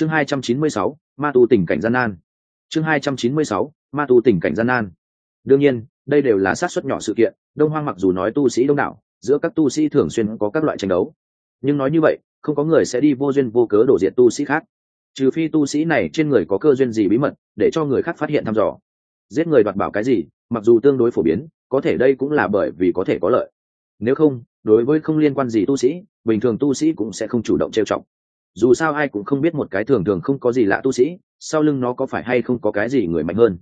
chương hai trăm chín mươi sáu, ma tu tình cảnh gian nan. Chương hai trăm chín mươi sáu, ma tu tình cảnh gian nan. Đương nhiên, đây đều là sát xuất nhỏ sự kiện, đông hoang mặc dù nói tu sĩ đông đảo, giữa các tu sĩ thường xuyên có các loại tranh đấu. Nhưng nói như vậy, không có người sẽ đi vô duyên vô cớ đổ diện tu sĩ khác. Trừ phi tu sĩ này trên người có cơ duyên gì bí mật, để cho người khác phát hiện thăm dò. Giết người đoạt bảo cái gì, mặc dù tương đối phổ biến, có thể đây cũng là bởi vì có thể có lợi. Nếu không, đối với không liên quan gì tu sĩ, bình thường tu sĩ cũng sẽ không chủ động trêu chọc dù sao ai cũng không biết một cái thường thường không có gì lạ tu sĩ, sau lưng nó có phải hay không có cái gì người mạnh hơn.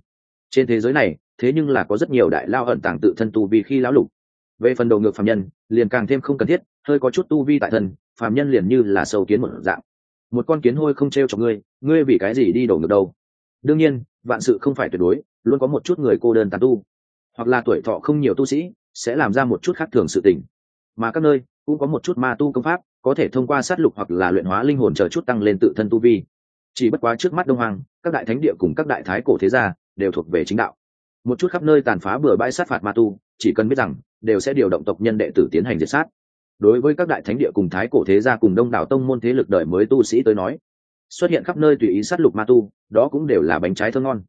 Trên thế giới này, thế nhưng là có rất nhiều đại lao ẩn tàng tự thân tu vì khi lão lục. Về phần đầu ngược phạm nhân, liền càng thêm không cần thiết, hơi có chút tu vi tại thân phạm nhân liền như là sâu kiến một dạng. Một con kiến hôi không t r e o cho ngươi ngươi vì cái gì đi đổ ngược đâu? Đương nhiên, vạn sự không phải tuyệt đối, luôn có một chút người cô đơn tàn tu. Hoặc là tuổi thọ không nhiều tu sĩ, sẽ làm ra một chút khác thường sự tình. Mà các nơi, cũng có một chút ma tu công pháp có thể thông qua sát lục hoặc là luyện hóa linh hồn chờ chút tăng lên tự thân tu vi. Chỉ bất quá trước mắt đông hoàng các đại thánh địa cùng các đại thái cổ thế gia đều thuộc về chính đạo. Một chút khắp nơi tàn phá bừa bãi sát phạt ma tu, chỉ cần biết rằng đều sẽ điều động tộc nhân đệ tử tiến hành diệt sát. Đối với các đại thánh địa cùng thái cổ thế gia cùng đông đảo tông môn thế lực đời mới tu sĩ tới nói, xuất hiện khắp nơi tùy ý sát lục ma tu, đó cũng đều là bánh trái thơ ngon.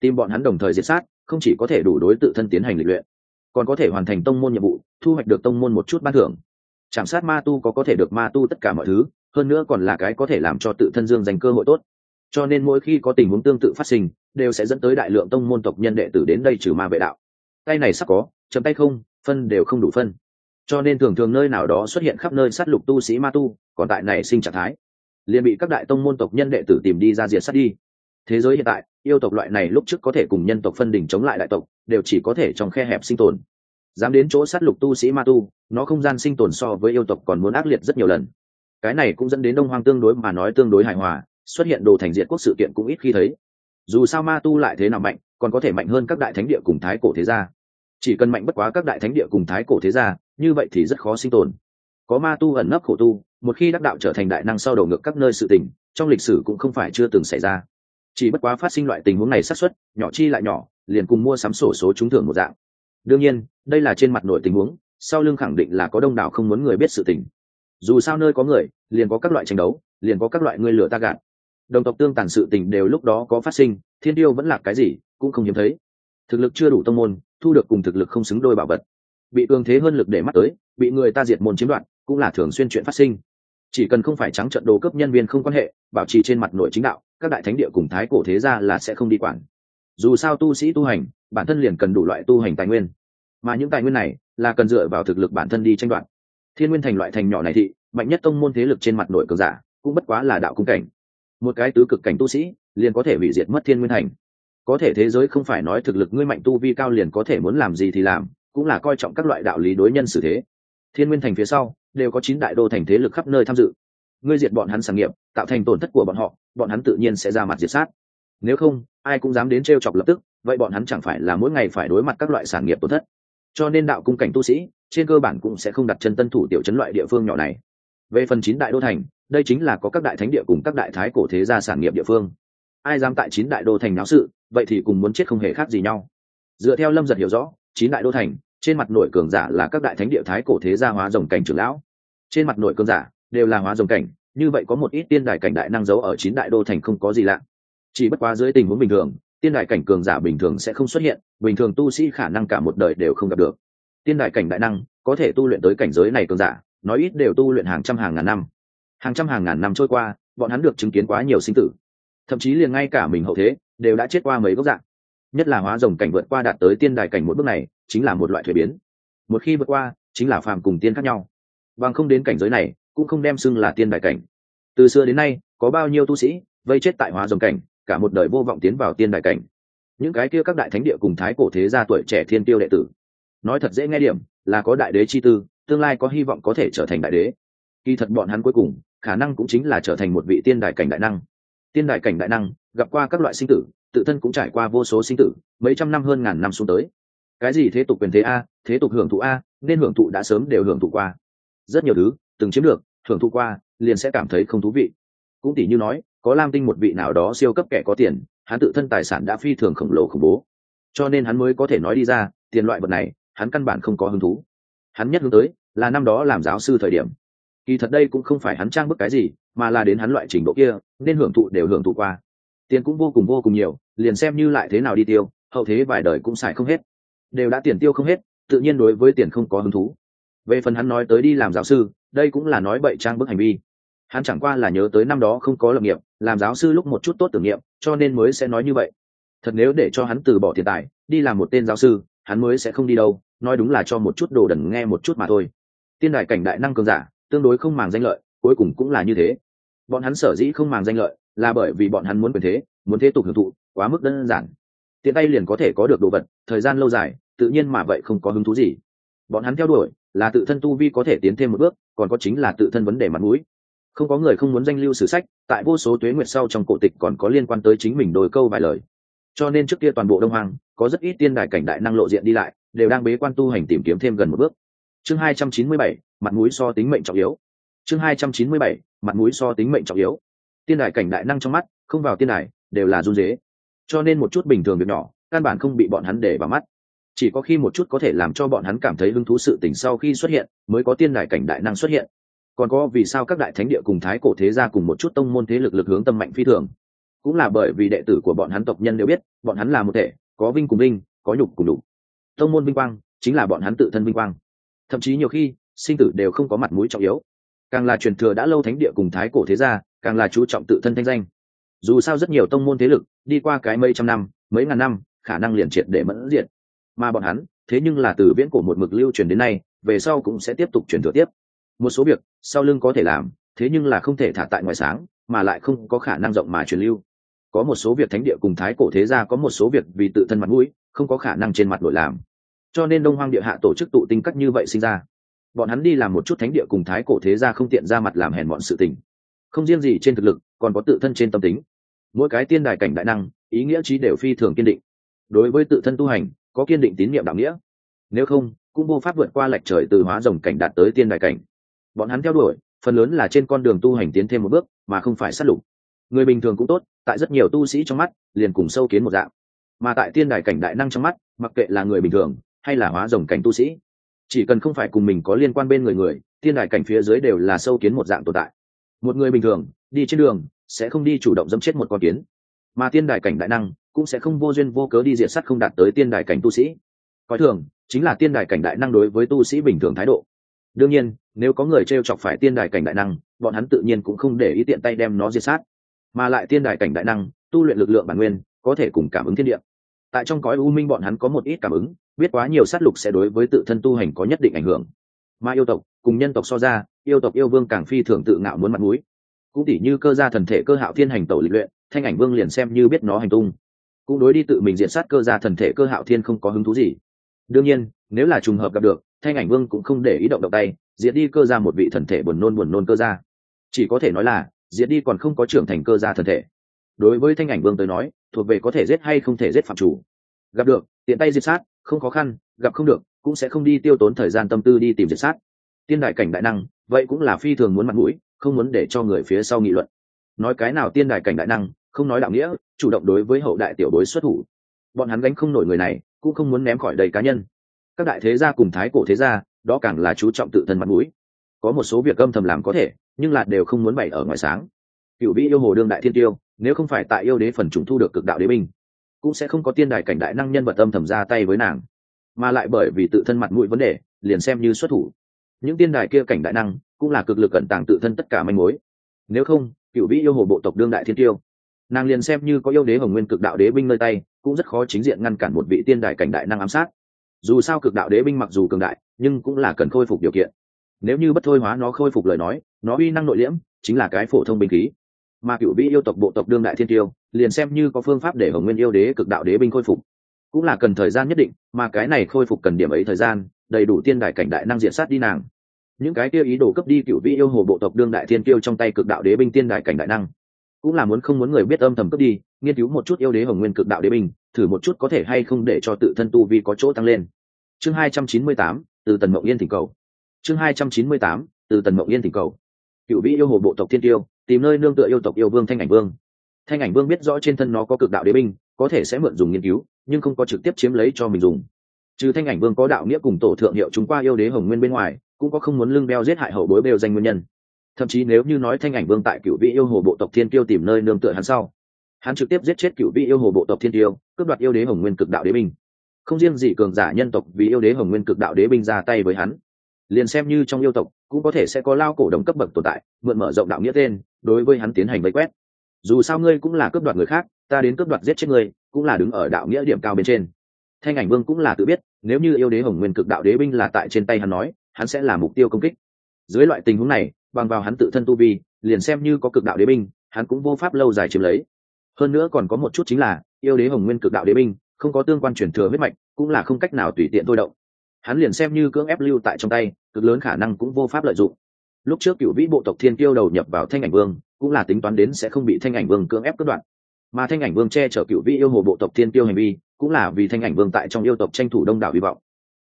Tìm bọn hắn đồng thời diệt sát, không chỉ có thể đủ đối tự thân tiến hành lịch luyện, còn có thể hoàn thành tông môn nhiệm vụ, thu hoạch được tông môn một chút ban thưởng chạm sát ma tu có có thể được ma tu tất cả mọi thứ, hơn nữa còn là cái có thể làm cho tự thân dương dành cơ hội tốt. Cho nên mỗi khi có tình huống tương tự phát sinh, đều sẽ dẫn tới đại lượng tông môn tộc nhân đệ tử đến đây trừ ma vệ đạo. Tay này sắp có chấm tay không, phân đều không đủ phân. Cho nên thường thường nơi nào đó xuất hiện khắp nơi sát lục tu sĩ ma tu, còn tại này sinh trạng thái. Liền bị các đại tông môn tộc nhân đệ tử tìm đi ra diệt sát đi. Thế giới hiện tại, yêu tộc loại này lúc trước có thể cùng nhân tộc phân đỉnh chống lại đại tộc, đều chỉ có thể trong khe hẹp sinh tồn dám đến chỗ sát lục tu sĩ ma tu, nó không gian sinh tồn so với yêu tộc còn muốn ác liệt rất nhiều lần. Cái này cũng dẫn đến đông hoang tương đối mà nói tương đối hài hòa, xuất hiện đồ thành diện quốc sự kiện cũng ít khi thấy. Dù sao ma tu lại thế nào mạnh, còn có thể mạnh hơn các đại thánh địa cùng thái cổ thế gia. Chỉ cần mạnh bất quá các đại thánh địa cùng thái cổ thế gia, như vậy thì rất khó sinh tồn. Có ma tu ẩn nấp khổ tu, một khi đắc đạo trở thành đại năng sau đầu ngược các nơi sự tình, trong lịch sử cũng không phải chưa từng xảy ra. Chỉ bất quá phát sinh loại tình huống này xác suất, nhỏ chi lại nhỏ, liền cùng mua sắm sổ số trúng thưởng một dạng đương nhiên, đây là trên mặt nội tình huống, sau lưng khẳng định là có đông đảo không muốn người biết sự tình. Dù sao nơi có người, liền có các loại tranh đấu, liền có các loại người lửa ta gạt. Đồng tộc tương tàn sự tình đều lúc đó có phát sinh, thiên tiêu vẫn là cái gì, cũng không hiếm thấy. Thực lực chưa đủ tông môn, thu được cùng thực lực không xứng đôi bảo vật. Bị cường thế hơn lực để mắt tới, bị người ta diệt môn chiếm đoạt, cũng là thường xuyên chuyện phát sinh. Chỉ cần không phải trắng trận đồ cấp nhân viên không quan hệ, bảo trì trên mặt nội chính đạo, các đại thánh địa cùng thái cổ thế gia là sẽ không đi quản dù sao tu sĩ tu hành, bản thân liền cần đủ loại tu hành tài nguyên. Mà những tài nguyên này là cần dựa vào thực lực bản thân đi tranh đoạt. Thiên nguyên thành loại thành nhỏ này thị, mạnh nhất tông môn thế lực trên mặt nội cường giả, cũng bất quá là đạo cung cảnh. Một cái tứ cực cảnh tu sĩ, liền có thể hủy diệt mất thiên nguyên thành. Có thể thế giới không phải nói thực lực ngươi mạnh tu vi cao liền có thể muốn làm gì thì làm, cũng là coi trọng các loại đạo lý đối nhân xử thế. Thiên nguyên thành phía sau, đều có chín đại đô thành thế lực khắp nơi tham dự. Ngươi diệt bọn hắn sản nghiệp, tạo thành tổn thất của bọn họ, bọn hắn tự nhiên sẽ ra mặt diệt sát. Nếu không ai cũng dám đến t r e o chọc lập tức, vậy bọn hắn chẳng phải là mỗi ngày phải đối mặt các loại sản nghiệp tổn thất. Cho nên đạo cung cảnh tu sĩ, trên cơ bản cũng sẽ không đặt chân tân thủ tiểu chấn loại địa phương nhỏ này. Về phần chín đại đô thành, đây chính là có các đại thánh địa cùng các đại thái cổ thế gia sản nghiệp địa phương. Ai dám tại chín đại đô thành náo sự, vậy thì cùng muốn chết không hề khác gì nhau. Dựa theo lâm giật hiểu rõ, chín đại đô thành, trên mặt nội cường giả là các đại thánh địa thái cổ thế gia hóa rồng cảnh trưởng lão. Trên mặt nội cường giả đều là hóa rồng cảnh, như vậy có một ít tiên đại cảnh đại năng giấu ở chín đại đô thành không có gì lạ chỉ bất quá dưới tình huống bình thường, tiên đại cảnh cường giả bình thường sẽ không xuất hiện, bình thường tu sĩ khả năng cả một đời đều không gặp được. Tiên đại cảnh đại năng, có thể tu luyện tới cảnh giới này cường giả, nói ít đều tu luyện hàng trăm hàng ngàn năm. Hàng trăm hàng ngàn năm trôi qua, bọn hắn được chứng kiến quá nhiều sinh tử. Thậm chí liền ngay cả mình hậu thế, đều đã chết qua mấy gốc dạng. Nhất là hóa rồng cảnh vượt qua đạt tới tiên đài cảnh một bước này, chính là một loại thuế biến. Một khi vượt qua, chính là phàm cùng tiên khác nhau. Bằng không đến cảnh giới này, cũng không đem xưng là tiên đài cảnh. Từ xưa đến nay, có bao nhiêu tu sĩ vây chết tại hóa rồng cảnh? Cả một đời vô vọng tiến vào tiên đại cảnh. Những cái kia các đại thánh địa cùng thái cổ thế gia tuổi trẻ thiên tiêu đệ tử. Nói thật dễ nghe điểm, là có đại đế chi tư, tương lai có hy vọng có thể trở thành đại đế. Kỳ thật bọn hắn cuối cùng, khả năng cũng chính là trở thành một vị tiên đại cảnh đại năng. Tiên đại cảnh đại năng, gặp qua các loại sinh tử, tự thân cũng trải qua vô số sinh tử, mấy trăm năm hơn ngàn năm xuống tới. Cái gì thế tục quyền thế a, thế tục hưởng thụ a, nên hưởng thụ đã sớm đều hưởng thụ qua. Rất nhiều thứ, từng chiếm được, hưởng thụ qua, liền sẽ cảm thấy không thú vị cũng tỉ như nói, có lam tinh một vị nào đó siêu cấp kẻ có tiền, hắn tự thân tài sản đã phi thường khổng lồ khủng bố. Cho nên hắn mới có thể nói đi ra, tiền loại vật này, hắn căn bản không có hứng thú. Hắn nhất hướng tới, là năm đó làm giáo sư thời điểm. Kỳ thật đây cũng không phải hắn trang bức cái gì, mà là đến hắn loại trình độ kia, nên hưởng thụ đều hưởng thụ qua. Tiền cũng vô cùng vô cùng nhiều, liền xem như lại thế nào đi tiêu, hậu thế vài đời cũng xài không hết. Đều đã tiền tiêu không hết, tự nhiên đối với tiền không có hứng thú. Về phần hắn nói tới đi làm giáo sư, đây cũng là nói bậy trang bức hành vi hắn chẳng qua là nhớ tới năm đó không có lập nghiệp, làm giáo sư lúc một chút tốt tưởng niệm, cho nên mới sẽ nói như vậy. Thật nếu để cho hắn từ bỏ tiền tài, đi làm một tên giáo sư, hắn mới sẽ không đi đâu, nói đúng là cho một chút đồ đần nghe một chút mà thôi. Tiên đại cảnh đại năng cường giả, tương đối không màng danh lợi, cuối cùng cũng là như thế. Bọn hắn sở dĩ không màng danh lợi, là bởi vì bọn hắn muốn quyền thế, muốn thế tục hưởng thụ, quá mức đơn giản. Tiện tay liền có thể có được đồ vật, thời gian lâu dài, tự nhiên mà vậy không có hứng thú gì. Bọn hắn theo đuổi, là tự thân tu vi có thể tiến thêm một bước, còn có chính là tự thân vấn đề mặt mũi không có người không muốn danh lưu sử sách, tại vô số tuế nguyệt sau trong cổ tịch còn có liên quan tới chính mình đôi câu vài lời. Cho nên trước kia toàn bộ đông hoàng có rất ít tiên đài cảnh đại năng lộ diện đi lại, đều đang bế quan tu hành tìm kiếm thêm gần một bước. Chương hai trăm chín mươi bảy, mặt mũi so tính mệnh trọng yếu. Chương hai trăm chín mươi bảy, mặt mũi so tính mệnh trọng yếu. Tiên đài cảnh đại năng trong mắt, không vào tiên đài, đều là run dế cho nên một chút bình thường việc nhỏ, căn bản không bị bọn hắn để vào mắt. Chỉ có khi một chút có thể làm cho bọn hắn cảm thấy hứng thú sự tình sau khi xuất hiện, mới có tiên đài cảnh đại năng xuất hiện còn có vì sao các đại thánh địa cùng thái cổ thế gia cùng một chút tông môn thế lực lực hướng tâm mạnh phi thường? Cũng là bởi vì đệ tử của bọn hắn tộc nhân đều biết, bọn hắn là một thể, có vinh cùng vinh, có nhục cùng nhục. Tông môn vinh quang, chính là bọn hắn tự thân vinh quang. Thậm chí nhiều khi, sinh tử đều không có mặt mũi trọng yếu. Càng là truyền thừa đã lâu thánh địa cùng thái cổ thế gia, càng là chú trọng tự thân thanh danh. Dù sao rất nhiều tông môn thế lực, đi qua cái mấy trăm năm, mấy ngàn năm, khả năng liền triệt để mẫn diện mà bọn hắn, thế nhưng là từ viễn cổ một mực lưu truyền đến nay, về sau cũng sẽ tiếp tục truyền thừa tiếp một số việc, sau lưng có thể làm, thế nhưng là không thể thả tại ngoài sáng, mà lại không có khả năng rộng mà truyền lưu. Có một số việc thánh địa cùng thái cổ thế gia có một số việc vì tự thân mặt mũi, không có khả năng trên mặt nổi làm. Cho nên đông hoang địa hạ tổ chức tụ tinh cắt như vậy sinh ra. Bọn hắn đi làm một chút thánh địa cùng thái cổ thế gia không tiện ra mặt làm hèn bọn sự tình. Không riêng gì trên thực lực, còn có tự thân trên tâm tính. Mỗi cái tiên đài cảnh đại năng, ý nghĩa trí đều phi thường kiên định. Đối với tự thân tu hành, có kiên định tín nhiệm đạo nghĩa. Nếu không, cũng vô pháp vượt qua lệch trời từ hóa rồng cảnh đạt tới tiên đài cảnh bọn hắn theo đuổi, phần lớn là trên con đường tu hành tiến thêm một bước, mà không phải sát lục. Người bình thường cũng tốt, tại rất nhiều tu sĩ trong mắt, liền cùng sâu kiến một dạng. Mà tại tiên đài cảnh đại năng trong mắt, mặc kệ là người bình thường, hay là hóa rồng cảnh tu sĩ, chỉ cần không phải cùng mình có liên quan bên người người, tiên đài cảnh phía dưới đều là sâu kiến một dạng tồn tại. Một người bình thường, đi trên đường, sẽ không đi chủ động dẫm chết một con kiến. Mà tiên đài cảnh đại năng, cũng sẽ không vô duyên vô cớ đi diệt sắt không đạt tới tiên đài cảnh tu sĩ. Coi thường, chính là tiên đài cảnh đại năng đối với tu sĩ bình thường thái độ. Đương nhiên nếu có người t r e o chọc phải tiên đài cảnh đại năng, bọn hắn tự nhiên cũng không để ý tiện tay đem nó diệt sát. Mà lại tiên đài cảnh đại năng, tu luyện lực lượng bản nguyên, có thể cùng cảm ứng thiên địa. Tại trong cõi u minh bọn hắn có một ít cảm ứng, biết quá nhiều sát lục sẽ đối với tự thân tu hành có nhất định ảnh hưởng. Mà yêu tộc, cùng nhân tộc so ra, yêu tộc yêu vương càng phi thường tự ngạo muốn mặt mũi. Cũng tỉ như cơ gia thần thể cơ hạo thiên hành tẩu lịch luyện, thanh ảnh vương liền xem như biết nó hành tung. Cũng đối đi tự mình diện sát cơ gia thần thể cơ hạo thiên không có hứng thú gì. Đương nhiên, nếu là trùng hợp gặp được thanh ảnh vương cũng không để ý động động tay diệt đi cơ ra một vị thần thể buồn nôn buồn nôn cơ ra, chỉ có thể nói là diệt đi còn không có trưởng thành cơ ra thần thể. Đối với thanh ảnh vương tới nói thuộc về có thể giết hay không thể giết phạm chủ. Gặp được tiện tay diệt sát không khó khăn gặp không được cũng sẽ không đi tiêu tốn thời gian tâm tư đi tìm diệt sát. Tiên đại cảnh đại năng vậy cũng là phi thường muốn mặt mũi không muốn để cho người phía sau nghị luận. Nói cái nào tiên đại cảnh đại năng không nói đạo nghĩa chủ động đối với hậu đại tiểu đối xuất thủ. Bọn hắn gánh không nổi người này cũng không muốn ném khỏi đầy cá nhân các đại thế gia cùng thái cổ thế gia, đó càng là chú trọng tự thân mặt mũi. Có một số việc âm thầm làm có thể, nhưng là đều không muốn bày ở ngoài sáng. Cựu vĩ yêu hồ đương đại thiên tiêu, nếu không phải tại yêu đế phần trùng thu được cực đạo đế binh, cũng sẽ không có tiên đài cảnh đại năng nhân vật âm thầm ra tay với nàng. Mà lại bởi vì tự thân mặt mũi vấn đề, liền xem như xuất thủ. Những tiên đài kia cảnh đại năng, cũng là cực lực cẩn tàng tự thân tất cả manh mối. Nếu không, cựu vĩ yêu hồ bộ tộc đương đại thiên tiêu, nàng liền xem như có yêu đế hồng nguyên cực đạo đế binh nơi tay, cũng rất khó chính diện ngăn cản một vị tiên đại cảnh đại năng ám sát dù sao cực đạo đế binh mặc dù cường đại, nhưng cũng là cần khôi phục điều kiện. Nếu như bất thôi hóa nó khôi phục lời nói, nó uy năng nội liễm, chính là cái phổ thông binh khí. Mà cựu vĩ yêu tộc bộ tộc đương đại thiên tiêu, liền xem như có phương pháp để hồng nguyên yêu đế cực đạo đế binh khôi phục. Cũng là cần thời gian nhất định, mà cái này khôi phục cần điểm ấy thời gian, đầy đủ tiên đại cảnh đại năng diện sát đi nàng. Những cái kia ý đồ cấp đi cựu vĩ yêu hồ bộ tộc đương đại thiên tiêu trong tay cực đạo đế binh tiên đại cảnh đại năng. Cũng là muốn không muốn người biết âm thầm cướp đi, nghiên cứu một chút yêu đế hồng nguyên cực đạo đế binh thử một chút có thể hay không để cho tự thân tu vi có chỗ tăng lên. Chương hai trăm chín mươi tám, từ tần mộng yên thỉnh cầu. Chương hai trăm chín mươi tám, từ tần mộng yên thỉnh cầu. Cựu vĩ yêu hồ bộ tộc thiên tiêu, tìm nơi nương tựa yêu tộc yêu vương thanh ảnh vương. Thanh ảnh vương biết rõ trên thân nó có cực đạo đế binh, có thể sẽ mượn dùng nghiên cứu, nhưng không có trực tiếp chiếm lấy cho mình dùng. Trừ thanh ảnh vương có đạo nghĩa cùng tổ thượng hiệu chúng qua yêu đế hồng nguyên bên ngoài, cũng có không muốn lưng beo giết hại hậu bối bêu danh nguyên nhân. Thậm chí nếu như nói thanh ảnh vương tại cựu vị yêu hồ bộ tộc thiên tiêu tìm nơi nương tựa hắn sau hắn trực tiếp giết chết cựu vị yêu hồ bộ tộc thiên tiêu, cướp đoạt yêu đế hồng nguyên cực đạo đế binh. Không riêng gì cường giả nhân tộc vì yêu đế hồng nguyên cực đạo đế binh ra tay với hắn, liền xem như trong yêu tộc cũng có thể sẽ có lao cổ đồng cấp bậc tồn tại, mượn mở rộng đạo nghĩa tên, đối với hắn tiến hành vây quét. Dù sao ngươi cũng là cướp đoạt người khác, ta đến cướp đoạt giết chết ngươi, cũng là đứng ở đạo nghĩa điểm cao bên trên. Thanh ảnh vương cũng là tự biết, nếu như yêu đế hồng nguyên cực đạo đế binh là tại trên tay hắn nói, hắn sẽ là mục tiêu công kích. Dưới loại tình huống này, bằng vào hắn tự thân tu vi, liền xem như có cực đạo đế binh, hắn cũng vô pháp lâu dài chiếm lấy hơn nữa còn có một chút chính là, yêu đế hồng nguyên cực đạo đế binh, không có tương quan truyền thừa huyết mạch, cũng là không cách nào tùy tiện thôi động. Hắn liền xem như cưỡng ép lưu tại trong tay, cực lớn khả năng cũng vô pháp lợi dụng. Lúc trước cựu vĩ bộ tộc thiên tiêu đầu nhập vào thanh ảnh vương, cũng là tính toán đến sẽ không bị thanh ảnh vương cưỡng ép cất đoạn mà thanh ảnh vương che chở cựu vĩ yêu hồ bộ tộc thiên tiêu hành vi, cũng là vì thanh ảnh vương tại trong yêu tộc tranh thủ đông đảo hy vọng.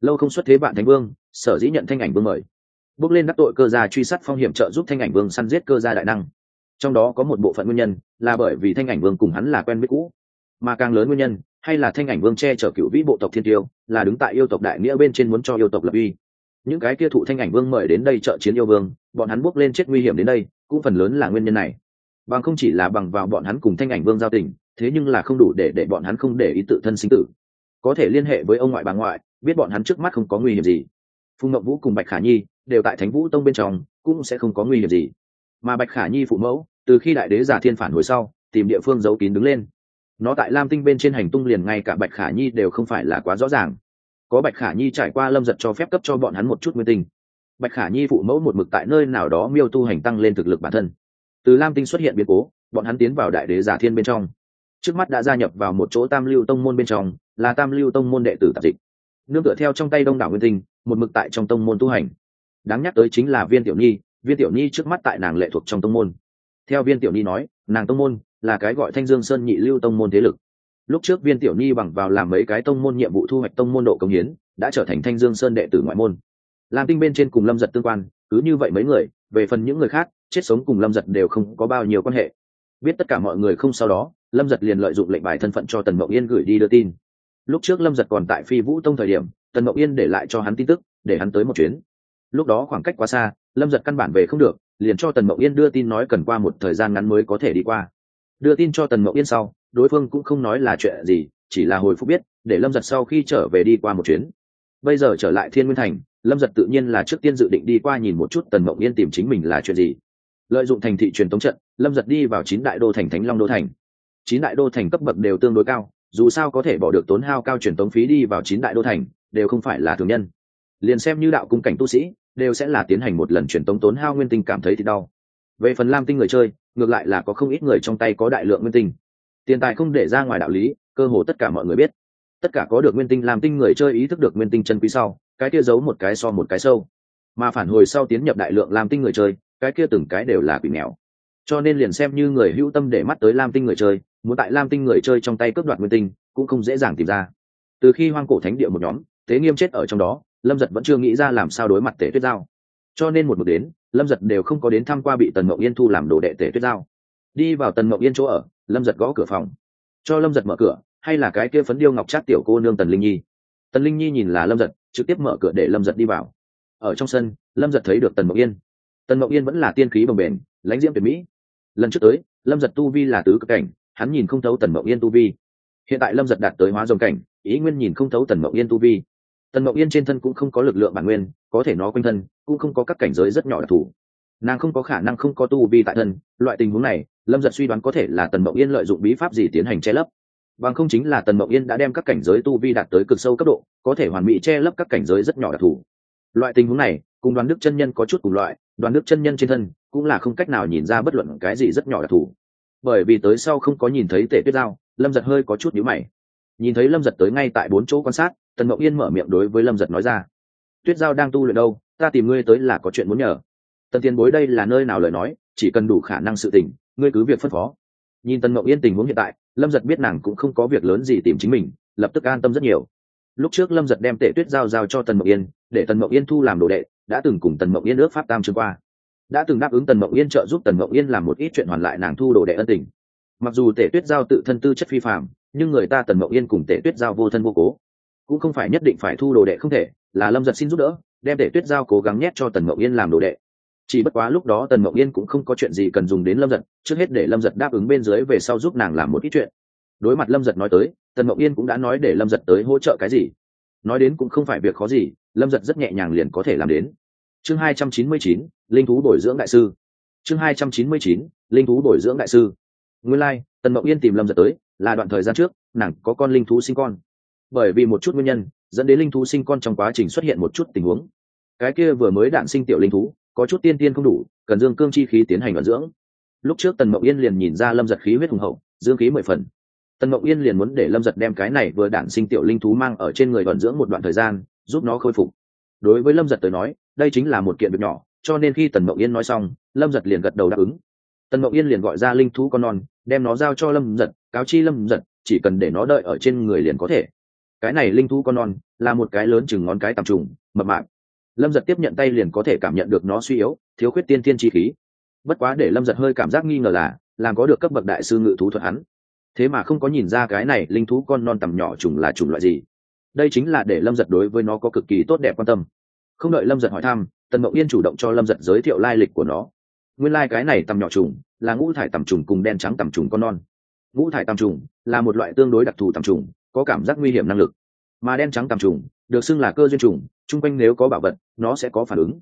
Lâu không xuất thế bạn thánh vương, sở dĩ nhận thanh ảnh vương mời. Bước lên đắc tội cơ gia truy sát phong hiểm trợ giúp thanh ảnh vương săn giết cơ gia đại năng trong đó có một bộ phận nguyên nhân là bởi vì thanh ảnh vương cùng hắn là quen biết cũ. Mà càng lớn nguyên nhân, hay là thanh ảnh vương che chở cựu vĩ bộ tộc thiên tiêu, là đứng tại yêu tộc đại nghĩa bên trên muốn cho yêu tộc lập uy. Những cái kia thụ thanh ảnh vương mời đến đây trợ chiến yêu vương, bọn hắn bước lên chết nguy hiểm đến đây, cũng phần lớn là nguyên nhân này. Bằng không chỉ là bằng vào bọn hắn cùng thanh ảnh vương giao tình, thế nhưng là không đủ để để bọn hắn không để ý tự thân sinh tử. Có thể liên hệ với ông ngoại bà ngoại, biết bọn hắn trước mắt không có nguy hiểm gì. Phùng ngậm vũ cùng bạch khả nhi đều tại thánh vũ tông bên trong, cũng sẽ không có nguy hiểm gì. Mà bạch khả nhi phụ mẫu từ khi đại đế giả thiên phản hồi sau, tìm địa phương giấu kín đứng lên. Nó tại lam tinh bên trên hành tung liền ngay cả bạch khả nhi đều không phải là quá rõ ràng. Có bạch khả nhi trải qua lâm giật cho phép cấp cho bọn hắn một chút nguyên tinh. Bạch khả nhi phụ mẫu một mực tại nơi nào đó miêu tu hành tăng lên thực lực bản thân. Từ lam tinh xuất hiện biến cố, bọn hắn tiến vào đại đế giả thiên bên trong. Trước mắt đã gia nhập vào một chỗ tam lưu tông môn bên trong, là tam lưu tông môn đệ tử tạp dịch. Nương tựa theo trong tay đông đảo nguyên tinh, một mực tại trong tông môn tu hành. Đáng nhắc tới chính là viên tiểu nhi, viên tiểu nhi trước mắt tại nàng lệ thuộc trong tông môn theo viên tiểu ni nói, nàng tông môn là cái gọi thanh dương sơn nhị lưu tông môn thế lực. Lúc trước viên tiểu ni bằng vào làm mấy cái tông môn nhiệm vụ thu hoạch tông môn độ công hiến, đã trở thành thanh dương sơn đệ tử ngoại môn. Làm tinh bên trên cùng lâm giật tương quan, cứ như vậy mấy người, về phần những người khác, chết sống cùng lâm giật đều không có bao nhiêu quan hệ. Biết tất cả mọi người không sau đó, lâm giật liền lợi dụng lệnh bài thân phận cho tần mậu yên gửi đi đưa tin. Lúc trước lâm giật còn tại phi vũ tông thời điểm, tần mậu yên để lại cho hắn tin tức, để hắn tới một chuyến. Lúc đó khoảng cách quá xa, lâm giật căn bản về không được liền cho tần mậu yên đưa tin nói cần qua một thời gian ngắn mới có thể đi qua. Đưa tin cho tần mậu yên sau, đối phương cũng không nói là chuyện gì, chỉ là hồi phục biết, để lâm giật sau khi trở về đi qua một chuyến. Bây giờ trở lại thiên nguyên thành, lâm giật tự nhiên là trước tiên dự định đi qua nhìn một chút tần mộng yên tìm chính mình là chuyện gì. Lợi dụng thành thị truyền tống trận, lâm giật đi vào chín đại đô thành thánh long đô thành. Chín đại đô thành cấp bậc đều tương đối cao, dù sao có thể bỏ được tốn hao cao truyền tống phí đi vào chín đại đô thành, đều không phải là thường nhân. Liền xem như đạo cung cảnh tu sĩ đều sẽ là tiến hành một lần truyền tống tốn hao nguyên tinh cảm thấy thì đau. Về phần lam tinh người chơi, ngược lại là có không ít người trong tay có đại lượng nguyên tinh. Tiền tài không để ra ngoài đạo lý, cơ hồ tất cả mọi người biết. Tất cả có được nguyên tinh làm tinh người chơi ý thức được nguyên tinh chân quý sau, cái kia giấu một cái so một cái sâu. Mà phản hồi sau tiến nhập đại lượng làm tinh người chơi, cái kia từng cái đều là quỷ nghèo. Cho nên liền xem như người hữu tâm để mắt tới lam tinh người chơi, muốn tại lam tinh người chơi trong tay cướp đoạt nguyên tinh, cũng không dễ dàng tìm ra. Từ khi hoang cổ thánh địa một nhóm thế nghiêm chết ở trong đó lâm giật vẫn chưa nghĩ ra làm sao đối mặt tể tuyết giao. Cho nên một mực đến, lâm giật đều không có đến thăm qua bị tần mậu yên thu làm đồ đệ tể tuyết giao. Đi vào tần mậu yên chỗ ở, lâm giật gõ cửa phòng. Cho lâm giật mở cửa, hay là cái kia phấn điêu ngọc trát tiểu cô nương tần linh nhi. Tần linh nhi nhìn là lâm giật, trực tiếp mở cửa để lâm giật đi vào. Ở trong sân, lâm giật thấy được tần mậu yên. Tần mậu yên vẫn là tiên khí bồng bền lãnh diễm tuyệt mỹ. Lần trước tới, lâm giật tu vi là tứ cực cảnh, hắn nhìn không thấu tần mậu yên tu vi. Hiện tại lâm giật đạt tới hóa dòng cảnh, ý nguyên nhìn không thấu tần mậu yên tu vi tần mậu yên trên thân cũng không có lực lượng bản nguyên, có thể nó quanh thân, cũng không có các cảnh giới rất nhỏ đặc thù. Nàng không có khả năng không có tu vi tại thân, loại tình huống này, lâm giật suy đoán có thể là tần mậu yên lợi dụng bí pháp gì tiến hành che lấp. Bằng không chính là tần mậu yên đã đem các cảnh giới tu vi đạt tới cực sâu cấp độ, có thể hoàn mỹ che lấp các cảnh giới rất nhỏ đặc thù. Loại tình huống này, cùng đoàn đức chân nhân có chút cùng loại, đoàn đức chân nhân trên thân cũng là không cách nào nhìn ra bất luận cái gì rất nhỏ đặc thù. Bởi vì tới sau không có nhìn thấy tể tuyết giao, lâm giật hơi có chút nhíu mày. Nhìn thấy lâm giật tới ngay tại bốn chỗ quan sát tần Mộng yên mở miệng đối với lâm giật nói ra. Tuyết giao đang tu luyện đâu? Ta tìm ngươi tới là có chuyện muốn nhờ. Tần tiền bối đây là nơi nào lời nói, chỉ cần đủ khả năng sự tình, ngươi cứ việc phân phó. Nhìn tần Mộng yên tình huống hiện tại, lâm giật biết nàng cũng không có việc lớn gì tìm chính mình, lập tức an tâm rất nhiều. Lúc trước lâm giật đem tệ tuyết giao giao cho tần Mộng yên, để tần Mộng yên thu làm đồ đệ, đã từng cùng tần Mộng yên ước pháp tam chương qua. Đã từng đáp ứng tần Mộng yên trợ giúp tần Mộng yên làm một ít chuyện hoàn lại nàng thu đồ đệ ân tình. Mặc dù tể tuyết giao tự thân tư chất phi phạm nhưng người ta tần Mộng yên cùng tể tuyết giao vô thân vô cố cũng không phải nhất định phải thu đồ đệ không thể là lâm giật xin giúp đỡ đem để tuyết giao cố gắng nhét cho tần mậu yên làm đồ đệ. Chỉ bất quá lúc đó tần mậu yên cũng không có chuyện gì cần dùng đến lâm giật trước hết để lâm giật đáp ứng bên dưới về sau giúp nàng làm một ít chuyện. Đối mặt lâm giật nói tới tần mậu yên cũng đã nói để lâm giật tới hỗ trợ cái gì. Nói đến cũng không phải việc khó gì lâm giật rất nhẹ nhàng liền có thể làm đến. Chương hai trăm chín mươi chín linh thú bồi dưỡng đại sư. Chương hai trăm chín mươi chín linh thú bồi dưỡng đại sư. Nguyên lai、like, tần mậu yên tìm lâm giật tới là đoạn thời gian trước nàng có con linh thú sinh con bởi vì một chút nguyên nhân, dẫn đến linh thú sinh con trong quá trình xuất hiện một chút tình huống. Cái kia vừa mới đạn sinh tiểu linh thú, có chút tiên tiên không đủ, cần dương cương chi khí tiến hành vận dưỡng. Lúc trước tần mộng yên liền nhìn ra lâm giật khí huyết hùng hậu, dương khí mười phần. Tần mộng yên liền muốn để lâm giật đem cái này vừa đản sinh tiểu linh thú mang ở trên người vận dưỡng một đoạn thời gian, giúp nó khôi phục. Đối với lâm giật tới nói, đây chính là một kiện việc nhỏ, cho nên khi tần mộng yên nói xong, lâm giật liền gật đầu đáp ứng. Tần mộng yên liền gọi ra linh thú con non, đem nó giao cho lâm giật, cáo chi lâm giật, chỉ cần để nó đợi ở trên người liền có thể cái này linh thú con non là một cái lớn chừng ngón cái tầm trùng, mập mạp. Lâm giật tiếp nhận tay liền có thể cảm nhận được nó suy yếu, thiếu khuyết tiên tiên chi khí. Bất quá để lâm giật hơi cảm giác nghi ngờ là, làm có được cấp bậc đại sư ngự thú thuật hắn. Thế mà không có nhìn ra cái này linh thú con non tầm nhỏ trùng là trùng loại gì. Đây chính là để lâm giật đối với nó có cực kỳ tốt đẹp quan tâm. Không đợi lâm giật hỏi thăm, tần mậu yên chủ động cho lâm giật giới thiệu lai lịch của nó. Nguyên lai、like、cái này tầm nhỏ trùng là ngũ thải tầm trùng cùng đen trắng tầm trùng con non. Ngũ thải tầm trùng là một loại tương đối đặc thù tầm trùng có cảm giác nguy hiểm năng lực. Mà đen trắng tầm trùng, được xưng là cơ duyên trùng, chung quanh nếu có bảo vật, nó sẽ có phản ứng.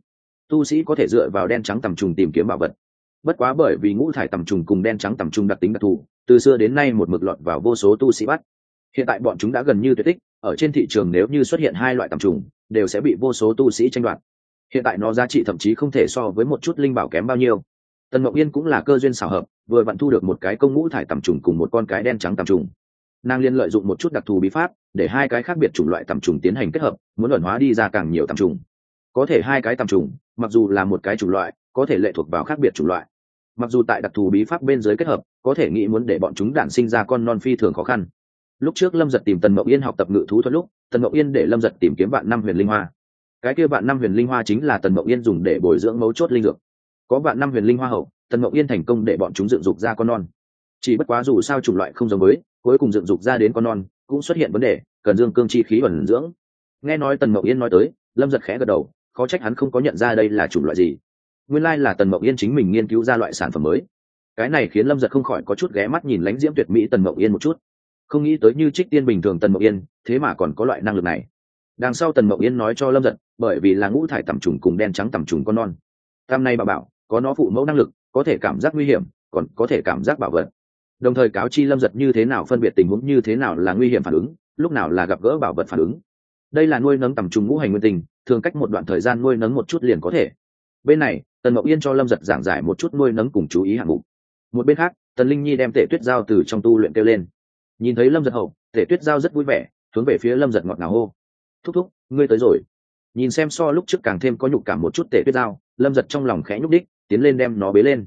Tu sĩ có thể dựa vào đen trắng tầm trùng tìm kiếm bảo vật. Bất quá bởi vì ngũ thải tầm trùng cùng đen trắng tầm trùng đặc tính đặc thù, từ xưa đến nay một mực lọt vào vô số tu sĩ bắt. Hiện tại bọn chúng đã gần như tuyệt tích, ở trên thị trường nếu như xuất hiện hai loại tầm trùng, đều sẽ bị vô số tu sĩ tranh đoạt. Hiện tại nó giá trị thậm chí không thể so với một chút linh bảo kém bao nhiêu. Tần mộng yên cũng là cơ duyên xảo hợp, vừa vặn thu được một cái công ngũ thải tầm trùng cùng một con cái đen trắng tầm trùng nàng liên lợi dụng một chút đặc thù bí pháp, để hai cái khác biệt chủng loại tầm trùng tiến hành kết hợp, muốn luận hóa đi ra càng nhiều tầm trùng. Có thể hai cái tầm trùng, mặc dù là một cái chủng loại, có thể lệ thuộc vào khác biệt chủng loại. Mặc dù tại đặc thù bí pháp bên dưới kết hợp, có thể nghĩ muốn để bọn chúng đản sinh ra con non phi thường khó khăn. Lúc trước lâm giật tìm tần mậu yên học tập ngự thú thuật lúc, tần mậu yên để lâm giật tìm kiếm bạn năm huyền linh hoa. Cái kia bạn năm huyền linh hoa chính là tần mậu yên dùng để bồi dưỡng mấu chốt linh dược. Có bạn năm huyền linh hoa hậu, tần mậu yên thành công để bọn chúng dựng dục ra con non. Chỉ bất quá dù sao chủng loại không giống với cuối cùng dựng dục ra đến con non, cũng xuất hiện vấn đề, cần dương cương chi khí ẩn dưỡng. Nghe nói tần mậu yên nói tới, lâm giật khẽ gật đầu, khó trách hắn không có nhận ra đây là chủng loại gì. Nguyên lai là tần mậu yên chính mình nghiên cứu ra loại sản phẩm mới. Cái này khiến lâm giật không khỏi có chút ghé mắt nhìn lãnh diễm tuyệt mỹ tần mậu yên một chút. Không nghĩ tới như trích tiên bình thường tần mậu yên, thế mà còn có loại năng lực này. Đằng sau tần mậu yên nói cho lâm giật, bởi vì là ngũ thải tầm trùng cùng đen trắng tầm trùng con non. Tam nay bà bảo, có nó phụ mẫu năng lực, có thể cảm giác nguy hiểm, còn có thể cảm giác bảo vật đồng thời cáo chi lâm giật như thế nào phân biệt tình huống như thế nào là nguy hiểm phản ứng, lúc nào là gặp gỡ bảo vật phản ứng. Đây là nuôi nấng tầm trung ngũ hành nguyên tình, thường cách một đoạn thời gian nuôi nấng một chút liền có thể. Bên này, tần mậu yên cho lâm giật giảng giải một chút nuôi nấng cùng chú ý hạng mục. Một bên khác, tần linh nhi đem tể tuyết giao từ trong tu luyện kêu lên. Nhìn thấy lâm giật hậu, tể tuyết giao rất vui vẻ, hướng về phía lâm giật ngọt ngào hô. Thúc thúc, ngươi tới rồi. Nhìn xem so lúc trước càng thêm có nhục cảm một chút tể tuyết giao, lâm giật trong lòng khẽ nhúc đích tiến lên đem nó bế lên.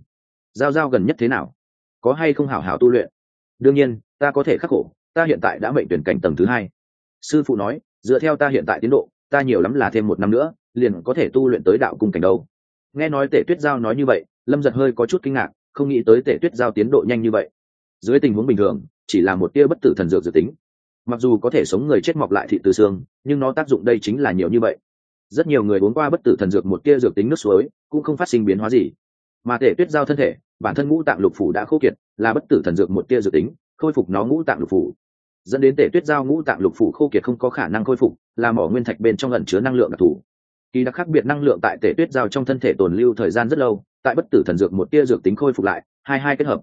Giao giao gần nhất thế nào? Có hay không hảo hảo tu luyện? Đương nhiên, ta có thể khắc khổ, ta hiện tại đã mệnh tuyển cảnh tầng thứ hai. Sư phụ nói, dựa theo ta hiện tại tiến độ, ta nhiều lắm là thêm một năm nữa, liền có thể tu luyện tới đạo cung cảnh đâu. Nghe nói tể tuyết giao nói như vậy, lâm giật hơi có chút kinh ngạc, không nghĩ tới tể tuyết giao tiến độ nhanh như vậy. Dưới tình huống bình thường, chỉ là một tia bất tử thần dược dự tính. Mặc dù có thể sống người chết mọc lại thị từ xương, nhưng nó tác dụng đây chính là nhiều như vậy. Rất nhiều người uống qua bất tử thần dược một tia dược tính nước suối, cũng không phát sinh biến hóa gì mà thể tuyết giao thân thể, bản thân ngũ tạng lục phủ đã khô kiệt, là bất tử thần dược một tia dược tính, khôi phục nó ngũ tạng lục phủ. Dẫn đến tể tuyết giao ngũ tạng lục phủ khô kiệt không có khả năng khôi phục, là mỏ nguyên thạch bên trong ẩn chứa năng lượng đặc thù. Kỳ đặc khác biệt năng lượng tại tể tuyết giao trong thân thể tồn lưu thời gian rất lâu, tại bất tử thần dược một tia dược tính khôi phục lại, hai hai kết hợp.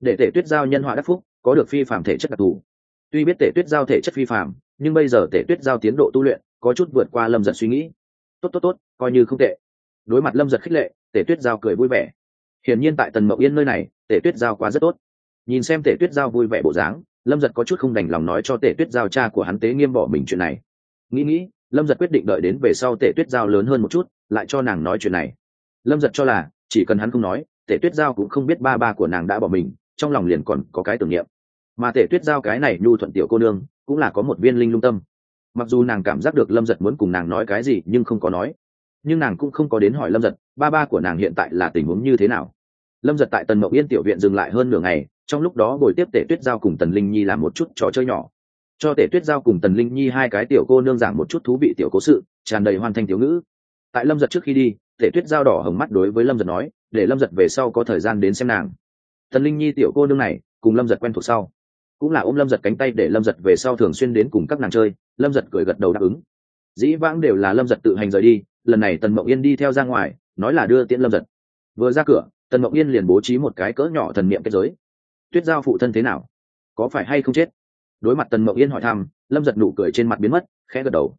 Để tể tuyết giao nhân họa đắc phúc, có được phi phạm thể chất đặc thù. Tuy biết tể tuyết giao thể chất phi phạm nhưng bây giờ tể tuyết giao tiến độ tu luyện, có chút vượt qua lâm giật suy nghĩ. Tốt tốt tốt, coi như không tệ. Đối mặt lâm giật khích lệ, tể tuyết giao cười vui vẻ hiển nhiên tại tần mậu yên nơi này, tể tuyết giao quá rất tốt. Nhìn xem tể tuyết giao vui vẻ bộ dáng, lâm giật có chút không đành lòng nói cho tể tuyết giao cha của hắn tế nghiêm bỏ mình chuyện này. Nghĩ nghĩ, lâm giật quyết định đợi đến về sau tể tuyết giao lớn hơn một chút, lại cho nàng nói chuyện này. Lâm giật cho là, chỉ cần hắn không nói, tể tuyết giao cũng không biết ba ba của nàng đã bỏ mình, trong lòng liền còn có cái tưởng niệm. Mà tể tuyết giao cái này nhu thuận tiểu cô nương, cũng là có một viên linh lung tâm. Mặc dù nàng cảm giác được lâm giật muốn cùng nàng nói cái gì, nhưng không có nói nhưng nàng cũng không có đến hỏi lâm giật, ba ba của nàng hiện tại là tình huống như thế nào? Lâm giật tại tần mậu yên tiểu viện dừng lại hơn nửa ngày, trong lúc đó bồi tiếp tể tuyết giao cùng tần linh nhi làm một chút trò chơi nhỏ. Cho tể tuyết giao cùng tần linh nhi hai cái tiểu cô nương giảng một chút thú vị tiểu cố sự, tràn đầy hoàn thành tiểu ngữ. Tại lâm giật trước khi đi tể tuyết Giao đỏ hồng mắt đối với lâm giật nói, để lâm giật về sau có thời gian đến xem nàng. Tần linh nhi tiểu cô nương này, cùng lâm giật quen thuộc sau. Cũng là ôm lâm giật cánh tay để lâm giật về sau thường xuyên đến cùng các nàng chơi, lâm giật cười gật đầu đáp ứng. Dĩ vãng đều là lâm giật tự hành rời đi lần này tần mộng yên đi theo ra ngoài, nói là đưa tiễn lâm giật. Vừa ra cửa, tần mộng yên liền bố trí một cái cỡ nhỏ thần niệm kết giới. Tuyết giao phụ thân thế nào? Có phải hay không chết? Đối mặt tần mộng yên hỏi thăm, lâm giật nụ cười trên mặt biến mất, khẽ gật đầu.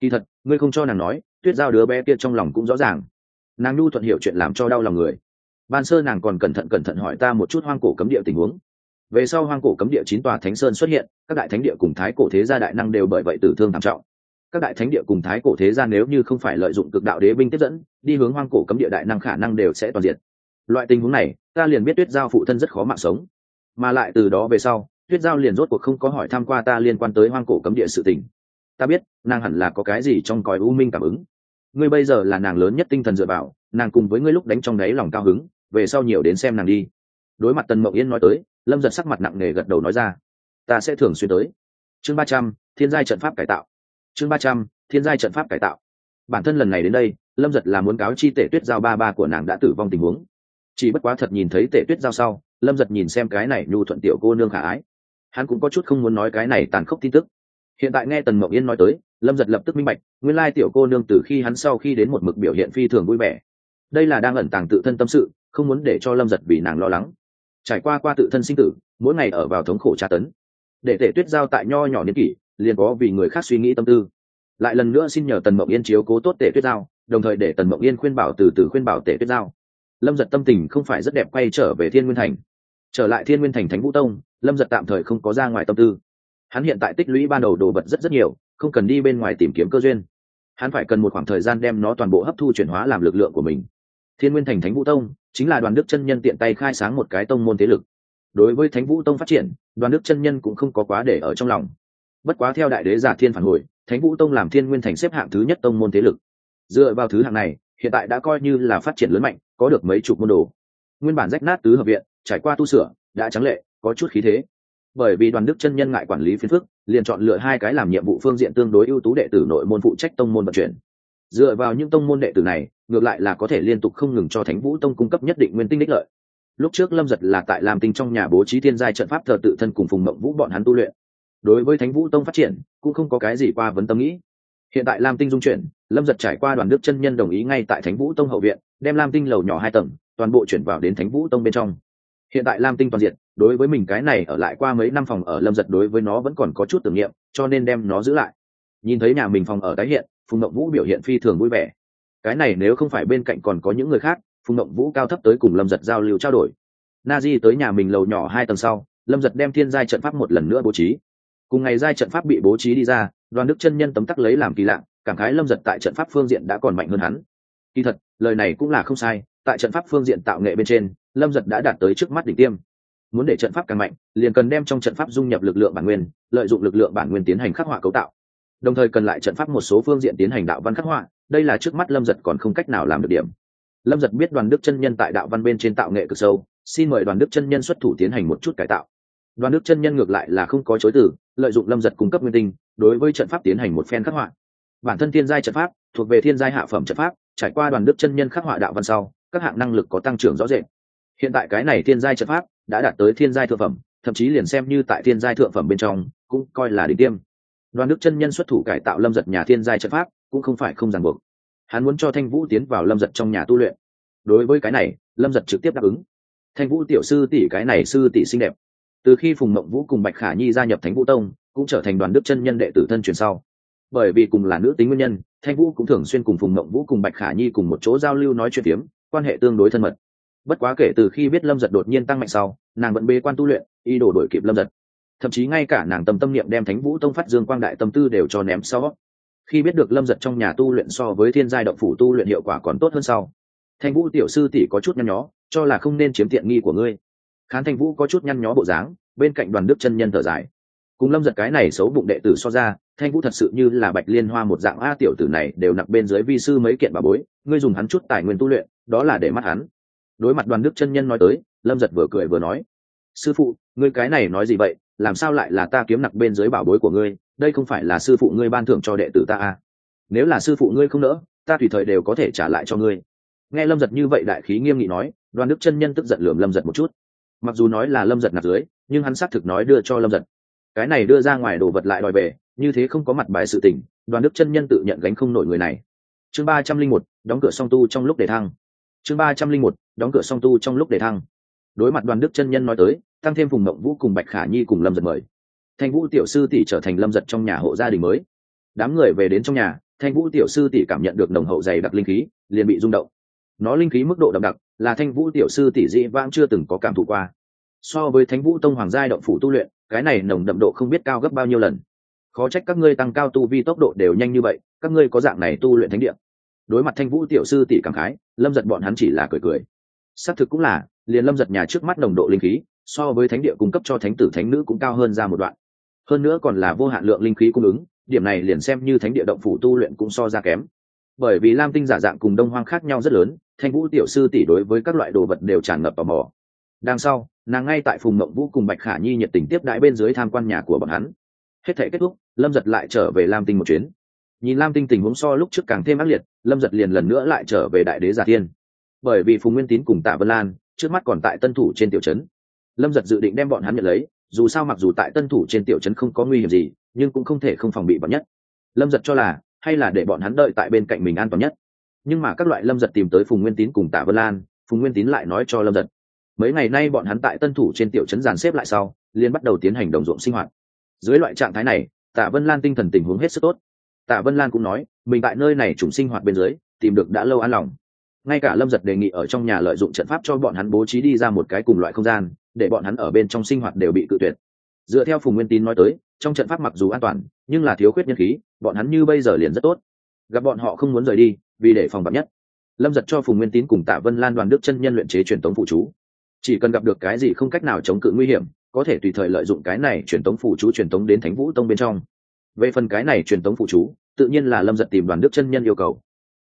Kỳ thật, ngươi không cho nàng nói, tuyết giao đứa bé kia trong lòng cũng rõ ràng. Nàng nhu thuận hiểu chuyện làm cho đau lòng người. Ban sơ nàng còn cẩn thận cẩn thận hỏi ta một chút hoang cổ cấm địa tình huống. Về sau hoang cổ cấm địa chín tòa thánh sơn xuất hiện, các đại thánh địa cùng thái cổ thế gia đại năng đều bởi vậy tử thương thảm trọng các đại thánh địa cùng thái cổ thế gia nếu như không phải lợi dụng cực đạo đế binh tiếp dẫn, đi hướng hoang cổ cấm địa đại năng khả năng đều sẽ toàn diện loại tình huống này, ta liền biết tuyết giao phụ thân rất khó mạng sống. Mà lại từ đó về sau, tuyết giao liền rốt cuộc không có hỏi tham q u a ta liên quan tới hoang cổ cấm địa sự tình. Ta biết, nàng hẳn là có cái gì trong còi u minh cảm ứng. Ngươi bây giờ là nàng lớn nhất tinh thần dựa vào, nàng cùng với ngươi lúc đánh trong đáy lòng cao hứng, về sau nhiều đến xem nàng đi. Đối mặt tần mộng yên nói tới, lâm giật sắc mặt nặng nề gật đầu nói ra. Ta sẽ thường xuyên tới. Chương ba trăm, thiên giai trận pháp cải tạo chương ba trăm, thiên giai trận pháp cải tạo. Bản thân lần này đến đây, lâm giật là muốn cáo chi tể tuyết giao ba ba của nàng đã tử vong tình huống. Chỉ bất quá thật nhìn thấy tể tuyết giao sau, lâm giật nhìn xem cái này nhu thuận tiểu cô nương khả ái. Hắn cũng có chút không muốn nói cái này tàn khốc tin tức. Hiện tại nghe tần mộng yên nói tới, lâm giật lập tức minh bạch, nguyên lai tiểu cô nương từ khi hắn sau khi đến một mực biểu hiện phi thường vui vẻ. Đây là đang ẩn tàng tự thân tâm sự, không muốn để cho lâm giật vì nàng lo lắng. Trải qua qua tự thân sinh tử, mỗi ngày ở vào thống khổ tra tấn. Để tể tuyết giao tại nho nhỏ niên kỷ liền có vì người khác suy nghĩ tâm tư. Lại lần nữa xin nhờ tần mộng yên chiếu cố tốt tể tuyết giao, đồng thời để tần mộng yên khuyên bảo từ từ khuyên bảo tể tuyết giao. Lâm giật tâm tình không phải rất đẹp quay trở về thiên nguyên thành. Trở lại thiên nguyên thành thánh vũ tông, lâm giật tạm thời không có ra ngoài tâm tư. Hắn hiện tại tích lũy ban đầu đồ vật rất rất nhiều, không cần đi bên ngoài tìm kiếm cơ duyên. Hắn phải cần một khoảng thời gian đem nó toàn bộ hấp thu chuyển hóa làm lực lượng của mình. Thiên nguyên thành thánh vũ tông chính là đoàn đức chân nhân tiện tay khai sáng một cái tông môn thế lực. Đối với thánh vũ tông phát triển, đoàn đức chân nhân cũng không có quá để ở trong lòng bất quá theo đại đế giả thiên phản hồi, thánh vũ tông làm thiên nguyên thành xếp hạng thứ nhất tông môn thế lực. Dựa vào thứ hạng này, hiện tại đã coi như là phát triển lớn mạnh, có được mấy chục môn đồ. Nguyên bản rách nát tứ hợp viện, trải qua tu sửa, đã trắng lệ, có chút khí thế. Bởi vì đoàn đức chân nhân ngại quản lý phiên phức, liền chọn lựa hai cái làm nhiệm vụ phương diện tương đối ưu tú đệ tử nội môn phụ trách tông môn vận chuyển. Dựa vào những tông môn đệ tử này, ngược lại là có thể liên tục không ngừng cho thánh vũ tông cung cấp nhất định nguyên tinh đích lợi. Lúc trước lâm giật là tại làm tinh trong nhà bố trí thiên giai trận pháp thờ tự thân cùng phùng mộng vũ bọn hắn tu luyện đối với thánh vũ tông phát triển, cũng không có cái gì qua vấn tâm nghĩ. Hiện tại lam tinh dung chuyển, lâm giật trải qua đoàn đức chân nhân đồng ý ngay tại thánh vũ tông hậu viện, đem lam tinh lầu nhỏ hai tầng, toàn bộ chuyển vào đến thánh vũ tông bên trong. Hiện tại lam tinh toàn diện, đối với mình cái này ở lại qua mấy năm phòng ở lâm giật đối với nó vẫn còn có chút tưởng niệm, cho nên đem nó giữ lại. Nhìn thấy nhà mình phòng ở tái hiện, phùng mộng vũ biểu hiện phi thường vui vẻ. Cái này nếu không phải bên cạnh còn có những người khác, phùng mộng vũ cao thấp tới cùng lâm giật giao lưu trao đổi. Na di tới nhà mình lầu nhỏ hai tầng sau, lâm giật đem thiên giai trận pháp một lần nữa bố trí cùng ngày giai trận pháp bị bố trí đi ra, đoàn đức chân nhân tấm tắc lấy làm kỳ lạ, cảm khái lâm giật tại trận pháp phương diện đã còn mạnh hơn hắn. Kỳ thật, lời này cũng là không sai, tại trận pháp phương diện tạo nghệ bên trên, lâm giật đã đạt tới trước mắt đỉnh tiêm. Muốn để trận pháp càng mạnh, liền cần đem trong trận pháp dung nhập lực lượng bản nguyên, lợi dụng lực lượng bản nguyên tiến hành khắc họa cấu tạo. Đồng thời cần lại trận pháp một số phương diện tiến hành đạo văn khắc họa, đây là trước mắt lâm giật còn không cách nào làm được điểm. Lâm giật biết đoàn đức chân nhân tại đạo văn bên trên tạo nghệ cực sâu, xin mời đoàn đức chân nhân xuất thủ tiến hành một chút cải tạo đoàn đức chân nhân ngược lại là không có chối từ, lợi dụng lâm giật cung cấp nguyên tinh, đối với trận pháp tiến hành một phen khắc họa. Bản thân thiên giai trận pháp thuộc về thiên giai hạ phẩm trận pháp, trải qua đoàn đức chân nhân khắc họa đạo văn sau, các hạng năng lực có tăng trưởng rõ rệt. Hiện tại cái này thiên giai trận pháp đã đạt tới thiên giai thượng phẩm, thậm chí liền xem như tại thiên giai thượng phẩm bên trong, cũng coi là đỉnh tiêm. Đoàn đức chân nhân xuất thủ cải tạo lâm giật nhà thiên giai trận pháp, cũng không phải không ràng buộc. Hắn muốn cho thanh vũ tiến vào lâm giật trong nhà tu luyện. Đối với cái này, lâm giật trực tiếp đáp ứng. Thanh vũ tiểu sư tỷ, cái này sư tỷ xinh đẹp từ khi phùng mộng vũ cùng bạch khả nhi gia nhập thánh vũ tông, cũng trở thành đoàn đức chân nhân đệ tử thân truyền sau. Bởi vì cùng là nữ tính nguyên nhân thanh vũ cũng thường xuyên cùng phùng mộng vũ cùng bạch khả nhi cùng một chỗ giao lưu nói chuyện tiếm quan hệ tương đối thân mật. Bất quá kể từ khi biết lâm giật đột nhiên tăng mạnh sau, nàng vẫn bê quan tu luyện y đổ đổi kịp lâm giật. Thậm chí ngay cả nàng tâm tâm niệm đem thánh vũ tông phát dương quang đại tâm tư đều cho ném sau. Khi biết được lâm giật trong nhà tu luyện so với thiên giai động phủ tu luyện hiệu quả còn tốt hơn sau thanh vũ tiểu sư tỷ có chút nhăn nhó, cho là không nên chiếm tiện nghi của ngươi khán thanh vũ có chút nhăn nhó bộ dáng, bên cạnh đoàn đức chân nhân thở dài. Cùng lâm giật cái này xấu bụng đệ tử so ra, thanh vũ thật sự như là bạch liên hoa một dạng a tiểu tử này đều nặng bên dưới vi sư mấy kiện bà bối, ngươi dùng hắn chút tài nguyên tu luyện, đó là để mắt hắn. Đối mặt đoàn đức chân nhân nói tới, lâm giật vừa cười vừa nói, sư phụ, ngươi cái này nói gì vậy? Làm sao lại là ta kiếm nặc bên dưới bảo bối của ngươi? Đây không phải là sư phụ ngươi ban thưởng cho đệ tử ta à. nếu là sư phụ ngươi không nỡ, ta tùy thời đều có thể trả lại cho ngươi. Nghe lâm giật như vậy đại khí nghiêm nghị nói, đoàn đức chân nhân tức giận lườm lâm giật một chút mặc dù nói là lâm giật nạp dưới, nhưng hắn xác thực nói đưa cho lâm giật. Cái này đưa ra ngoài đồ vật lại đòi về, như thế không có mặt bài sự tình, đoàn đức chân nhân tự nhận gánh không nổi người này. Chương ba trăm linh một, đóng cửa song tu trong lúc để thăng. Chương ba trăm linh một, đóng cửa song tu trong lúc để thăng. Đối mặt đoàn đức chân nhân nói tới, tăng thêm vùng mộng vũ cùng bạch khả nhi cùng lâm giật mời. Thanh vũ tiểu sư tỷ trở thành lâm giật trong nhà hộ gia đình mới. Đám người về đến trong nhà, thanh vũ tiểu sư tỷ cảm nhận được nồng hậu dày đặc linh khí, liền bị rung động. Nó linh khí mức độ đậm đặc là thanh vũ tiểu sư tỷ dị vãng chưa từng có cảm thụ qua. So với thánh vũ tông hoàng giai động phủ tu luyện, cái này nồng đậm độ không biết cao gấp bao nhiêu lần. Khó trách các ngươi tăng cao tu vi tốc độ đều nhanh như vậy, các ngươi có dạng này tu luyện thánh địa. Đối mặt thanh vũ tiểu sư tỷ cảm khái, lâm giật bọn hắn chỉ là cười cười. Xác thực cũng là, liền lâm giật nhà trước mắt nồng độ linh khí, so với thánh địa cung cấp cho thánh tử thánh nữ cũng cao hơn ra một đoạn. Hơn nữa còn là vô hạn lượng linh khí cung ứng, điểm này liền xem như thánh địa động phủ tu luyện cũng so ra kém bởi vì lam tinh giả dạng cùng đông hoang khác nhau rất lớn, thanh vũ tiểu sư tỷ đối với các loại đồ vật đều tràn ngập tò mò. Đằng sau, nàng ngay tại phùng mộng vũ cùng bạch khả nhi nhiệt tình tiếp đãi bên dưới tham quan nhà của bọn hắn. Hết thể kết thúc, lâm giật lại trở về lam tinh một chuyến. Nhìn lam tinh tình huống so lúc trước càng thêm ác liệt, lâm giật liền lần nữa lại trở về đại đế giả thiên. Bởi vì phùng nguyên tín cùng tạ vân lan, trước mắt còn tại tân thủ trên tiểu trấn. Lâm giật dự định đem bọn hắn nhận lấy, dù sao mặc dù tại tân thủ trên tiểu trấn không có nguy hiểm gì, nhưng cũng không thể không phòng bị bậc nhất. Lâm giật cho là hay là để bọn hắn đợi tại bên cạnh mình an toàn nhất. Nhưng mà các loại lâm giật tìm tới phùng nguyên tín cùng tạ vân lan, phùng nguyên tín lại nói cho lâm giật. Mấy ngày nay bọn hắn tại tân thủ trên tiểu trấn giàn xếp lại sau liên bắt đầu tiến hành đồng ruộng sinh hoạt. Dưới loại trạng thái này, tạ vân lan tinh thần tình huống hết sức tốt. Tạ vân lan cũng nói, mình tại nơi này chủng sinh hoạt bên dưới, tìm được đã lâu an lòng. Ngay cả lâm giật đề nghị ở trong nhà lợi dụng trận pháp cho bọn hắn bố trí đi ra một cái cùng loại không gian, để bọn hắn ở bên trong sinh hoạt đều bị cự tuyệt. Dựa theo phùng nguyên tín nói tới trong trận pháp mặc dù an toàn, nhưng là thiếu khuyết nhân khí, bọn hắn như bây giờ liền rất tốt. Gặp bọn họ không muốn rời đi, vì để phòng bạc nhất. Lâm giật cho phùng nguyên tín cùng tạ vân lan đoàn đức chân nhân luyện chế truyền tống phụ chú. Chỉ cần gặp được cái gì không cách nào chống cự nguy hiểm, có thể tùy thời lợi dụng cái này truyền tống phụ chú truyền tống đến thánh vũ tông bên trong. Về phần cái này truyền tống phụ chú, tự nhiên là lâm giật tìm đoàn đức chân nhân yêu cầu.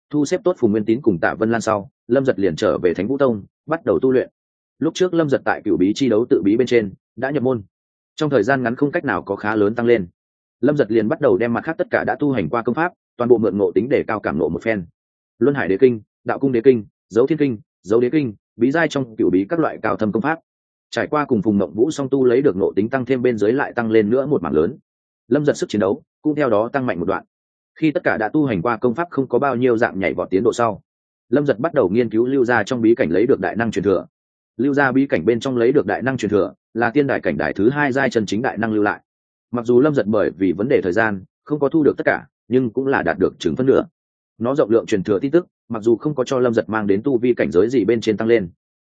Thu xếp tốt phùng nguyên tín cùng tạ vân lan sau, lâm giật liền trở về thánh vũ tông, bắt đầu tu luyện. Lúc trước lâm giật tại cựu bí chi đấu tự bí bên trên, đã nhập môn trong thời gian ngắn không cách nào có khá lớn tăng lên. Lâm giật liền bắt đầu đem mặt khác tất cả đã tu hành qua công pháp, toàn bộ mượn ngộ tính để cao cảm nộ một phen. Luân hải đế kinh, đạo cung đế kinh, dấu thiên kinh, dấu đế kinh, bí giai trong cựu bí các loại cao thâm công pháp. Trải qua cùng phùng mộng vũ song tu lấy được nộ tính tăng thêm bên dưới lại tăng lên nữa một mảng lớn. Lâm giật sức chiến đấu cũng theo đó tăng mạnh một đoạn. Khi tất cả đã tu hành qua công pháp không có bao nhiêu dạng nhảy vọt tiến độ sau, lâm giật bắt đầu nghiên cứu lưu ra trong bí cảnh lấy được đại năng truyền thừa. Lưu ra bí cảnh bên trong lấy được đại năng truyền thừa là tiên đại cảnh đại thứ hai giai chân chính đại năng lưu lại. Mặc dù lâm giật bởi vì vấn đề thời gian, không có thu được tất cả, nhưng cũng là đạt được chứng phân nửa. Nó rộng lượng truyền thừa tin tức, mặc dù không có cho lâm giật mang đến tu vi cảnh giới gì bên trên tăng lên,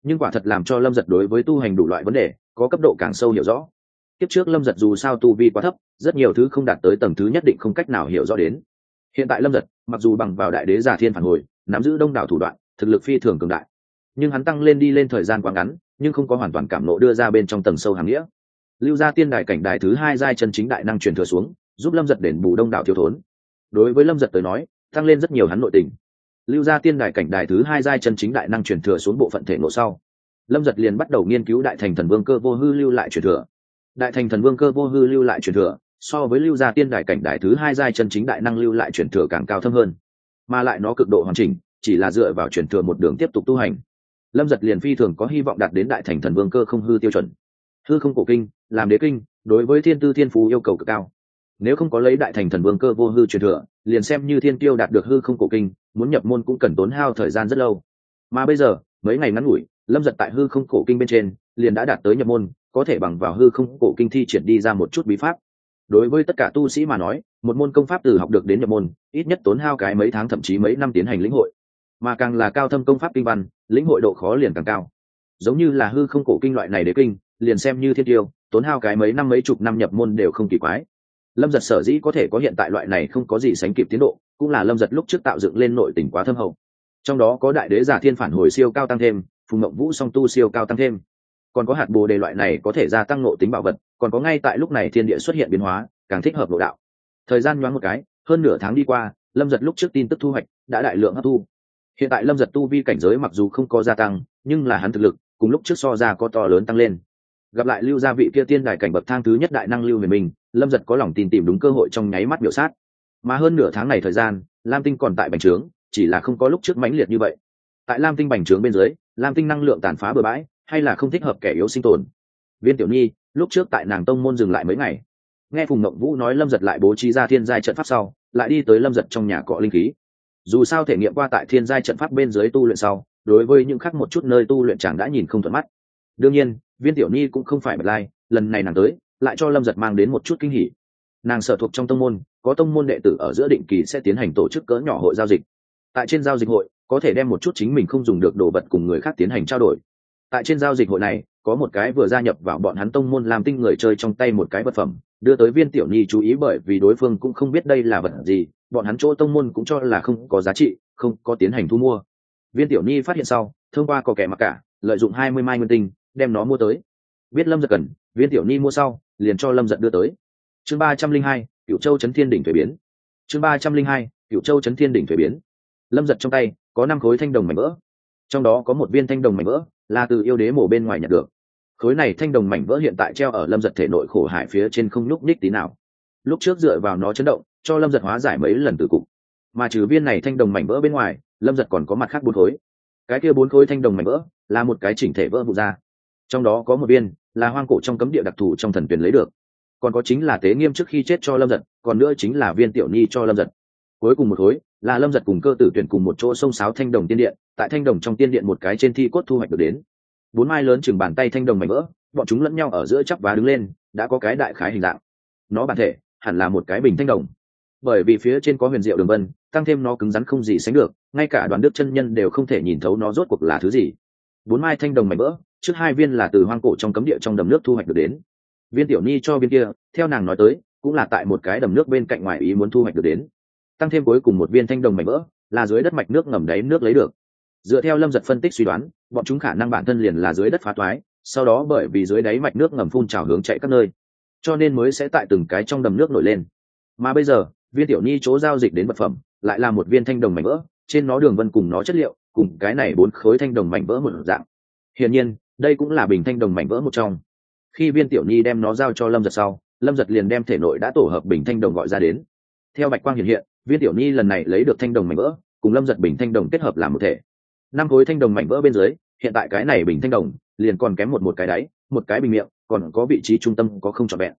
nhưng quả thật làm cho lâm giật đối với tu hành đủ loại vấn đề, có cấp độ càng sâu hiểu rõ. Tiếp trước lâm giật dù sao tu vi quá thấp, rất nhiều thứ không đạt tới tầng thứ nhất định không cách nào hiểu rõ đến. Hiện tại lâm giật, mặc dù bằng vào đại đế giả thiên phản hồi, nắm giữ đông đảo thủ đoạn, thực lực phi thường cường đại nhưng hắn tăng lên đi lên thời gian quá ngắn, nhưng không có hoàn toàn cảm nộ đưa ra bên trong tầng sâu hàng nghĩa. Lưu ra tiên đài cảnh đài thứ hai giai chân chính đại năng truyền thừa xuống, giúp lâm giật đền bù đông đảo thiếu thốn. Đối với lâm giật tới nói, tăng lên rất nhiều hắn nội tình. Lưu ra tiên đài cảnh đài thứ hai giai chân chính đại năng truyền thừa xuống bộ phận thể nộ sau, lâm giật liền bắt đầu nghiên cứu đại thành thần vương cơ vô hư lưu lại truyền thừa. Đại thành thần vương cơ vô hư lưu lại truyền thừa, so với lưu gia tiên đài cảnh đài thứ hai giai chân chính đại năng lưu lại truyền thừa càng cao thâm hơn. Mà lại nó cực độ hoàn chỉnh, chỉ là dựa vào truyền thừa một đường tiếp tục tu hành lâm giật liền phi thường có hy vọng đạt đến đại thành thần vương cơ không hư tiêu chuẩn. Hư không cổ kinh, làm đế kinh, đối với thiên tư thiên phú yêu cầu cực cao. Nếu không có lấy đại thành thần vương cơ vô hư truyền thừa, liền xem như thiên tiêu đạt được hư không cổ kinh, muốn nhập môn cũng cần tốn hao thời gian rất lâu. Mà bây giờ, mấy ngày ngắn ngủi, lâm giật tại hư không cổ kinh bên trên, liền đã đạt tới nhập môn, có thể bằng vào hư không cổ kinh thi triển đi ra một chút bí pháp. Đối với tất cả tu sĩ mà nói, một môn công pháp từ học được đến nhập môn, ít nhất tốn hao cái mấy tháng thậm chí mấy năm tiến hành lĩnh hội mà càng là cao thâm công pháp kinh văn, lĩnh hội độ khó liền càng cao. Giống như là hư không cổ kinh loại này đế kinh, liền xem như thiên tiêu, tốn hao cái mấy năm mấy chục năm nhập môn đều không kỳ quái. Lâm giật sở dĩ có thể có hiện tại loại này không có gì sánh kịp tiến độ, cũng là lâm giật lúc trước tạo dựng lên nội tỉnh quá thâm hậu. Trong đó có đại đế giả thiên phản hồi siêu cao tăng thêm, phùng mộng vũ song tu siêu cao tăng thêm. Còn có hạt bồ đề loại này có thể gia tăng nộ tính bảo vật, còn có ngay tại lúc này thiên địa xuất hiện biến hóa, càng thích hợp nội đạo. Thời gian nhoáng một cái, hơn nửa tháng đi qua, lâm giật lúc trước tin tức thu hoạch đã đại lượng hấp thu hiện tại lâm giật tu vi cảnh giới mặc dù không có gia tăng, nhưng là hắn thực lực, cùng lúc trước so ra có to lớn tăng lên. Gặp lại lưu gia vị kia tiên đài cảnh bậc thang thứ nhất đại năng lưu về mình lâm giật có lòng tin tìm đúng cơ hội trong nháy mắt biểu sát. Mà hơn nửa tháng này thời gian, lam tinh còn tại bành trướng, chỉ là không có lúc trước mãnh liệt như vậy. Tại lam tinh bành trướng bên dưới, lam tinh năng lượng tàn phá bừa bãi, hay là không thích hợp kẻ yếu sinh tồn. Viên tiểu nhi, lúc trước tại nàng tông môn dừng lại mấy ngày. Nghe phùng mộng vũ nói lâm giật lại bố trí ra thiên giai trận pháp sau, lại đi tới lâm giật trong nhà cọ linh khí dù sao thể nghiệm qua tại thiên giai trận pháp bên dưới tu luyện sau, đối với những khác một chút nơi tu luyện chàng đã nhìn không thuận mắt. Đương nhiên, viên tiểu nhi cũng không phải bật lai, lần này nàng tới, lại cho lâm giật mang đến một chút kinh hỉ. Nàng sở thuộc trong tông môn, có tông môn đệ tử ở giữa định kỳ sẽ tiến hành tổ chức cỡ nhỏ hội giao dịch. Tại trên giao dịch hội, có thể đem một chút chính mình không dùng được đồ vật cùng người khác tiến hành trao đổi. Tại trên giao dịch hội này, có một cái vừa gia nhập vào bọn hắn tông môn làm tinh người chơi trong tay một cái vật phẩm, đưa tới viên tiểu nhi chú ý bởi vì đối phương cũng không biết đây là vật gì bọn hắn chỗ tông môn cũng cho là không có giá trị, không có tiến hành thu mua. Viên tiểu nhi phát hiện sau, thông qua có kẻ mặc cả, lợi dụng hai mươi mai nguyên tinh, đem nó mua tới. Biết lâm giật cần, viên tiểu nhi mua sau, liền cho lâm giật đưa tới. Chương ba trăm linh hai cựu châu trấn thiên đỉnh thuế biến. Chương ba trăm linh hai cựu châu trấn thiên đỉnh thuế biến. Lâm giật trong tay, có năm khối thanh đồng mảnh vỡ. Trong đó có một viên thanh đồng mảnh vỡ, là từ yêu đế mổ bên ngoài nhận được. Khối này thanh đồng mảnh vỡ hiện tại treo ở lâm giật thể nội khổ hải phía trên không nhúc nhích tí nào lúc trước dựa vào nó chấn động, cho lâm giật hóa giải mấy lần từ cục. Mà trừ viên này thanh đồng mảnh vỡ bên ngoài, lâm giật còn có mặt khác bốn khối. Cái kia bốn khối thanh đồng mảnh vỡ là một cái chỉnh thể vỡ vụ ra. Trong đó có một viên là hoang cổ trong cấm địa đặc thù trong thần tuyển lấy được. Còn có chính là tế nghiêm trước khi chết cho lâm giật, còn nữa chính là viên tiểu ni cho lâm giật. Cuối cùng một khối là lâm giật cùng cơ tử tuyển cùng một chỗ sông sáo thanh đồng tiên điện, tại thanh đồng trong tiên điện một cái trên thi cốt thu hoạch được đến. Bốn mai lớn chừng bàn tay thanh đồng mảnh vỡ, bọn chúng lẫn nhau ở giữa chắp và đứng lên, đã có cái đại khái hình dạng. Nó bản thể hẳn là một cái bình thanh đồng. Bởi vì phía trên có huyền diệu đường vân, tăng thêm nó cứng rắn không gì sánh được, ngay cả đoàn đức chân nhân đều không thể nhìn thấu nó rốt cuộc là thứ gì. Bốn mai thanh đồng mảnh vỡ, trước hai viên là từ hoang cổ trong cấm địa trong đầm nước thu hoạch được đến. Viên tiểu ni cho viên kia, theo nàng nói tới, cũng là tại một cái đầm nước bên cạnh ngoài ý muốn thu hoạch được đến. Tăng thêm cuối cùng một viên thanh đồng mảnh vỡ, là dưới đất mạch nước ngầm đáy nước lấy được. Dựa theo lâm giật phân tích suy đoán, bọn chúng khả năng bản thân liền là dưới đất phá toái, sau đó bởi vì dưới đáy mạch nước ngầm phun trào hướng chạy các nơi cho nên mới sẽ tại từng cái trong đầm nước nổi lên. Mà bây giờ, viên tiểu ni chỗ giao dịch đến vật phẩm, lại là một viên thanh đồng mảnh vỡ, trên nó đường vân cùng nó chất liệu, cùng cái này bốn khối thanh đồng mảnh vỡ một dạng. Hiển nhiên, đây cũng là bình thanh đồng mảnh vỡ một trong. Khi viên tiểu nhi đem nó giao cho lâm giật sau, lâm giật liền đem thể nội đã tổ hợp bình thanh đồng gọi ra đến. Theo bạch quang hiện hiện, viên tiểu nhi lần này lấy được thanh đồng mảnh vỡ, cùng lâm giật bình thanh đồng kết hợp làm một thể. Năm khối thanh đồng mảnh vỡ bên dưới, hiện tại cái này bình thanh đồng liền còn kém một một cái đáy một cái bình miệng, còn có vị trí trung tâm có không trọn vẹn.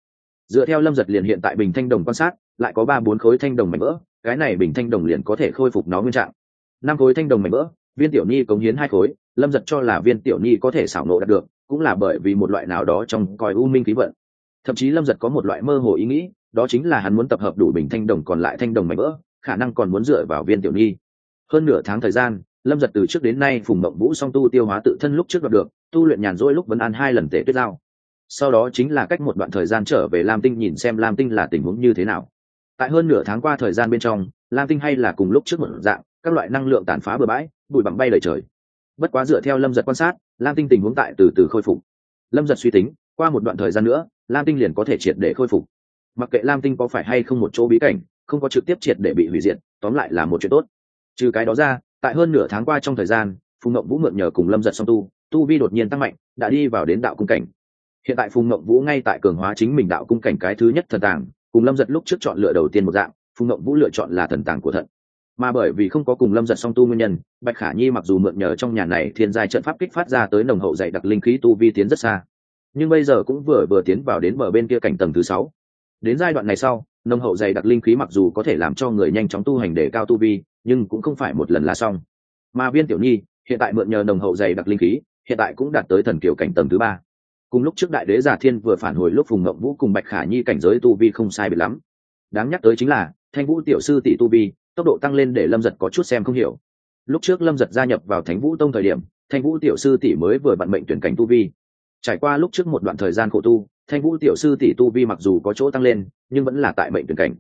Dựa theo lâm giật liền hiện tại bình thanh đồng quan sát, lại có ba bốn khối thanh đồng mảnh vỡ, cái này bình thanh đồng liền có thể khôi phục nó nguyên trạng. Năm khối thanh đồng mảnh vỡ, viên tiểu nhi cống hiến hai khối, lâm giật cho là viên tiểu nhi có thể xảo nộ đạt được, cũng là bởi vì một loại nào đó trong coi u minh khí vận. Thậm chí lâm giật có một loại mơ hồ ý nghĩ, đó chính là hắn muốn tập hợp đủ bình thanh đồng còn lại thanh đồng mảnh vỡ, khả năng còn muốn dựa vào viên tiểu nhi hơn nửa tháng thời gian lâm giật từ trước đến nay phùng mộng vũ song tu tiêu hóa tự thân lúc trước gặp được, tu luyện nhàn rỗi lúc vẫn ăn hai lần tể tuyết giao. Sau đó chính là cách một đoạn thời gian trở về lam tinh nhìn xem lam tinh là tình huống như thế nào. Tại hơn nửa tháng qua thời gian bên trong, lam tinh hay là cùng lúc trước một dạng, các loại năng lượng tàn phá bừa bãi, bụi bằng bay lời trời. Bất quá dựa theo lâm giật quan sát, lam tinh tình huống tại từ từ khôi phục. Lâm giật suy tính, qua một đoạn thời gian nữa, lam tinh liền có thể triệt để khôi phục. Mặc kệ lam tinh có phải hay không một chỗ bí cảnh, không có trực tiếp triệt để bị hủy diệt, tóm lại là một chuyện tốt. Trừ cái đó ra tại hơn nửa tháng qua trong thời gian, phùng ngậm vũ mượn nhờ cùng lâm giật song tu tu vi đột nhiên tăng mạnh, đã đi vào đến đạo cung cảnh. Hiện tại phùng ngậm vũ ngay tại cường hóa chính mình đạo cung cảnh cái thứ nhất thần tàng, cùng lâm giật lúc trước chọn lựa đầu tiên một dạng, phùng ngậm vũ lựa chọn là thần tàng của thận. Mà bởi vì không có cùng lâm giật song tu nguyên nhân, bạch khả nhi mặc dù mượn nhờ trong nhà này thiên giai trận pháp kích phát ra tới nồng hậu dạy đặc linh khí tu vi tiến rất xa, nhưng bây giờ cũng vừa vừa tiến vào đến bờ bên kia cảnh tầng thứ sáu. Đến giai đoạn này sau nồng hậu dày đặc linh khí mặc dù có thể làm cho người nhanh chóng tu hành để cao tu vi, nhưng cũng không phải một lần là xong. Mà viên tiểu nhi, hiện tại mượn nhờ nồng hậu dày đặc linh khí, hiện tại cũng đạt tới thần kiểu cảnh tầng thứ ba. Cùng lúc trước đại đế giả thiên vừa phản hồi lúc phùng ngậm vũ cùng bạch khả nhi cảnh giới tu vi không sai biệt lắm. Đáng nhắc tới chính là, thanh vũ tiểu sư tỷ tu vi, tốc độ tăng lên để lâm giật có chút xem không hiểu. Lúc trước lâm giật gia nhập vào thánh vũ tông thời điểm, thanh vũ tiểu sư tỷ mới vừa vận mệnh tuyển cảnh tu vi. Trải qua lúc trước một đoạn thời gian khổ tu thanh vũ tiểu sư tỷ tu vi mặc dù có chỗ tăng lên, nhưng vẫn là tại mệnh tuyển cảnh.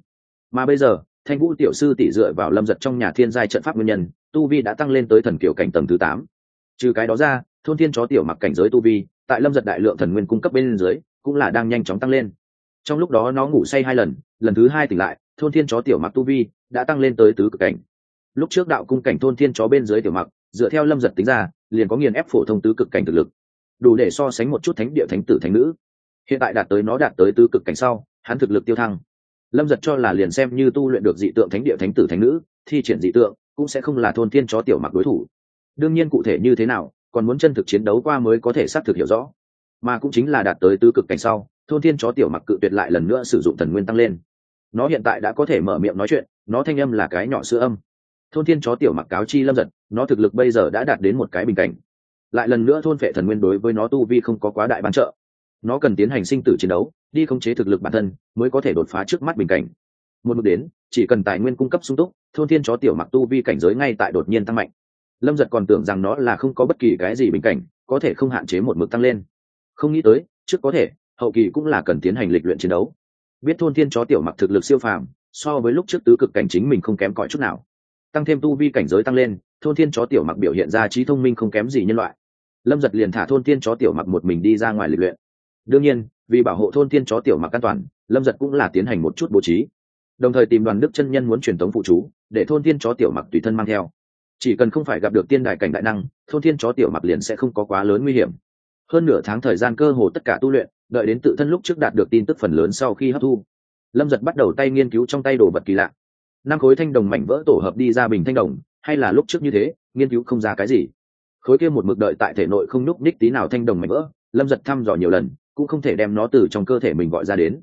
Mà bây giờ, thanh vũ tiểu sư tỷ dựa vào lâm giật trong nhà thiên giai trận pháp nguyên nhân, tu vi đã tăng lên tới thần kiểu cảnh tầng thứ tám. Trừ cái đó ra, thôn thiên chó tiểu mặc cảnh giới tu vi, tại lâm giật đại lượng thần nguyên cung cấp bên dưới, cũng là đang nhanh chóng tăng lên. Trong lúc đó nó ngủ say hai lần lần thứ hai tỉnh lại, thôn thiên chó tiểu mặc tu vi đã tăng lên tới tứ cực cảnh. Lúc trước đạo cung cảnh thôn thiên chó bên dưới tiểu mặc, dựa theo lâm giật tính ra, liền có nghiền ép phổ thông tứ cực cảnh thực lực. Đủ để so sánh một chút thánh địa thánh tử thánh nữ hiện tại đạt tới nó đạt tới tứ cực cảnh sau, hắn thực lực tiêu thăng. Lâm giật cho là liền xem như tu luyện được dị tượng thánh địa thánh tử thánh nữ, thi triển dị tượng cũng sẽ không là thôn thiên chó tiểu mặc đối thủ. Đương nhiên cụ thể như thế nào, còn muốn chân thực chiến đấu qua mới có thể xác thực hiểu rõ. Mà cũng chính là đạt tới tứ cực cảnh sau, thôn thiên chó tiểu mặc cự tuyệt lại lần nữa sử dụng thần nguyên tăng lên. Nó hiện tại đã có thể mở miệng nói chuyện, nó thanh âm là cái nhỏ sữa âm. Thôn thiên chó tiểu mặc cáo chi lâm giật, nó thực lực bây giờ đã đạt đến một cái bình cảnh. Lại lần nữa thôn phệ thần nguyên đối với nó tu vi không có quá đại ban trợ nó cần tiến hành sinh tử chiến đấu, đi khống chế thực lực bản thân mới có thể đột phá trước mắt bình cảnh. Một mực đến, chỉ cần tài nguyên cung cấp sung túc, thôn thiên chó tiểu mặc tu vi cảnh giới ngay tại đột nhiên tăng mạnh. Lâm giật còn tưởng rằng nó là không có bất kỳ cái gì bình cảnh, có thể không hạn chế một mực tăng lên. Không nghĩ tới, trước có thể, hậu kỳ cũng là cần tiến hành lịch luyện chiến đấu. Biết thôn thiên chó tiểu mặc thực lực siêu phàm, so với lúc trước tứ cực cảnh chính mình không kém cỏi chút nào. Tăng thêm tu vi cảnh giới tăng lên, thôn thiên chó tiểu mặc biểu hiện ra trí thông minh không kém gì nhân loại. Lâm giật liền thả thôn thiên chó tiểu mặc một mình đi ra ngoài lịch luyện đương nhiên, vì bảo hộ thôn thiên chó tiểu mặc an toàn, lâm giật cũng là tiến hành một chút bố trí. Đồng thời tìm đoàn đức chân nhân muốn truyền tống phụ chú, để thôn thiên chó tiểu mặc tùy thân mang theo. Chỉ cần không phải gặp được tiên đại cảnh đại năng, thôn thiên chó tiểu mặc liền sẽ không có quá lớn nguy hiểm. Hơn nửa tháng thời gian cơ hồ tất cả tu luyện, đợi đến tự thân lúc trước đạt được tin tức phần lớn sau khi hấp thu, lâm giật bắt đầu tay nghiên cứu trong tay đồ vật kỳ lạ. Năm khối thanh đồng mảnh vỡ tổ hợp đi ra bình thanh đồng, hay là lúc trước như thế, nghiên cứu không ra cái gì. Khối kia một mực đợi tại thể nội không nhúc ních tí nào thanh đồng mảnh vỡ, lâm giật thăm dò nhiều lần cũng không thể đem nó từ trong cơ thể mình gọi ra đến.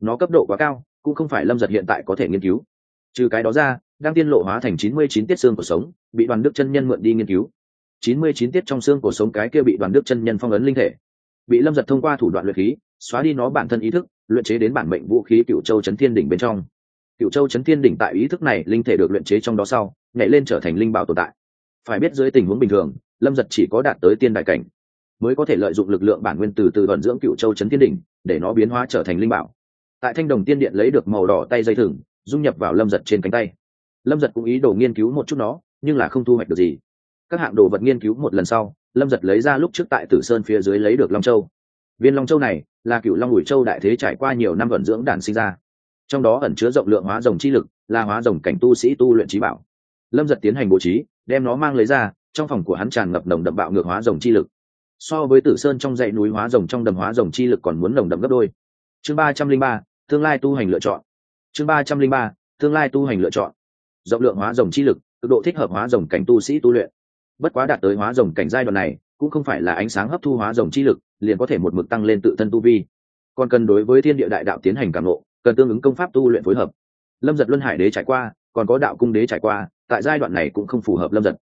Nó cấp độ quá cao, cũng không phải lâm giật hiện tại có thể nghiên cứu. Trừ cái đó ra, đang tiên lộ hóa thành chín mươi chín tiết xương của sống, bị đoàn đức chân nhân mượn đi nghiên cứu. chín mươi chín tiết trong xương của sống cái kia bị đoàn đức chân nhân phong ấn linh thể. Bị lâm giật thông qua thủ đoạn luyện khí, xóa đi nó bản thân ý thức, luyện chế đến bản mệnh vũ khí cựu châu chấn thiên đỉnh bên trong. Cựu châu chấn thiên đỉnh tại ý thức này linh thể được luyện chế trong đó sau, nhảy lên trở thành linh bảo tồn tại. Phải biết dưới tình huống bình thường, lâm giật chỉ có đạt tới tiên đại cảnh mới có thể lợi dụng lực lượng bản nguyên từ từ vận dưỡng cựu châu chấn thiên đỉnh, để nó biến hóa trở thành linh bảo. Tại thanh đồng tiên điện lấy được màu đỏ tay dây thừng, dung nhập vào lâm giật trên cánh tay. Lâm giật cũng ý đồ nghiên cứu một chút nó, nhưng là không thu hoạch được gì. Các hạng đồ vật nghiên cứu một lần sau, lâm giật lấy ra lúc trước tại tử sơn phía dưới lấy được long châu. Viên long châu này là cựu long ủi châu đại thế trải qua nhiều năm vận dưỡng đản sinh ra. Trong đó ẩn chứa rộng lượng hóa rồng chi lực, là hóa rồng cảnh tu sĩ tu luyện trí bảo. Lâm giật tiến hành bố trí, đem nó mang lấy ra, trong phòng của hắn tràn ngập nồng đậm bạo ngược hóa rồng chi lực so với tử sơn trong dãy núi hóa rồng trong đầm hóa rồng chi lực còn muốn nồng đậm gấp đôi. Chương ba trăm linh ba tương lai tu hành lựa chọn. Chương ba trăm linh ba tương lai tu hành lựa chọn. Rộng lượng hóa rồng chi lực cực độ thích hợp hóa rồng cảnh tu sĩ tu luyện. Bất quá đạt tới hóa rồng cảnh giai đoạn này cũng không phải là ánh sáng hấp thu hóa rồng chi lực liền có thể một mực tăng lên tự thân tu vi. Còn cần đối với thiên địa đại đạo tiến hành cảm lộ, cần tương ứng công pháp tu luyện phối hợp. Lâm giật luân hải đế trải qua còn có đạo cung đế trải qua tại giai đoạn này cũng không phù hợp lâm giật.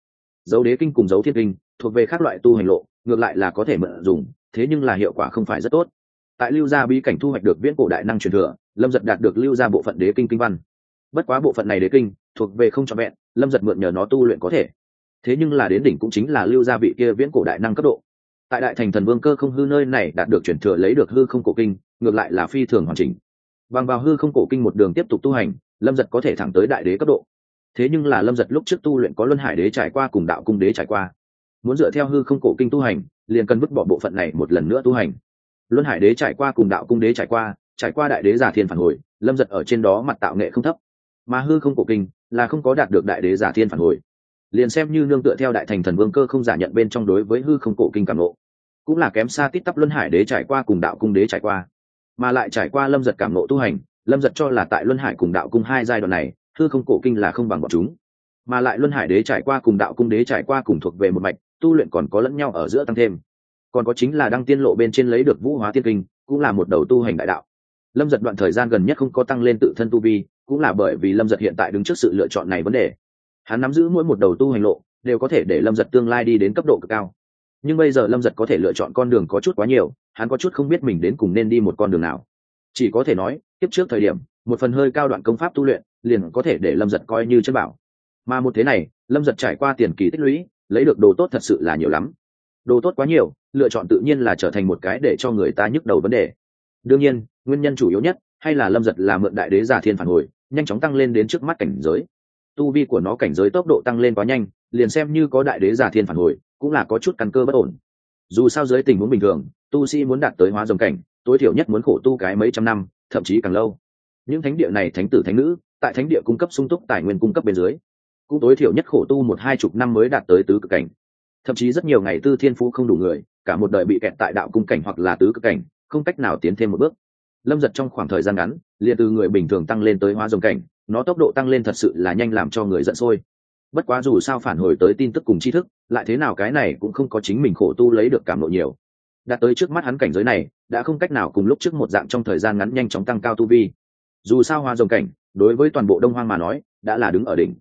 Dấu đế kinh cùng dấu thiên kinh thuộc về các loại tu hành lộ ngược lại là có thể mượn dùng, thế nhưng là hiệu quả không phải rất tốt. Tại lưu gia bí cảnh thu hoạch được viễn cổ đại năng truyền thừa, lâm giật đạt được lưu gia bộ phận đế kinh kinh văn. Bất quá bộ phận này đế kinh, thuộc về không trọn vẹn, lâm giật mượn nhờ nó tu luyện có thể. Thế nhưng là đến đỉnh cũng chính là lưu gia vị kia viễn cổ đại năng cấp độ. Tại đại thành thần vương cơ không hư nơi này đạt được truyền thừa lấy được hư không cổ kinh, ngược lại là phi thường hoàn chỉnh. Bằng vào hư không cổ kinh một đường tiếp tục tu hành, lâm giật có thể thẳng tới đại đế cấp độ. Thế nhưng là lâm giật lúc trước tu luyện có luân hải đế trải qua cùng đạo cung đế trải qua muốn dựa theo hư không cổ kinh tu hành, liền cần vứt bỏ bộ phận này một lần nữa tu hành. Luân hải đế trải qua cùng đạo cung đế trải qua trải qua đại đế giả thiên phản hồi, lâm giật ở trên đó mặt tạo nghệ không thấp. Mà hư không cổ kinh là không có đạt được đại đế giả thiên phản hồi. Liền xem như nương tựa theo đại thành thần vương cơ không giả nhận bên trong đối với hư không cổ kinh cảm lộ cũng là kém xa tít tắp luân hải đế trải qua cùng đạo cung đế trải qua. Mà lại trải qua lâm giật cảm lộ tu hành, lâm giật cho là tại luân hải cùng đạo cung hai giai đoạn này, hư không cổ kinh là không bằng bọn chúng. Mà lại luân hải đế trải qua cùng đạo cung đế trải qua cùng thuộc về một mạch tu luyện còn có lẫn nhau ở giữa tăng thêm. Còn có chính là đăng tiên lộ bên trên lấy được vũ hóa tiên kinh, cũng là một đầu tu hành đại đạo. Lâm giật đoạn thời gian gần nhất không có tăng lên tự thân tu vi, cũng là bởi vì lâm giật hiện tại đứng trước sự lựa chọn này vấn đề. Hắn nắm giữ mỗi một đầu tu hành lộ, đều có thể để lâm giật tương lai đi đến cấp độ cực cao. Nhưng bây giờ lâm giật có thể lựa chọn con đường có chút quá nhiều, hắn có chút không biết mình đến cùng nên đi một con đường nào. Chỉ có thể nói tiếp trước thời điểm, một phần hơi cao đoạn công pháp tu luyện, liền có thể để lâm giật coi như chân bảo. Mà một thế này, lâm giật trải qua tiền kỳ tích lũy lấy được đồ tốt thật sự là nhiều lắm. Đồ tốt quá nhiều, lựa chọn tự nhiên là trở thành một cái để cho người ta nhức đầu vấn đề. Đương nhiên, nguyên nhân chủ yếu nhất, hay là lâm giật là mượn đại đế giả thiên phản hồi, nhanh chóng tăng lên đến trước mắt cảnh giới. Tu vi của nó cảnh giới tốc độ tăng lên quá nhanh, liền xem như có đại đế giả thiên phản hồi, cũng là có chút căn cơ bất ổn. Dù sao dưới tình huống bình thường, tu sĩ muốn đạt tới hóa dòng cảnh, tối thiểu nhất muốn khổ tu cái mấy trăm năm, thậm chí càng lâu. Những thánh địa này thánh tử thánh nữ, tại thánh địa cung cấp sung túc tài nguyên cung cấp bên dưới cũng tối thiểu nhất khổ tu một hai chục năm mới đạt tới tứ cực cảnh. Thậm chí rất nhiều ngày tư thiên phú không đủ người, cả một đời bị kẹt tại đạo cung cảnh hoặc là tứ cực cảnh, không cách nào tiến thêm một bước. Lâm giật trong khoảng thời gian ngắn, liền từ người bình thường tăng lên tới hóa dòng cảnh, nó tốc độ tăng lên thật sự là nhanh làm cho người giận sôi. Bất quá dù sao phản hồi tới tin tức cùng tri thức, lại thế nào cái này cũng không có chính mình khổ tu lấy được cảm lộ nhiều. Đạt tới trước mắt hắn cảnh giới này, đã không cách nào cùng lúc trước một dạng trong thời gian ngắn nhanh chóng tăng cao tu vi. Dù sao hoa rồng cảnh, đối với toàn bộ đông hoang mà nói, đã là đứng ở đỉnh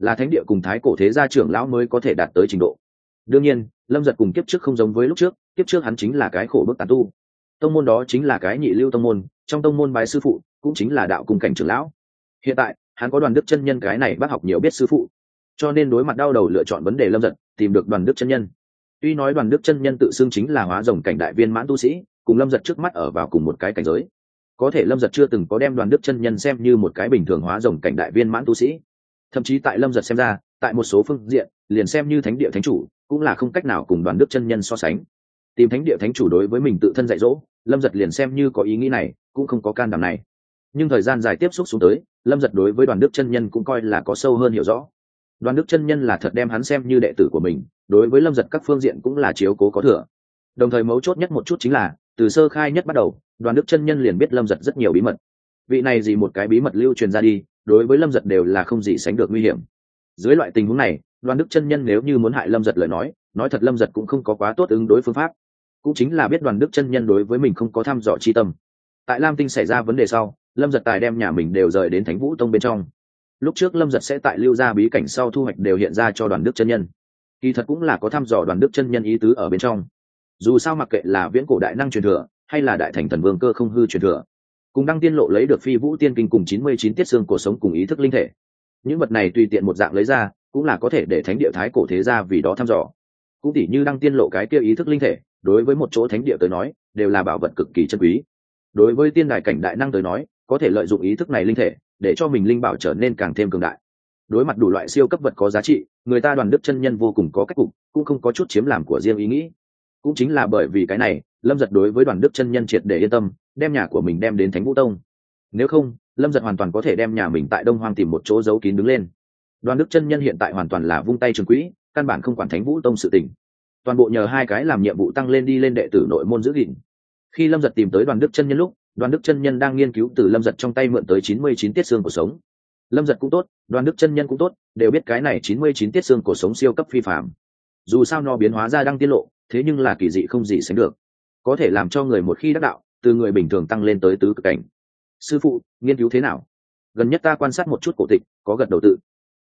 là thánh địa cùng thái cổ thế gia trưởng lão mới có thể đạt tới trình độ. Đương nhiên, lâm giật cùng kiếp trước không giống với lúc trước, kiếp trước hắn chính là cái khổ bức tán tu. Tông môn đó chính là cái nhị lưu tông môn, trong tông môn bái sư phụ cũng chính là đạo cung cảnh trưởng lão. Hiện tại, hắn có đoàn đức chân nhân cái này bác học nhiều biết sư phụ. Cho nên đối mặt đau đầu lựa chọn vấn đề lâm giật, tìm được đoàn đức chân nhân. Tuy nói đoàn đức chân nhân tự xưng chính là hóa rồng cảnh đại viên mãn tu sĩ, cùng lâm giật trước mắt ở vào cùng một cái cảnh giới. Có thể lâm giật chưa từng có đem đoàn đức chân nhân xem như một cái bình thường hóa rồng cảnh đại viên mãn tu sĩ thậm chí tại lâm giật xem ra, tại một số phương diện, liền xem như thánh địa thánh chủ, cũng là không cách nào cùng đoàn đức chân nhân so sánh. Tìm thánh địa thánh chủ đối với mình tự thân dạy dỗ, lâm giật liền xem như có ý nghĩ này, cũng không có can đảm này. Nhưng thời gian dài tiếp xúc xuống tới, lâm giật đối với đoàn đức chân nhân cũng coi là có sâu hơn hiểu rõ. Đoàn đức chân nhân là thật đem hắn xem như đệ tử của mình, đối với lâm giật các phương diện cũng là chiếu cố có thừa. Đồng thời mấu chốt nhất một chút chính là, từ sơ khai nhất bắt đầu, đoàn đức chân nhân liền biết lâm giật rất nhiều bí mật. Vị này gì một cái bí mật lưu truyền ra đi đối với lâm giật đều là không gì sánh được nguy hiểm. Dưới loại tình huống này đoàn đức chân nhân nếu như muốn hại lâm giật lời nói nói thật lâm giật cũng không có quá tốt ứng đối phương pháp. Cũng chính là biết đoàn đức chân nhân đối với mình không có thăm dò chi tâm. Tại lam tinh xảy ra vấn đề sau, lâm giật tài đem nhà mình đều rời đến thánh vũ tông bên trong. Lúc trước lâm giật sẽ tại lưu gia bí cảnh sau thu hoạch đều hiện ra cho đoàn đức chân nhân. Kỳ thật cũng là có thăm dò đoàn đức chân nhân ý tứ ở bên trong. Dù sao mặc kệ là viễn cổ đại năng truyền thừa, hay là đại thành thần vương cơ không hư truyền thừa cùng đăng tiên lộ lấy được phi vũ tiên kinh cùng chín mươi chín tiết xương cuộc sống cùng ý thức linh thể. Những vật này tùy tiện một dạng lấy ra, cũng là có thể để thánh địa thái cổ thế ra vì đó thăm dò. Cũng tỉ như đăng tiên lộ cái kia ý thức linh thể, đối với một chỗ thánh địa tới nói, đều là bảo vật cực kỳ chân quý. Đối với tiên đại cảnh đại năng tới nói, có thể lợi dụng ý thức này linh thể, để cho mình linh bảo trở nên càng thêm cường đại. Đối mặt đủ loại siêu cấp vật có giá trị, người ta đoàn đức chân nhân vô cùng có cách cục, cũng không có chút chiếm làm của riêng ý nghĩ. Cũng chính là bởi vì cái này, lâm giật đối với đoàn đức chân nhân triệt để yên tâm đem nhà của mình đem đến thánh vũ tông. Nếu không, lâm giật hoàn toàn có thể đem nhà mình tại đông hoang tìm một chỗ giấu kín đứng lên. Đoàn đức chân nhân hiện tại hoàn toàn là vung tay trường quỹ, căn bản không quản thánh vũ tông sự tỉnh toàn bộ nhờ hai cái làm nhiệm vụ tăng lên đi lên đệ tử nội môn giữ gìn. Khi lâm giật tìm tới đoàn đức chân nhân lúc, đoàn đức chân nhân đang nghiên cứu từ lâm giật trong tay mượn tới chín mươi chín tiết xương của sống. Lâm giật cũng tốt, đoàn đức chân nhân cũng tốt, đều biết cái này chín mươi chín tiết xương của sống siêu cấp phi phạm dù sao nó biến hóa ra đang tiết lộ, thế nhưng là kỳ dị không gì sánh được. Có thể làm cho người một khi đắc đạo từ người bình thường tăng lên tới tứ cực cảnh. Sư phụ, nghiên cứu thế nào? Gần nhất ta quan sát một chút cổ tịch, có gật đầu tự.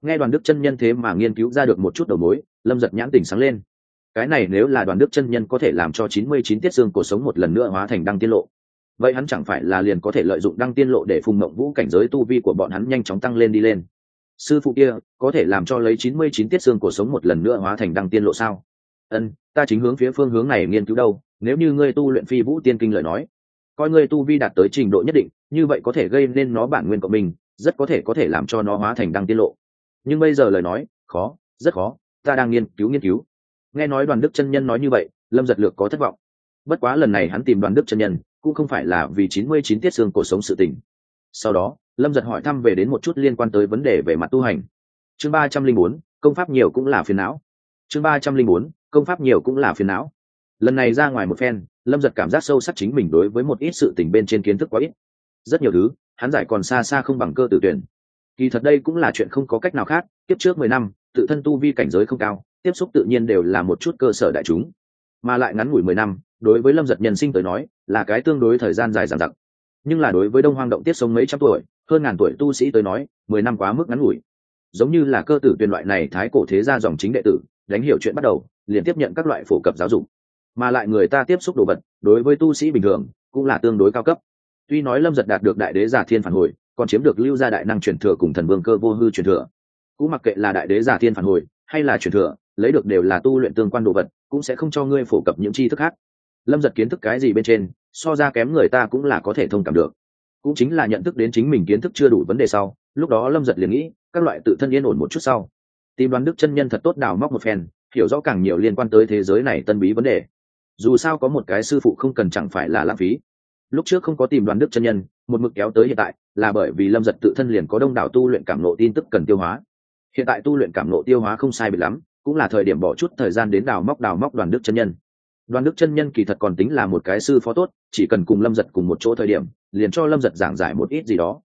Nghe đoàn đức chân nhân thế mà nghiên cứu ra được một chút đầu mối, lâm giật nhãn tỉnh sáng lên. Cái này nếu là đoàn đức chân nhân có thể làm cho chín mươi chín tiết xương cuộc sống một lần nữa hóa thành đăng tiên lộ, vậy hắn chẳng phải là liền có thể lợi dụng đăng tiên lộ để phùng mộng vũ cảnh giới tu vi của bọn hắn nhanh chóng tăng lên đi lên. Sư phụ kia, có thể làm cho lấy chín mươi chín tiết xương cuộc sống một lần nữa hóa thành đăng tiên lộ sao? Ân, ta chính hướng phía phương hướng này nghiên cứu đâu, nếu như ngươi tu luyện phi vũ tiên kinh lời nói coi ngươi tu vi đạt tới trình độ nhất định, như vậy có thể gây nên nó bản nguyên của mình, rất có thể có thể làm cho nó hóa thành đăng tiết lộ. Nhưng bây giờ lời nói, khó, rất khó, ta đang nghiên cứu nghiên cứu. Nghe nói đoàn đức chân nhân nói như vậy, lâm giật lược có thất vọng. Bất quá lần này hắn tìm đoàn đức chân nhân, cũng không phải là vì chín mươi chín tiết xương cuộc sống sự tình. Sau đó, lâm giật hỏi thăm về đến một chút liên quan tới vấn đề về mặt tu hành. Chương ba trăm linh bốn, công pháp nhiều cũng là phiền não. Chương ba trăm linh bốn, công pháp nhiều cũng là phiền não lần này ra ngoài một phen, lâm giật cảm giác sâu sắc chính mình đối với một ít sự tình bên trên kiến thức quá ít. Rất nhiều thứ, hắn giải còn xa xa không bằng cơ tử tuyển. Kỳ thật đây cũng là chuyện không có cách nào khác tiếp trước mười năm, tự thân tu vi cảnh giới không cao, tiếp xúc tự nhiên đều là một chút cơ sở đại chúng. Mà lại ngắn ngủi mười năm, đối với lâm giật nhân sinh tới nói, là cái tương đối thời gian dài dằng dặc. Nhưng là đối với đông hoang động tiết sống mấy trăm tuổi, hơn ngàn tuổi tu sĩ tới nói, mười năm quá mức ngắn ngủi. Giống như là cơ tử tuyển loại này thái cổ thế gia dòng chính đệ tử, đánh hiểu chuyện bắt đầu, liền tiếp nhận các loại phổ cập giáo dục mà lại người ta tiếp xúc đồ vật, đối với tu sĩ bình thường, cũng là tương đối cao cấp. Tuy nói lâm giật đạt được đại đế giả thiên phản hồi, còn chiếm được lưu gia đại năng truyền thừa cùng thần vương cơ vô hư truyền thừa. Cũng mặc kệ là đại đế giả thiên phản hồi, hay là truyền thừa, lấy được đều là tu luyện tương quan đồ vật, cũng sẽ không cho ngươi phổ cập những tri thức khác. Lâm giật kiến thức cái gì bên trên, so ra kém người ta cũng là có thể thông cảm được. Cũng chính là nhận thức đến chính mình kiến thức chưa đủ vấn đề sau, lúc đó lâm giật liền nghĩ, các loại tự thân yên ổn một chút sau. Tìm đoán đức chân nhân thật tốt đào móc một phen, hiểu rõ càng nhiều liên quan tới thế giới này tân bí vấn đề dù sao có một cái sư phụ không cần chẳng phải là lãng phí. Lúc trước không có tìm đoàn đức chân nhân, một mực kéo tới hiện tại, là bởi vì lâm giật tự thân liền có đông đảo tu luyện cảm nộ tin tức cần tiêu hóa. Hiện tại tu luyện cảm nộ tiêu hóa không sai biệt lắm, cũng là thời điểm bỏ chút thời gian đến đào móc đào móc đoàn đức chân nhân. Đoàn đức chân nhân kỳ thật còn tính là một cái sư phó tốt, chỉ cần cùng lâm giật cùng một chỗ thời điểm, liền cho lâm giật giảng giải một ít gì đó.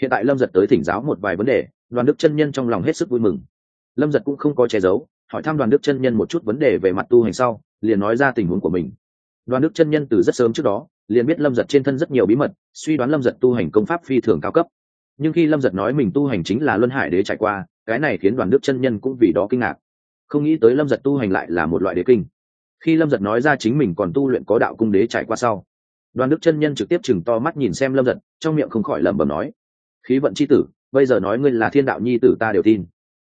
Hiện tại lâm giật tới thỉnh giáo một vài vấn đề, đoàn đức chân nhân trong lòng hết sức vui mừng. Lâm giật cũng không có che giấu, hỏi thăm đoàn đức chân nhân một chút vấn đề về mặt tu hành sau liền nói ra tình huống của mình. Đoàn đức chân nhân từ rất sớm trước đó, liền biết lâm giật trên thân rất nhiều bí mật, suy đoán lâm giật tu hành công pháp phi thường cao cấp. Nhưng khi lâm giật nói mình tu hành chính là luân hải đế trải qua, cái này khiến đoàn đức chân nhân cũng vì đó kinh ngạc. Không nghĩ tới lâm giật tu hành lại là một loại đế kinh. Khi lâm giật nói ra chính mình còn tu luyện có đạo cung đế trải qua sau, đoàn đức chân nhân trực tiếp chừng to mắt nhìn xem lâm giật, trong miệng không khỏi lẩm bẩm nói, khí vận c h i tử, bây giờ nói ngươi là thiên đạo nhi tử ta đều tin.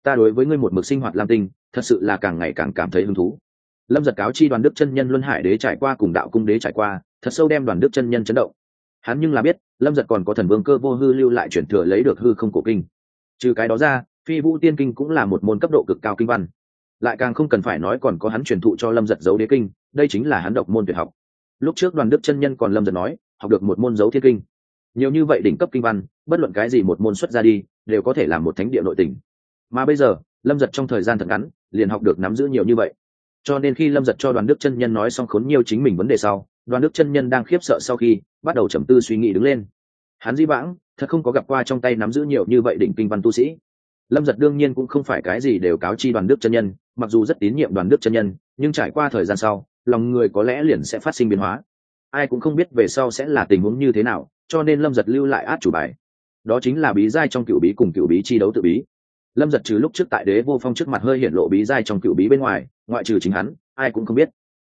Ta đối với ngươi một mực sinh hoạt lam tinh, thật sự là càng ngày càng cảm thấy hứng thú lâm giật cáo chi đoàn đức chân nhân luân hải đế trải qua cùng đạo cung đế trải qua, thật sâu đem đoàn đức chân nhân chấn động. Hắn nhưng là biết, lâm giật còn có thần vương cơ vô hư lưu lại chuyển thừa lấy được hư không cổ kinh. Trừ cái đó ra, phi vũ tiên kinh cũng là một môn cấp độ cực cao kinh văn. Lại càng không cần phải nói còn có hắn truyền thụ cho lâm giật dấu đế kinh, đây chính là hắn độc môn tuyệt học. Lúc trước đoàn đức chân nhân còn lâm giật nói, học được một môn dấu thiên kinh. Nhiều như vậy đỉnh cấp kinh văn, bất luận cái gì một môn xuất ra đi, đều có thể làm một thánh địa nội tình. Mà bây giờ, lâm giật trong thời gian thật ngắn, liền học được nắm giữ nhiều như vậy cho nên khi lâm giật cho đoàn đức chân nhân nói xong khốn nhiều chính mình vấn đề sau, đoàn đức chân nhân đang khiếp sợ sau khi bắt đầu trầm tư suy nghĩ đứng lên. Hắn di vãng, thật không có gặp qua trong tay nắm giữ nhiều như vậy đỉnh kinh văn tu sĩ. Lâm giật đương nhiên cũng không phải cái gì đều cáo chi đoàn đức chân nhân, mặc dù rất tín nhiệm đoàn đức chân nhân, nhưng trải qua thời gian sau, lòng người có lẽ liền sẽ phát sinh biến hóa. Ai cũng không biết về sau sẽ là tình huống như thế nào, cho nên lâm giật lưu lại át chủ bài. Đó chính là bí giai trong cựu bí cùng cựu bí chi đấu tự bí lâm giật trừ lúc trước tại đế vô phong trước mặt hơi hiện lộ bí giai trong cựu bí bên ngoài, ngoại trừ chính hắn, ai cũng không biết.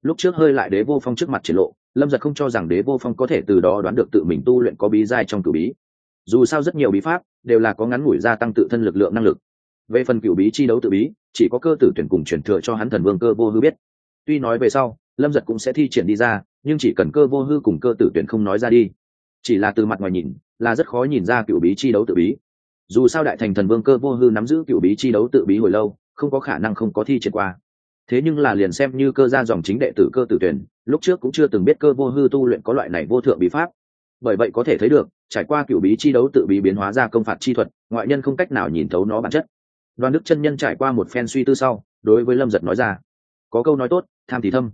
Lúc trước hơi lại đế vô phong trước mặt triển lộ, lâm giật không cho rằng đế vô phong có thể từ đó đoán được tự mình tu luyện có bí giai trong cựu bí. Dù sao rất nhiều bí pháp đều là có ngắn ngủi gia tăng tự thân lực lượng năng lực. Về phần cựu bí chi đấu tự bí, chỉ có cơ tử tuyển cùng chuyển thừa cho hắn thần vương cơ vô hư biết. Tuy nói về sau, lâm giật cũng sẽ thi triển đi ra, nhưng chỉ cần cơ vô hư cùng cơ tử tuyển không nói ra đi. Chỉ là từ mặt ngoài nhìn, là rất khó nhìn ra cựu bí chi đấu tự bí dù sao đại thành thần vương cơ vô hư nắm giữ cựu bí chi đấu tự bí hồi lâu, không có khả năng không có thi triển qua. Thế nhưng là liền xem như cơ gia dòng chính đệ tử cơ tử tuyển, lúc trước cũng chưa từng biết cơ vô hư tu luyện có loại này vô thượng bí pháp. Bởi vậy có thể thấy được, trải qua cựu bí chi đấu tự bí biến hóa ra công phạt chi thuật, ngoại nhân không cách nào nhìn thấu nó bản chất. Đoàn đức chân nhân trải qua một phen suy tư sau, đối với lâm giật nói ra, có câu nói tốt, tham thì thâm.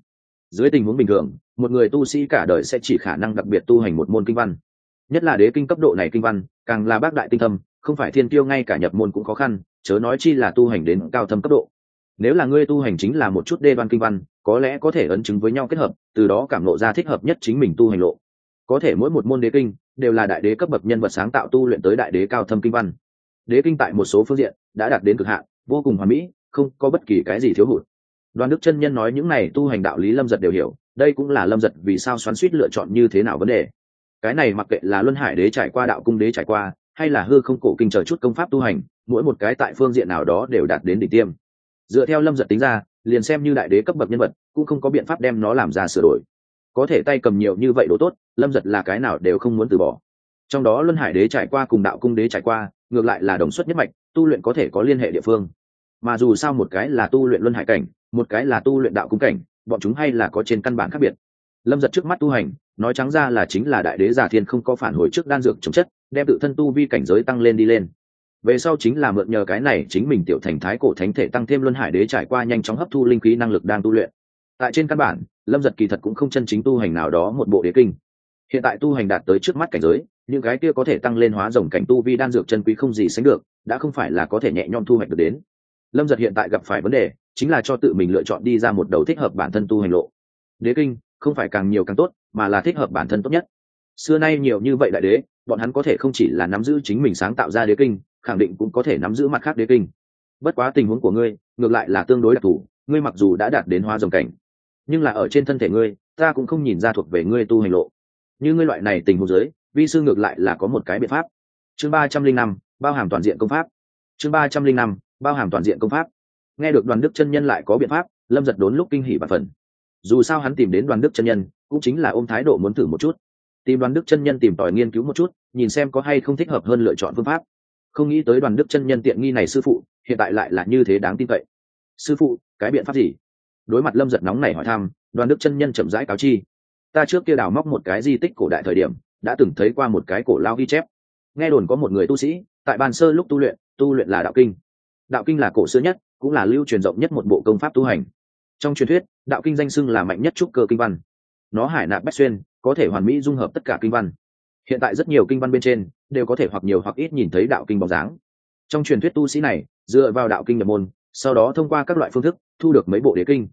Dưới tình huống bình thường, một người tu sĩ cả đời sẽ chỉ khả năng đặc biệt tu hành một môn kinh văn. Nhất là đế kinh cấp độ này kinh văn, càng là bác đại tinh thâm không phải thiên tiêu ngay cả nhập môn cũng khó khăn, chớ nói chi là tu hành đến cao thâm cấp độ. Nếu là ngươi tu hành chính là một chút đê văn kinh văn, có lẽ có thể ấn chứng với nhau kết hợp, từ đó cảm lộ ra thích hợp nhất chính mình tu hành lộ. Có thể mỗi một môn đế kinh, đều là đại đế cấp bậc nhân vật sáng tạo tu luyện tới đại đế cao thâm kinh văn. Đế kinh tại một số phương diện, đã đạt đến cực hạn, vô cùng hoàn mỹ, không có bất kỳ cái gì thiếu hụt. Đoàn đức chân nhân nói những này tu hành đạo lý lâm giật đều hiểu, đây cũng là lâm giật vì sao xoắn suýt lựa chọn như thế nào vấn đề. Cái này mặc kệ là luân hải đế trải qua, đạo cung đế trải qua hay là hư không cổ kinh chờ chút công pháp tu hành, mỗi một cái tại phương diện nào đó đều đạt đến đỉnh tiêm. Dựa theo lâm giật tính ra, liền xem như đại đế cấp bậc nhân vật, cũng không có biện pháp đem nó làm ra sửa đổi. Có thể tay cầm nhiều như vậy đồ tốt, lâm giật là cái nào đều không muốn từ bỏ. Trong đó luân hải đế trải qua cùng đạo cung đế trải qua, ngược lại là đồng xuất nhất mạch, tu luyện có thể có liên hệ địa phương. Mà dù sao một cái là tu luyện luân hải cảnh, một cái là tu luyện đạo cung cảnh, bọn chúng hay là có trên căn bản khác biệt. Lâm giật trước mắt tu hành, nói trắng ra là chính là đại đế giả thiên không có phản hồi trước đan dược chống chất đem tự thân tu vi cảnh giới tăng lên đi lên. Về sau chính là mượn nhờ cái này chính mình tiểu thành thái cổ thánh thể tăng thêm luân hải đế trải qua nhanh chóng hấp thu linh khí năng lực đang tu luyện. Tại trên căn bản, lâm giật kỳ thật cũng không chân chính tu hành nào đó một bộ đế kinh. Hiện tại tu hành đạt tới trước mắt cảnh giới, những cái kia có thể tăng lên hóa rồng cảnh tu vi đan dược chân quý không gì sánh được, đã không phải là có thể nhẹ nhõm thu hoạch được đến. Lâm giật hiện tại gặp phải vấn đề, chính là cho tự mình lựa chọn đi ra một đầu thích hợp bản thân tu hành lộ. Đế kinh, không phải càng nhiều càng tốt, mà là thích hợp bản thân tốt nhất. Xưa nay nhiều như vậy đại đế bọn hắn có thể không chỉ là nắm giữ chính mình sáng tạo ra đế kinh, khẳng định cũng có thể nắm giữ mặt khác đế kinh. Bất quá tình huống của ngươi, ngược lại là tương đối đặc thù, ngươi mặc dù đã đạt đến hoa dòng cảnh, nhưng là ở trên thân thể ngươi, ta cũng không nhìn ra thuộc về ngươi tu hành lộ. Như ngươi loại này tình huống giới vi sư ngược lại là có một cái biện pháp. Chương ba trăm linh năm, bao hàm toàn diện công pháp. Chương ba trăm linh năm, bao hàm toàn diện công pháp. Nghe được đoàn đức chân nhân lại có biện pháp, lâm giật đốn lúc kinh hỉ và phần dù sao hắn tìm đến đoàn đức chân nhân, cũng chính là ôm thái độ muốn thử một chút tìm đoàn đức chân nhân tìm tòi nghiên cứu một chút, nhìn xem có hay không thích hợp hơn lựa chọn phương pháp. Không nghĩ tới đoàn đức chân nhân tiện nghi này sư phụ, hiện tại lại là như thế đáng tin cậy. Sư phụ, cái biện pháp gì? Đối mặt lâm giật nóng này hỏi thăm, đoàn đức chân nhân chậm rãi cáo chi. Ta trước kia đào móc một cái di tích cổ đại thời điểm, đã từng thấy qua một cái cổ lao ghi chép. Nghe đồn có một người tu sĩ, tại bàn sơ lúc tu luyện tu luyện là đạo kinh. Đạo kinh là cổ xưa nhất, cũng là lưu truyền rộng nhất một bộ công pháp tu hành. Trong truyền thuyết, đạo kinh danh xưng là mạnh nhất trúc cơ kinh văn. Nó hải nạp bách xuyên có thể hoàn mỹ dung hợp tất cả kinh văn. Hiện tại rất nhiều kinh văn bên trên đều có thể hoặc nhiều hoặc ít nhìn thấy đạo kinh bóng dáng. Trong truyền thuyết tu sĩ này, dựa vào đạo kinh nhập môn, sau đó thông qua các loại phương thức thu được mấy bộ đế kinh.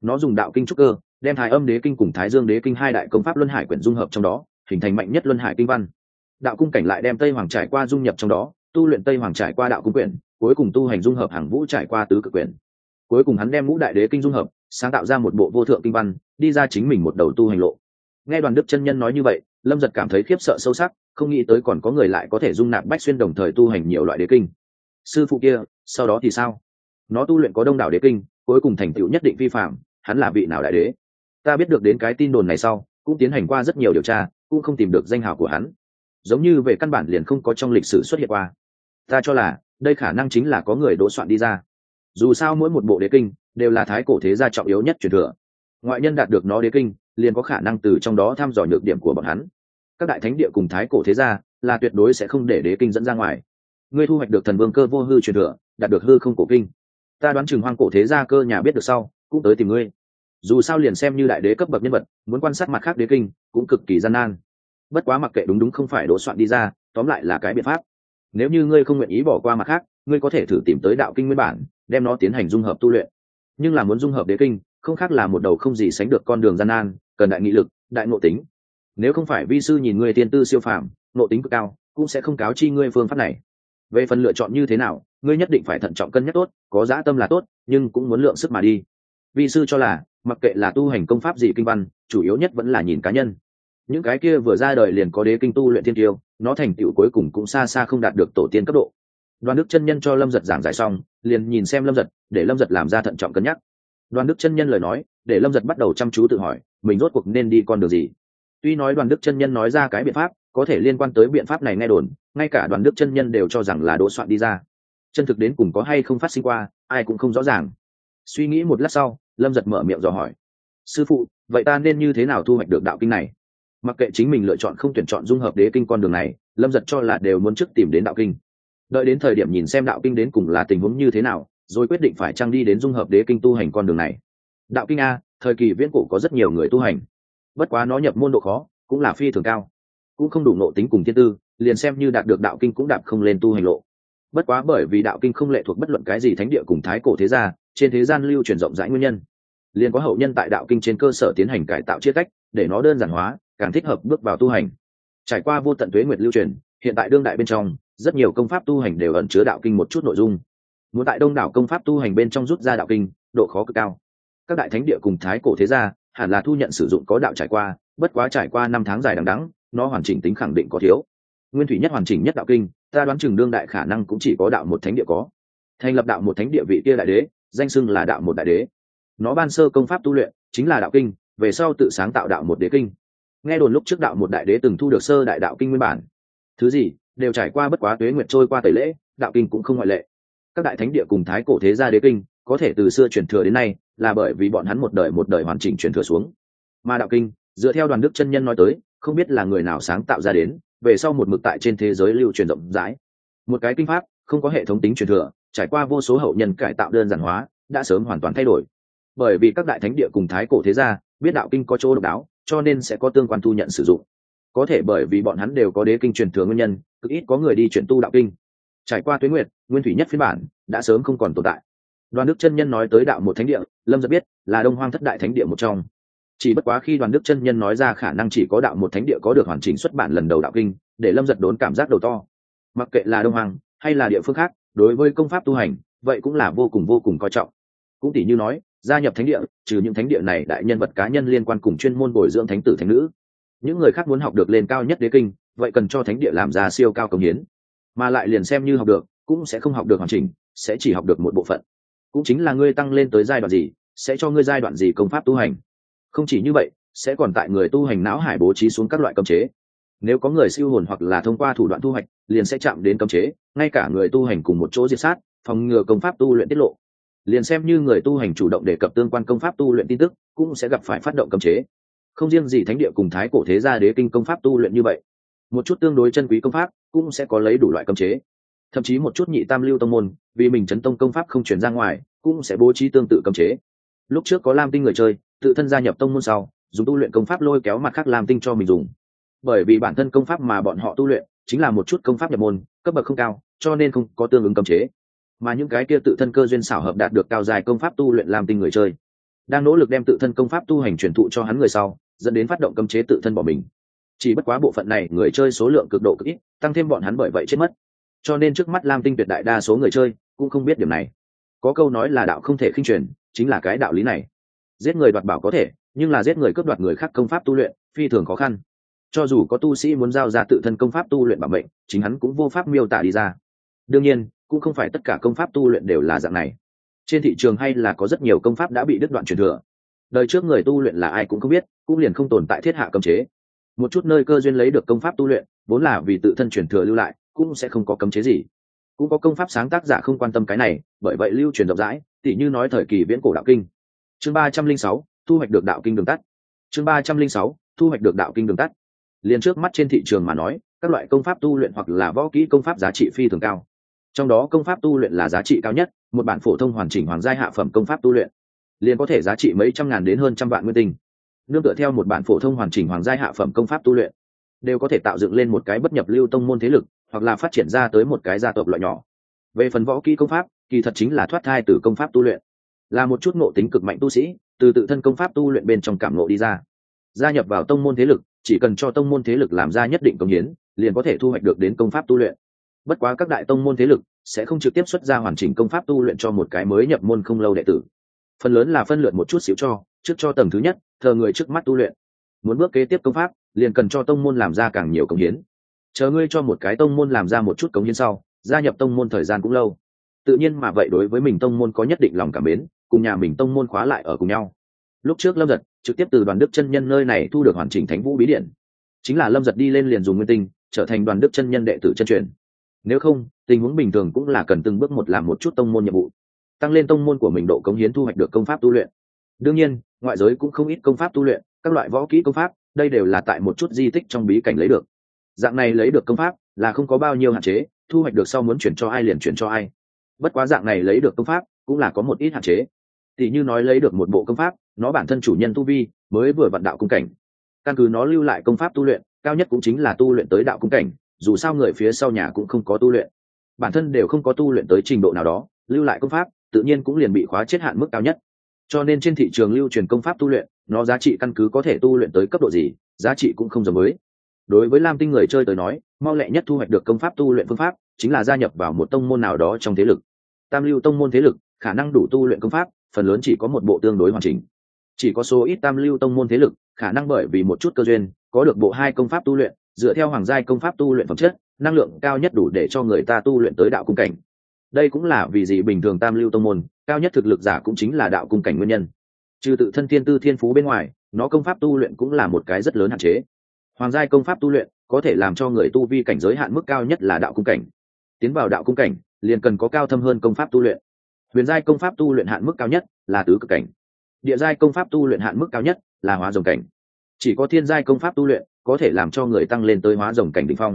Nó dùng đạo kinh trúc cơ, đem thái âm đế kinh cùng thái dương đế kinh hai đại công pháp luân hải quyển dung hợp trong đó, hình thành mạnh nhất luân hải kinh văn. Đạo cung cảnh lại đem tây hoàng trải qua dung nhập trong đó, tu luyện tây hoàng trải qua đạo cung quyển, cuối cùng tu hành dung hợp hàng vũ trải qua tứ cực quyển. Cuối cùng hắn đem ngũ đại đế kinh dung hợp, sáng tạo ra một bộ vô thượng kinh văn, đi ra chính mình một đầu tu hành lộ nghe đoàn đức chân nhân nói như vậy, lâm giật cảm thấy khiếp sợ sâu sắc, không nghĩ tới còn có người lại có thể dung nạp bách xuyên đồng thời tu hành nhiều loại đế kinh. Sư phụ kia, sau đó thì sao? Nó tu luyện có đông đảo đế kinh, cuối cùng thành tựu nhất định vi phạm, hắn là vị nào đại đế? Ta biết được đến cái tin đồn này sau, cũng tiến hành qua rất nhiều điều tra, cũng không tìm được danh hào của hắn. Giống như về căn bản liền không có trong lịch sử xuất hiện qua. Ta cho là, đây khả năng chính là có người đỗ soạn đi ra. Dù sao mỗi một bộ đế kinh, đều là thái cổ thế gia trọng yếu nhất truyền thừa. Ngoại nhân đạt được nó đế kinh liền có khả năng từ trong đó thăm dò nhược điểm của bọn hắn. Các đại thánh địa cùng thái cổ thế gia là tuyệt đối sẽ không để đế kinh dẫn ra ngoài. Ngươi thu hoạch được thần vương cơ vô hư truyền thừa, đạt được hư không cổ kinh. Ta đoán chừng hoang cổ thế gia cơ nhà biết được sau, cũng tới tìm ngươi. Dù sao liền xem như đại đế cấp bậc nhân vật, muốn quan sát mặt khác đế kinh, cũng cực kỳ gian nan. Bất quá mặc kệ đúng đúng không phải đỗ soạn đi ra, tóm lại là cái biện pháp. Nếu như ngươi không nguyện ý bỏ qua mặt khác, ngươi có thể thử tìm tới đạo kinh nguyên bản, đem nó tiến hành dung hợp tu luyện. Nhưng là muốn dung hợp đế kinh không khác là một đầu không gì sánh được con đường gian nan, cần đại nghị lực, đại ngộ tính. Nếu không phải vi sư nhìn ngươi tiên tư siêu phàm, ngộ tính cực cao, cũng sẽ không cáo chi ngươi phương pháp này. Về phần lựa chọn như thế nào, ngươi nhất định phải thận trọng cân nhắc tốt, có dã tâm là tốt, nhưng cũng muốn lượng sức mà đi. Vi sư cho là, mặc kệ là tu hành công pháp gì kinh văn, chủ yếu nhất vẫn là nhìn cá nhân. Những cái kia vừa ra đời liền có đế kinh tu luyện thiên tiêu, nó thành tựu cuối cùng cũng xa xa không đạt được tổ tiên cấp độ. Đoàn đức chân nhân cho lâm giật giảng giải xong, liền nhìn xem lâm giật, để lâm giật làm ra thận trọng cân nhắc đoàn đức chân nhân lời nói, để lâm giật bắt đầu chăm chú tự hỏi, mình rốt cuộc nên đi con đường gì? Tuy nói đoàn đức chân nhân nói ra cái biện pháp, có thể liên quan tới biện pháp này nghe đồn, ngay cả đoàn đức chân nhân đều cho rằng là đỗ soạn đi ra. Chân thực đến cùng có hay không phát sinh qua, ai cũng không rõ ràng. Suy nghĩ một lát sau, lâm giật mở miệng dò hỏi, sư phụ, vậy ta nên như thế nào thu hoạch được đạo kinh này? Mặc kệ chính mình lựa chọn không tuyển chọn dung hợp đế kinh con đường này, lâm giật cho là đều muốn trước tìm đến đạo kinh. Đợi đến thời điểm nhìn xem đạo kinh đến cùng là tình huống như thế nào rồi quyết định phải trang đi đến dung hợp đế kinh tu hành con đường này. Đạo kinh a, thời kỳ viễn cổ có rất nhiều người tu hành. Bất quá nó nhập môn độ khó, cũng là phi thường cao. Cũng không đủ nộ tính cùng thiên tư, liền xem như đạt được đạo kinh cũng đạp không lên tu hành lộ. Bất quá bởi vì đạo kinh không lệ thuộc bất luận cái gì thánh địa cùng thái cổ thế gia, trên thế gian lưu truyền rộng rãi nguyên nhân. Liền có hậu nhân tại đạo kinh trên cơ sở tiến hành cải tạo chia cách để nó đơn giản hóa, càng thích hợp bước vào tu hành. Trải qua vô tận tuế nguyệt lưu truyền, hiện tại đương đại bên trong, rất nhiều công pháp tu hành đều ẩn chứa đạo kinh một chút nội dung muốn tại đông đảo công pháp tu hành bên trong rút ra đạo kinh, độ khó cực cao. Các đại thánh địa cùng thái cổ thế gia, hẳn là thu nhận sử dụng có đạo trải qua, bất quá trải qua năm tháng dài đằng đắng nó hoàn chỉnh tính khẳng định có thiếu. Nguyên thủy nhất hoàn chỉnh nhất đạo kinh, ta đoán chừng đương đại khả năng cũng chỉ có đạo một thánh địa có. Thành lập đạo một thánh địa vị kia đại đế, danh xưng là đạo một đại đế. Nó ban sơ công pháp tu luyện, chính là đạo kinh, về sau tự sáng tạo đạo một đế kinh. Nghe đồn lúc trước đạo một đại đế từng thu được sơ đại đạo kinh nguyên bản. Thứ gì, đều trải qua bất quá tuế nguyệt trôi qua tẩy lễ, đạo kinh cũng không ngoại lệ các đại thánh địa cùng thái cổ thế gia đế kinh, có thể từ xưa truyền thừa đến nay, là bởi vì bọn hắn một đời một đời hoàn chỉnh truyền thừa xuống. Mà đạo kinh, dựa theo đoàn đức chân nhân nói tới, không biết là người nào sáng tạo ra đến, về sau một mực tại trên thế giới lưu truyền rộng rãi. Một cái kinh pháp, không có hệ thống tính truyền thừa, trải qua vô số hậu nhân cải tạo đơn giản hóa, đã sớm hoàn toàn thay đổi. Bởi vì các đại thánh địa cùng thái cổ thế gia, biết đạo kinh có chỗ độc đáo, cho nên sẽ có tương quan thu nhận sử dụng. Có thể bởi vì bọn hắn đều có đế kinh truyền thừa nguyên nhân, cực ít có người đi chuyển tu đạo kinh trải qua tuyến nguyệt, nguyên thủy nhất phiên bản, đã sớm không còn tồn tại. Đoàn đức chân nhân nói tới đạo một thánh địa, lâm giật biết là đông hoang thất đại thánh địa một trong. Chỉ bất quá khi đoàn đức chân nhân nói ra khả năng chỉ có đạo một thánh địa có được hoàn chỉnh xuất bản lần đầu đạo kinh, để lâm giật đốn cảm giác đầu to. Mặc kệ là đông hoàng hay là địa phương khác, đối với công pháp tu hành, vậy cũng là vô cùng vô cùng coi trọng. Cũng tỷ như nói, gia nhập thánh địa, trừ những thánh địa này đại nhân vật cá nhân liên quan cùng chuyên môn bồi dưỡng thánh tử thánh nữ. Những người khác muốn học được lên cao nhất đế kinh, vậy cần cho thánh địa làm ra siêu cao công hiến mà lại liền xem như học được, cũng sẽ không học được hoàn chỉnh, sẽ chỉ học được một bộ phận. Cũng chính là ngươi tăng lên tới giai đoạn gì, sẽ cho ngươi giai đoạn gì công pháp tu hành. Không chỉ như vậy, sẽ còn tại người tu hành não hải bố trí xuống các loại cấm chế. Nếu có người siêu hồn hoặc là thông qua thủ đoạn thu hoạch, liền sẽ chạm đến cấm chế, ngay cả người tu hành cùng một chỗ diệt sát, phòng ngừa công pháp tu luyện tiết lộ. Liền xem như người tu hành chủ động đề cập tương quan công pháp tu luyện tin tức, cũng sẽ gặp phải phát động cấm chế. Không riêng gì thánh địa cùng thái cổ thế gia đế kinh công pháp tu luyện như vậy. Một chút tương đối chân quý công pháp cũng sẽ có lấy đủ loại cấm chế. Thậm chí một chút nhị tam lưu tông môn, vì mình chấn tông công pháp không chuyển ra ngoài, cũng sẽ bố trí tương tự cấm chế. Lúc trước có lam tinh người chơi, tự thân gia nhập tông môn sau, dùng tu luyện công pháp lôi kéo mặt khác lam tinh cho mình dùng. Bởi vì bản thân công pháp mà bọn họ tu luyện, chính là một chút công pháp nhập môn, cấp bậc không cao, cho nên không có tương ứng cấm chế. Mà những cái kia tự thân cơ duyên xảo hợp đạt được cao dài công pháp tu luyện làm tinh người chơi, đang nỗ lực đem tự thân công pháp tu hành truyền thụ cho hắn người sau, dẫn đến phát động cấm chế tự thân bỏ mình chỉ bất quá bộ phận này, người chơi số lượng cực độ cực ít, tăng thêm bọn hắn bởi vậy chết mất. Cho nên trước mắt lam tinh tuyệt đại đa số người chơi cũng không biết điểm này. Có câu nói là đạo không thể khinh truyền, chính là cái đạo lý này. Giết người đoạt bảo có thể, nhưng là giết người cướp đoạt người khác công pháp tu luyện, phi thường khó khăn. Cho dù có tu sĩ muốn giao ra tự thân công pháp tu luyện bảo mệnh, chính hắn cũng vô pháp miêu tả đi ra. Đương nhiên, cũng không phải tất cả công pháp tu luyện đều là dạng này. Trên thị trường hay là có rất nhiều công pháp đã bị đứt đoạn truyền thừa. Đời trước người tu luyện là ai cũng không biết, cũng liền không tồn tại thiết hạ cấm chế một chút nơi cơ duyên lấy được công pháp tu luyện, vốn là vì tự thân truyền thừa lưu lại, cũng sẽ không có cấm chế gì. Cũng có công pháp sáng tác giả không quan tâm cái này, bởi vậy lưu truyền rộng rãi, tỉ như nói thời kỳ viễn cổ đạo kinh. Chương ba trăm linh sáu, thu hoạch được đạo kinh đường tắt. Chương ba trăm linh sáu, thu hoạch được đạo kinh đường tắt. Liền trước mắt trên thị trường mà nói, các loại công pháp tu luyện hoặc là võ kỹ công pháp giá trị phi thường cao. Trong đó công pháp tu luyện là giá trị cao nhất, một bản phổ thông hoàn chỉnh hoàng giai hạ phẩm công pháp tu luyện. Liền có thể giá trị mấy trăm ngàn đến hơn trăm vạn nguyên tinh nương tựa theo một bản phổ thông hoàn chỉnh hoàng giai hạ phẩm công pháp tu luyện, đều có thể tạo dựng lên một cái bất nhập lưu tông môn thế lực, hoặc là phát triển ra tới một cái gia tộc loại nhỏ. Về phần võ kỹ công pháp, kỳ thật chính là thoát thai từ công pháp tu luyện. Là một chút ngộ tính cực mạnh tu sĩ, từ tự thân công pháp tu luyện bên trong cảm ngộ đi ra. Gia nhập vào tông môn thế lực, chỉ cần cho tông môn thế lực làm ra nhất định công hiến, liền có thể thu hoạch được đến công pháp tu luyện. Bất quá các đại tông môn thế lực sẽ không trực tiếp xuất ra hoàn chỉnh công pháp tu luyện cho một cái mới nhập môn không lâu đệ tử phần lớn là phân lượt một chút xíu cho, trước cho tầng thứ nhất, thờ người trước mắt tu luyện. Muốn bước kế tiếp công pháp, liền cần cho tông môn làm ra càng nhiều công hiến. Chờ ngươi cho một cái tông môn làm ra một chút công hiến sau, gia nhập tông môn thời gian cũng lâu. Tự nhiên mà vậy đối với mình tông môn có nhất định lòng cảm mến, cùng nhà mình tông môn khóa lại ở cùng nhau. Lúc trước lâm giật trực tiếp từ đoàn đức chân nhân nơi này thu được hoàn chỉnh thánh vũ bí điện. Chính là lâm giật đi lên liền dùng nguyên tinh, trở thành đoàn đức chân nhân đệ tử chân truyền. Nếu không, tình huống bình thường cũng là cần từng bước một làm một chút tông môn nhiệm vụ tăng lên tông môn của mình độ cống hiến thu hoạch được công pháp tu luyện. Đương nhiên, ngoại giới cũng không ít công pháp tu luyện, các loại võ kỹ công pháp, đây đều là tại một chút di tích trong bí cảnh lấy được. Dạng này lấy được công pháp là không có bao nhiêu hạn chế, thu hoạch được sau muốn chuyển cho ai liền chuyển cho ai. Bất quá dạng này lấy được công pháp cũng là có một ít hạn chế. Tỷ như nói lấy được một bộ công pháp, nó bản thân chủ nhân tu vi mới vừa vận đạo cung cảnh. Căn cứ nó lưu lại công pháp tu luyện, cao nhất cũng chính là tu luyện tới đạo cung cảnh, dù sao người phía sau nhà cũng không có tu luyện. Bản thân đều không có tu luyện tới trình độ nào đó, lưu lại công pháp tự nhiên cũng liền bị khóa chết hạn mức cao nhất. Cho nên trên thị trường lưu truyền công pháp tu luyện, nó giá trị căn cứ có thể tu luyện tới cấp độ gì, giá trị cũng không giống mới. Đối với lam tinh người chơi tới nói, mau lẹ nhất thu hoạch được công pháp tu luyện phương pháp, chính là gia nhập vào một tông môn nào đó trong thế lực. Tam lưu tông môn thế lực, khả năng đủ tu luyện công pháp, phần lớn chỉ có một bộ tương đối hoàn chỉnh. Chỉ có số ít tam lưu tông môn thế lực, khả năng bởi vì một chút cơ duyên, có được bộ hai công pháp tu luyện, dựa theo hoàng giai công pháp tu luyện phẩm chất, năng lượng cao nhất đủ để cho người ta tu luyện tới đạo cung cảnh đây cũng là vì gì bình thường tam lưu tông môn, cao nhất thực lực giả cũng chính là đạo cung cảnh nguyên nhân. Trừ tự thân thiên tư thiên phú bên ngoài, nó công pháp tu luyện cũng là một cái rất lớn hạn chế. Hoàng giai công pháp tu luyện có thể làm cho người tu vi cảnh giới hạn mức cao nhất là đạo cung cảnh. Tiến vào đạo cung cảnh, liền cần có cao thâm hơn công pháp tu luyện. Huyền giai công pháp tu luyện hạn mức cao nhất là tứ cực cảnh. Địa giai công pháp tu luyện hạn mức cao nhất là hóa rồng cảnh. Chỉ có thiên giai công pháp tu luyện có thể làm cho người tăng lên tới hóa rồng cảnh đ ỉ n h phong.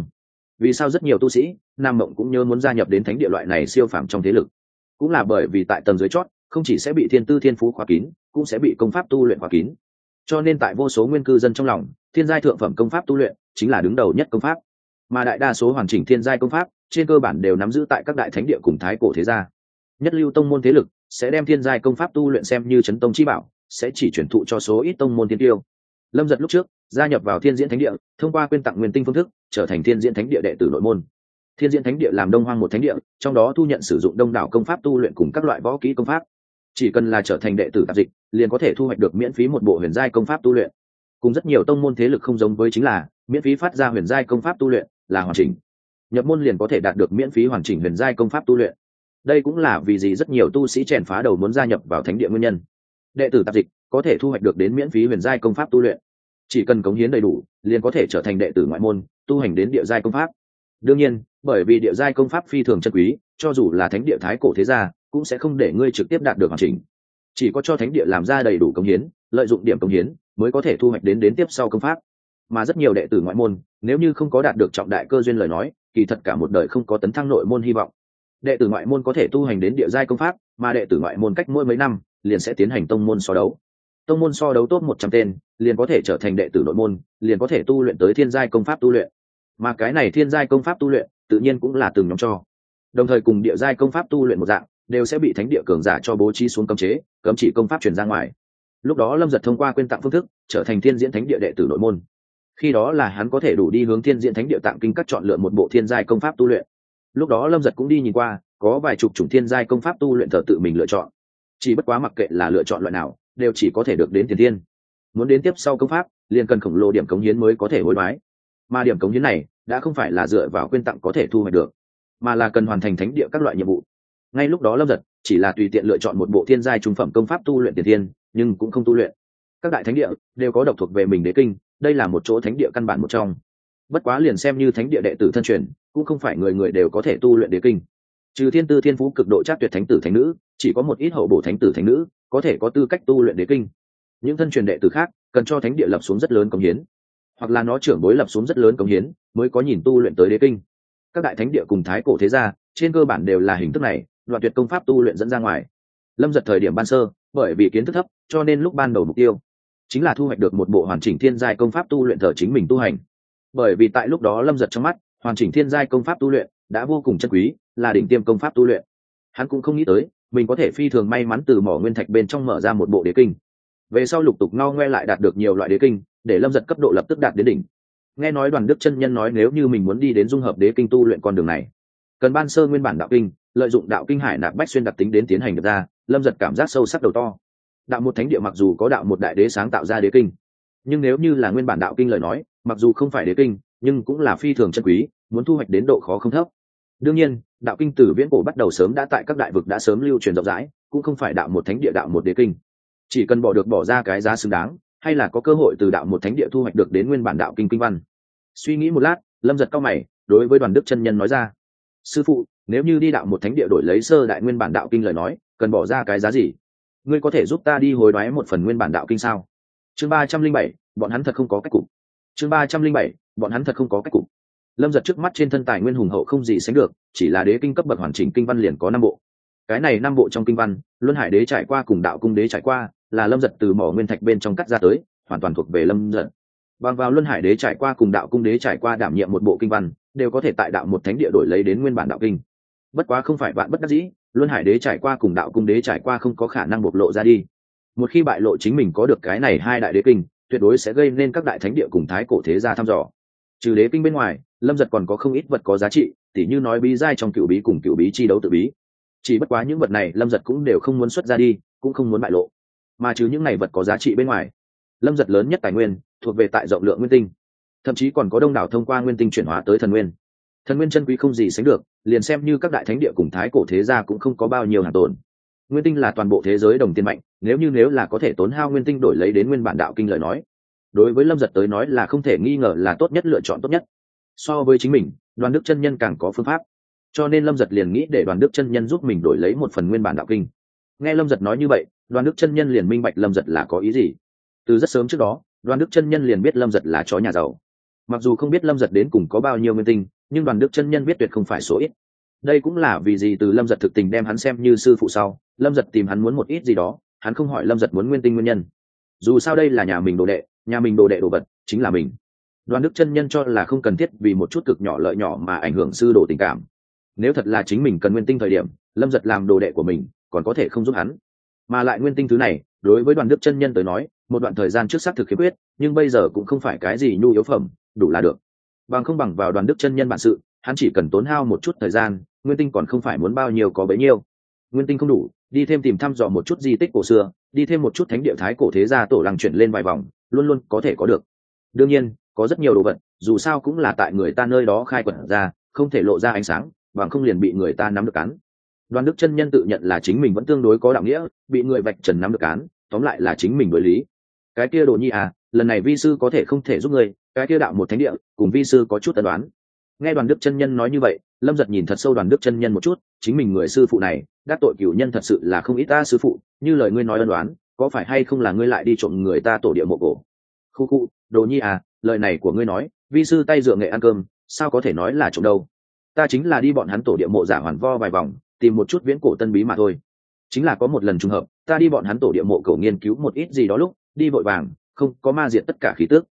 Vì sao rất nhiều tu sĩ nam mộng cũng nhớ muốn gia nhập đến thánh địa loại này siêu phàm trong thế lực. Cũng là bởi vì tại tầng dưới chót, không chỉ sẽ bị thiên tư thiên phú khóa kín, cũng sẽ bị công pháp tu luyện khóa kín. Cho nên tại vô số nguyên cư dân trong lòng, thiên giai thượng phẩm công pháp tu luyện chính là đứng đầu nhất công pháp. Mà đại đa số hoàn chỉnh thiên giai công pháp, trên cơ bản đều nắm giữ tại các đại thánh địa cùng thái cổ thế gia. Nhất lưu tông môn thế lực sẽ đem thiên giai công pháp tu luyện xem như chấn tông chi bảo, sẽ chỉ chuyển thụ cho số ít tông môn tiên tiêu. Lâm giật lúc trước gia nhập vào thiên diễn thánh địa, thông qua quyên tặng nguyên tinh phương thức, trở thành thiên diễn thánh địa đệ tử nội môn thiên diễn thánh địa làm đông hoang một thánh địa, trong đó thu nhận sử dụng đông đảo công pháp tu luyện cùng các loại võ kỹ công pháp. Chỉ cần là trở thành đệ tử tạp dịch, liền có thể thu hoạch được miễn phí một bộ huyền giai công pháp tu luyện. Cùng rất nhiều tông môn thế lực không giống với chính là, miễn phí phát ra huyền giai công pháp tu luyện là hoàn chỉnh. Nhập môn liền có thể đạt được miễn phí hoàn chỉnh huyền giai công pháp tu luyện. Đây cũng là vì gì rất nhiều tu sĩ chèn phá đầu muốn gia nhập vào thánh địa nguyên nhân. Đệ tử tạp dịch có thể thu hoạch được đến miễn phí huyền giai công pháp tu luyện. Chỉ cần cống hiến đầy đủ, liền có thể trở thành đệ tử ngoại môn, tu hành đến địa giai công pháp. Đương nhiên bởi vì địa giai công pháp phi thường chân quý, cho dù là thánh địa thái cổ thế gia, cũng sẽ không để ngươi trực tiếp đạt được hoàn chỉnh. Chỉ có cho thánh địa làm ra đầy đủ công hiến, lợi dụng điểm công hiến, mới có thể thu hoạch đến đến tiếp sau công pháp. Mà rất nhiều đệ tử ngoại môn, nếu như không có đạt được trọng đại cơ duyên lời nói, kỳ thật cả một đời không có tấn thăng nội môn hy vọng. Đệ tử ngoại môn có thể tu hành đến địa giai công pháp, mà đệ tử ngoại môn cách mỗi mấy năm, liền sẽ tiến hành tông môn so đấu. Tông môn so đấu tốt một trăm tên, liền có thể trở thành đệ tử nội môn, liền có thể tu luyện tới thiên giai công pháp tu luyện. Mà cái này thiên giai công pháp tu luyện tự nhiên cũng là từng nhóm cho. Đồng thời cùng địa giai công pháp tu luyện một dạng, đều sẽ bị thánh địa cường giả cho bố trí xuống cấm chế, cấm chỉ công pháp truyền ra ngoài. Lúc đó lâm giật thông qua quyên tặng phương thức, trở thành thiên diễn thánh địa đệ tử nội môn. Khi đó là hắn có thể đủ đi hướng thiên diễn thánh địa tạm kinh các chọn lựa một bộ thiên giai công pháp tu luyện. Lúc đó lâm giật cũng đi nhìn qua, có vài chục chủng thiên giai công pháp tu luyện thờ tự mình lựa chọn. Chỉ bất quá mặc kệ là lựa chọn loại nào, đều chỉ có thể được đến tiền thiên. Muốn đến tiếp sau công pháp, liền cần khổng lồ điểm cống hiến mới có thể hối đoái. Mà điểm cống hiến này đã không phải là dựa vào quyên tặng có thể thu hoạch được, mà là cần hoàn thành thánh địa các loại nhiệm vụ. Ngay lúc đó lâm giật chỉ là tùy tiện lựa chọn một bộ thiên giai trung phẩm công pháp tu luyện tiền thiên, nhưng cũng không tu luyện. Các đại thánh địa đều có độc thuộc về mình đế kinh, đây là một chỗ thánh địa căn bản một trong. Bất quá liền xem như thánh địa đệ tử thân truyền, cũng không phải người người đều có thể tu luyện đế kinh. Trừ thiên tư thiên phú cực độ chắc tuyệt thánh tử thánh nữ, chỉ có một ít hậu bổ thánh tử thánh nữ có thể có tư cách tu luyện đế kinh. Những thân truyền đệ tử khác cần cho thánh địa lập xuống rất lớn công hiến hoặc là nó trưởng bối lập xuống rất lớn công hiến, mới có nhìn tu luyện tới đế kinh. Các đại thánh địa cùng thái cổ thế gia, trên cơ bản đều là hình thức này, đoạn tuyệt công pháp tu luyện dẫn ra ngoài. Lâm giật thời điểm ban sơ, bởi vì kiến thức thấp, cho nên lúc ban đầu mục tiêu chính là thu hoạch được một bộ hoàn chỉnh thiên giai công pháp tu luyện thờ chính mình tu hành. Bởi vì tại lúc đó lâm giật trong mắt, hoàn chỉnh thiên giai công pháp tu luyện đã vô cùng chân quý, là đỉnh tiêm công pháp tu luyện. Hắn cũng không nghĩ tới, mình có thể phi thường may mắn từ mỏ nguyên thạch bên trong mở ra một bộ đế kinh. Về sau lục tục ngao ngoe lại đạt được nhiều loại đế kinh để lâm giật cấp độ lập tức đạt đến đỉnh. Nghe nói đoàn đức chân nhân nói nếu như mình muốn đi đến dung hợp đế kinh tu luyện con đường này, cần ban sơ nguyên bản đạo kinh, lợi dụng đạo kinh hải nạp bách xuyên đặc tính đến tiến hành được ra, lâm giật cảm giác sâu sắc đầu to. Đạo một thánh địa mặc dù có đạo một đại đế sáng tạo ra đế kinh, nhưng nếu như là nguyên bản đạo kinh lời nói, mặc dù không phải đế kinh, nhưng cũng là phi thường chân quý, muốn thu hoạch đến độ khó không thấp. Đương nhiên, đạo kinh từ viễn cổ bắt đầu sớm đã tại các đại vực đã sớm lưu truyền rộng rãi, cũng không phải đạo một thánh địa đạo một đế kinh. Chỉ cần bỏ được bỏ ra cái giá xứng đáng hay là có cơ hội từ đạo một thánh địa thu hoạch được đến nguyên bản đạo kinh kinh văn? Suy nghĩ một lát, lâm giật cao mày, đối với đoàn đức chân nhân nói ra. Sư phụ, nếu như đi đạo một thánh địa đổi lấy sơ đại nguyên bản đạo kinh lời nói, cần bỏ ra cái giá gì? Ngươi có thể giúp ta đi hồi đoái một phần nguyên bản đạo kinh sao? Chương ba trăm linh bảy, bọn hắn thật không có cách cục. Chương ba trăm linh bảy, bọn hắn thật không có cách cục. Lâm giật trước mắt trên thân tài nguyên hùng hậu không gì sánh được, chỉ là đế kinh cấp bậc hoàn chỉnh kinh văn liền có năm bộ. Cái này năm bộ trong kinh văn, luân hải đế trải qua cùng đạo cung đế trải qua là lâm giật từ mỏ nguyên thạch bên trong cắt ra tới, hoàn toàn thuộc về lâm giật. Bằng vào luân hải đế trải qua cùng đạo cung đế trải qua đảm nhiệm một bộ kinh văn, đều có thể tại đạo một thánh địa đổi lấy đến nguyên bản đạo kinh. Bất quá không phải bạn bất đắc dĩ, luân hải đế trải qua cùng đạo cung đế trải qua không có khả năng bộc lộ ra đi. Một khi bại lộ chính mình có được cái này hai đại đế kinh, tuyệt đối sẽ gây nên các đại thánh địa cùng thái cổ thế gia thăm dò. Trừ đế kinh bên ngoài, lâm giật còn có không ít vật có giá trị, tỉ như nói bí giai trong cựu bí cùng cựu bí chi đấu tự bí. Chỉ bất quá những vật này, lâm giật cũng đều không muốn xuất ra đi, cũng không muốn bại lộ mà trừ những này vật có giá trị bên ngoài, lâm giật lớn nhất tài nguyên thuộc về tại rộng lượng nguyên tinh, thậm chí còn có đông đảo thông qua nguyên tinh chuyển hóa tới thần nguyên. Thần nguyên chân quý không gì sánh được, liền xem như các đại thánh địa cùng thái cổ thế gia cũng không có bao nhiêu hàng tồn nguyên tinh là toàn bộ thế giới đồng tiền mạnh, nếu như nếu là có thể tốn hao nguyên tinh đổi lấy đến nguyên bản đạo kinh lời nói, đối với lâm giật tới nói là không thể nghi ngờ là tốt nhất lựa chọn tốt nhất. So với chính mình, đoàn đức chân nhân càng có phương pháp. Cho nên lâm giật liền nghĩ để đoàn đức chân nhân giúp mình đổi lấy một phần nguyên bản đạo kinh. Nghe lâm giật nói như vậy đoàn đức chân nhân liền minh bạch lâm giật là có ý gì. Từ rất sớm trước đó đoàn đức chân nhân liền biết lâm giật là chó nhà giàu. Mặc dù không biết lâm giật đến cùng có bao nhiêu nguyên tinh, nhưng đoàn đức chân nhân biết tuyệt không phải số ít. Đây cũng là vì gì từ lâm giật thực tình đem hắn xem như sư phụ sau, lâm giật tìm hắn muốn một ít gì đó, hắn không hỏi lâm giật muốn nguyên tinh nguyên nhân. Dù sao đây là nhà mình đồ đệ, nhà mình đồ đệ đồ vật, chính là mình. Đoàn đức chân nhân cho là không cần thiết vì một chút cực nhỏ lợi nhỏ mà ảnh hưởng sư đồ tình cảm. Nếu thật là chính mình cần nguyên tinh thời điểm, lâm giật làm đồ đệ của mình, còn có thể không giúp hắn mà lại nguyên tinh thứ này, đối với đoàn đức chân nhân tới nói, một đoạn thời gian trước xác thực khiếm khuyết, nhưng bây giờ cũng không phải cái gì nhu yếu phẩm, đủ là được. Bằng không bằng vào đoàn đức chân nhân bản sự, hắn chỉ cần tốn hao một chút thời gian, nguyên tinh còn không phải muốn bao nhiêu có bấy nhiêu. Nguyên tinh không đủ, đi thêm tìm thăm dò một chút di tích cổ xưa, đi thêm một chút thánh địa thái cổ thế gia tổ lăng chuyển lên vài vòng, luôn luôn có thể có được. Đương nhiên, có rất nhiều đồ vật, dù sao cũng là tại người ta nơi đó khai quật ra, không thể lộ ra ánh sáng, bằng không liền bị người ta nắm được cán đoàn đức chân nhân tự nhận là chính mình vẫn tương đối có đạo nghĩa, bị người vạch trần nắm được cán tóm lại là chính mình đối lý. Cái kia đồ nhi à lần này vi sư có thể không thể giúp người cái kia đạo một thánh địa, cùng vi sư có chút tần đoán nghe đoàn đức chân nhân nói như vậy, lâm giật nhìn thật sâu đoàn đức chân nhân một chút, chính mình người sư phụ này, đắc tội cửu nhân thật sự là không ít ta sư phụ, như lời ngươi nói ân đoán có phải hay không là ngươi lại đi trộm người ta tổ địa mộ cổ? Khu khu, đồ nhi à lời này của ngươi nói, vi sư tay dựa nghệ ăn cơm, sao có thể nói là trộm đâu? Ta chính là đi bọn hắn tổ địa mộ giả hoàn vo vài vòng tìm một chút viễn cổ tân bí mà thôi. Chính là có một lần trùng hợp, ta đi bọn hắn tổ địa mộ cổ nghiên cứu một ít gì đó lúc, đi vội vàng, không có ma diện tất cả khí tước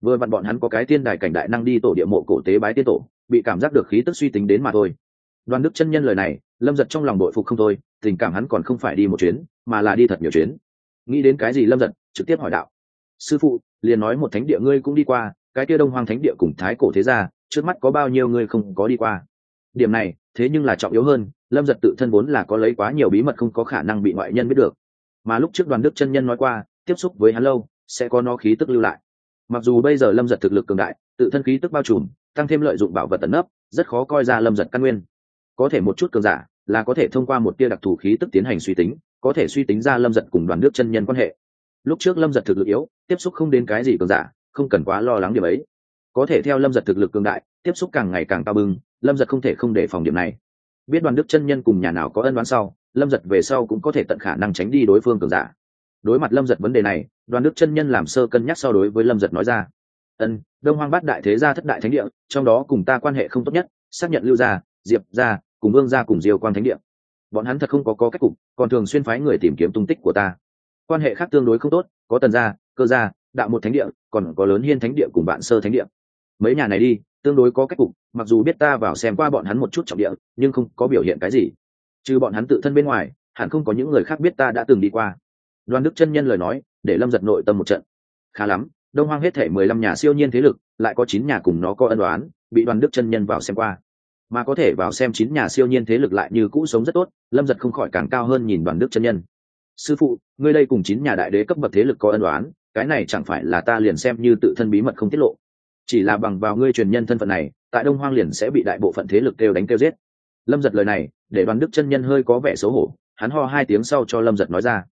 vừa vặn bọn hắn có cái tiên đài cảnh đại năng đi tổ địa mộ cổ tế bái tiên tổ, bị cảm giác được khí tức suy tính đến mà thôi. Đoàn đức chân nhân lời này, lâm giật trong lòng đội phục không thôi, tình cảm hắn còn không phải đi một chuyến, mà là đi thật nhiều chuyến. Nghĩ đến cái gì lâm giật, trực tiếp hỏi đạo. Sư phụ, liền nói một thánh địa ngươi cũng đi qua, cái kia đông hoang thánh địa cùng thái cổ thế gia, trước mắt có bao nhiêu ngươi không có đi qua? Điểm này, thế nhưng là trọng yếu hơn lâm giật tự thân vốn là có lấy quá nhiều bí mật không có khả năng bị ngoại nhân biết được. Mà lúc trước đoàn đức chân nhân nói qua, tiếp xúc với hắn lâu, sẽ có nó khí tức lưu lại. Mặc dù bây giờ lâm giật thực lực cường đại, tự thân khí tức bao trùm, tăng thêm lợi dụng bảo vật tấn ấp rất khó coi ra lâm giật căn nguyên. Có thể một chút cường giả là có thể thông qua một tia đặc thù khí tức tiến hành suy tính, có thể suy tính ra lâm giật cùng đoàn đức chân nhân quan hệ. Lúc trước lâm giật thực lực yếu, tiếp xúc không đến cái gì cường giả, không cần quá lo lắng điểm ấy. Có thể theo lâm giật thực lực cường đại, tiếp xúc càng ngày càng cao bưng lâm giật không thể không để phòng điểm này biết đoàn đức chân nhân cùng nhà nào có ân đoán sau lâm giật về sau cũng có thể tận khả năng tránh đi đối phương cường giả. Đối mặt lâm giật vấn đề này đoàn đức chân nhân làm sơ cân nhắc so đối với lâm giật nói ra ân đông hoang bát đại thế gia thất đại thánh địa trong đó cùng ta quan hệ không tốt nhất xác nhận lưu gia diệp gia cùng vương gia cùng diêu quan thánh địa. Bọn hắn thật không có, có cách cục còn thường xuyên phái người tìm kiếm tung tích của ta. Quan hệ khác tương đối không tốt có tần gia cơ gia đạo một thánh địa còn có lớn hiên thánh địa cùng bạn sơ thánh địa. Mấy nhà này đi tương đối có cách cục, mặc dù biết ta vào xem qua bọn hắn một chút trọng địa, nhưng không có biểu hiện cái gì. Trừ bọn hắn tự thân bên ngoài, hẳn không có những người khác biết ta đã từng đi qua. Đoàn đức chân nhân lời nói, để lâm giật nội tâm một trận. Khá lắm, đông hoang hết thể mười lăm nhà siêu nhiên thế lực, lại có chín nhà cùng nó có ân đoán bị đoàn đức chân nhân vào xem qua. Mà có thể vào xem chín nhà siêu nhiên thế lực lại như cũ sống rất tốt, lâm giật không khỏi càng cao hơn nhìn đoàn đức chân nhân. Sư phụ, ngươi đây cùng chín nhà đại đế cấp bậc thế lực có ân đoán cái này chẳng phải là ta liền xem như tự thân bí mật không tiết lộ chỉ là bằng vào ngươi truyền nhân thân phận này, tại đông hoang liền sẽ bị đại bộ phận thế lực kêu đánh kêu giết. Lâm giật lời này, để đoàn đức chân nhân hơi có vẻ xấu hổ, hắn ho hai tiếng sau cho lâm giật nói ra.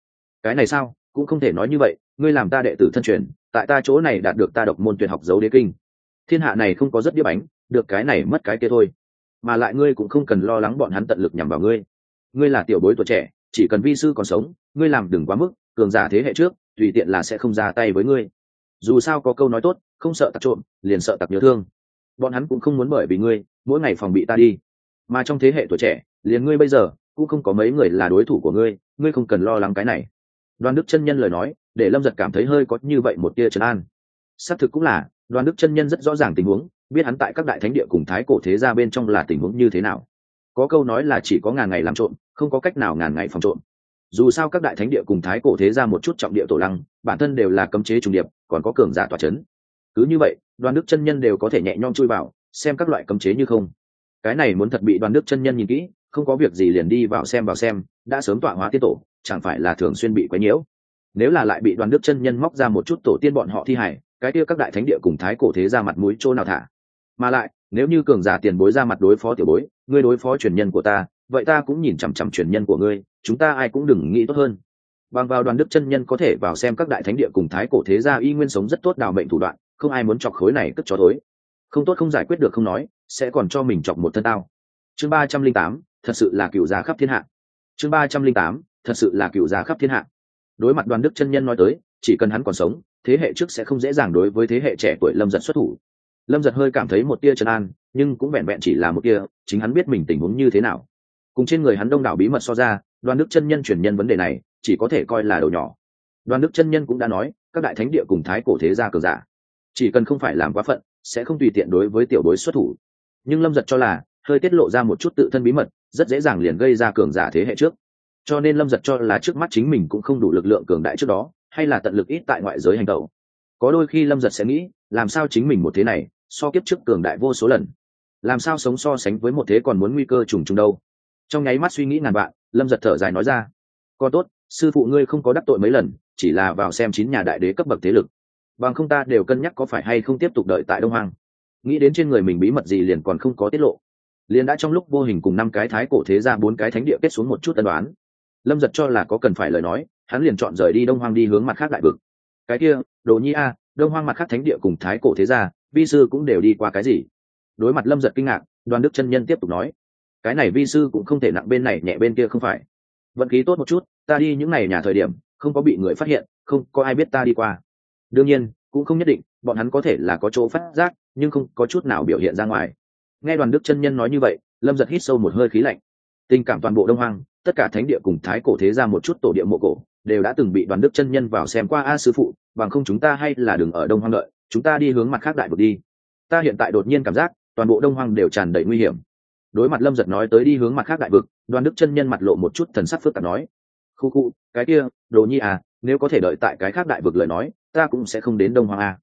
Cái này sao? Cũng không thể nói như vậy, ngươi làm ta đệ tử thân truyền, tại ta chỗ này đạt được ta độc môn tuyệt học dấu đế kinh. Thiên hạ này không có rất điếp bánh, được cái này mất cái kia thôi. Mà lại ngươi cũng không cần lo lắng bọn hắn tận lực nhằm vào ngươi. Ngươi là tiểu bối tuổi trẻ, chỉ cần vi sư còn sống, ngươi làm đừng quá mức, cường giả thế hệ trước, tùy tiện là sẽ không ra tay với ngươi. Dù sao có câu nói tốt không sợ tặc trộm, liền sợ tặc nhớ thương. Bọn hắn cũng không muốn bởi vì ngươi, mỗi ngày phòng bị ta đi. Mà trong thế hệ tuổi trẻ, liền ngươi bây giờ, cũng không có mấy người là đối thủ của ngươi ngươi không cần lo lắng cái này. Đoàn đức chân nhân lời nói, để lâm giật cảm thấy hơi có như vậy một tia trấn an. Xác thực cũng là, đoàn đức chân nhân rất rõ ràng tình huống, biết hắn tại các đại thánh địa cùng thái cổ thế ra bên trong là tình huống như thế nào. Có câu nói là chỉ có ngàn ngày làm trộm, không có cách nào ngàn ngày phòng trộm. Dù sao các đại thánh địa cùng thái cổ thế ra một chút trọng địa tổ lăng, bản thân đều là cấm chế trùng điệp, còn có cường giả tỏa c h ấ n cứ như vậy, đoàn đức chân nhân đều có thể nhẹ nhom chui vào, xem các loại cấm chế như không. Cái này muốn thật bị đoàn đức chân nhân nhìn kỹ, không có việc gì liền đi vào xem vào xem, đã sớm tọa hóa tiết tổ, chẳng phải là thường xuyên bị quấy nhiễu. Nếu là lại bị đoàn đức chân nhân móc ra một chút tổ tiên bọn họ thi hải cái kia các đại thánh địa cùng thái cổ thế ra mặt mũi chỗ nào thả? Mà lại, nếu như cường giả tiền bối ra mặt đối phó tiểu bối, ngươi đối phó truyền nhân của ta, vậy ta cũng nhìn chằm chằm truyền nhân của ngươi, chúng ta ai cũng đừng nghĩ tốt hơn. Bằng vào đoàn đức chân nhân có thể vào xem các đại thánh địa cùng thái cổ thế gia y nguyên sống rất tốt đào mệnh thủ đoạn không ai muốn chọc khối này cất cho thối. Không tốt không giải quyết được không nói, sẽ còn cho mình chọc một thân tao. Chương ba trăm linh tám, thật sự là cựu già khắp thiên hạ. Chương ba trăm linh tám, thật sự là cựu già khắp thiên hạ. Đối mặt đoàn đức chân nhân nói tới, chỉ cần hắn còn sống, thế hệ trước sẽ không dễ dàng đối với thế hệ trẻ tuổi lâm giật xuất thủ. Lâm giật hơi cảm thấy một tia trấn an, nhưng cũng vẹn vẹn chỉ là một tia, chính hắn biết mình tình huống như thế nào. Cùng trên người hắn đông đảo bí mật so ra, đoàn đức chân nhân truyền nhân vấn đề này, chỉ có thể coi là đầu nhỏ. Đoàn đức chân nhân cũng đã nói, các đại thánh địa cùng thái cổ thế gia cờ giả chỉ cần không phải làm quá phận, sẽ không tùy tiện đối với tiểu bối xuất thủ. Nhưng lâm giật cho là, hơi tiết lộ ra một chút tự thân bí mật, rất dễ dàng liền gây ra cường giả thế hệ trước. Cho nên lâm giật cho là trước mắt chính mình cũng không đủ lực lượng cường đại trước đó, hay là tận lực ít tại ngoại giới hành tẩu có đôi khi lâm giật sẽ nghĩ, làm sao chính mình một thế này, so kiếp trước cường đại vô số lần. Làm sao sống so sánh với một thế còn muốn nguy cơ trùng trùng đâu. Trong nháy mắt suy nghĩ ngàn vạn, lâm giật thở dài nói ra. Còn tốt, sư phụ ngươi không có đắc tội mấy lần, chỉ là vào xem chín nhà đại đế cấp bậc thế lực bằng không ta đều cân nhắc có phải hay không tiếp tục đợi tại đông hoàng nghĩ đến trên người mình bí mật gì liền còn không có tiết lộ. Liền đã trong lúc vô hình cùng năm cái thái cổ thế ra bốn cái thánh địa kết xuống một chút tân đoán. Lâm giật cho là có cần phải lời nói, hắn liền chọn rời đi đông hoang đi hướng mặt khác đại vực. Cái kia, đồ nhi a, đông hoang mặt khác thánh địa cùng thái cổ thế gia, vi sư cũng đều đi qua cái gì? Đối mặt lâm giật kinh ngạc, đoàn đức chân nhân tiếp tục nói, cái này vi sư cũng không thể nặng bên này nhẹ bên kia không phải. Vận khí tốt một chút, ta đi những ngày nhà thời điểm, không có bị người phát hiện, không có ai biết ta đi qua đương nhiên, cũng không nhất định, bọn hắn có thể là có chỗ phát giác, nhưng không có chút nào biểu hiện ra ngoài. Nghe đoàn đức chân nhân nói như vậy, lâm giật hít sâu một hơi khí lạnh. Tình cảm toàn bộ đông hoang, tất cả thánh địa cùng thái cổ thế ra một chút tổ địa mộ cổ, đều đã từng bị đoàn đức chân nhân vào xem qua a sư phụ, bằng không chúng ta hay là đừng ở đông hoang lợi chúng ta đi hướng mặt khác đại vực đi. Ta hiện tại đột nhiên cảm giác, toàn bộ đông hoang đều tràn đầy nguy hiểm. Đối mặt lâm giật nói tới đi hướng mặt khác đại vực, đoàn đức chân nhân mặt lộ một chút thần sắc phức tạp nói. Khu khu, cái kia, đồ nhi à nếu có thể đợi tại cái khác đại vực lời nói ta cũng sẽ không đến đông hoàng a.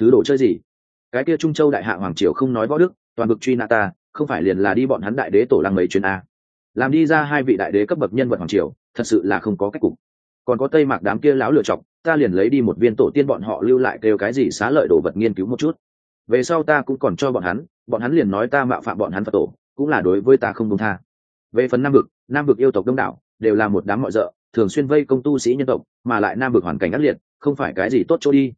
Thứ đồ chơi gì? Cái kia trung châu đại hạ hoàng triều không nói võ đức, toàn bực truy nã ta, không phải liền là đi bọn hắn đại đế tổ lăng mấy chuyến a. Làm đi ra hai vị đại đế cấp bậc nhân vật hoàng triều, thật sự là không có cách cục. Còn có tây mạc đám kia láo lựa chọc ta liền lấy đi một viên tổ tiên bọn họ lưu lại kêu cái gì xá lợi đồ vật nghiên cứu một chút. Về sau ta cũng còn cho bọn hắn bọn hắn liền nói ta mạo phạm bọn hắn phật tổ, cũng là đối với ta không công tha. Về phần nam vực nam vực yêu tộc đông đảo, đều là một đám mọi rợ thường xuyên vây công tu sĩ nhân tộc, mà lại nam vực hoàn cảnh ác liệt, không phải cái gì tốt chỗ đi.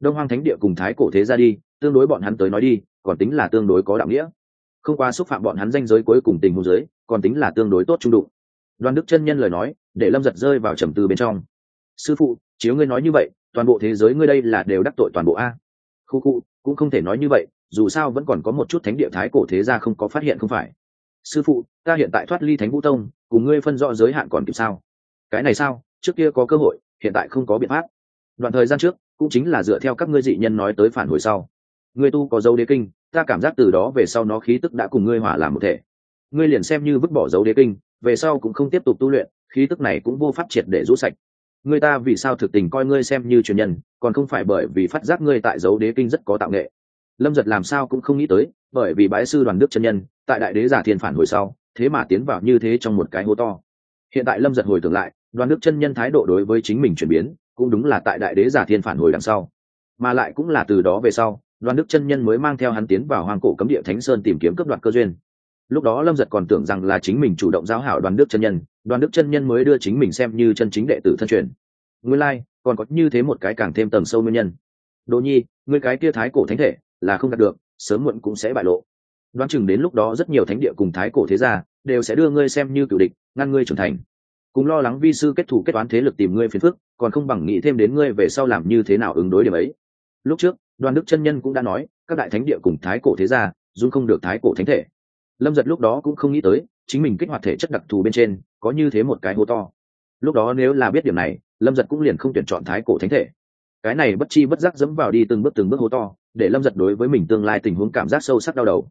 Đông hoang thánh địa cùng thái cổ thế ra đi, tương đối bọn hắn tới nói đi, còn tính là tương đối có đạo nghĩa. Không qua xúc phạm bọn hắn danh giới cuối cùng tình huống giới, còn tính là tương đối tốt trung đụng. Đoàn đức chân nhân lời nói, để lâm giật rơi vào trầm tư bên trong. Sư phụ, chiếu ngươi nói như vậy, toàn bộ thế giới ngươi đây là đều đắc tội toàn bộ a. Khu khu, cũng không thể nói như vậy, dù sao vẫn còn có một chút thánh địa thái cổ thế gia không có phát hiện không phải. Sư phụ, ta hiện tại thoát ly thánh vũ tông, cùng ngươi phân rõ giới hạn còn kịp sao? Cái này sao? Trước kia có cơ hội, hiện tại không có biện pháp. Đoạn thời gian trước, cũng chính là dựa theo các ngươi dị nhân nói tới phản hồi sau. Ngươi tu có dấu đế kinh, ta cảm giác từ đó về sau nó khí tức đã cùng ngươi hỏa làm một thể. Ngươi liền xem như vứt bỏ dấu đế kinh, về sau cũng không tiếp tục tu luyện, khí tức này cũng vô pháp triệt để rũ sạch. Người ta vì sao thực tình coi ngươi xem như truyền nhân, còn không phải bởi vì phát giác ngươi tại dấu đế kinh rất có tạo nghệ? Lâm giật làm sao cũng không nghĩ tới, bởi vì bái sư đoàn đức chân nhân, tại đại đế giả thiên phản hồi sau, thế mà tiến vào như thế trong một cái hố to. Hiện tại lâm giật hồi tưởng lại đoàn đức chân nhân thái độ đối với chính mình chuyển biến cũng đúng là tại đại đế giả thiên phản hồi đằng sau. Mà lại cũng là từ đó về sau đoàn đức chân nhân mới mang theo hắn tiến vào hoang cổ cấm địa thánh sơn tìm kiếm cấp đoạt cơ duyên. Lúc đó lâm giật còn tưởng rằng là chính mình chủ động giáo hảo đoàn đức chân nhân đoàn đức chân nhân mới đưa chính mình xem như chân chính đệ tử thân truyền. Nguyên lai、like, còn có như thế một cái càng thêm tầng sâu nguyên nhân. Đỗ nhi người cái kia thái cổ thánh thể là không đạt được sớm muộn cũng sẽ bại lộ. Đoán chừng đến lúc đó rất nhiều thánh địa cùng thái cổ thế gia đều sẽ đưa ngươi xem như cựu địch ngăn ngươi trưởng thành cùng lo lắng vi sư kết thủ kết toán thế lực tìm ngươi phiền phức, còn không bằng nghĩ thêm đến ngươi về sau làm như thế nào ứng đối điểm ấy. Lúc trước, đoàn đức chân nhân cũng đã nói, các đại thánh địa cùng thái cổ thế gia dung không được thái cổ thánh thể. Lâm giật lúc đó cũng không nghĩ tới, chính mình kích hoạt thể chất đặc thù bên trên, có như thế một cái hố to. Lúc đó nếu là biết điểm này, lâm giật cũng liền không tuyển chọn thái cổ thánh thể. Cái này bất chi bất giác dẫm vào đi từng bước từng bước hố to, để lâm giật đối với mình tương lai tình huống cảm giác sâu sắc đau đầu.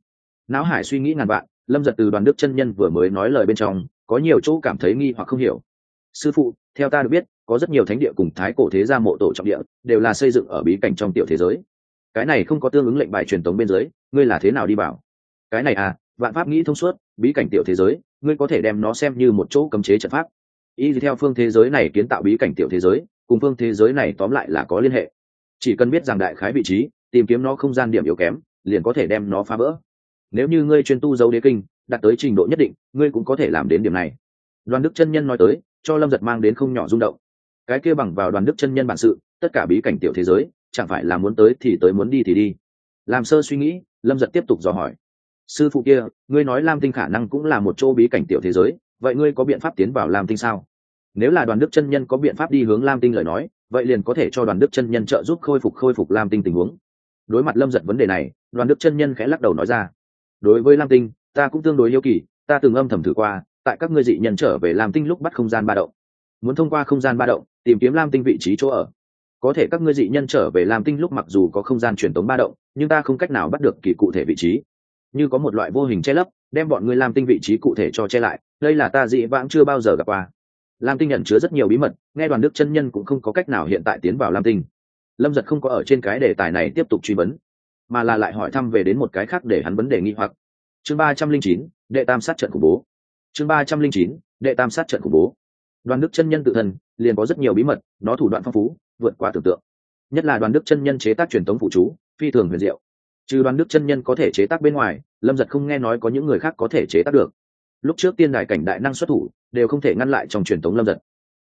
Não hải suy nghĩ ngàn vạn, lâm giật từ đoàn đức chân nhân vừa mới nói lời bên trong có nhiều chỗ cảm thấy nghi hoặc không hiểu. Sư phụ, theo ta được biết, có rất nhiều thánh địa cùng thái cổ thế gia mộ tổ trọng địa, đều là xây dựng ở bí cảnh trong tiểu thế giới. Cái này không có tương ứng lệnh bài truyền tống bên dưới, ngươi là thế nào đi bảo? Cái này à vạn pháp nghĩ thông suốt, bí cảnh tiểu thế giới, ngươi có thể đem nó xem như một chỗ cấm chế trận pháp. Y theo phương thế giới này kiến tạo bí cảnh tiểu thế giới, cùng phương thế giới này tóm lại là có liên hệ. Chỉ cần biết rằng đại khái vị trí, tìm kiếm nó không gian điểm yếu kém, liền có thể đem nó phá vỡ. Nếu như ngươi chuyên tu dấu đế kinh đạt tới trình độ nhất định, ngươi cũng có thể làm đến điểm này. Đoàn đức chân nhân nói tới, cho lâm giật mang đến không nhỏ rung động. Cái kia bằng vào đoàn đức chân nhân bản sự, tất cả bí cảnh tiểu thế giới, chẳng phải là muốn tới thì tới muốn đi thì đi. Làm sơ suy nghĩ, lâm giật tiếp tục dò hỏi. Sư phụ kia, ngươi nói lam tinh khả năng cũng là một chỗ bí cảnh tiểu thế giới, vậy ngươi có biện pháp tiến vào lam tinh sao? Nếu là đoàn đức chân nhân có biện pháp đi hướng lam tinh lời nói, vậy liền có thể cho đoàn đức chân nhân trợ giúp khôi phục khôi phục lam tinh tình huống. Đối mặt lâm giật vấn đề này, đoàn đức chân nhân khẽ lắc đầu nói ra. Đối với lam tinh ta cũng tương đối yêu kỳ, ta từng âm thầm thử qua, tại các ngươi dị nhân trở về lam tinh lúc bắt không gian ba động. Muốn thông qua không gian ba động, tìm kiếm lam tinh vị trí chỗ ở. Có thể các ngươi dị nhân trở về lam tinh lúc mặc dù có không gian truyền tống ba động, nhưng ta không cách nào bắt được kỳ cụ thể vị trí. Như có một loại vô hình che lấp, đem bọn ngươi lam tinh vị trí cụ thể cho che lại, đây là ta dị vãng chưa bao giờ gặp qua. Lam tinh nhận chứa rất nhiều bí mật, nghe đoàn đức chân nhân cũng không có cách nào hiện tại tiến vào lam tinh. Lâm giật không có ở trên cái đề tài này tiếp tục truy vấn, mà là lại hỏi thăm về đến một cái khác để hắn vấn đề nghi hoặc chương ba trăm linh chín, đệ tam sát trận khủng bố. Chương ba trăm linh chín, đệ tam sát trận khủng bố. Đoàn đức chân nhân tự thân, liền có rất nhiều bí mật, nó thủ đoạn phong phú, vượt qua tưởng tượng. Nhất là đoàn đức chân nhân chế tác truyền thống phụ chú, phi thường huyền diệu. Trừ đoàn đức chân nhân có thể chế tác bên ngoài, lâm giật không nghe nói có những người khác có thể chế tác được. Lúc trước tiên đại cảnh đại năng xuất thủ, đều không thể ngăn lại trong truyền thống lâm giật.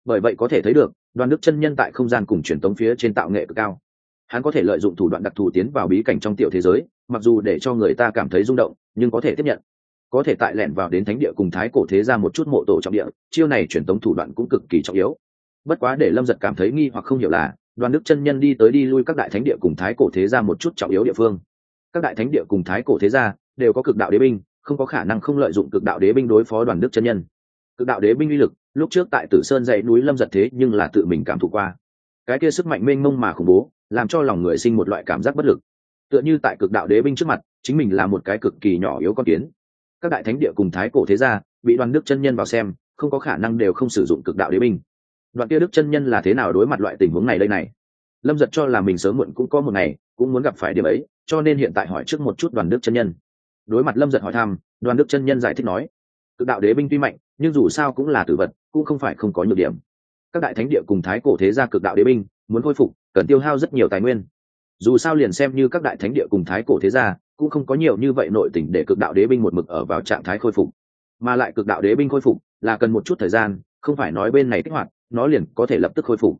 Bởi vậy có thể thấy được, đoàn đức chân nhân tại không gian cùng truyền thống phía trên tạo nghệ cực cao. Hắn có thể lợi dụng thủ đoạn đặc thù tiến vào bí cảnh trong tiểu thế giới, mặc dù để cho người ta cảm thấy rung động nhưng có thể tiếp nhận. Có thể tại lẻn vào đến thánh địa cùng thái cổ thế ra một chút mộ tổ trọng địa, chiêu này truyền tống thủ đoạn cũng cực kỳ trọng yếu. Bất quá để lâm giật cảm thấy nghi hoặc không hiểu là, đoàn đức chân nhân đi tới đi lui các đại thánh địa cùng thái cổ thế ra một chút trọng yếu địa phương. Các đại thánh địa cùng thái cổ thế gia đều có cực đạo đế binh, không có khả năng không lợi dụng cực đạo đế binh đối phó đoàn đức chân nhân. Cực đạo đế binh uy lực, lúc trước tại tử sơn dãy núi lâm giật thế nhưng là tự mình cảm thụ qua. Cái kia sức mạnh mênh mông mà khủng bố, làm cho lòng người sinh một loại cảm giác bất lực tựa như tại cực đạo đế binh trước mặt, chính mình là một cái cực kỳ nhỏ yếu con kiến. Các đại thánh địa cùng thái cổ thế gia bị đoàn đức chân nhân vào xem, không có khả năng đều không sử dụng cực đạo đế binh. Đoạn kia đức chân nhân là thế nào đối mặt loại tình huống này đây này? Lâm giật cho là mình sớm muộn cũng có một ngày, cũng muốn gặp phải điểm ấy, cho nên hiện tại hỏi trước một chút đoàn đức chân nhân. Đối mặt lâm giật hỏi thăm, đoàn đức chân nhân giải thích nói, cực đạo đế binh tuy mạnh, nhưng dù sao cũng là tử vật, cũng không phải không có nhược điểm. Các đại thánh địa cùng thái cổ thế gia cực đạo đế binh, muốn khôi phục, cần tiêu hao rất nhiều tài nguyên dù sao liền xem như các đại thánh địa cùng thái cổ thế gia, cũng không có nhiều như vậy nội tình để cực đạo đế binh một mực ở vào trạng thái khôi phục. Mà lại cực đạo đế binh khôi phục là cần một chút thời gian, không phải nói bên này kích hoạt, nó liền có thể lập tức khôi phục.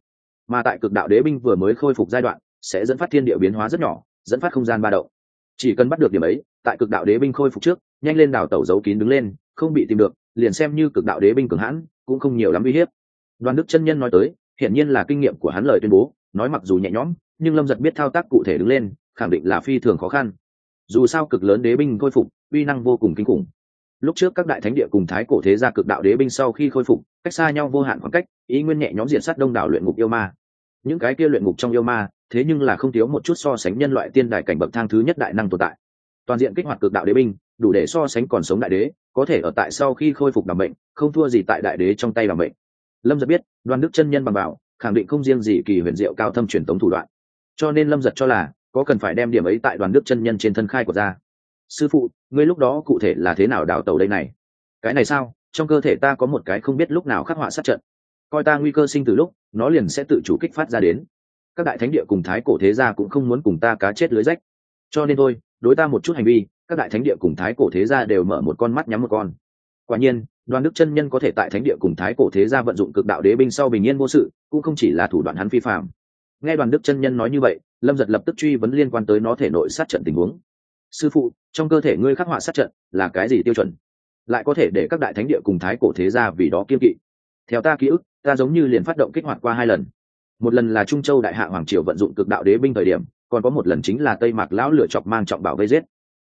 Mà tại cực đạo đế binh vừa mới khôi phục giai đoạn, sẽ dẫn phát thiên địa biến hóa rất nhỏ, dẫn phát không gian ba động. Chỉ cần bắt được điểm ấy, tại cực đạo đế binh khôi phục trước, nhanh lên đào tẩu giấu kín đứng lên, không bị tìm được, liền xem như cực đạo đế binh cường hãn, cũng không nhiều lắm uy hiếp. Đoàn đức chân nhân nói tới, hiển nhiên là kinh nghiệm của hắn lời tuyên bố, nói mặc dù nhẹ nhõm nhưng lâm giật biết thao tác cụ thể đứng lên, khẳng định là phi thường khó khăn. Dù sao cực lớn đế binh khôi phục, uy năng vô cùng kinh khủng. Lúc trước các đại thánh địa cùng thái cổ thế gia cực đạo đế binh sau khi khôi phục, cách xa nhau vô hạn khoảng cách, ý nguyên nhẹ nhóm diện sát đông đảo luyện ngục yêu ma. Những cái kia luyện ngục trong yêu ma, thế nhưng là không thiếu một chút so sánh nhân loại tiên đài cảnh bậc thang thứ nhất đại năng tồn tại. Toàn diện kích hoạt cực đạo đế binh, đủ để so sánh còn sống đại đế, có thể ở tại sau khi khôi phục đảm bệnh không thua gì tại đại đế trong tay đảm bệnh lâm giật biết đoàn đức chân nhân bằng bảo, khẳng định không riêng gì kỳ huyền diệu cao thâm truyền tống thủ đoạn cho nên lâm giật cho là, có cần phải đem điểm ấy tại đoàn đức chân nhân trên thân khai của ra. Sư phụ, ngươi lúc đó cụ thể là thế nào đào tàu đây này? Cái này sao? Trong cơ thể ta có một cái không biết lúc nào khắc họa sát trận. Coi ta nguy cơ sinh từ lúc, nó liền sẽ tự chủ kích phát ra đến. Các đại thánh địa cùng thái cổ thế gia cũng không muốn cùng ta cá chết lưới rách. Cho nên thôi, đối ta một chút hành vi, các đại thánh địa cùng thái cổ thế gia đều mở một con mắt nhắm một con. Quả nhiên, đoàn đức chân nhân có thể tại thánh địa cùng thái cổ thế gia vận dụng cực đạo đế binh sau bình yên vô sự, cũng không chỉ là thủ đoạn hắn phi phạm nghe đoàn đức chân nhân nói như vậy, lâm giật lập tức truy vấn liên quan tới nó thể nội sát trận tình huống. Sư phụ, trong cơ thể ngươi khắc họa sát trận là cái gì tiêu chuẩn? Lại có thể để các đại thánh địa cùng thái cổ thế gia vì đó kiên kỵ. Theo ta ký ức, ta giống như liền phát động kích hoạt qua hai lần. Một lần là trung châu đại hạ hoàng triều vận dụng cực đạo đế binh thời điểm, còn có một lần chính là tây mạc lão lửa chọc mang trọng bảo vây giết.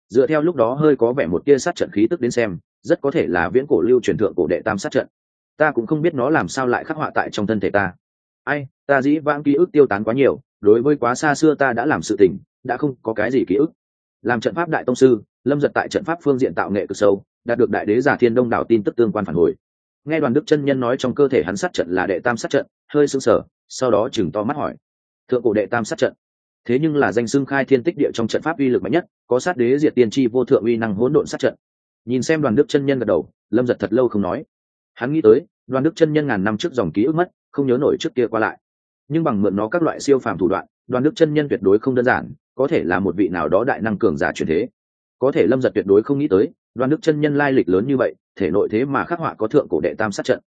Dựa theo lúc đó hơi có vẻ một tia sát trận khí tức đến xem, rất có thể là viễn cổ lưu truyền thượng cổ đệ tam sát trận. Ta cũng không biết nó làm sao lại khắc họa tại trong thân thể ta. Ai ta dĩ vãng ký ức tiêu tán quá nhiều, đối với quá xa xưa ta đã làm sự tình, đã không có cái gì ký ức. Làm trận pháp đại tông sư, lâm giật tại trận pháp phương diện tạo nghệ cực sâu, đạt được đại đế giả thiên đông đảo tin tức tương quan phản hồi. Nghe đoàn đức chân nhân nói trong cơ thể hắn sát trận là đệ tam sát trận, hơi sưng sở sau đó chừng to mắt hỏi. Thượng cổ đệ tam sát trận. Thế nhưng là danh xưng khai thiên tích địa trong trận pháp uy lực mạnh nhất, có sát đế diệt tiên tri vô thượng uy năng hỗn độn sát trận. Nhìn xem đoàn đức chân nhân gật đầu, lâm giật thật lâu không nói. Hắn nghĩ tới, đoàn đức chân nhân ngàn năm trước dòng ký ức mất, không nhớ nổi trước kia qua lại nhưng bằng mượn nó các loại siêu phàm thủ đoạn, đoàn đức chân nhân tuyệt đối không đơn giản, có thể là một vị nào đó đại năng cường giả truyền thế. Có thể lâm giật tuyệt đối không nghĩ tới, đoàn đức chân nhân lai lịch lớn như vậy, thể nội thế mà khắc họa có thượng cổ đệ tam sát trận.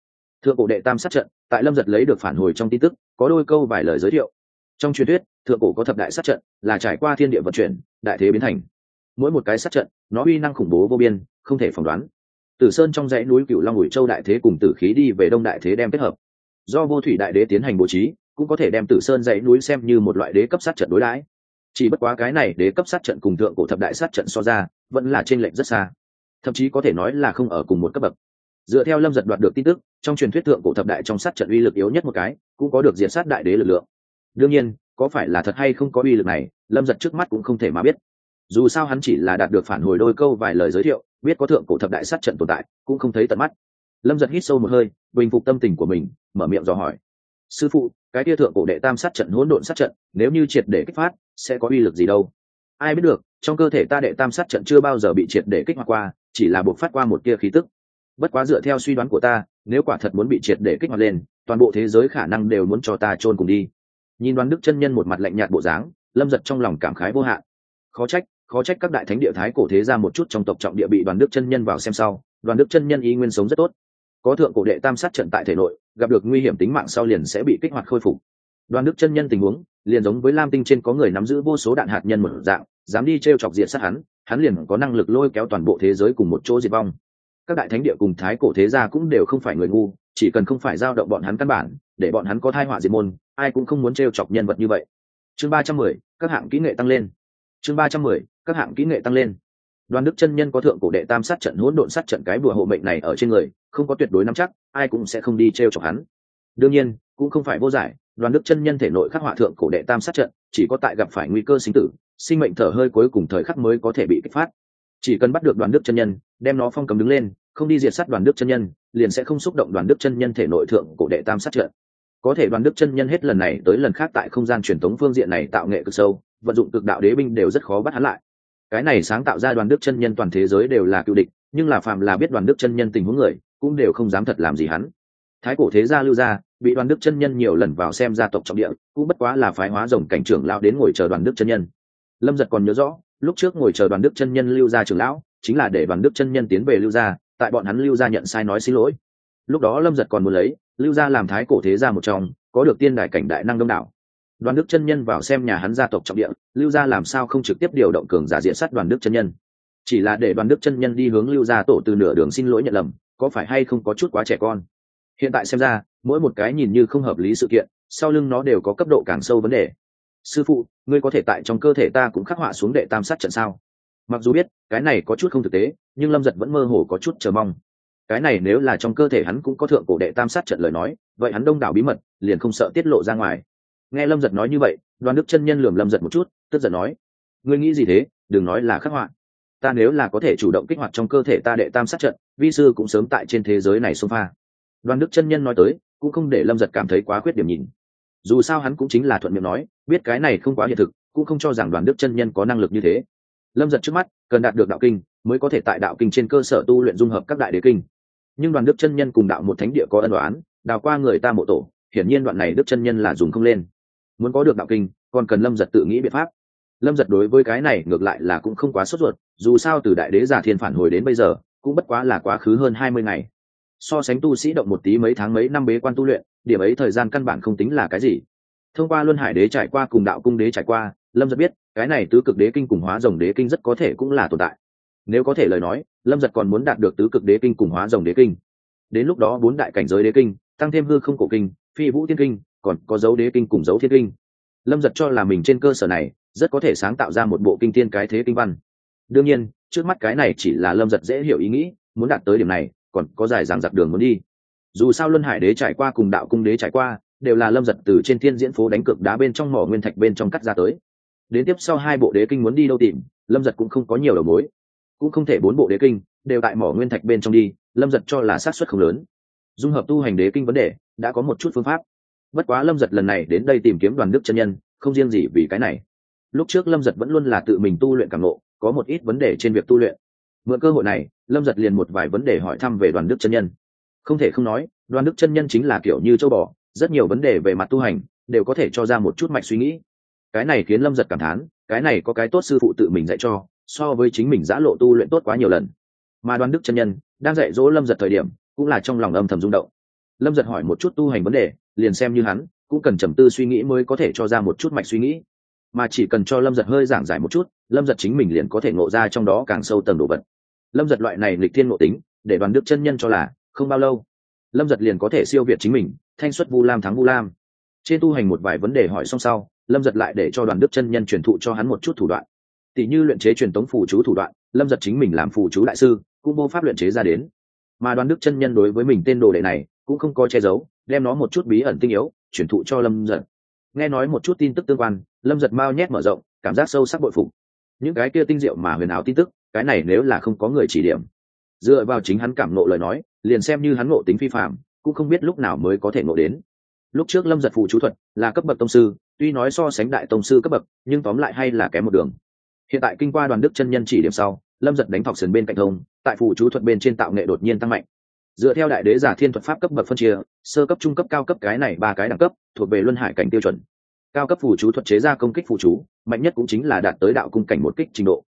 Thượng cổ đệ tam sát trận, tại lâm giật lấy được phản hồi trong tin tức, có đôi câu vài lời giới thiệu. Trong truyền thuyết, thượng cổ có thập đại sát trận, là trải qua thiên địa vận chuyển, đại thế biến thành. Mỗi một cái sát trận, nó uy năng khủng bố vô biên, không thể phỏng đoán. Tử sơn trong dãy núi cựu long ủi châu đại thế cùng tử khí đi về đông đại thế đem kết hợp. Do vô thủy đại đế tiến hành bố trí cũng có thể đem tử sơn dãy núi xem như một loại đế cấp sát trận đối đãi. Chỉ bất quá cái này đế cấp sát trận cùng thượng cổ thập đại sát trận so ra, vẫn là trên lệnh rất xa. Thậm chí có thể nói là không ở cùng một cấp bậc. Dựa theo lâm giật đoạt được tin tức, trong truyền thuyết thượng cổ thập đại trong sát trận uy lực yếu nhất một cái, cũng có được diện sát đại đế lực lượng. Đương nhiên, có phải là thật hay không có uy lực này, lâm giật trước mắt cũng không thể mà biết. Dù sao hắn chỉ là đạt được phản hồi đôi câu vài lời giới thiệu, biết có thượng cổ thập đại sát trận tồn tại, cũng không thấy tận mắt. Lâm giật hít sâu một hơi, bình phục tâm tình của mình, mở miệng dò hỏi sư phụ, cái tia thượng cổ đệ tam sát trận, hỗn độn sát trận, nếu như triệt để kích phát, sẽ có uy lực gì đâu? Ai biết được, trong cơ thể ta đệ tam sát trận chưa bao giờ bị triệt để kích hoạt qua, chỉ là buộc phát qua một tia khí tức. Bất quá dựa theo suy đoán của ta, nếu quả thật muốn bị triệt để kích hoạt lên, toàn bộ thế giới khả năng đều muốn cho ta chôn cùng đi. Nhìn đoán đức chân nhân một mặt lạnh nhạt bộ dáng, lâm giật trong lòng cảm khái vô hạn. Khó trách khó trách các đại thánh địa thái cổ thế ra một chút trong tộc trọng địa bị đoàn đức chân nhân vào xem sau, đoàn đức chân nhân ý nguyên sống rất tốt. Có thượng cổ đệ tam sát trận tại thể nội gặp được nguy hiểm tính mạng sau liền sẽ bị kích hoạt khôi phục. Đoàn đức chân nhân tình huống, liền giống với lam tinh trên có người nắm giữ vô số đạn hạt nhân một dạng, dám đi t r e o chọc diện sát hắn hắn liền có năng lực lôi kéo toàn bộ thế giới cùng một chỗ diệt vong. Các đại thánh địa cùng thái cổ thế gia cũng đều không phải người ngu, chỉ cần không phải giao động bọn hắn căn bản, để bọn hắn có thai họa diệt môn, ai cũng không muốn t r e o chọc nhân vật như vậy. Chương ba trăm mười, các hạng kỹ nghệ tăng lên. Chương ba trăm mười, các hạng kỹ nghệ tăng lên. Đoàn đức chân nhân có thượng cổ đệ tam sát trận, hỗn độn sát trận cái bùa hộ mệnh này ở trên người không có tuyệt đối nắm chắc, ai cũng sẽ không đi t r e o chọc hắn. Đương nhiên, cũng không phải vô giải, đoàn đức chân nhân thể nội khắc họa thượng cổ đệ tam sát trận, chỉ có tại gặp phải nguy cơ sinh tử, sinh mệnh thở hơi cuối cùng thời khắc mới có thể bị kích phát. Chỉ cần bắt được đoàn đức chân nhân, đem nó phong cầm đứng lên, không đi diệt sát đoàn đức chân nhân, liền sẽ không xúc động đoàn đức chân nhân thể nội thượng cổ đệ tam sát trận. Có thể đoàn đức chân nhân hết lần này tới lần khác tại không gian truyền thống phương diện này tạo nghệ cực sâu, vận dụng cực đạo đế binh đều rất khó bắt hắn lại. Cái này sáng tạo ra đoàn đức chân nhân toàn thế giới đều là cựu địch, nhưng là phạm là biết đoàn đức chân nhân tình huống người cũng đều không dám thật làm gì hắn. Thái cổ thế gia lưu gia, bị đoàn đức chân nhân nhiều lần vào xem gia tộc trọng địa, cũng bất quá là phái hóa rồng cảnh trưởng lão đến ngồi chờ đoàn đức chân nhân. Lâm giật còn nhớ rõ, lúc trước ngồi chờ đoàn đức chân nhân lưu gia trưởng lão, chính là để đoàn đức chân nhân tiến về lưu gia, tại bọn hắn lưu gia nhận sai nói xin lỗi. Lúc đó lâm giật còn muốn lấy, lưu gia làm thái cổ thế gia một trong, có được tiên đại cảnh đại năng đông đảo. Đoàn đức chân nhân vào xem nhà hắn gia tộc trọng địa, lưu gia làm sao không trực tiếp điều động cường giả diện sát đoàn đức chân nhân. Chỉ là để đoàn đức chân nhân đi hướng lưu gia tổ từ nửa đường xin lỗi nhận lầm có phải hay không có chút quá trẻ con? Hiện tại xem ra, mỗi một cái nhìn như không hợp lý sự kiện, sau lưng nó đều có cấp độ càng sâu vấn đề. Sư phụ, ngươi có thể tại trong cơ thể ta cũng khắc họa xuống đệ tam sát trận sao? Mặc dù biết, cái này có chút không thực tế, nhưng lâm giật vẫn mơ hồ có chút chờ mong. Cái này nếu là trong cơ thể hắn cũng có thượng cổ đệ tam sát trận lời nói, vậy hắn đông đảo bí mật, liền không sợ tiết lộ ra ngoài. Nghe lâm giật nói như vậy, đoàn đức chân nhân lườm lâm giật một chút, tức giận nói, ngươi nghĩ gì thế? Đừng nói là khắc họa ta nếu là có thể chủ động kích hoạt trong cơ thể ta đệ tam sát trận, vi sư cũng sớm tại trên thế giới này xông pha. Đoàn đức chân nhân nói tới, cũng không để lâm giật cảm thấy quá khuyết điểm nhìn. Dù sao hắn cũng chính là thuận miệng nói, biết cái này không quá hiện thực, cũng không cho rằng đoàn đức chân nhân có năng lực như thế. Lâm giật trước mắt, cần đạt được đạo kinh, mới có thể tại đạo kinh trên cơ sở tu luyện dung hợp các đại đế kinh. Nhưng đoàn đức chân nhân cùng đạo một thánh địa có ân đoán đào qua người ta mộ tổ, hiển nhiên đoạn này đức chân nhân là dùng không lên. Muốn có được đạo kinh, còn cần lâm giật tự nghĩ biện pháp. Lâm giật đối với cái này ngược lại là cũng không quá sốt ruột dù sao từ đại đế giả thiên phản hồi đến bây giờ, cũng bất quá là quá khứ hơn hai mươi ngày. So sánh tu sĩ động một tí mấy tháng mấy năm bế quan tu luyện, điểm ấy thời gian căn bản không tính là cái gì. Thông qua luân hải đế trải qua cùng đạo cung đế trải qua, lâm giật biết, cái này tứ cực đế kinh cùng hóa rồng đế kinh rất có thể cũng là tồn tại. Nếu có thể lời nói, lâm giật còn muốn đạt được tứ cực đế kinh cùng hóa rồng đế kinh. Đến lúc đó bốn đại cảnh giới đế kinh, tăng thêm hư không cổ kinh, phi vũ tiên kinh, còn có dấu đế kinh cùng dấu thiên kinh. Lâm giật cho là mình trên cơ sở này, rất có thể sáng tạo ra một bộ kinh tiên cái thế kinh văn đương nhiên, trước mắt cái này chỉ là lâm giật dễ hiểu ý nghĩ, muốn đạt tới điểm này, còn có dài dàng dặc đường muốn đi. Dù sao luân hải đế trải qua cùng đạo cung đế trải qua, đều là lâm giật từ trên thiên diễn phố đánh cực đá bên trong mỏ nguyên thạch bên trong cắt ra tới. Đến tiếp sau hai bộ đế kinh muốn đi đâu tìm, lâm giật cũng không có nhiều đầu mối. Cũng không thể bốn bộ đế kinh đều tại mỏ nguyên thạch bên trong đi, lâm giật cho là xác suất không lớn. Dung hợp tu hành đế kinh vấn đề, đã có một chút phương pháp. Bất quá lâm giật lần này đến đây tìm kiếm đoàn đức chân nhân, không riêng gì vì cái này. Lúc trước lâm giật vẫn luôn là tự mình tu luyện cảm lộ có một ít vấn đề trên việc tu luyện. Mượn cơ hội này, lâm giật liền một vài vấn đề hỏi thăm về đoàn đức chân nhân. Không thể không nói, đoàn đức chân nhân chính là kiểu như châu bò, rất nhiều vấn đề về mặt tu hành đều có thể cho ra một chút mạch suy nghĩ. Cái này khiến lâm giật cảm thán, cái này có cái tốt sư phụ tự mình dạy cho, so với chính mình giã lộ tu luyện tốt quá nhiều lần. Mà đoàn đức chân nhân đang dạy dỗ lâm giật thời điểm, cũng là trong lòng âm thầm rung động. Lâm giật hỏi một chút tu hành vấn đề, liền xem như hắn, cũng cần trầm tư suy nghĩ mới có thể cho ra một chút mạch suy nghĩ mà chỉ cần cho lâm giật hơi giảng giải một chút, lâm giật chính mình liền có thể ngộ ra trong đó càng sâu tầng đồ vật. Lâm giật loại này lịch thiên ngộ tính, để đoàn đức chân nhân cho là, không bao lâu, lâm giật liền có thể siêu việt chính mình, thanh xuất vu lam thắng vu lam. Trên tu hành một vài vấn đề hỏi xong sau, lâm giật lại để cho đoàn đức chân nhân truyền thụ cho hắn một chút thủ đoạn. Tỷ như luyện chế truyền tống phù chú thủ đoạn, lâm giật chính mình làm phù chú đại sư, cũng vô pháp luyện chế ra đến. Mà đoàn đức chân nhân đối với mình tên đồ đệ này, cũng không có che giấu, đem nó một chút bí ẩn tinh yếu, truyền thụ cho lâm giật nghe nói một chút tin tức tương quan, lâm giật mau nhét mở rộng, cảm giác sâu sắc bội phục. Những cái kia tinh diệu mà huyền ảo tin tức, cái này nếu là không có người chỉ điểm. Dựa vào chính hắn cảm nộ lời nói, liền xem như hắn ngộ tính phi phạm cũng không biết lúc nào mới có thể ngộ đến. Lúc trước lâm giật phụ chú thuật là cấp bậc tông sư, tuy nói so sánh đại tông sư cấp bậc, nhưng tóm lại hay là kém một đường. Hiện tại kinh qua đoàn đức chân nhân chỉ điểm sau, lâm giật đánh thọc sườn bên cạnh thông, tại phụ chú thuật bên trên tạo nghệ đột nhiên tăng mạnh. Dựa theo đại đế giả thiên thuật pháp cấp bậc phân chia, sơ cấp, trung cấp, cao cấp cái này ba cái đẳng cấp thuộc về luân hải cảnh tiêu chuẩn. Cao cấp phù chú thuật chế ra công kích phù chú, mạnh nhất cũng chính là đạt tới đạo cung cảnh một kích trình độ.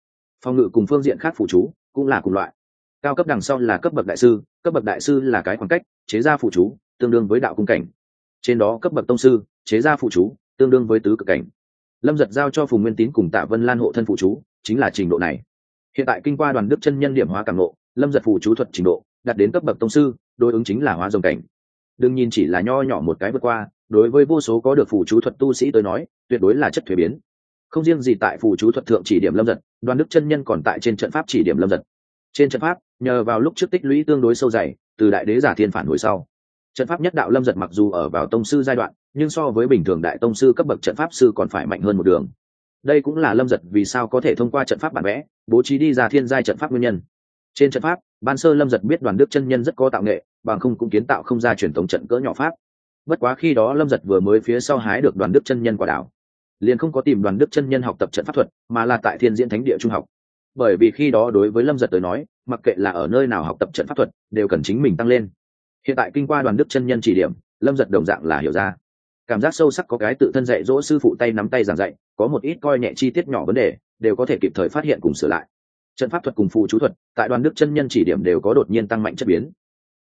Phòng ngự cùng phương diện khác phù chú cũng là cùng loại. Cao cấp đằng sau là cấp bậc đại sư, cấp bậc đại sư là cái khoảng cách, chế ra phù chú tương đương với đạo cung cảnh. Trên đó cấp bậc tông sư, chế ra phù chú tương đương với tứ cực cảnh. Lâm giật giao cho phùng nguyên tín cùng tạ vân lan hộ thân phù chú, chính là trình độ này. Hiện tại kinh qua đoàn đức chân nhân điểm hóa càng lộ lâm giật phù chú thuật trình độ đạt đến cấp bậc tông sư, đối ứng chính là hóa dòng cảnh. Đương nhìn chỉ là nho nhỏ một cái vượt qua đối với vô số có được phù chú thuật tu sĩ tới nói, tuyệt đối là chất thuế biến. Không riêng gì tại phù chú thuật thượng chỉ điểm lâm giật, đoàn đức chân nhân còn tại trên trận pháp chỉ điểm lâm giật. Trên trận pháp, nhờ vào lúc trước tích lũy tương đối sâu dày, từ đại đế giả thiên phản hồi sau. Trận pháp nhất đạo lâm giật mặc dù ở vào tông sư giai đoạn, nhưng so với bình thường đại tông sư cấp bậc trận pháp sư còn phải mạnh hơn một đường. Đây cũng là lâm giật vì sao có thể thông qua trận pháp bản vẽ, bố trí đi ra thiên giai trận pháp nguyên nhân. Trên trận pháp, ban sơ lâm giật biết đoàn đức chân nhân rất có tạo nghệ, bằng không cũng kiến tạo không ra truyền thống trận cỡ nhỏ pháp bất quá khi đó lâm giật vừa mới phía sau hái được đoàn đức chân nhân quả đảo, liền không có tìm đoàn đức chân nhân học tập trận pháp thuật, mà là tại thiên diễn thánh địa trung học. Bởi vì khi đó đối với lâm giật tới nói, mặc kệ là ở nơi nào học tập trận pháp thuật, đều cần chính mình tăng lên. Hiện tại kinh qua đoàn đức chân nhân chỉ điểm, lâm giật đồng dạng là hiểu ra. Cảm giác sâu sắc có cái tự thân dạy dỗ sư phụ tay nắm tay giảng dạy, có một ít coi nhẹ chi tiết nhỏ vấn đề, đều có thể kịp thời phát hiện cùng sửa lại. Trận pháp thuật cùng phụ chú thuật, tại đoàn đức chân nhân chỉ điểm đều có đột nhiên tăng mạnh chất biến.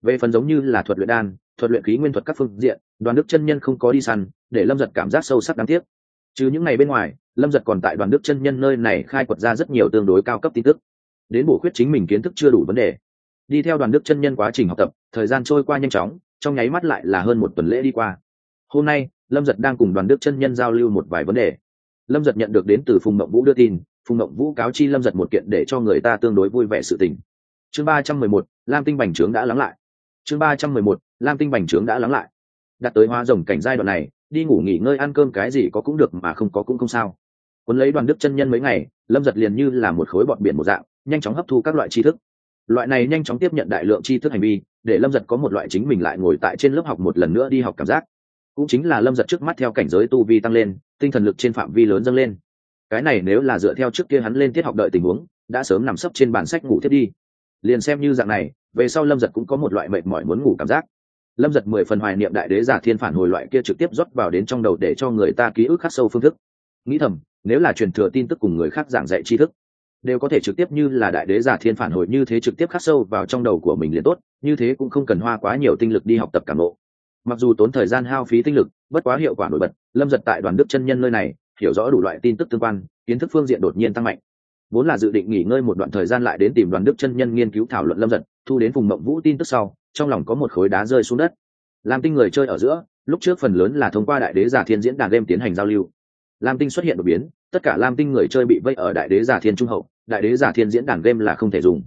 Về phần giống như là thuật luyện đan thuật luyện khí nguyên thuật các phương diện, đoàn đức chân nhân không có đi săn, để lâm giật cảm giác sâu sắc đáng tiếc. Chứ những ngày bên ngoài, lâm giật còn tại đoàn đức chân nhân nơi này khai quật ra rất nhiều tương đối cao cấp tin tức. Đến bổ khuyết chính mình kiến thức chưa đủ vấn đề. Đi theo đoàn đức chân nhân quá trình học tập, thời gian trôi qua nhanh chóng, trong nháy mắt lại là hơn một tuần lễ đi qua. Hôm nay, lâm giật đang cùng đoàn đức chân nhân giao lưu một vài vấn đề. Lâm giật nhận được đến từ phùng mộng vũ đưa tin, phùng mộng vũ cáo chi lâm giật một kiện để cho người ta tương đối vui vẻ sự tình. Chương ba trăm mười một, lam tinh bành trướng đã lắng lại. Chương ba trăm mười một lam tinh bành trướng đã lắng lại. Đặt tới hoa rồng cảnh giai đoạn này, đi ngủ nghỉ ngơi ăn cơm cái gì có cũng được mà không có cũng không sao. Cuốn lấy đoàn đức chân nhân mấy ngày, lâm giật liền như là một khối bọn biển một dạng, nhanh chóng hấp thu các loại tri thức. Loại này nhanh chóng tiếp nhận đại lượng tri thức hành vi, để lâm giật có một loại chính mình lại ngồi tại trên lớp học một lần nữa đi học cảm giác. Cũng chính là lâm giật trước mắt theo cảnh giới tu vi tăng lên, tinh thần lực trên phạm vi lớn dâng lên. Cái này nếu là dựa theo trước kia hắn lên tiết học đợi tình huống, đã sớm nằm sấp trên bản sách ngủ thiết đi. Liền xem như dạng này, về sau lâm giật cũng có một loại mệt mỏi muốn ngủ cảm giác lâm giật mười phần hoài niệm đại đế giả thiên phản hồi loại kia trực tiếp rót vào đến trong đầu để cho người ta ký ức khắc sâu phương thức. Nghĩ thầm, nếu là truyền thừa tin tức cùng người khác giảng dạy tri thức, đều có thể trực tiếp như là đại đế giả thiên phản hồi như thế trực tiếp khắc sâu vào trong đầu của mình liền tốt, như thế cũng không cần hoa quá nhiều tinh lực đi học tập cảm lộ mặc dù tốn thời gian hao phí tinh lực, bất quá hiệu quả nổi bật, lâm giật tại đoàn đức chân nhân nơi này, hiểu rõ đủ loại tin tức tương quan, kiến thức phương diện đột nhiên tăng mạnh vốn là dự định nghỉ ngơi một đoạn thời gian lại đến tìm đoàn đức chân nhân nghiên cứu thảo luận lâm giật, thu đến vùng mộng vũ tin tức sau, trong lòng có một khối đá rơi xuống đất. Lam tinh người chơi ở giữa, lúc trước phần lớn là thông qua đại đế giả thiên diễn đàn game tiến hành giao lưu. Lam tinh xuất hiện đột biến, tất cả lam tinh người chơi bị vây ở đại đế giả thiên trung hậu, đại đế giả thiên diễn đàn game là không thể dùng.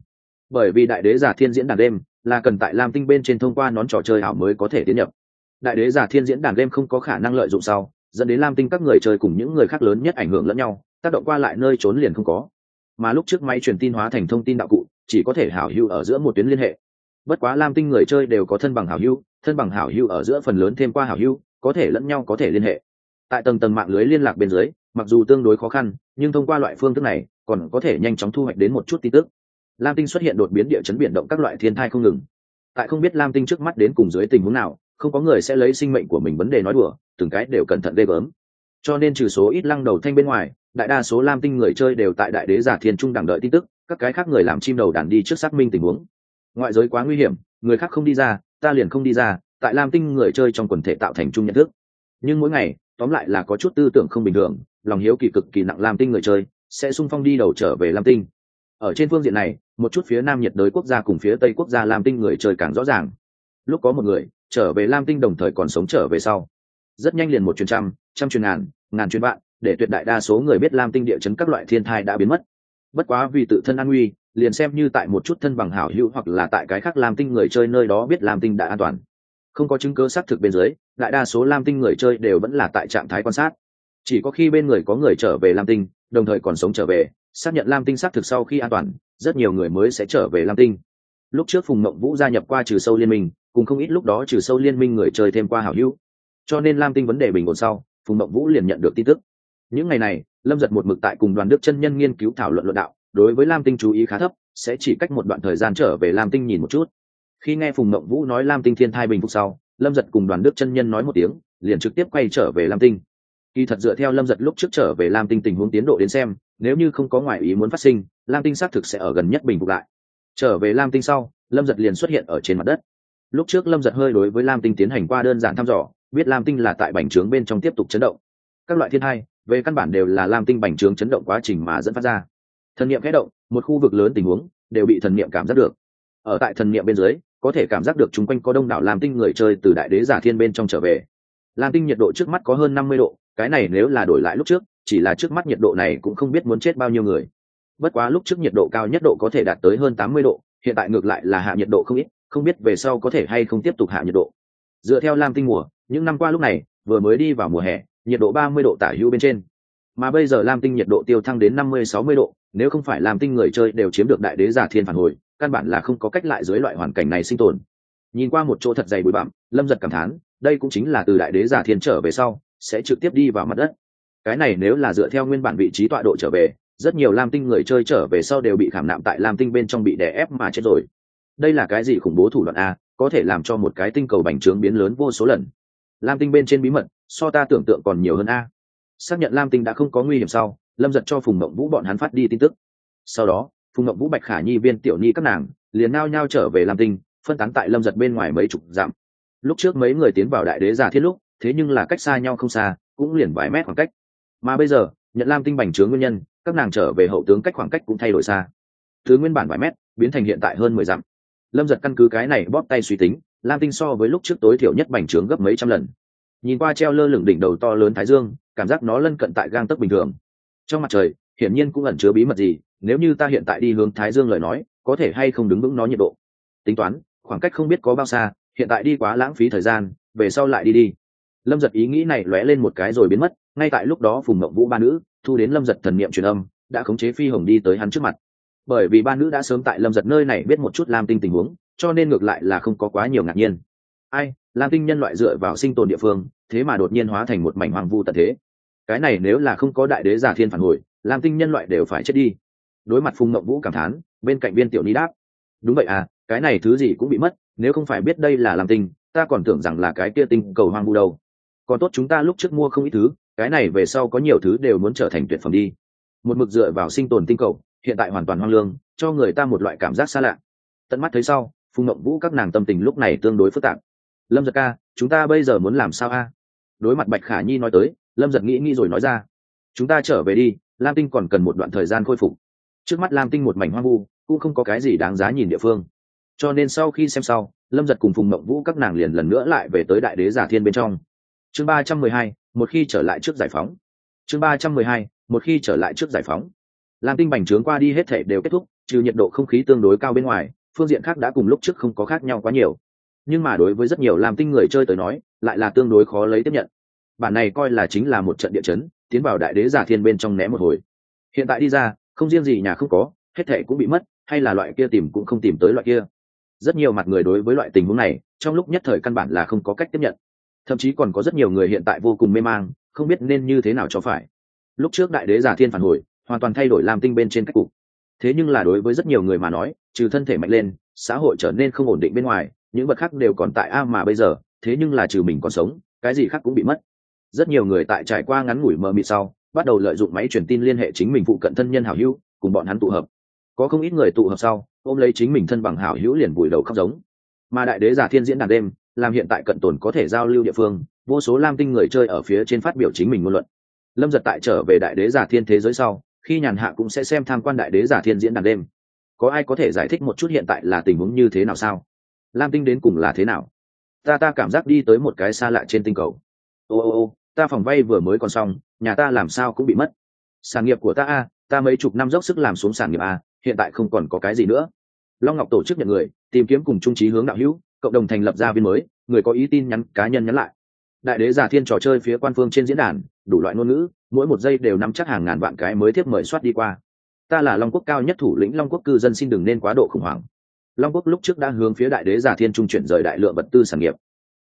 Bởi vì đại đế giả thiên diễn đàn game là cần tại lam tinh bên trên thông qua nón trò chơi ảo mới có thể tiến nhập. Đại đế giả thiên diễn đàn game không có khả năng lợi dụng sau, dẫn đến lam tinh các người chơi cùng những người khác lớn nhất ảnh hưởng lẫn nhau, tác động qua lại nơi trốn liền không có mà lúc trước máy truyền tin hóa thành thông tin đạo cụ, chỉ có thể hảo hữu ở giữa một tuyến liên hệ. Bất quá lam tinh người chơi đều có thân bằng hảo hữu, thân bằng hảo hữu ở giữa phần lớn thêm qua hảo hữu, có thể lẫn nhau có thể liên hệ. Tại tầng tầng mạng lưới liên lạc bên dưới, mặc dù tương đối khó khăn, nhưng thông qua loại phương thức này, còn có thể nhanh chóng thu hoạch đến một chút tin tức. Lam tinh xuất hiện đột biến địa chấn biển động các loại thiên thai không ngừng. Tại không biết lam tinh trước mắt đến cùng dưới tình huống nào, không có người sẽ lấy sinh mệnh của mình vấn đề nói đùa, từng cái đều cẩn thận ghê gớm cho nên trừ số ít lăng đầu thanh bên ngoài, đại đa số lam tinh người chơi đều tại đại đế giả thiên trung đẳng đợi tin tức, các cái khác người làm chim đầu đàn đi trước xác minh tình huống. Ngoại giới quá nguy hiểm, người khác không đi ra, ta liền không đi ra, tại lam tinh người chơi trong quần thể tạo thành chung nhận thức. Nhưng mỗi ngày, tóm lại là có chút tư tưởng không bình thường, lòng hiếu kỳ cực kỳ nặng lam tinh người chơi, sẽ sung phong đi đầu trở về lam tinh. Ở trên phương diện này, một chút phía nam nhiệt đới quốc gia cùng phía tây quốc gia lam tinh người chơi càng rõ ràng. Lúc có một người, trở về lam tinh đồng thời còn sống trở về sau. Rất nhanh liền một chuyến trăm trăm chuyến ngàn ngàn chuyến vạn, để tuyệt đại đa số người biết lam tinh địa chấn các loại thiên thai đã biến mất. Bất quá vì tự thân an nguy, liền xem như tại một chút thân bằng hảo hữu hoặc là tại cái khác lam tinh người chơi nơi đó biết lam tinh đã an toàn. Không có chứng cứ xác thực bên dưới, đại đa số lam tinh người chơi đều vẫn là tại trạng thái quan sát. Chỉ có khi bên người có người trở về lam tinh, đồng thời còn sống trở về, xác nhận lam tinh xác thực sau khi an toàn, rất nhiều người mới sẽ trở về lam tinh. Lúc trước phùng mộng vũ gia nhập qua trừ sâu liên minh, cùng không ít lúc đó trừ sâu liên minh người chơi thêm qua hảo hữu. Cho nên lam tinh vấn đề bình ổn sau phùng mộng vũ liền nhận được tin tức. Những ngày này, lâm giật một mực tại cùng đoàn đức chân nhân nghiên cứu thảo luận luận đạo, đối với lam tinh chú ý khá thấp, sẽ chỉ cách một đoạn thời gian trở về lam tinh nhìn một chút. Khi nghe phùng mộng vũ nói lam tinh thiên thai bình phục sau, lâm giật cùng đoàn đức chân nhân nói một tiếng, liền trực tiếp quay trở về lam tinh. Kỳ thật dựa theo lâm giật lúc trước trở về lam tinh tình huống tiến độ đến xem, nếu như không có ngoại ý muốn phát sinh, lam tinh xác thực sẽ ở gần nhất bình phục lại. Trở về lam tinh sau, lâm giật liền xuất hiện ở trên mặt đất lúc trước lâm giật hơi đối với lam tinh tiến hành qua đơn giản thăm dò, biết lam tinh là tại bành trướng bên trong tiếp tục chấn động. Các loại thiên hai, về căn bản đều là lam tinh bành trướng chấn động quá trình mà dẫn phát ra. Thần niệm khẽ động, một khu vực lớn tình huống đều bị thần niệm cảm giác được. Ở tại thần niệm bên dưới, có thể cảm giác được chung quanh có đông đảo lam tinh người chơi từ đại đế giả thiên bên trong trở về. Lam tinh nhiệt độ trước mắt có hơn năm mươi độ, cái này nếu là đổi lại lúc trước, chỉ là trước mắt nhiệt độ này cũng không biết muốn chết bao nhiêu người. Bất quá lúc trước nhiệt độ cao nhất độ có thể đạt tới hơn tám mươi độ, hiện tại ngược lại là hạ nhiệt độ không ít không biết về sau có thể hay không tiếp tục hạ nhiệt độ. Dựa theo lam tinh mùa, những năm qua lúc này, vừa mới đi vào mùa hè, nhiệt độ ba mươi độ tả hữu bên trên. Mà bây giờ lam tinh nhiệt độ tiêu thăng đến năm mươi, sáu mươi độ, nếu không phải lam tinh người chơi đều chiếm được đại đế giả thiên phản hồi, căn bản là không có cách lại dưới loại hoàn cảnh này sinh tồn. Nhìn qua một chỗ thật dày bụi bặm, lâm giật cảm thán, đây cũng chính là từ đại đế giả thiên trở về sau, sẽ trực tiếp đi vào mặt đất. Cái này nếu là dựa theo nguyên bản vị trí tọa độ trở về, rất nhiều lam tinh người chơi trở về sau đều bị khảm nạm tại lam tinh bên trong bị đè ép mà chết rồi đây là cái gì khủng bố thủ đoạn a, có thể làm cho một cái tinh cầu bành trướng biến lớn vô số lần. Lam tinh bên trên bí mật, so ta tưởng tượng còn nhiều hơn a. Xác nhận lam tinh đã không có nguy hiểm sau, lâm giật cho phùng mộng vũ bọn hắn phát đi tin tức. Sau đó, phùng mộng vũ, bạch khả nhi, viên tiểu nhi các nàng, liền nao nhao trở về lam tinh, phân tán tại lâm giật bên ngoài mấy chục dặm. Lúc trước mấy người tiến vào đại đế giả thiết lúc, thế nhưng là cách xa nhau không xa, cũng liền vài mét khoảng cách. Mà bây giờ, nhận lam tinh bành trướng nguyên nhân, các nàng trở về hậu tướng cách khoảng cách cũng thay đổi xa. Thứ nguyên bản vài mét, biến thành hiện tại hơn mười dặm lâm giật căn cứ cái này bóp tay suy tính, lam tinh so với lúc trước tối thiểu nhất bành trướng gấp mấy trăm lần. Nhìn qua treo lơ lửng đỉnh đầu to lớn thái dương, cảm giác nó lân cận tại gang tấc bình thường. Trong mặt trời, hiển nhiên cũng ẩn chứa bí mật gì, nếu như ta hiện tại đi hướng thái dương lời nói, có thể hay không đứng vững nó nhiệt độ. Tính toán, khoảng cách không biết có bao xa, hiện tại đi quá lãng phí thời gian, về sau lại đi đi. Lâm giật ý nghĩ này lóe lên một cái rồi biến mất, ngay tại lúc đó phùng mậu vũ ba nữ, thu đến lâm giật thần niệm truyền âm, đã khống chế phi hồng đi tới hắn trước mặt bởi vì ba nữ đã sớm tại lâm giật nơi này biết một chút lam tinh tình huống, cho nên ngược lại là không có quá nhiều ngạc nhiên. Ai, lam tinh nhân loại dựa vào sinh tồn địa phương, thế mà đột nhiên hóa thành một mảnh hoàng vu tận thế. Cái này nếu là không có đại đế giả thiên phản hồi, lam tinh nhân loại đều phải chết đi. Đối mặt phùng mộng vũ cảm thán, bên cạnh viên tiểu ni đáp. Đúng vậy à cái này thứ gì cũng bị mất, nếu không phải biết đây là lam tinh, ta còn tưởng rằng là cái kia tinh cầu hoang vu đâu. Còn tốt chúng ta lúc trước mua không ít thứ, cái này về sau có nhiều thứ đều muốn trở thành tuyệt phẩm đi. Một mực dựa vào sinh tồn tinh cầu hiện tại hoàn toàn hoang lương, cho người ta một loại cảm giác xa lạ. Tận mắt thấy sau, phùng mộng vũ các nàng tâm tình lúc này tương đối phức tạp. Lâm giật ca, chúng ta bây giờ muốn làm sao a? Đối mặt bạch khả nhi nói tới, lâm giật nghĩ nghĩ rồi nói ra. Chúng ta trở về đi, lam tinh còn cần một đoạn thời gian khôi phục. Trước mắt lam tinh một mảnh hoang vu, cũng không có cái gì đáng giá nhìn địa phương. Cho nên sau khi xem sau, lâm giật cùng phùng mộng vũ các nàng liền lần nữa lại về tới đại đế giả thiên bên trong. Chương ba trăm mười hai, một khi trở lại trước giải phóng. Chương ba trăm mười hai, một khi trở lại trước giải phóng làm tinh bành trướng qua đi hết thể đều kết thúc, trừ nhiệt độ không khí tương đối cao bên ngoài, phương diện khác đã cùng lúc trước không có khác nhau quá nhiều. Nhưng mà đối với rất nhiều làm tinh người chơi tới nói, lại là tương đối khó lấy tiếp nhận. Bản này coi là chính là một trận địa chấn, tiến vào đại đế giả thiên bên trong né một hồi. Hiện tại đi ra, không riêng gì nhà không có, hết thể cũng bị mất, hay là loại kia tìm cũng không tìm tới loại kia. Rất nhiều mặt người đối với loại tình huống này, trong lúc nhất thời căn bản là không có cách tiếp nhận. Thậm chí còn có rất nhiều người hiện tại vô cùng mê mang, không biết nên như thế nào cho phải. Lúc trước đại đế giả thiên phản hồi hoàn toàn thay đổi làm tinh bên trên cách cục. Thế nhưng là đối với rất nhiều người mà nói, trừ thân thể mạnh lên, xã hội trở nên không ổn định bên ngoài, những vật khác đều còn tại a mà bây giờ, thế nhưng là trừ mình còn sống, cái gì khác cũng bị mất. Rất nhiều người tại trải qua ngắn ngủi mờ mịt sau, bắt đầu lợi dụng máy truyền tin liên hệ chính mình phụ cận thân nhân hảo hữu, cùng bọn hắn tụ hợp. Có không ít người tụ hợp sau, ôm lấy chính mình thân bằng hảo hữu liền vùi đầu khóc giống. Mà đại đế giả thiên diễn đàn đêm, làm hiện tại cận tồn có thể giao lưu địa phương, vô số lam tinh người chơi ở phía trên phát biểu chính mình ngôn luận. Lâm giật tại trở về đại đế giả thiên thế giới sau khi nhàn hạ cũng sẽ xem tham quan đại đế giả thiên diễn đàn đêm. Có ai có thể giải thích một chút hiện tại là tình huống như thế nào sao? Lam tinh đến cùng là thế nào? Ta ta cảm giác đi tới một cái xa lạ trên tinh cầu. Ô ô ô, ta phòng vay vừa mới còn xong, nhà ta làm sao cũng bị mất. Sản nghiệp của ta a ta mấy chục năm dốc sức làm xuống sản nghiệp a hiện tại không còn có cái gì nữa. Long ngọc tổ chức nhận người, tìm kiếm cùng trung trí hướng đạo hữu, cộng đồng thành lập gia viên mới, người có ý tin nhắn, cá nhân nhắn lại. Đại đế giả thiên trò chơi phía quan phương trên diễn đàn, đủ loại ngôn ngữ mỗi một giây đều nắm chắc hàng ngàn vạn cái mới tiếp mời soát đi qua. Ta là long quốc cao nhất thủ lĩnh, long quốc cư dân xin đừng nên quá độ khủng hoảng. Long quốc lúc trước đã hướng phía đại đế giả thiên trung chuyển rời đại lượng vật tư sản nghiệp.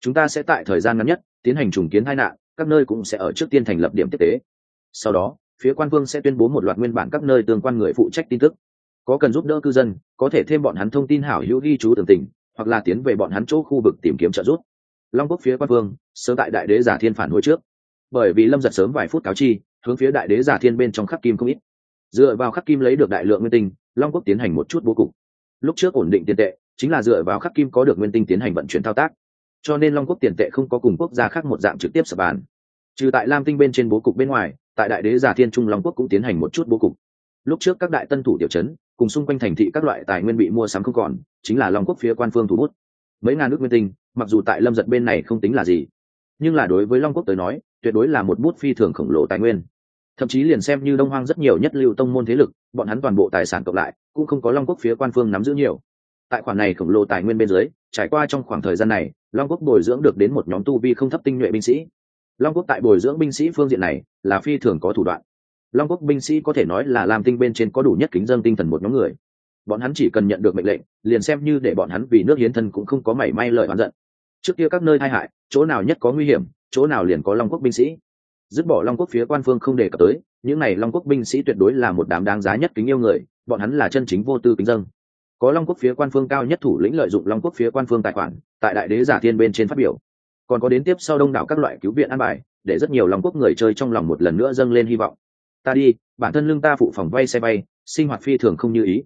Chúng ta sẽ tại thời gian ngắn nhất tiến hành trùng kiến hai nạn, các nơi cũng sẽ ở trước tiên thành lập điểm tiếp tế. Sau đó, phía quan vương sẽ tuyên bố một loạt nguyên bản các nơi tương quan người phụ trách tin tức. Có cần giúp đỡ cư dân, có thể thêm bọn hắn thông tin hảo hữu ghi chú tường tình, hoặc là tiến về bọn hắn chỗ khu vực tìm kiếm trợ giúp. Long quốc phía quan vương, sớm tại đại đế giả thiên phản hồi trước bởi vì lâm giật sớm vài phút cáo chi, hướng phía đại đế giả thiên bên trong khắc kim không ít. Dựa vào khắc kim lấy được đại lượng nguyên tinh, long quốc tiến hành một chút bố cục. Lúc trước ổn định tiền tệ, chính là dựa vào khắc kim có được nguyên tinh tiến hành vận chuyển thao tác. Cho nên long quốc tiền tệ không có cùng quốc gia khác một dạng trực tiếp sập bàn. Trừ tại lam tinh bên trên bố cục bên ngoài, tại đại đế giả thiên trung long quốc cũng tiến hành một chút bố cục. Lúc trước các đại tân thủ tiểu chấn cùng xung quanh thành thị các loại tài nguyên bị mua sắm không còn, chính là long quốc phía quan phương thủ bút. Mấy ngàn nước nguyên tinh, mặc dù tại lâm giật bên này không tính là gì nhưng là đối với long quốc tới nói, tuyệt đối là một bút phi thường khổng lồ tài nguyên. Thậm chí liền xem như đông hoang rất nhiều nhất lưu tông môn thế lực, bọn hắn toàn bộ tài sản cộng lại, cũng không có long quốc phía quan phương nắm giữ nhiều. Tại khoản này khổng lồ tài nguyên bên dưới, trải qua trong khoảng thời gian này, long quốc bồi dưỡng được đến một nhóm tu vi không thấp tinh nhuệ binh sĩ. Long quốc tại bồi dưỡng binh sĩ phương diện này, là phi thường có thủ đoạn. Long quốc binh sĩ có thể nói là làm tinh bên trên có đủ nhất kính dân tinh thần một nhóm người. Bọn hắn chỉ cần nhận được mệnh lệnh, liền xem như để bọn hắn vì nước hiến thân cũng không có mảy may lời oán giận trước kia các nơi tai hại, chỗ nào nhất có nguy hiểm, chỗ nào liền có long quốc binh sĩ. Dứt bỏ long quốc phía quan phương không đề cập tới, những n à y long quốc binh sĩ tuyệt đối là một đám đáng giá nhất kính yêu người, bọn hắn là chân chính vô tư kính dân. Có long quốc phía quan phương cao nhất thủ lĩnh lợi dụng long quốc phía quan phương tài khoản, tại đại đế giả thiên bên trên phát biểu. Còn có đến tiếp sau đông đảo các loại cứu viện an bài, để rất nhiều long quốc người chơi trong lòng một lần nữa dâng lên hy vọng. Ta đi, bản thân lương ta phụ phòng vay xe bay sinh hoạt phi thường không như ý.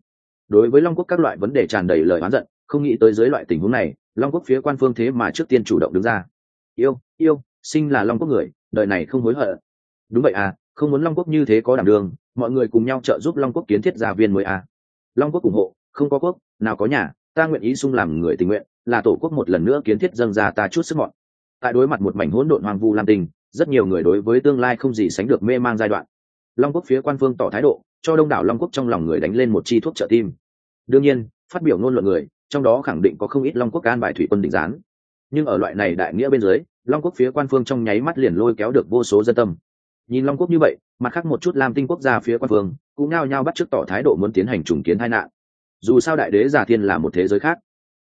Đối với long quốc các loại vấn đề tràn đầy lời oán giận không nghĩ tới dưới loại tình huống này, long quốc phía quan phương thế mà trước tiên chủ động đứng ra. Yêu yêu, sinh là long quốc người, đời này không hối hận. Đúng vậy à không muốn long quốc như thế có đảm đường, mọi người cùng nhau trợ giúp long quốc kiến thiết gia viên mới à. Long quốc ủng hộ, không có quốc, nào có nhà, ta nguyện ý sung làm người tình nguyện, là tổ quốc một lần nữa kiến thiết dâng ra ta chút sức mọn. Tại đối mặt một mảnh hỗn độn hoang vu lam tình rất nhiều người đối với tương lai không gì sánh được mê mang giai đoạn. Long quốc phía quan phương tỏ thái độ, cho đông đảo long quốc trong lòng người đánh lên một chi thuốc trợ tim. Đương nhiên, phát biểu ngôn luận người trong đó khẳng định có không ít long quốc can bài thủy quân định gián. Nhưng ở loại này đại nghĩa bên dưới, long quốc phía quan phương trong nháy mắt liền lôi kéo được vô số dân tâm. Nhìn long quốc như vậy, mặt khác một chút lam tinh quốc gia phía quan phương cũng nao nhao bắt chước tỏ thái độ muốn tiến hành trùng kiến tai nạn. Dù sao đại đế giả thiên là một thế giới khác,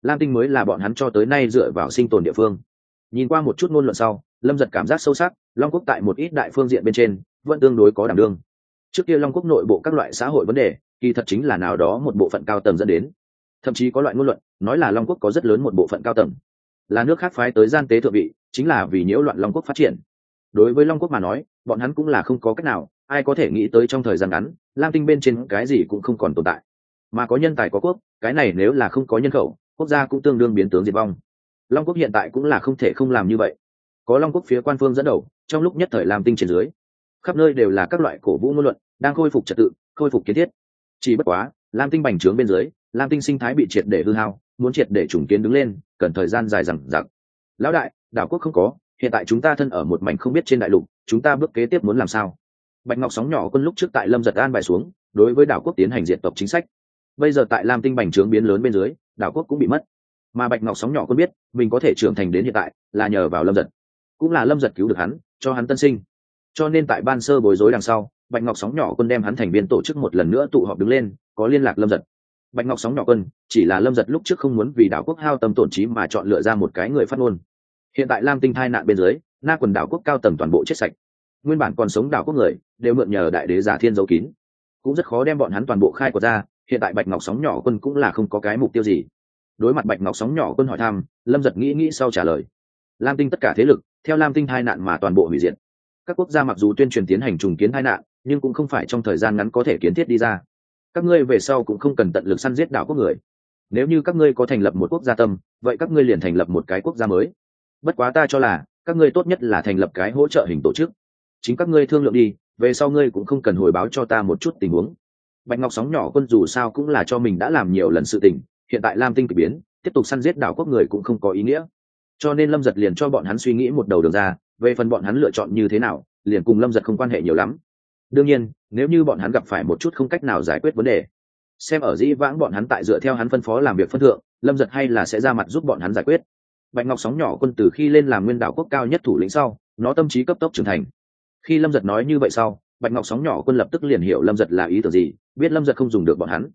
lam tinh mới là bọn hắn cho tới nay dựa vào sinh tồn địa phương. Nhìn qua một chút ngôn luận sau, lâm giật cảm giác sâu sắc, long quốc tại một ít đại phương diện bên trên vẫn tương đối có đảm đương. Trước kia long quốc nội bộ các loại xã hội vấn đề, kỳ thật chính là nào đó một bộ phận cao tầng dẫn đến thậm chí có loại ngôn luận, nói là long quốc có rất lớn một bộ phận cao tầng. Là nước khác phái tới gian tế thượng vị, chính là vì nhiễu loạn long quốc phát triển. Đối với long quốc mà nói, bọn hắn cũng là không có cách nào, ai có thể nghĩ tới trong thời gian ngắn, lam tinh bên trên cái gì cũng không còn tồn tại. Mà có nhân tài có quốc, cái này nếu là không có nhân khẩu, quốc gia cũng tương đương biến tướng diệt vong. Long quốc hiện tại cũng là không thể không làm như vậy. Có long quốc phía quan phương dẫn đầu, trong lúc nhất thời làm tinh trên dưới, khắp nơi đều là các loại cổ vũ ngôn luận, đang khôi phục trật tự, khôi phục kiến thiết. Chỉ bất quá, lam tinh bành trướng bên dưới lam tinh sinh thái bị triệt để hư hao, muốn triệt để trùng kiến đứng lên, cần thời gian dài rằng rằng lão đại, đảo quốc không có, hiện tại chúng ta thân ở một mảnh không biết trên đại lục, chúng ta bước kế tiếp muốn làm sao? Bạch ngọc sóng nhỏ quân lúc trước tại lâm giật an bài xuống, đối với đảo quốc tiến hành diện tộc chính sách. Bây giờ tại lam tinh bành trướng biến lớn bên dưới, đảo quốc cũng bị mất. Mà bạch ngọc sóng nhỏ quân biết, mình có thể trưởng thành đến hiện tại, là nhờ vào lâm giật. Cũng là lâm giật cứu được hắn, cho hắn tân sinh. Cho nên tại ban sơ bối rối đằng sau, bạch ngọc sóng nhỏ quân đem hắn thành viên tổ chức một lần nữa tụ họp đứng lên, có liên lạc lâm giật bạch ngọc sóng nhỏ quân, chỉ là lâm giật lúc trước không muốn vì đảo quốc hao tâm tổn trí mà chọn lựa ra một cái người phát ngôn. Hiện tại lam tinh thai nạn bên dưới, na quần đảo quốc cao tầng toàn bộ chết sạch. Nguyên bản còn sống đảo quốc người, đều mượn nhờ đại đế giả thiên dấu kín. Cũng rất khó đem bọn hắn toàn bộ khai quật ra, hiện tại bạch ngọc sóng nhỏ quân cũng là không có cái mục tiêu gì. Đối mặt bạch ngọc sóng nhỏ quân hỏi thăm, lâm giật nghĩ nghĩ sau trả lời. Lam tinh tất cả thế lực, theo lam tinh hai nạn mà toàn bộ hủy diệt. Các quốc gia mặc dù tuyên truyền tiến hành trùng kiến hai nạn, nhưng cũng không phải trong thời gian ngắn có thể kiến thiết đi ra các ngươi về sau cũng không cần tận lực săn giết đảo quốc người. Nếu như các ngươi có thành lập một quốc gia tâm, vậy các ngươi liền thành lập một cái quốc gia mới. Bất quá ta cho là, các ngươi tốt nhất là thành lập cái hỗ trợ hình tổ chức. Chính các ngươi thương lượng đi, về sau ngươi cũng không cần hồi báo cho ta một chút tình huống. Bạch ngọc sóng nhỏ quân dù sao cũng là cho mình đã làm nhiều lần sự tình, hiện tại lam tinh k ỳ biến, tiếp tục săn giết đảo quốc người cũng không có ý nghĩa. Cho nên lâm giật liền cho bọn hắn suy nghĩ một đầu đường ra, về phần bọn hắn lựa chọn như thế nào, liền cùng lâm giật không quan hệ nhiều lắm đương nhiên, nếu như bọn hắn gặp phải một chút không cách nào giải quyết vấn đề, xem ở dĩ vãng bọn hắn tại dựa theo hắn phân phó làm việc phân thượng, lâm giật hay là sẽ ra mặt giúp bọn hắn giải quyết. Bạch ngọc sóng nhỏ quân từ khi lên làm nguyên đạo quốc cao nhất thủ lĩnh sau, nó tâm trí cấp tốc trưởng thành. Khi lâm giật nói như vậy sau, bạch ngọc sóng nhỏ quân lập tức liền hiểu lâm giật là ý tưởng gì, biết lâm giật không dùng được bọn hắn.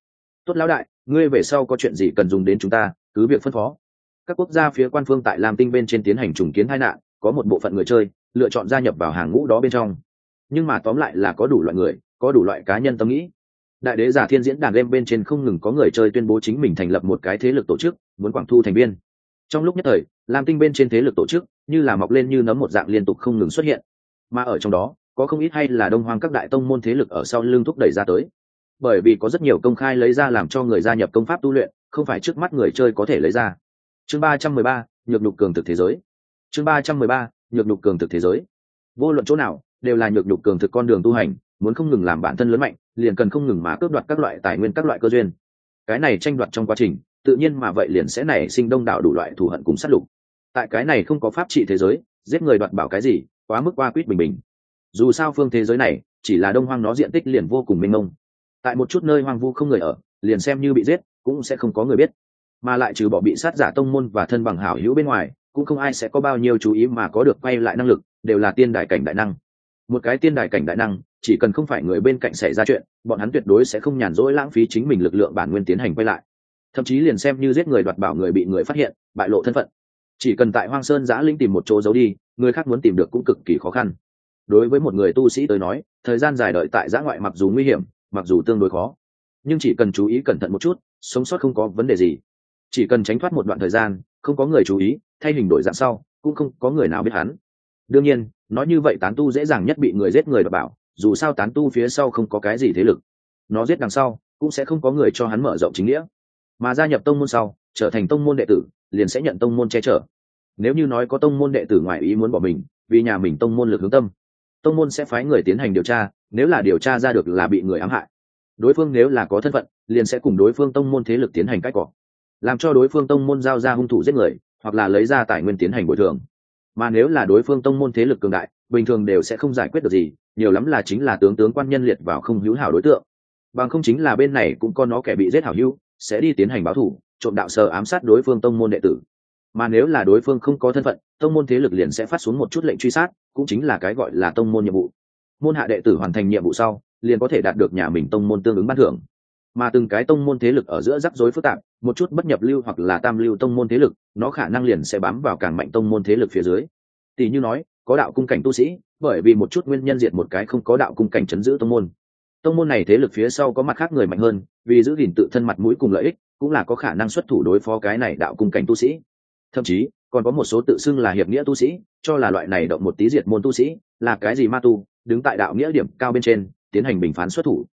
Tốt lão đại, ngươi về sau có chuyện gì cần dùng đến chúng ta, cứ việc phân phó. Các quốc gia phía quan phương tại lam tinh bên trên tiến hành trùng kiến hai nạn, có một bộ phận người chơi, lựa chọn gia nhập vào hàng ngũ đó bên trong nhưng mà tóm lại là có đủ loại người, có đủ loại cá nhân tâm nghĩ. Đại đế giả thiên diễn đàn game bên trên không ngừng có người chơi tuyên bố chính mình thành lập một cái thế lực tổ chức, muốn quảng thu thành viên. Trong lúc nhất thời, lam tinh bên trên thế lực tổ chức, như là mọc lên như nấm một dạng liên tục không ngừng xuất hiện. Mà ở trong đó, có không ít hay là đông hoang các đại tông môn thế lực ở sau lưng thúc đẩy ra tới. Bởi vì có rất nhiều công khai lấy ra làm cho người gia nhập công pháp tu luyện, không phải trước mắt người chơi có thể lấy ra. Chương ba trăm mười ba, nhược nhục cường thực thế giới. Chương ba trăm mười ba, nhược nhục cường thực thế giới. Vô luận chỗ nào đều là nhược nhục cường thực con đường tu hành, muốn không ngừng làm bản thân lớn mạnh, liền cần không ngừng mà cướp đoạt các loại tài nguyên, các loại cơ duyên. Cái này tranh đoạt trong quá trình, tự nhiên mà vậy liền sẽ nảy sinh đông đảo đủ loại thù hận cùng sát lục. Tại cái này không có pháp trị thế giới, giết người đoạt bảo cái gì, quá mức qua quýt bình bình. Dù sao phương thế giới này, chỉ là đông hoang nó diện tích liền vô cùng mênh mông. Tại một chút nơi hoang vu không người ở, liền xem như bị giết, cũng sẽ không có người biết. Mà lại trừ bỏ bị sát giả tông môn và thân bằng hảo hữu bên ngoài, cũng không ai sẽ có bao nhiêu chú ý mà có được quay lại năng lực, đều là tiên đại cảnh đại năng một cái tiên đài cảnh đại năng, chỉ cần không phải người bên cạnh xảy ra chuyện, bọn hắn tuyệt đối sẽ không nhàn rỗi lãng phí chính mình lực lượng bản nguyên tiến hành quay lại. Thậm chí liền xem như giết người đoạt bảo người bị người phát hiện, bại lộ thân phận. Chỉ cần tại hoang sơn giã linh tìm một chỗ giấu đi, người khác muốn tìm được cũng cực kỳ khó khăn. Đối với một người tu sĩ tới nói, thời gian dài đợi tại giã ngoại mặc dù nguy hiểm, mặc dù tương đối khó. Nhưng chỉ cần chú ý cẩn thận một chút, sống sót không có vấn đề gì. Chỉ cần tránh thoát một đoạn thời gian, không có người chú ý, thay hình đổi dạng sau, cũng không có người nào biết hắn. Đương nhiên nói như vậy tán tu dễ dàng nhất bị người giết người đ bảo, dù sao tán tu phía sau không có cái gì thế lực. Nó giết đằng sau, cũng sẽ không có người cho hắn mở rộng chính nghĩa. Mà gia nhập tông môn sau, trở thành tông môn đệ tử, liền sẽ nhận tông môn che chở. Nếu như nói có tông môn đệ tử ngoại ý muốn bỏ mình, vì nhà mình tông môn lực hướng tâm, tông môn sẽ phái người tiến hành điều tra, nếu là điều tra ra được là bị người ám hại. Đối phương nếu là có thân phận, liền sẽ cùng đối phương tông môn thế lực tiến hành cách cọ, làm cho đối phương tông môn giao ra hung thủ giết người, hoặc là lấy ra tài nguyên tiến hành bồi thường mà nếu là đối phương tông môn thế lực cường đại, bình thường đều sẽ không giải quyết được gì, nhiều lắm là chính là tướng tướng quan nhân liệt vào không hữu hảo đối tượng. Bằng không chính là bên này cũng có nó kẻ bị giết hảo hữu, sẽ đi tiến hành báo thủ, trộm đạo sờ ám sát đối phương tông môn đệ tử. Mà nếu là đối phương không có thân phận, tông môn thế lực liền sẽ phát xuống một chút lệnh truy sát, cũng chính là cái gọi là tông môn nhiệm vụ. Môn hạ đệ tử hoàn thành nhiệm vụ sau, liền có thể đạt được nhà mình tông môn tương ứng ban thưởng. Mà từng cái tông môn thế lực ở giữa rắc rối phức tạp, một chút bất nhập lưu hoặc là tam lưu tông môn thế lực nó khả năng liền sẽ bám vào càng mạnh tông môn thế lực phía dưới. Tỷ như nói, có đạo cung cảnh tu sĩ, bởi vì một chút nguyên nhân diệt một cái không có đạo cung cảnh chấn giữ tông môn. Tông môn này thế lực phía sau có mặt khác người mạnh hơn, vì giữ gìn tự thân mặt mũi cùng lợi ích, cũng là có khả năng xuất thủ đối phó cái này đạo cung cảnh tu sĩ. Thậm chí, còn có một số tự xưng là hiệp nghĩa tu sĩ, cho là loại này động một tí diệt môn tu sĩ, là cái gì ma tu, đứng tại đạo nghĩa điểm cao bên trên, tiến hành bình phán xuất thủ.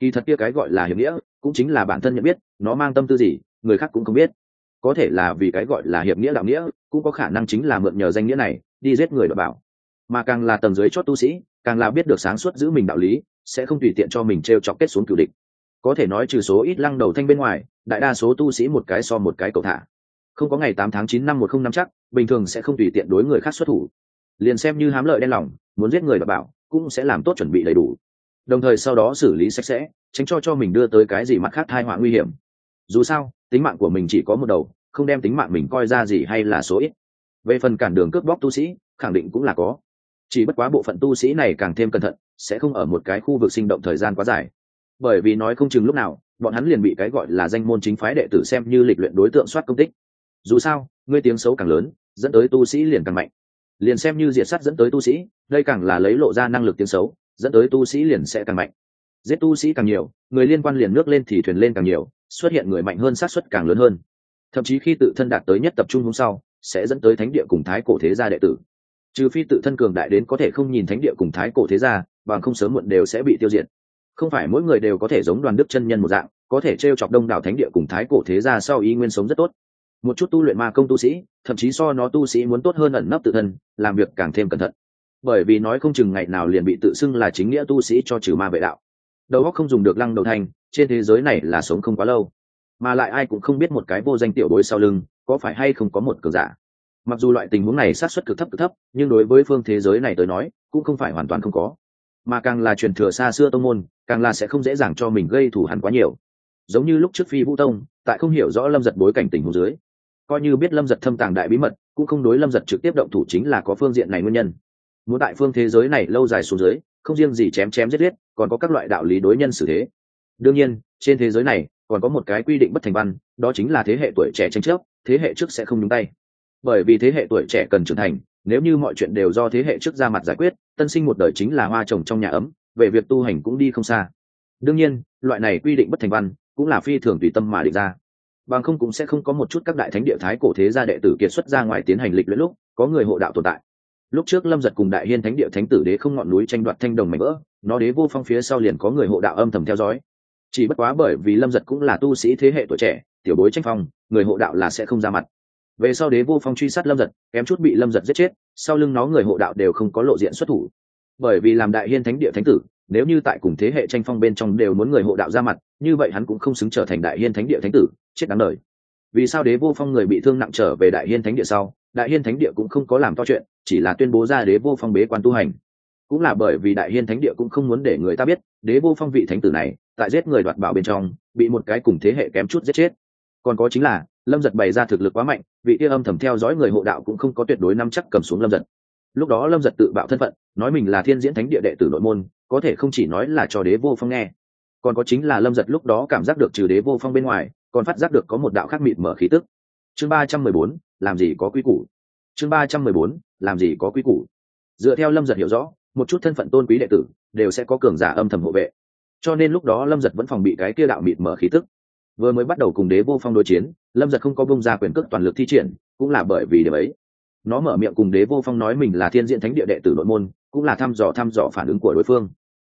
Kỳ thật kia cái gọi là hiệp nghĩa, cũng chính là bản thân nhận biết, nó mang tâm tư gì, người khác cũng không biết có thể là vì cái gọi là hiệp nghĩa đạo nghĩa, cũng có khả năng chính là mượn nhờ danh nghĩa này, đi giết người đ bảo. Mà càng là tầng dưới chót tu sĩ, càng là biết được sáng suốt giữ mình đạo lý, sẽ không tùy tiện cho mình t r e o chọc kết xuống cửu địch. Có thể nói trừ số ít lăng đầu thanh bên ngoài, đại đa số tu sĩ một cái so một cái cầu thả. Không có ngày tám tháng chín năm một không năm chắc, bình thường sẽ không tùy tiện đối người khác xuất thủ. Liền xem như hám lợi đen lòng, muốn giết người đ bảo, cũng sẽ làm tốt chuẩn bị đầy đủ. Đồng thời sau đó xử lý sạch sẽ, tránh cho cho mình đưa tới cái gì mặt khác thai họa nguy hiểm. Dù sao tính mạng của mình chỉ có một đầu, không đem tính mạng mình coi ra gì hay là số ít. Về phần cản đường cướp bóc tu sĩ, khẳng định cũng là có. Chỉ bất quá bộ phận tu sĩ này càng thêm cẩn thận, sẽ không ở một cái khu vực sinh động thời gian quá dài. Bởi vì nói không chừng lúc nào, bọn hắn liền bị cái gọi là danh môn chính phái đệ tử xem như lịch luyện đối tượng soát công tích. Dù sao, ngươi tiếng xấu càng lớn, dẫn tới tu sĩ liền càng mạnh. Liền xem như diệt sắt dẫn tới tu sĩ, đây càng là lấy lộ ra năng lực tiếng xấu, dẫn tới tu sĩ liền sẽ càng mạnh giết tu sĩ càng nhiều, người liên quan liền nước lên thì thuyền lên càng nhiều, xuất hiện người mạnh hơn sát xuất càng lớn hơn. Thậm chí khi tự thân đạt tới nhất tập trung hôm sau, sẽ dẫn tới thánh địa cùng thái cổ thế gia đệ tử. Trừ phi tự thân cường đại đến có thể không nhìn thánh địa cùng thái cổ thế gia, bằng không sớm muộn đều sẽ bị tiêu diệt. Không phải mỗi người đều có thể giống đoàn đức chân nhân một dạng, có thể t r e o chọc đông đảo thánh địa cùng thái cổ thế gia sau ý nguyên sống rất tốt. Một chút tu luyện ma công tu sĩ, thậm chí so nó tu sĩ muốn tốt hơn ẩn nấp tự thân, làm việc càng thêm cẩn thận. Bởi vì nói không chừng ngày nào liền bị tự xưng là chính nghĩa tu sĩ cho trừ ma vệ đạo đầu óc không dùng được lăng đầu thành, trên thế giới này là sống không quá lâu. Mà lại ai cũng không biết một cái vô danh tiểu bối sau lưng có phải hay không có một cường giả. Mặc dù loại tình huống này sát xuất cực thấp cực thấp, nhưng đối với phương thế giới này tới nói, cũng không phải hoàn toàn không có. Mà càng là truyền thừa xa xưa tông môn, càng là sẽ không dễ dàng cho mình gây thù hẳn quá nhiều. Giống như lúc trước phi vũ tông, tại không hiểu rõ lâm giật bối cảnh tình huống dưới, coi như biết lâm giật thâm tàng đại bí mật, cũng không đối lâm giật trực tiếp động thủ chính là có phương diện này nguyên nhân. Muốn đại phương thế giới này lâu dài xuống dưới, không riêng gì chém chém giết giết còn có các loại đạo lý đối nhân xử thế. Đương nhiên, trên thế giới này, còn có một cái quy định bất thành văn, đó chính là thế hệ tuổi trẻ tranh chấp, thế hệ trước sẽ không nhúng tay. Bởi vì thế hệ tuổi trẻ cần trưởng thành, nếu như mọi chuyện đều do thế hệ trước ra mặt giải quyết, tân sinh một đời chính là hoa trồng trong nhà ấm, về việc tu hành cũng đi không xa. Đương nhiên, loại này quy định bất thành văn cũng là phi thường tùy tâm mà định ra. Bằng không cũng sẽ không có một chút các đại thánh địa thái cổ thế gia đệ tử kiệt xuất ra ngoài tiến hành lịch luyện lúc có người hộ đạo tồn tại. Lúc trước lâm giật cùng đại hiên thánh địa thánh tử đế không ngọn núi tranh đoạt thanh đồng mảnh vỡ nó đế vô phong phía sau liền có người hộ đạo âm thầm theo dõi. Chỉ bất quá bởi vì lâm giật cũng là tu sĩ thế hệ tuổi trẻ, tiểu bối tranh phong, người hộ đạo là sẽ không ra mặt. Về sau đế vô phong truy sát lâm giật, kém chút bị lâm giật giết chết, sau lưng nó người hộ đạo đều không có lộ diện xuất thủ. Bởi vì làm đại hiên thánh địa thánh tử, nếu như tại cùng thế hệ tranh phong bên trong đều muốn người hộ đạo ra mặt, như vậy hắn cũng không xứng trở thành đại hiên thánh địa thánh tử, chết đáng đời. Vì sao đế vô phong người bị thương nặng trở về đại hiên thánh địa sau, đại hiên thánh địa cũng không có làm to chuyện, chỉ là tuyên bố ra đế vô phong bế quan tu hành cũng là bởi vì đại hiên thánh địa cũng không muốn để người ta biết, đế vô phong vị thánh tử này, tại giết người đoạt bảo bên trong, bị một cái cùng thế hệ kém chút giết chết. Còn có chính là, lâm giật bày ra thực lực quá mạnh, vị kia âm thầm theo dõi người hộ đạo cũng không có tuyệt đối nắm chắc cầm xuống lâm giật. Lúc đó lâm giật tự bạo thân phận, nói mình là thiên diễn thánh địa đệ tử nội môn, có thể không chỉ nói là cho đế vô phong nghe. Còn có chính là lâm giật lúc đó cảm giác được trừ đế vô phong bên ngoài, còn phát giác được có một đạo khác mịt mở khí tức. Chương ba trăm mười bốn, làm gì có quy củ? Chương ba trăm mười bốn, làm gì có quy củ? Dựa theo lâm giật hiểu rõ một chút thân phận tôn quý đệ tử, đều sẽ có cường giả âm thầm hộ vệ. Cho nên lúc đó lâm giật vẫn phòng bị cái kia đạo mịt mở khí tức. Vừa mới bắt đầu cùng đế vô phong đối chiến, lâm giật không có bông ra quyền cước toàn lực thi triển, cũng là bởi vì điều ấy. Nó mở miệng cùng đế vô phong nói mình là thiên diện thánh địa đệ tử nội môn, cũng là thăm dò thăm dò phản ứng của đối phương.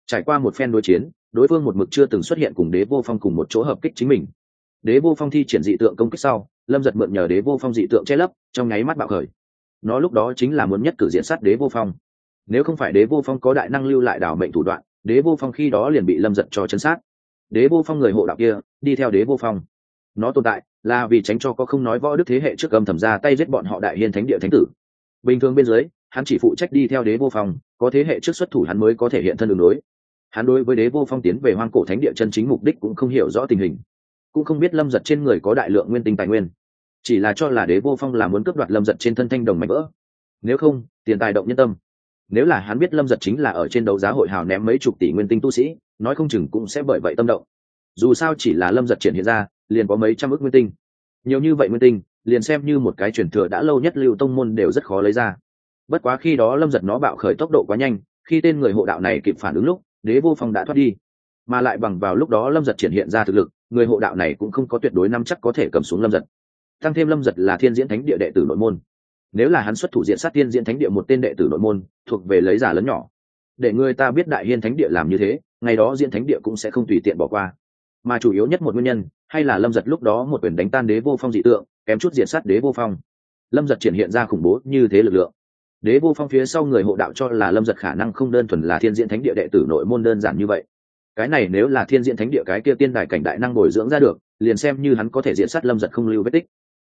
Trải qua một phen đối chiến, đối phương một mực chưa từng xuất hiện cùng đế vô phong cùng một chỗ hợp kích chính mình. Đế vô phong thi triển dị tượng công kích sau, lâm giật mượn nhờ đế vô phong dị tượng che lấp, trong nháy mắt bạo khởi. Nó lúc đó chính là muốn nhất cử diện sát đế vô phong nếu không phải đế vô phong có đại năng lưu lại đảo mệnh thủ đoạn, đế vô phong khi đó liền bị lâm giật cho chân sát. Đế vô phong người hộ đạo kia, đi theo đế vô phong. Nó tồn tại là vì tránh cho có không nói võ đức thế hệ trước âm thầm ra tay giết bọn họ đại hiên thánh địa thánh tử. Bình thường bên dưới, hắn chỉ phụ trách đi theo đế vô phong, có thế hệ trước xuất thủ hắn mới có thể hiện thân đường đối. Hắn đối với đế vô phong tiến về hoang cổ thánh địa chân chính mục đích cũng không hiểu rõ tình hình. Cũng không biết lâm giật trên người có đại lượng nguyên tinh tài nguyên. Chỉ là cho là đế vô phong là muốn cướp đoạt lâm giật trên thân thanh đồng mạnh vỡ. Nếu không, tiền tài động nhân tâm nếu là hắn biết lâm giật chính là ở trên đấu giá hội hào ném mấy chục tỷ nguyên tinh tu sĩ, nói không chừng cũng sẽ bởi vậy tâm động. Dù sao chỉ là lâm giật triển hiện ra, liền có mấy trăm ước nguyên tinh. Nhiều như vậy nguyên tinh, liền xem như một cái truyền thừa đã lâu nhất lưu tông môn đều rất khó lấy ra. Bất quá khi đó lâm giật nó bạo khởi tốc độ quá nhanh, khi tên người hộ đạo này kịp phản ứng lúc, đế vô phong đã thoát đi. Mà lại bằng vào lúc đó lâm giật triển hiện ra thực lực, người hộ đạo này cũng không có tuyệt đối năm chắc có thể cầm xuống lâm giật. Tăng thêm lâm giật là thiên diễn thánh địa đệ tử nội môn nếu là hắn xuất thủ diện sát tiên diễn thánh địa một tên đệ tử nội môn, thuộc về lấy giả lớn nhỏ, để người ta biết đại hiên thánh địa làm như thế, ngày đó diễn thánh địa cũng sẽ không tùy tiện bỏ qua. Mà chủ yếu nhất một nguyên nhân, hay là lâm giật lúc đó một quyền đánh tan đế vô phong dị tượng, kém chút diện sát đế vô phong. Lâm giật triển hiện ra khủng bố như thế lực lượng. Đế vô phong phía sau người hộ đạo cho là lâm giật khả năng không đơn thuần là thiên diễn thánh địa đệ tử nội môn đơn giản như vậy. Cái này nếu là thiên diễn thánh địa cái kia tiên đài cảnh đại năng bồi dưỡng ra được, liền xem như hắn có thể diện sát lâm giật không lưu vết tích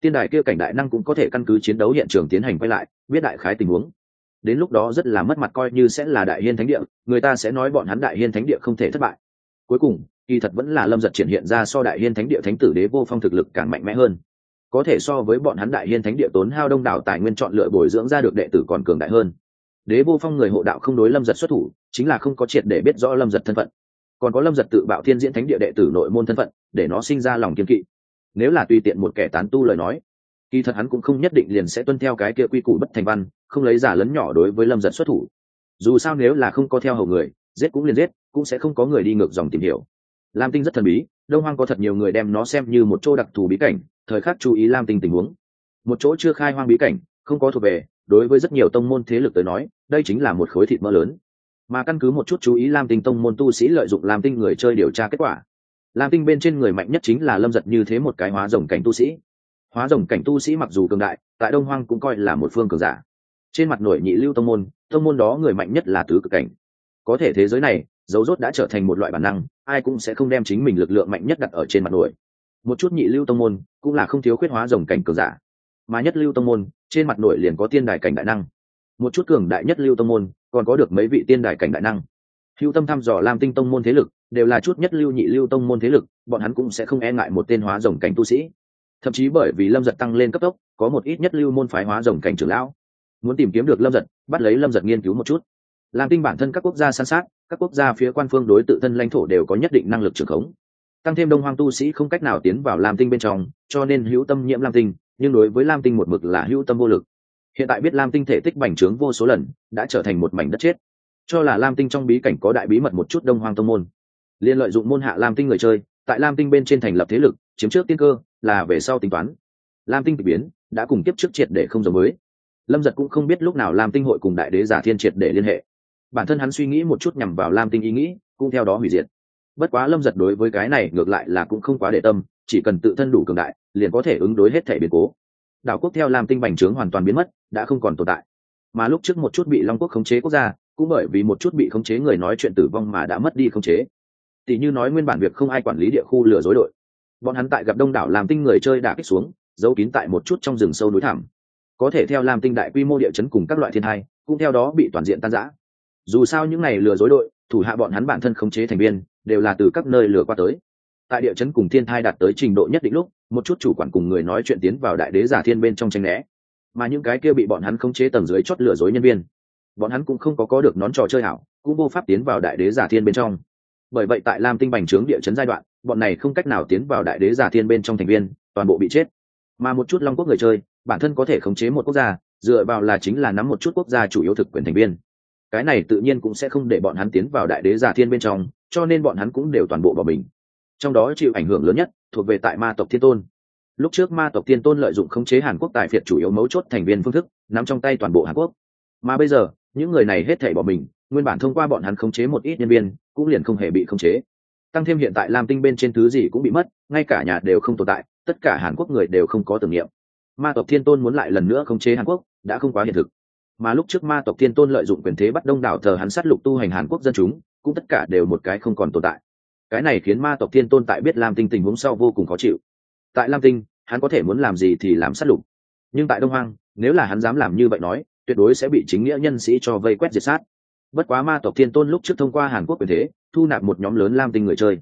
tiên đài kia cảnh đại năng cũng có thể căn cứ chiến đấu hiện trường tiến hành quay lại, biết đại khái tình huống. Đến lúc đó rất là mất mặt coi như sẽ là đại hiên thánh địa, người ta sẽ nói bọn hắn đại hiên thánh địa không thể thất bại. Cuối cùng, kỳ thật vẫn là lâm giật triển hiện ra so đại hiên thánh địa thánh tử đế vô phong thực lực càng mạnh mẽ hơn. Có thể so với bọn hắn đại hiên thánh địa tốn hao đông đảo tài nguyên chọn lựa bồi dưỡng ra được đệ tử còn cường đại hơn. Đế vô phong người hộ đạo không đối lâm giật xuất thủ, chính là không có triệt để biết rõ lâm giật thân phận. Còn có lâm giật tự bạo thiên diễn thánh địa đệ tử nội môn thân phận, để nó sinh ra lòng kiên kỵ nếu là tùy tiện một kẻ tán tu lời nói, kỳ thật hắn cũng không nhất định liền sẽ tuân theo cái kia quy củ bất thành văn, không lấy giả lấn nhỏ đối với lâm giật xuất thủ. Dù sao nếu là không có theo hầu người, giết cũng liền giết, cũng sẽ không có người đi ngược dòng tìm hiểu. Lam tinh rất thần bí, đông hoang có thật nhiều người đem nó xem như một chỗ đặc thù bí cảnh, thời khắc chú ý lam tinh tình huống. Một chỗ chưa khai hoang bí cảnh, không có thuộc về, đối với rất nhiều tông môn thế lực tới nói, đây chính là một khối thịt mỡ lớn. Mà căn cứ một chút chú ý lam tinh tông môn tu sĩ lợi dụng lam tinh người chơi điều tra kết quả lam tinh bên trên người mạnh nhất chính là lâm giật như thế một cái hóa rồng cảnh tu sĩ. Hóa rồng cảnh tu sĩ mặc dù cường đại, tại đông hoang cũng coi là một phương cường giả. Trên mặt nổi nhị lưu tông môn tông môn đó người mạnh nhất là tứ cực cảnh. Có thể thế giới này, dấu rốt đã trở thành một loại bản năng, ai cũng sẽ không đem chính mình lực lượng mạnh nhất đặt ở trên mặt nổi một chút nhị lưu tông môn, cũng là không thiếu khuyết hóa rồng cảnh cường giả. Mà nhất lưu tông môn, trên mặt nổi liền có tiên đài cảnh đại năng. Một chút cường đại nhất lưu tông môn, còn có được mấy vị tiên đài cảnh đại năng. Hữu tâm thăm dò lam tinh tông môn thế lực đều là chút nhất lưu nhị lưu tông môn thế lực, bọn hắn cũng sẽ không e ngại một tên hóa rồng cảnh tu sĩ. Thậm chí bởi vì lâm giật tăng lên cấp tốc, có một ít nhất lưu môn phái hóa rồng cảnh trưởng lão. Muốn tìm kiếm được lâm giật, bắt lấy lâm giật nghiên cứu một chút. Làm tinh bản thân các quốc gia san sát, các quốc gia phía quan phương đối tự thân lãnh thổ đều có nhất định năng lực trưởng khống. Tăng thêm đông hoang tu sĩ không cách nào tiến vào lam tinh bên trong, cho nên hữu tâm nhiễm lam tinh, nhưng đối với lam tinh một mực là hữu tâm vô lực. Hiện tại biết lam tinh thể tích bành trướng vô số lần, đã trở thành một mảnh đất chết. Cho là lam tinh trong bí cảnh có đại bí mật một chút đông hoang tông môn liên lợi dụng môn hạ lam tinh người chơi, tại lam tinh bên trên thành lập thế lực, chiếm trước tiên cơ, là về sau tính toán. Lam tinh k ỳ biến, đã cùng tiếp trước triệt để không giống mới lâm giật cũng không biết lúc nào lam tinh hội cùng đại đế giả thiên triệt để liên hệ. Bản thân hắn suy nghĩ một chút nhằm vào lam tinh ý nghĩ, cũng theo đó hủy diệt. Bất quá lâm giật đối với cái này ngược lại là cũng không quá để tâm, chỉ cần tự thân đủ cường đại, liền có thể ứng đối hết thể biến cố. Đảo quốc theo lam tinh bành trướng hoàn toàn biến mất, đã không còn tồn tại. Mà lúc trước một chút bị long quốc khống chế quốc gia, cũng bởi vì một chút bị khống chế người nói chuyện tử vong mà đã mất đi khống chế tỷ như nói nguyên bản việc không ai quản lý địa khu lừa dối đội. Bọn hắn tại gặp đông đảo làm tinh người chơi đã kích xuống, giấu kín tại một chút trong rừng sâu núi thẳm. Có thể theo làm tinh đại quy mô địa chấn cùng các loại thiên hai cũng theo đó bị toàn diện tan rã. Dù sao những này lừa dối đội, thủ hạ bọn hắn bản thân khống chế thành viên, đều là từ các nơi lừa qua tới. Tại địa chấn cùng thiên thai đạt tới trình độ nhất định lúc, một chút chủ quản cùng người nói chuyện tiến vào đại đế giả thiên bên trong tranh né. Mà những cái kia bị bọn hắn khống chế tầng dưới chót lừa dối nhân viên, bọn hắn cũng không có có được nón trò chơi hảo cũng vô pháp tiến vào đại đế giả thiên bên trong bởi vậy tại lam tinh bành trướng địa chấn giai đoạn, bọn này không cách nào tiến vào đại đế giả thiên bên trong thành viên, toàn bộ bị chết. Mà một chút long quốc người chơi, bản thân có thể khống chế một quốc gia, dựa vào là chính là nắm một chút quốc gia chủ yếu thực quyền thành viên. Cái này tự nhiên cũng sẽ không để bọn hắn tiến vào đại đế giả thiên bên trong, cho nên bọn hắn cũng đều toàn bộ bỏ mình. Trong đó chịu ảnh hưởng lớn nhất, thuộc về tại ma tộc thiên tôn. Lúc trước ma tộc thiên tôn lợi dụng khống chế hàn quốc tại phiệt chủ yếu mấu chốt thành viên phương thức, nắm trong tay toàn bộ hàn quốc. Mà bây giờ, những người này hết thể bỏ mình, nguyên bản thông qua bọn hắn khống chế một ít nhân viên cũng liền không hề bị khống chế. Tăng thêm hiện tại lam tinh bên trên thứ gì cũng bị mất, ngay cả nhà đều không tồn tại, tất cả hàn quốc người đều không có tưởng niệm. Ma tộc thiên tôn muốn lại lần nữa khống chế hàn quốc, đã không quá hiện thực. Mà lúc trước ma tộc thiên tôn lợi dụng quyền thế bắt đông đảo thờ hắn sát lục tu hành hàn quốc dân chúng, cũng tất cả đều một cái không còn tồn tại. Cái này khiến ma tộc thiên tôn tại biết lam tinh tình huống sau vô cùng khó chịu. Tại lam tinh, hắn có thể muốn làm gì thì làm sát lục. Nhưng tại đông hoang, nếu là hắn dám làm như vậy nói, tuyệt đối sẽ bị chính nghĩa nhân sĩ cho vây quét diệt sát bất quá ma tộc thiên tôn lúc trước thông qua hàn quốc quyền thế, thu nạp một nhóm lớn lam tinh người chơi.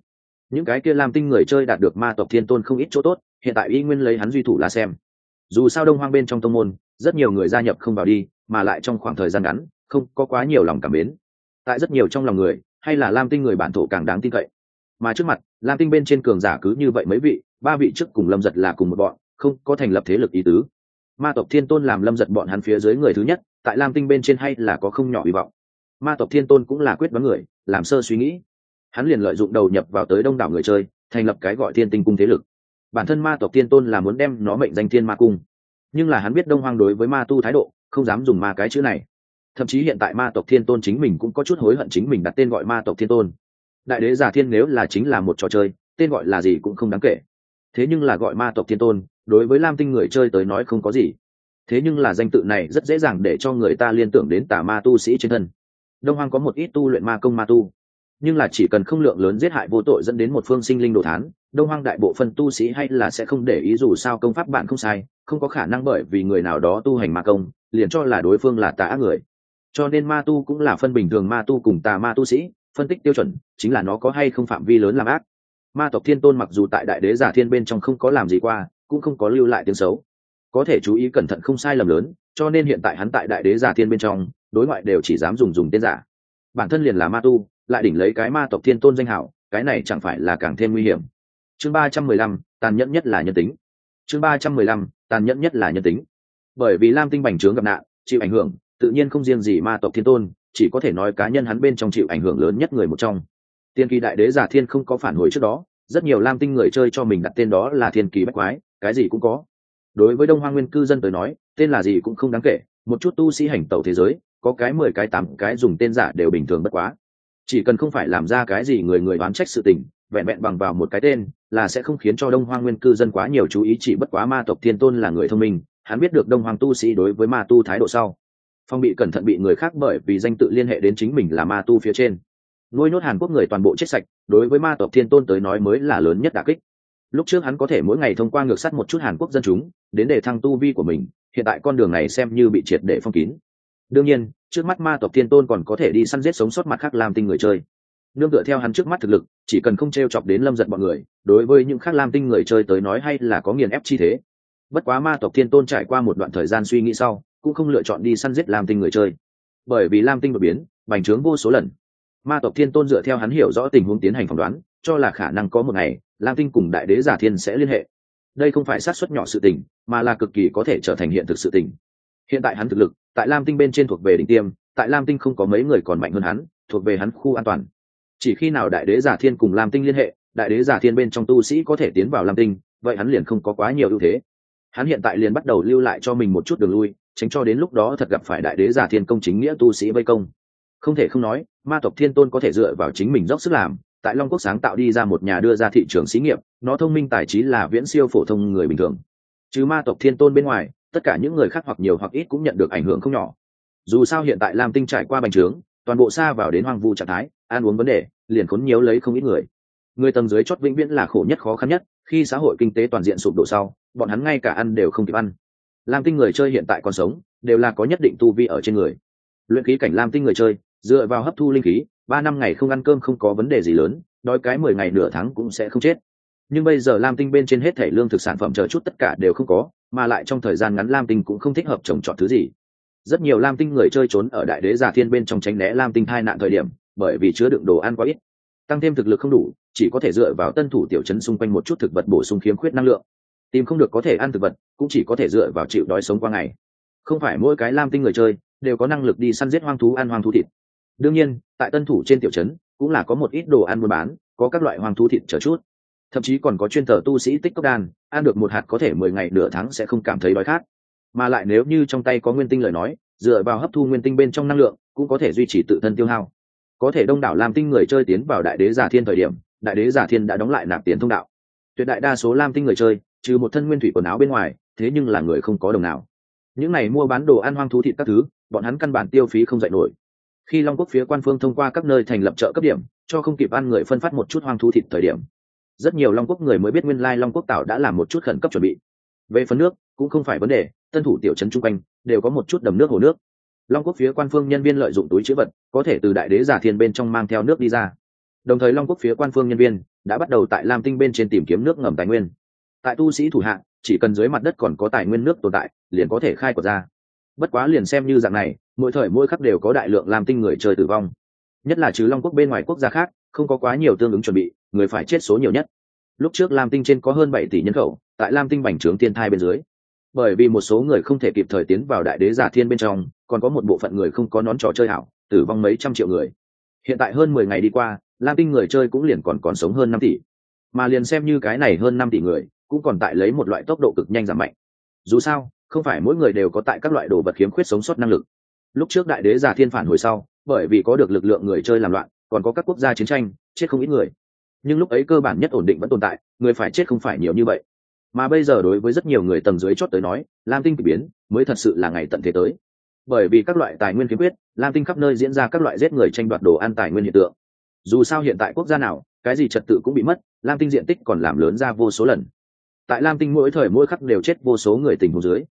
Những cái kia lam tinh người chơi đạt được ma tộc thiên tôn không ít chỗ tốt, hiện tại y nguyên lấy hắn duy thủ là xem. Dù sao đông hoang bên trong tông môn, rất nhiều người gia nhập không vào đi, mà lại trong khoảng thời gian ngắn, không có quá nhiều lòng cảm mến. Tại rất nhiều trong lòng người, hay là lam tinh người bản thổ càng đáng tin cậy. Mà trước mặt, lam tinh bên trên cường giả cứ như vậy mấy vị, ba vị trước cùng lâm giật là cùng một bọn, không có thành lập thế lực ý tứ. Ma tộc thiên tôn làm lâm giật bọn hắn phía dưới người thứ nhất, tại lam tinh bên trên hay là có không nhỏ hy vọng ma tộc thiên tôn cũng là quyết đoán người, làm sơ suy nghĩ. Hắn liền lợi dụng đầu nhập vào tới đông đảo người chơi, thành lập cái gọi thiên tinh cung thế lực. Bản thân ma tộc thiên tôn là muốn đem nó mệnh danh thiên ma cung. Nhưng là hắn biết đông hoang đối với ma tu thái độ, không dám dùng ma cái chữ này. Thậm chí hiện tại ma tộc thiên tôn chính mình cũng có chút hối hận chính mình đặt tên gọi ma tộc thiên tôn. Đại đế giả thiên nếu là chính là một trò chơi, tên gọi là gì cũng không đáng kể. Thế nhưng là gọi ma tộc thiên tôn, đối với lam tinh người chơi tới nói không có gì. Thế nhưng là danh tự này rất dễ dàng để cho người ta liên tưởng đến tà ma tu sĩ trên thân đông hoang có một ít tu luyện ma công ma tu. Nhưng là chỉ cần không lượng lớn giết hại vô tội dẫn đến một phương sinh linh đồ thán, đông hoang đại bộ phân tu sĩ hay là sẽ không để ý dù sao công pháp bạn không sai, không có khả năng bởi vì người nào đó tu hành ma công, liền cho là đối phương là tà ác người. Cho nên ma tu cũng là phân bình thường ma tu cùng tà ma tu sĩ, phân tích tiêu chuẩn, chính là nó có hay không phạm vi lớn làm ác. Ma tộc thiên tôn mặc dù tại đại đế giả thiên bên trong không có làm gì qua, cũng không có lưu lại tiếng xấu. Có thể chú ý cẩn thận không sai lầm lớn, cho nên hiện tại hắn tại đại đế giả thiên bên trong đối ngoại đều chỉ dám dùng dùng tên giả. Bản thân liền là ma tu, lại đỉnh lấy cái ma tộc thiên tôn danh hảo, cái này chẳng phải là càng thêm nguy hiểm. Chương ba trăm mười lăm, tàn nhẫn nhất là nhân tính. Chương ba trăm mười lăm, tàn nhẫn nhất là nhân tính. Bởi vì lam tinh bành trướng gặp nạn, chịu ảnh hưởng, tự nhiên không riêng gì ma tộc thiên tôn, chỉ có thể nói cá nhân hắn bên trong chịu ảnh hưởng lớn nhất người một trong. Tiên kỳ đại đế giả thiên không có phản hồi trước đó, rất nhiều lam tinh người chơi cho mình đặt tên đó là thiên kỳ bách quái, cái gì cũng có. Đối với đông hoa nguyên cư dân tới nói, tên là gì cũng không đáng kể, một chút tu sĩ hành tẩu thế giới có cái mười cái tám cái dùng tên giả đều bình thường bất quá. Chỉ cần không phải làm ra cái gì người người đoán trách sự tình, vẹn vẹn bằng vào một cái tên là sẽ không khiến cho đông hoang nguyên cư dân quá nhiều chú ý, chỉ bất quá ma tộc thiên tôn là người thông minh, hắn biết được đông hoàng tu sĩ đối với ma tu thái độ sau. Phong bị cẩn thận bị người khác bởi vì danh tự liên hệ đến chính mình là ma tu phía trên. Nuôi nốt hàn quốc người toàn bộ chết sạch, đối với ma tộc thiên tôn tới nói mới là lớn nhất đà kích. Lúc trước hắn có thể mỗi ngày thông qua ngược sắt một chút hàn quốc dân chúng, đến để thăng tu vi của mình, hiện tại con đường này xem như bị triệt để phong kín đương nhiên, trước mắt ma tộc thiên tôn còn có thể đi săn giết sống sót mặt khác làm tinh người chơi. Nương tựa theo hắn trước mắt thực lực, chỉ cần không t r e o chọc đến lâm giật bọn người, đối với những khác lam tinh người chơi tới nói hay là có nghiền ép chi thế. Bất quá ma tộc thiên tôn trải qua một đoạn thời gian suy nghĩ sau, cũng không lựa chọn đi săn giết lam tinh người chơi. Bởi vì lam tinh đột biến, bành trướng vô số lần. Ma tộc thiên tôn dựa theo hắn hiểu rõ tình huống tiến hành phỏng đoán, cho là khả năng có một ngày, lam tinh cùng đại đế giả thiên sẽ liên hệ. Đây không phải sát xuất nhỏ sự tình, mà là cực kỳ có thể trở thành hiện thực sự tình. Hiện tại hắn thực lực tại lam tinh bên trên thuộc về đỉnh tiêm, tại lam tinh không có mấy người còn mạnh hơn hắn, thuộc về hắn khu an toàn. Chỉ khi nào đại đế giả thiên cùng lam tinh liên hệ, đại đế giả thiên bên trong tu sĩ có thể tiến vào lam tinh, vậy hắn liền không có quá nhiều ưu thế. Hắn hiện tại liền bắt đầu lưu lại cho mình một chút đường lui, tránh cho đến lúc đó thật gặp phải đại đế giả thiên công chính nghĩa tu sĩ vây công. Không thể không nói, ma tộc thiên tôn có thể dựa vào chính mình dốc sức làm, tại long quốc sáng tạo đi ra một nhà đưa ra thị trường xí nghiệp, nó thông minh tài trí là viễn siêu phổ thông người bình thường. Chứ ma tộc thiên tôn bên ngoài tất cả những người khác hoặc nhiều hoặc ít cũng nhận được ảnh hưởng không nhỏ. Dù sao hiện tại lam tinh trải qua bành trướng, toàn bộ xa vào đến hoang vu trạng thái, ăn uống vấn đề, liền khốn nhiều lấy không ít người. Người tầng dưới chót vĩnh viễn là khổ nhất khó khăn nhất, khi xã hội kinh tế toàn diện sụp đổ sau, bọn hắn ngay cả ăn đều không kịp ăn. Lam tinh người chơi hiện tại còn sống, đều là có nhất định tu vi ở trên người. Luyện khí cảnh lam tinh người chơi, dựa vào hấp thu linh khí, ba năm ngày không ăn cơm không có vấn đề gì lớn, đói cái mười ngày nửa tháng cũng sẽ không chết. Nhưng bây giờ lam tinh bên trên hết thể lương thực sản phẩm chờ chút tất cả đều không có mà lại trong thời gian ngắn lam tinh cũng không thích hợp trồng trọt thứ gì. Rất nhiều lam tinh người chơi trốn ở đại đế giả thiên bên trong tránh né lam tinh hai nạn thời điểm, bởi vì chứa đựng đồ ăn quá ít. Tăng thêm thực lực không đủ, chỉ có thể dựa vào tân thủ tiểu chấn xung quanh một chút thực vật bổ sung khiếm khuyết năng lượng. Tìm không được có thể ăn thực vật, cũng chỉ có thể dựa vào chịu đói sống qua ngày. Không phải mỗi cái lam tinh người chơi đều có năng lực đi săn giết hoang thú ăn hoang thú thịt. Đương nhiên, tại tân thủ trên tiểu trấn cũng là có một ít đồ ăn buôn bán, có các loại hoang thú thịt chờ chút thậm chí còn có chuyên thờ tu sĩ tích cốc đan, ăn được một hạt có thể mười ngày nửa tháng sẽ không cảm thấy đói khát. Mà lại nếu như trong tay có nguyên tinh lời nói, dựa vào hấp thu nguyên tinh bên trong năng lượng, cũng có thể duy trì tự thân tiêu hao. Có thể đông đảo lam tinh người chơi tiến vào đại đế giả thiên thời điểm, đại đế giả thiên đã đóng lại nạp tiền thông đạo. Tuyệt đại đa số lam tinh người chơi, trừ một thân nguyên thủy quần áo bên ngoài, thế nhưng là người không có đồng nào. Những này mua bán đồ ăn hoang thú thịt các thứ, bọn hắn căn bản tiêu phí không dạy nổi. Khi long quốc phía quan phương thông qua các nơi thành lập chợ cấp điểm, cho không kịp ăn người phân phát một chút hoang thú thịt thời điểm rất nhiều long quốc người mới biết nguyên lai long quốc tạo đã làm một chút khẩn cấp chuẩn bị. Về phần nước, cũng không phải vấn đề, tân thủ tiểu trấn chung quanh, đều có một chút đầm nước hồ nước. Long quốc phía quan phương nhân viên lợi dụng túi chữ vật, có thể từ đại đế giả thiên bên trong mang theo nước đi ra. Đồng thời long quốc phía quan phương nhân viên đã bắt đầu tại lam tinh bên trên tìm kiếm nước ngầm tài nguyên. Tại tu sĩ thủ hạ, chỉ cần dưới mặt đất còn có tài nguyên nước tồn tại, liền có thể khai quật ra. Bất quá liền xem như dạng này, mỗi thời mỗi khắc đều có đại lượng lam tinh người chơi tử vong. Nhất là trừ long quốc bên ngoài quốc gia khác không có quá nhiều tương ứng chuẩn bị, người phải chết số nhiều nhất. Lúc trước lam tinh trên có hơn bảy tỷ nhân khẩu, tại lam tinh bành trướng thiên thai bên dưới. Bởi vì một số người không thể kịp thời tiến vào đại đế giả thiên bên trong, còn có một bộ phận người không có nón trò chơi hảo, tử vong mấy trăm triệu người. Hiện tại hơn mười ngày đi qua, lam tinh người chơi cũng liền còn còn sống hơn năm tỷ. Mà liền xem như cái này hơn năm tỷ người, cũng còn tại lấy một loại tốc độ cực nhanh giảm mạnh. Dù sao, không phải mỗi người đều có tại các loại đồ vật khiếm khuyết sống sót năng lực. Lúc trước đại đế giả thiên phản hồi sau, bởi vì có được lực lượng người chơi làm loạn còn có các quốc gia chiến tranh chết không ít người. Nhưng lúc ấy cơ bản nhất ổn định vẫn tồn tại người phải chết không phải nhiều như vậy. Mà bây giờ đối với rất nhiều người tầng dưới chót tới nói lam tinh k ỳ biến mới thật sự là ngày tận thế tới. Bởi vì các loại tài nguyên kiếm quyết, lam tinh khắp nơi diễn ra các loại giết người tranh đoạt đồ ăn tài nguyên hiện tượng. Dù sao hiện tại quốc gia nào cái gì trật tự cũng bị mất lam tinh diện tích còn làm lớn ra vô số lần. Tại lam tinh mỗi thời mỗi khắc đều chết vô số người tình hồ dưới.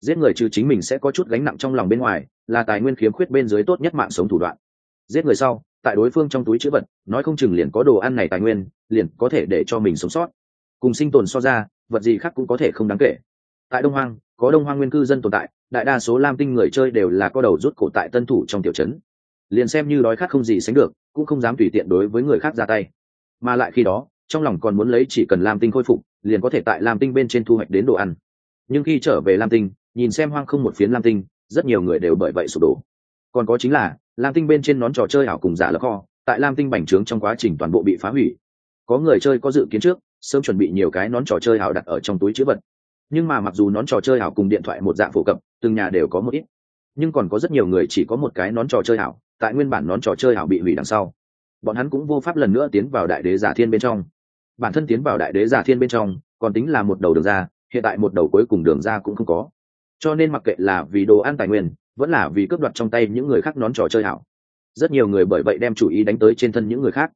Giết người trừ chính mình sẽ có chút gánh nặng trong lòng bên ngoài là tài nguyên khiếm khuyết bên dưới tốt nhất mạng sống thủ đoạn. Giết người sau tại đối phương trong túi chữ vật, nói không chừng liền có đồ ăn này tài nguyên, liền có thể để cho mình sống sót. Cùng sinh tồn so ra, vật gì khác cũng có thể không đáng kể. Tại đông hoang, có đông hoang nguyên cư dân tồn tại, đại đa số lam tinh người chơi đều là có đầu rút cổ tại tân thủ trong tiểu trấn. Liền xem như đói khát không gì sánh được, cũng không dám tùy tiện đối với người khác ra tay. Mà lại khi đó, trong lòng còn muốn lấy chỉ cần lam tinh khôi phục, liền có thể tại lam tinh bên trên thu hoạch đến đồ ăn. Nhưng khi trở về lam tinh, nhìn xem hoang không một phiến lam tinh, rất nhiều người đều bởi vậy sụp đổ còn có chính là, lam tinh bên trên nón trò chơi ảo cùng giả lập kho, tại lam tinh bành trướng trong quá trình toàn bộ bị phá hủy. Có người chơi có dự kiến trước, sớm chuẩn bị nhiều cái nón trò chơi ảo đặt ở trong túi chữ vật. Nhưng mà mặc dù nón trò chơi ảo cùng điện thoại một dạng phổ cập, từng nhà đều có một ít. Nhưng còn có rất nhiều người chỉ có một cái nón trò chơi ảo, tại nguyên bản nón trò chơi ảo bị hủy đằng sau. Bọn hắn cũng vô pháp lần nữa tiến vào đại đế giả thiên bên trong. Bản thân tiến vào đại đế giả thiên bên trong, còn tính là một đầu đường ra, hiện tại một đầu cuối cùng đường ra cũng không có. Cho nên mặc kệ là vì đồ ăn tài nguyên vẫn là vì cướp đoạt trong tay những người khác nón trò chơi hảo rất nhiều người bởi vậy đem chủ ý đánh tới trên thân những người khác.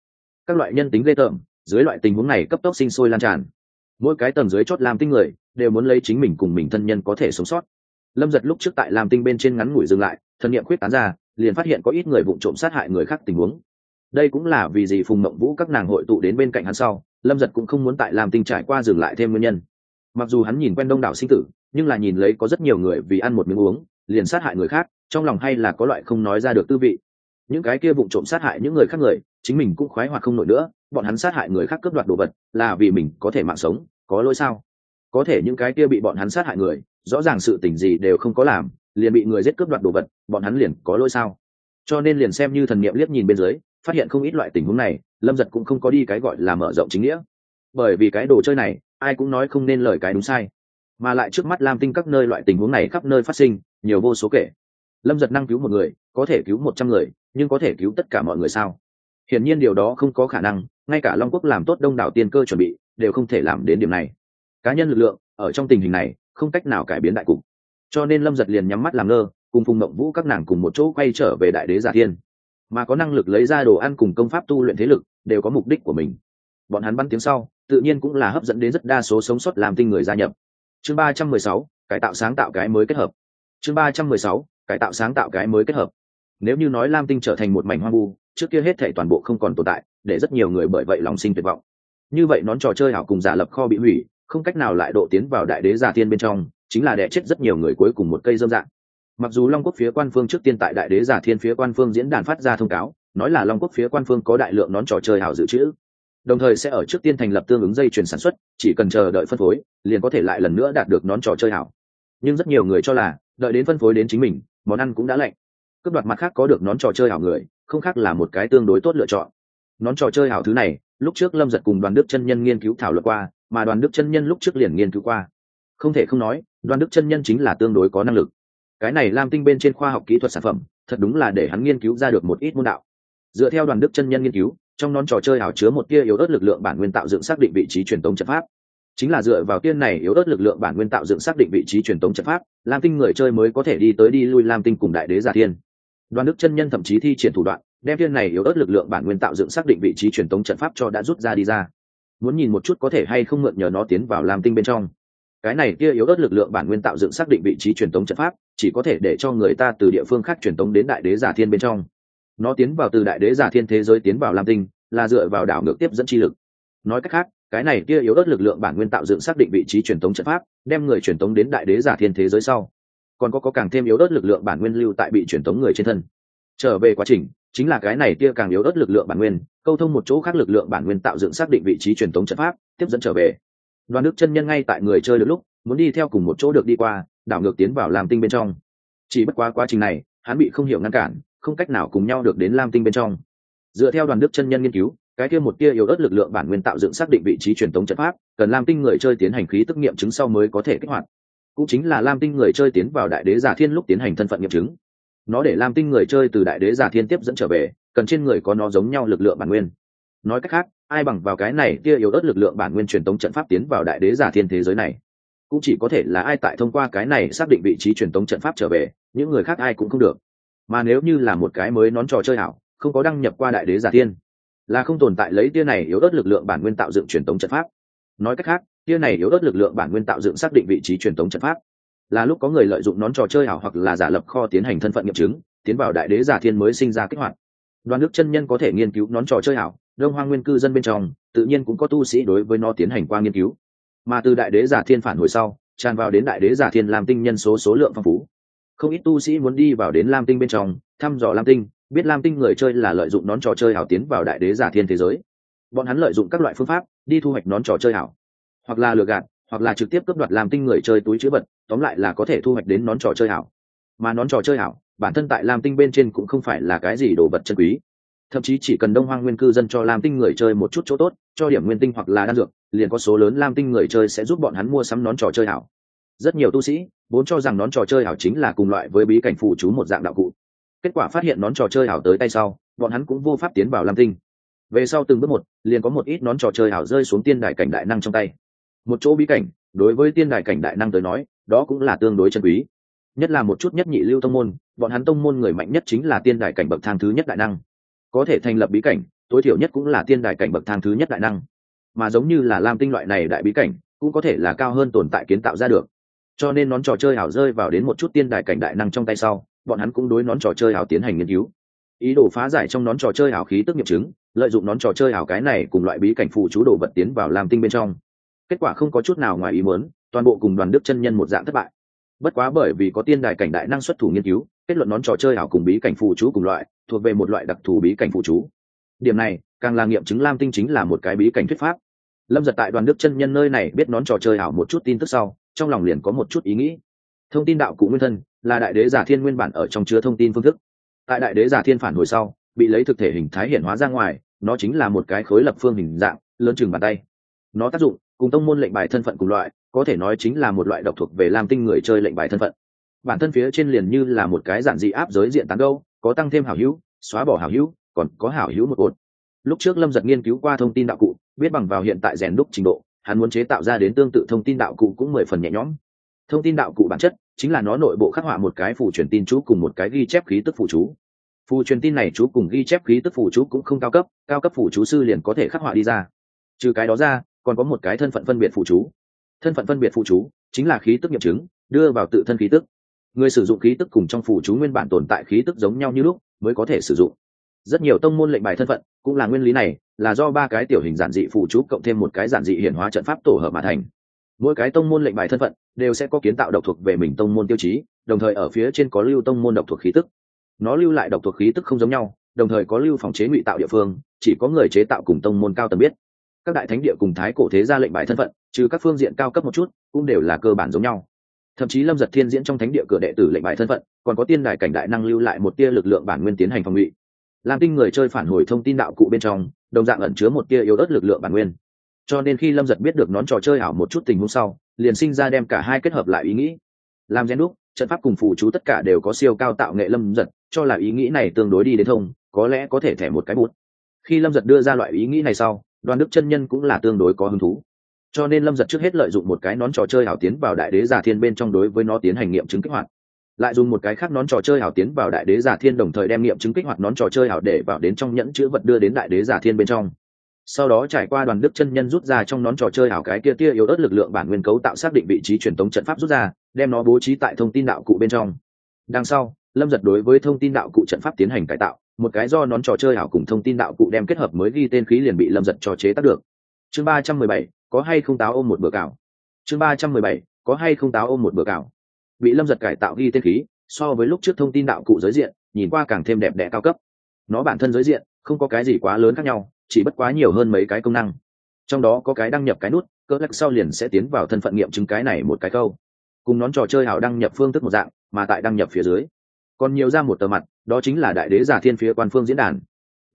Các loại nhân tính ghê tởm, dưới loại tình huống này cấp tốc sinh sôi lan tràn. Mỗi cái tầng dưới chót làm tinh người, đều muốn lấy chính mình cùng mình thân nhân có thể sống sót. Lâm giật lúc trước tại làm tinh bên trên ngắn ngủi dừng lại thân nhiệm khuyết tán ra, liền phát hiện có ít người vụ trộm sát hại người khác tình huống. Đây cũng là vì gì phùng mộng vũ các nàng hội tụ đến bên cạnh hắn sau, lâm giật cũng không muốn tại làm tinh trải qua dừng lại thêm nguyên nhân. Mặc dù hắn nhìn quen đông đảo sinh tử, nhưng là nhìn lấy có rất nhiều người vì ăn một miếng uống liền sát hại người khác, trong lòng hay là có loại không nói ra được tư vị. Những cái kia vụng trộm sát hại những người khác người, chính mình cũng khoái hoặc không nổi nữa, bọn hắn sát hại người khác cướp đoạt đồ vật, là vì mình có thể mạng sống, có lỗi sao? Có thể những cái kia bị bọn hắn sát hại người, rõ ràng sự tình gì đều không có làm, liền bị người giết cướp đoạt đồ vật, bọn hắn liền có lỗi sao? Cho nên liền xem như thần niệm liếc nhìn bên dưới, phát hiện không ít loại tình huống này, lâm giật cũng không có đi cái gọi là mở rộng chính nghĩa. Bởi vì cái đồ chơi này, ai cũng nói không nên lời cái đúng sai mà lại trước mắt lam tinh các nơi loại tình huống này khắp nơi phát sinh, nhiều vô số kể. Lâm giật năng cứu một người, có thể cứu một trăm người, nhưng có thể cứu tất cả mọi người sao? Hiển nhiên điều đó không có khả năng, ngay cả long quốc làm tốt đông đảo tiên cơ chuẩn bị, đều không thể làm đến điểm này. Cá nhân lực lượng, ở trong tình hình này, không cách nào cải biến đại cục. Cho nên lâm giật liền nhắm mắt làm ngơ, cùng phùng mộng vũ các nàng cùng một chỗ quay trở về đại đế giả thiên. Mà có năng lực lấy ra đồ ăn cùng công pháp tu luyện thế lực, đều có mục đích của mình. Bọn hắn bắn tiếng sau, tự nhiên cũng là hấp dẫn đến rất đa số sống sót làm tinh người gia nhập chương ba trăm mười sáu, cải tạo sáng tạo cái mới kết hợp. Chương ba trăm mười sáu, cải tạo sáng tạo cái mới kết hợp. Nếu như nói lam tinh trở thành một mảnh hoang vu, trước kia hết thể toàn bộ không còn tồn tại, để rất nhiều người bởi vậy lòng sinh tuyệt vọng. Như vậy nón trò chơi hảo cùng giả lập kho bị hủy, không cách nào lại độ tiến vào đại đế giả tiên bên trong, chính là đẻ chết rất nhiều người cuối cùng một cây dâm dạng. Mặc dù long quốc phía quan phương trước tiên tại đại đế giả thiên phía quan phương diễn đàn phát ra thông cáo, nói là long quốc phía quan phương có đại lượng nón trò chơi hảo dự trữ đồng thời sẽ ở trước tiên thành lập tương ứng dây chuyển sản xuất, chỉ cần chờ đợi phân phối, liền có thể lại lần nữa đạt được nón trò chơi hảo. Nhưng rất nhiều người cho là, đợi đến phân phối đến chính mình, món ăn cũng đã lạnh. Cướp đoạt mặt khác có được nón trò chơi hảo người, không khác là một cái tương đối tốt lựa chọn. Nón trò chơi hảo thứ này, lúc trước lâm giật cùng đoàn đức chân nhân nghiên cứu thảo luận qua, mà đoàn đức chân nhân lúc trước liền nghiên cứu qua. Không thể không nói, đoàn đức chân nhân chính là tương đối có năng lực. Cái này lam tinh bên trên khoa học kỹ thuật sản phẩm, thật đúng là để hắn nghiên cứu ra được một ít môn đạo. Dựa theo đoàn đức chân nhân nghiên cứu trong nón trò chơi ảo chứa một tia yếu ớt lực lượng bản nguyên tạo dựng xác định vị trí truyền tống trận pháp. Chính là dựa vào tiên này yếu ớt lực lượng bản nguyên tạo dựng xác định vị trí truyền tống trận pháp, lam tinh người chơi mới có thể đi tới đi lui lam tinh cùng đại đế giả thiên. Đoàn đức chân nhân thậm chí thi triển thủ đoạn, đem tiên này yếu ớt lực lượng bản nguyên tạo dựng xác định vị trí truyền tống trận pháp cho đã rút ra đi ra. Muốn nhìn một chút có thể hay không mượn nhờ nó tiến vào lam tinh bên trong. Cái này kia yếu ớt lực lượng bản nguyên tạo dựng xác định vị trí truyền tống trận pháp, chỉ có thể để cho người ta từ địa phương khác truyền tống đến đại đế giả thiên bên trong nó tiến vào từ đại đế giả thiên thế giới tiến vào lam tinh, là dựa vào đảo ngược tiếp dẫn chi lực. Nói cách khác, cái này kia yếu ớt lực lượng bản nguyên tạo dựng xác định vị trí truyền thống trận pháp, đem người truyền thống đến đại đế giả thiên thế giới sau. Còn có có càng thêm yếu ớt lực lượng bản nguyên lưu tại bị truyền thống người trên thân. Trở về quá trình, chính là cái này kia càng yếu ớt lực lượng bản nguyên, câu thông một chỗ khác lực lượng bản nguyên tạo dựng xác định vị trí truyền thống trận pháp, tiếp dẫn trở về. Đoàn đức chân nhân ngay tại người chơi được lúc, muốn đi theo cùng một chỗ được đi qua, đảo ngược tiến vào làm tinh bên trong. Chỉ bất quá quá trình này, hắn bị không hiểu ngăn cản không cách nào cùng nhau được đến lam tinh bên trong. Dựa theo đoàn đức chân nhân nghiên cứu, cái kia một kia yếu ớt lực lượng bản nguyên tạo dựng xác định vị trí truyền tống trận pháp, cần lam tinh người chơi tiến hành khí tức nghiệm chứng sau mới có thể kích hoạt. Cũng chính là lam tinh người chơi tiến vào đại đế giả thiên lúc tiến hành thân phận nghiệm chứng. Nó để lam tinh người chơi từ đại đế giả thiên tiếp dẫn trở về, cần trên người có nó giống nhau lực lượng bản nguyên. Nói cách khác, ai bằng vào cái này kia yếu ớt lực lượng bản nguyên truyền tống trận pháp tiến vào đại đế giả thiên thế giới này? Cũng chỉ có thể là ai tại thông qua cái này xác định vị trí truyền tống trận pháp trở về, những người khác ai cũng không được mà nếu như là một cái mới nón trò chơi ảo, không có đăng nhập qua đại đế giả thiên là không tồn tại lấy tia này yếu ớt lực lượng bản nguyên tạo dựng truyền thống trận pháp. Nói cách khác, tia này yếu ớt lực lượng bản nguyên tạo dựng xác định vị trí truyền thống trận pháp. Là lúc có người lợi dụng nón trò chơi ảo hoặc là giả lập kho tiến hành thân phận nghiệm chứng, tiến vào đại đế giả thiên mới sinh ra kích hoạt. Đoàn nước chân nhân có thể nghiên cứu nón trò chơi ảo, đông hoang nguyên cư dân bên trong, tự nhiên cũng có tu sĩ đối với nó tiến hành qua nghiên cứu. Mà từ đại đế giả thiên phản hồi sau, tràn vào đến đại đế giả thiên làm tinh nhân số số lượng phong phú không ít tu sĩ muốn đi vào đến lam tinh bên trong, thăm dò lam tinh, biết lam tinh người chơi là lợi dụng nón trò chơi hảo tiến vào đại đế giả thiên thế giới. Bọn hắn lợi dụng các loại phương pháp, đi thu hoạch nón trò chơi hảo. Hoặc là lừa gạt, hoặc là trực tiếp cướp đoạt lam tinh người chơi túi chữ vật, tóm lại là có thể thu hoạch đến nón trò chơi hảo. Mà nón trò chơi hảo, bản thân tại lam tinh bên trên cũng không phải là cái gì đồ vật chân quý. Thậm chí chỉ cần đông hoang nguyên cư dân cho lam tinh người chơi một chút chỗ tốt, cho điểm nguyên tinh hoặc là đan dược, liền có số lớn lam tinh người chơi sẽ giúp bọn hắn mua sắm nón trò chơi hảo rất nhiều tu sĩ vốn cho rằng nón trò chơi hảo chính là cùng loại với bí cảnh phụ chú một dạng đạo cụ. Kết quả phát hiện nón trò chơi hảo tới tay sau, bọn hắn cũng vô pháp tiến vào lam tinh. Về sau từng bước một, liền có một ít nón trò chơi hảo rơi xuống tiên đài cảnh đại năng trong tay. Một chỗ bí cảnh, đối với tiên đài cảnh đại năng tới nói, đó cũng là tương đối chân quý. Nhất là một chút nhất nhị lưu tông môn, bọn hắn tông môn người mạnh nhất chính là tiên đài cảnh bậc thang thứ nhất đại năng. Có thể thành lập bí cảnh, tối thiểu nhất cũng là tiên đài cảnh bậc thang thứ nhất đại năng. Mà giống như là lam tinh loại này đại bí cảnh, cũng có thể là cao hơn tồn tại kiến tạo ra được cho nên nón trò chơi hảo rơi vào đến một chút tiên đài cảnh đại năng trong tay sau, bọn hắn cũng đối nón trò chơi hảo tiến hành nghiên cứu. Ý đồ phá giải trong nón trò chơi hảo khí tức nghiệm chứng, lợi dụng nón trò chơi hảo cái này cùng loại bí cảnh phụ chú đồ vật tiến vào làm tinh bên trong. Kết quả không có chút nào ngoài ý muốn, toàn bộ cùng đoàn đức chân nhân một dạng thất bại. Bất quá bởi vì có tiên đài cảnh đại năng xuất thủ nghiên cứu, kết luận nón trò chơi ảo cùng bí cảnh phụ chú cùng loại, thuộc về một loại đặc thù bí cảnh phụ chú. Điểm này, càng là nghiệm chứng lam tinh chính là một cái bí cảnh thuyết pháp. Lâm giật tại đoàn đức chân nhân nơi này biết nón trò chơi ảo một chút tin tức sau trong lòng liền có một chút ý nghĩ. Thông tin đạo cụ nguyên thân là đại đế giả thiên nguyên bản ở trong chứa thông tin phương thức. Tại đại đế giả thiên phản hồi sau, bị lấy thực thể hình thái hiện hóa ra ngoài, nó chính là một cái khối lập phương hình dạng, lớn chừng bàn tay. Nó tác dụng, cùng tông môn lệnh bài thân phận cùng loại, có thể nói chính là một loại độc thuộc về lam tinh người chơi lệnh bài thân phận. Bản thân phía trên liền như là một cái giản dị áp giới diện tán gâu có tăng thêm hảo hữu, xóa bỏ hảo hữu, còn có hảo hữu một cột. Lúc trước lâm giật nghiên cứu qua thông tin đạo cụ, biết bằng vào hiện tại rèn đúc trình độ hắn muốn chế tạo ra đến tương tự thông tin đạo cụ cũng mười phần nhẹ nhõm. Thông tin đạo cụ bản chất chính là nó nội bộ khắc họa một cái phù truyền tin chú cùng một cái ghi chép khí tức phù chú. Phù truyền tin này chú cùng ghi chép khí tức phù chú cũng không cao cấp cao cấp phù chú sư liền có thể khắc họa đi ra. Trừ cái đó ra, còn có một cái thân phận phân biệt phù chú. Thân phận phân biệt phù chú chính là khí tức nghiệm chứng, đưa vào tự thân khí tức. Người sử dụng khí tức cùng trong phù chú nguyên bản tồn tại khí tức giống nhau như lúc, mới có thể sử dụng rất nhiều tông môn lệnh bài thân phận, cũng là nguyên lý này, là do ba cái tiểu hình giản dị phụ chú cộng thêm một cái giản dị hiển hóa trận pháp tổ hợp mà thành. Mỗi cái tông môn lệnh bài thân phận đều sẽ có kiến tạo độc thuộc về mình tông môn tiêu chí, đồng thời ở phía trên có lưu tông môn độc thuộc khí tức. Nó lưu lại độc thuộc khí tức không giống nhau, đồng thời có lưu phòng chế ngụy tạo địa phương, chỉ có người chế tạo cùng tông môn cao tầng biết. Các đại thánh địa cùng thái cổ thế gia lệnh bài thân phận, trừ các phương diện cao cấp một chút, cũng đều là cơ bản giống nhau. Thậm chí lâm giật thiên diễn trong thánh địa cửa đệ tử lệnh bài thân phận, còn có tiên đài cảnh đại năng lưu lại một tia lực lượng bản nguyên tiến hành phòng ngụy làm tinh người chơi phản hồi thông tin đạo cụ bên trong, đồng dạng ẩn chứa một tia yếu ớt lực lượng bản nguyên. Cho nên khi lâm giật biết được nón trò chơi ảo một chút tình huống sau, liền sinh ra đem cả hai kết hợp lại ý nghĩ. Làm gen đúc, trận pháp cùng phụ chú tất cả đều có siêu cao tạo nghệ lâm giật, cho là ý nghĩ này tương đối đi đến thông, có lẽ có thể thẻ một cái bút. Khi lâm giật đưa ra loại ý nghĩ này sau, đoàn đức chân nhân cũng là tương đối có hứng thú. Cho nên lâm giật trước hết lợi dụng một cái nón trò chơi ảo tiến vào đại đế giả thiên bên trong đối với nó tiến hành nghiệm chứng kích hoạt lại dùng một cái khác nón trò chơi ảo tiến vào đại đế giả thiên đồng thời đem nghiệm chứng kích hoạt nón trò chơi ảo để vào đến trong nhẫn chữ vật đưa đến đại đế giả thiên bên trong. Sau đó trải qua đoàn đức chân nhân rút ra trong nón trò chơi ảo cái kia tia yếu ớt lực lượng bản nguyên cấu tạo xác định vị trí truyền tống trận pháp rút ra, đem nó bố trí tại thông tin đạo cụ bên trong. Đằng sau, lâm giật đối với thông tin đạo cụ trận pháp tiến hành cải tạo, một cái do nón trò chơi ảo cùng thông tin đạo cụ đem kết hợp mới ghi tên khí liền bị lâm giật cho chế tác được. Chương ba trăm mười bảy, có hay không táo ôm một bữa cào chương ba trăm mười bảy, có hay không táo ôm một bữa cào bị lâm giật cải tạo ghi tên khí, so với lúc trước thông tin đạo cụ giới diện, nhìn qua càng thêm đẹp đẽ cao cấp. Nó bản thân giới diện, không có cái gì quá lớn khác nhau, chỉ bất quá nhiều hơn mấy cái công năng. Trong đó có cái đăng nhập cái nút cỡ lắc sau liền sẽ tiến vào thân phận nghiệm chứng cái này một cái câu. Cùng nón trò chơi hảo đăng nhập phương thức một dạng, mà tại đăng nhập phía dưới. Còn nhiều ra một tờ mặt, đó chính là đại đế giả thiên phía quan phương diễn đàn.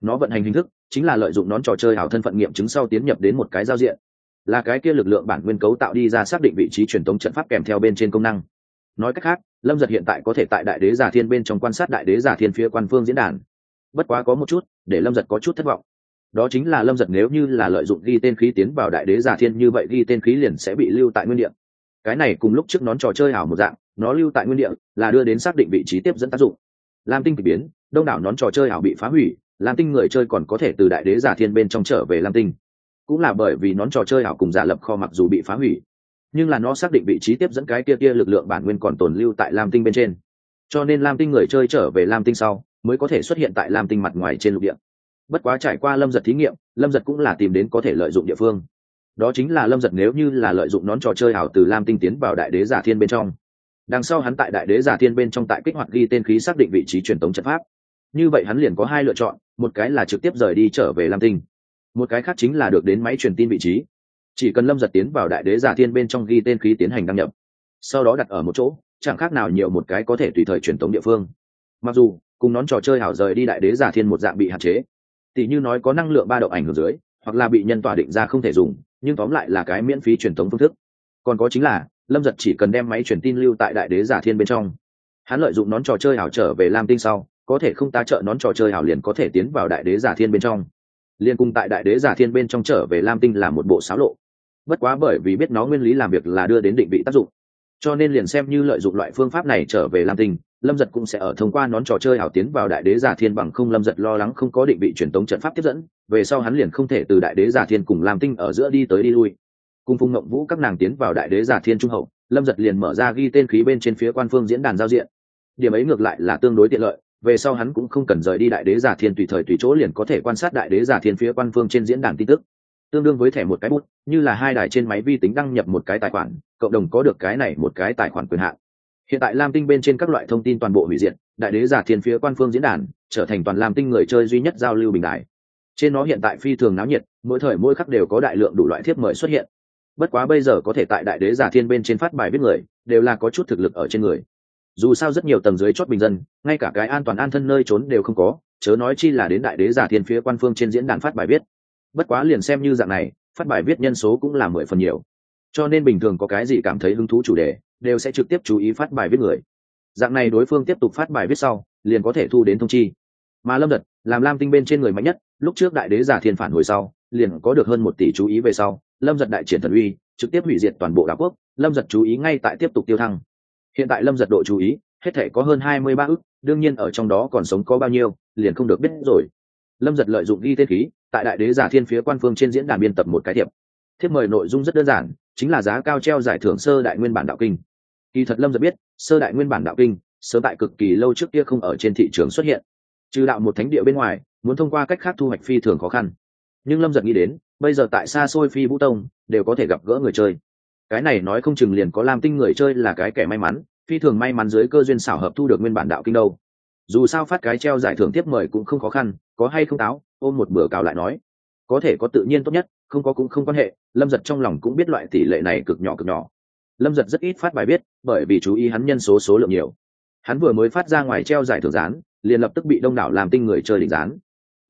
Nó vận hành hình thức, chính là lợi dụng nón trò chơi hảo thân phận nghiệm chứng sau tiến nhập đến một cái giao diện. Là cái kia lực lượng bản nguyên cấu tạo đi ra xác định vị trí truyền tống trận pháp kèm theo bên trên công năng nói cách khác, lâm giật hiện tại có thể tại đại đế giả thiên bên trong quan sát đại đế giả thiên phía quan phương diễn đàn. Bất quá có một chút, để lâm giật có chút thất vọng. Đó chính là lâm giật nếu như là lợi dụng ghi tên khí tiến vào đại đế giả thiên, như vậy ghi tên khí liền sẽ bị lưu tại nguyên địa. Cái này cùng lúc trước nón trò chơi ảo một dạng, nó lưu tại nguyên địa là đưa đến xác định vị trí tiếp dẫn tác dụng. Lam tinh k ỳ biến, đông đảo nón trò chơi ảo bị phá hủy, lam tinh người chơi còn có thể từ đại đế giả thiên bên trong trở về lam tinh. Cũng là bởi vì nón trò chơi ảo cùng giả lập kho mặc dù bị phá hủy nhưng là nó xác định vị trí tiếp dẫn cái kia kia lực lượng bản nguyên còn tồn lưu tại lam tinh bên trên. Cho nên lam tinh người chơi trở về lam tinh sau, mới có thể xuất hiện tại lam tinh mặt ngoài trên lục địa. Bất quá trải qua lâm giật thí nghiệm, lâm giật cũng là tìm đến có thể lợi dụng địa phương. Đó chính là lâm giật nếu như là lợi dụng nón trò chơi ảo từ lam tinh tiến vào đại đế giả thiên bên trong. Đằng sau hắn tại đại đế giả thiên bên trong tại kích hoạt ghi tên khí xác định vị trí truyền tống trận pháp. Như vậy hắn liền có hai lựa chọn, một cái là trực tiếp rời đi trở về lam tinh, một cái khác chính là được đến máy truyền tin vị trí chỉ cần lâm giật tiến vào đại đế giả thiên bên trong ghi tên khí tiến hành đăng nhập, sau đó đặt ở một chỗ, chẳng khác nào nhiều một cái có thể tùy thời truyền tống địa phương. Mặc dù, cùng nón trò chơi hảo rời đi đại đế giả thiên một dạng bị hạn chế tỷ như nói có năng lượng ba động ảnh hưởng dưới, hoặc là bị nhân tỏa định ra không thể dùng, nhưng tóm lại là cái miễn phí truyền tống phương thức. Còn có chính là, lâm giật chỉ cần đem máy truyền tin lưu tại đại đế giả thiên bên trong. Hắn lợi dụng nón trò chơi hảo trở về lam tinh sau, có thể không ta trợ nón trò chơi hảo liền có thể tiến vào đại đế giả thiên bên trong. Liên cùng tại đại đế giả thiên bên trong trở về lam tinh là một bộ xáo lộ bất quá bởi vì biết nó nguyên lý làm việc là đưa đến định vị tác dụng. Cho nên liền xem như lợi dụng loại phương pháp này trở về làm tinh, lâm giật cũng sẽ ở thông qua nón trò chơi ảo tiến vào đại đế giả thiên bằng không lâm giật lo lắng không có định vị truyền tống trận pháp tiếp dẫn, về sau hắn liền không thể từ đại đế giả thiên cùng làm tinh ở giữa đi tới đi lui. Cùng phùng ngậm vũ các nàng tiến vào đại đế giả thiên trung hậu, lâm giật liền mở ra ghi tên khí bên trên phía quan phương diễn đàn giao diện. Điểm ấy ngược lại là tương đối tiện lợi, về sau hắn cũng không cần rời đi đại đế giả thiên tùy thời tùy chỗ liền có thể quan sát đại đế giả thiên phía quan phương trên diễn đàn tin tức tương đương với thẻ một cái bút, như là hai đài trên máy vi tính đăng nhập một cái tài khoản, cộng đồng có được cái này một cái tài khoản quyền hạn. Hiện tại lam tinh bên trên các loại thông tin toàn bộ hủy diệt, đại đế giả thiên phía quan phương diễn đàn, trở thành toàn lam tinh người chơi duy nhất giao lưu bình đại trên nó hiện tại phi thường náo nhiệt, mỗi thời mỗi khắc đều có đại lượng đủ loại thiếp mời xuất hiện. Bất quá bây giờ có thể tại đại đế giả thiên bên trên phát bài viết người, đều là có chút thực lực ở trên người. Dù sao rất nhiều tầng dưới chót bình dân, ngay cả cái an toàn an thân nơi trốn đều không có, chớ nói chi là đến đại đế giả thiên phía quan phương trên diễn đàn phát bài viết bất quá liền xem như dạng này, phát bài viết nhân số cũng là mười phần nhiều. Cho nên bình thường có cái gì cảm thấy hứng thú chủ đề, đều sẽ trực tiếp chú ý phát bài viết người. Dạng này đối phương tiếp tục phát bài viết sau, liền có thể thu đến thông chi. Mà lâm giật làm lam tinh bên trên người mạnh nhất, lúc trước đại đế giả thiên phản hồi sau, liền có được hơn một tỷ chú ý về sau, lâm giật đại triển thần uy, trực tiếp hủy diệt toàn bộ đảo quốc, lâm giật chú ý ngay tại tiếp tục tiêu thăng. Hiện tại lâm giật độ chú ý, hết thể có hơn hai mươi ba ức, đương nhiên ở trong đó còn sống có bao nhiêu, liền không được biết rồi. Lâm giật lợi dụng ghi tên khí tại đại đế giả thiên phía quan phương trên diễn đàn biên tập một cái thiệp. Thiếp mời nội dung rất đơn giản, chính là giá cao treo giải thưởng sơ đại nguyên bản đạo kinh. Kỳ thật lâm giật biết, sơ đại nguyên bản đạo kinh sớm tại cực kỳ lâu trước kia không ở trên thị trường xuất hiện. Trừ đạo một thánh địa bên ngoài, muốn thông qua cách khác thu hoạch phi thường khó khăn. Nhưng lâm giật nghĩ đến, bây giờ tại xa xôi phi vũ tông, đều có thể gặp gỡ người chơi. Cái này nói không chừng liền có làm tinh người chơi là cái kẻ may mắn, phi thường may mắn dưới cơ duyên xảo hợp thu được nguyên bản đạo kinh đâu. Dù sao phát cái treo giải thưởng tiếp mời cũng không khó khăn, có hay không táo ôm một bữa cào lại nói, có thể có tự nhiên tốt nhất, không có cũng không quan hệ, lâm giật trong lòng cũng biết loại tỷ lệ này cực nhỏ cực nhỏ. Lâm giật rất ít phát bài viết, bởi vì chú ý hắn nhân số số lượng nhiều. Hắn vừa mới phát ra ngoài treo giải thưởng rán liền lập tức bị đông đảo làm tinh người chơi đỉnh rán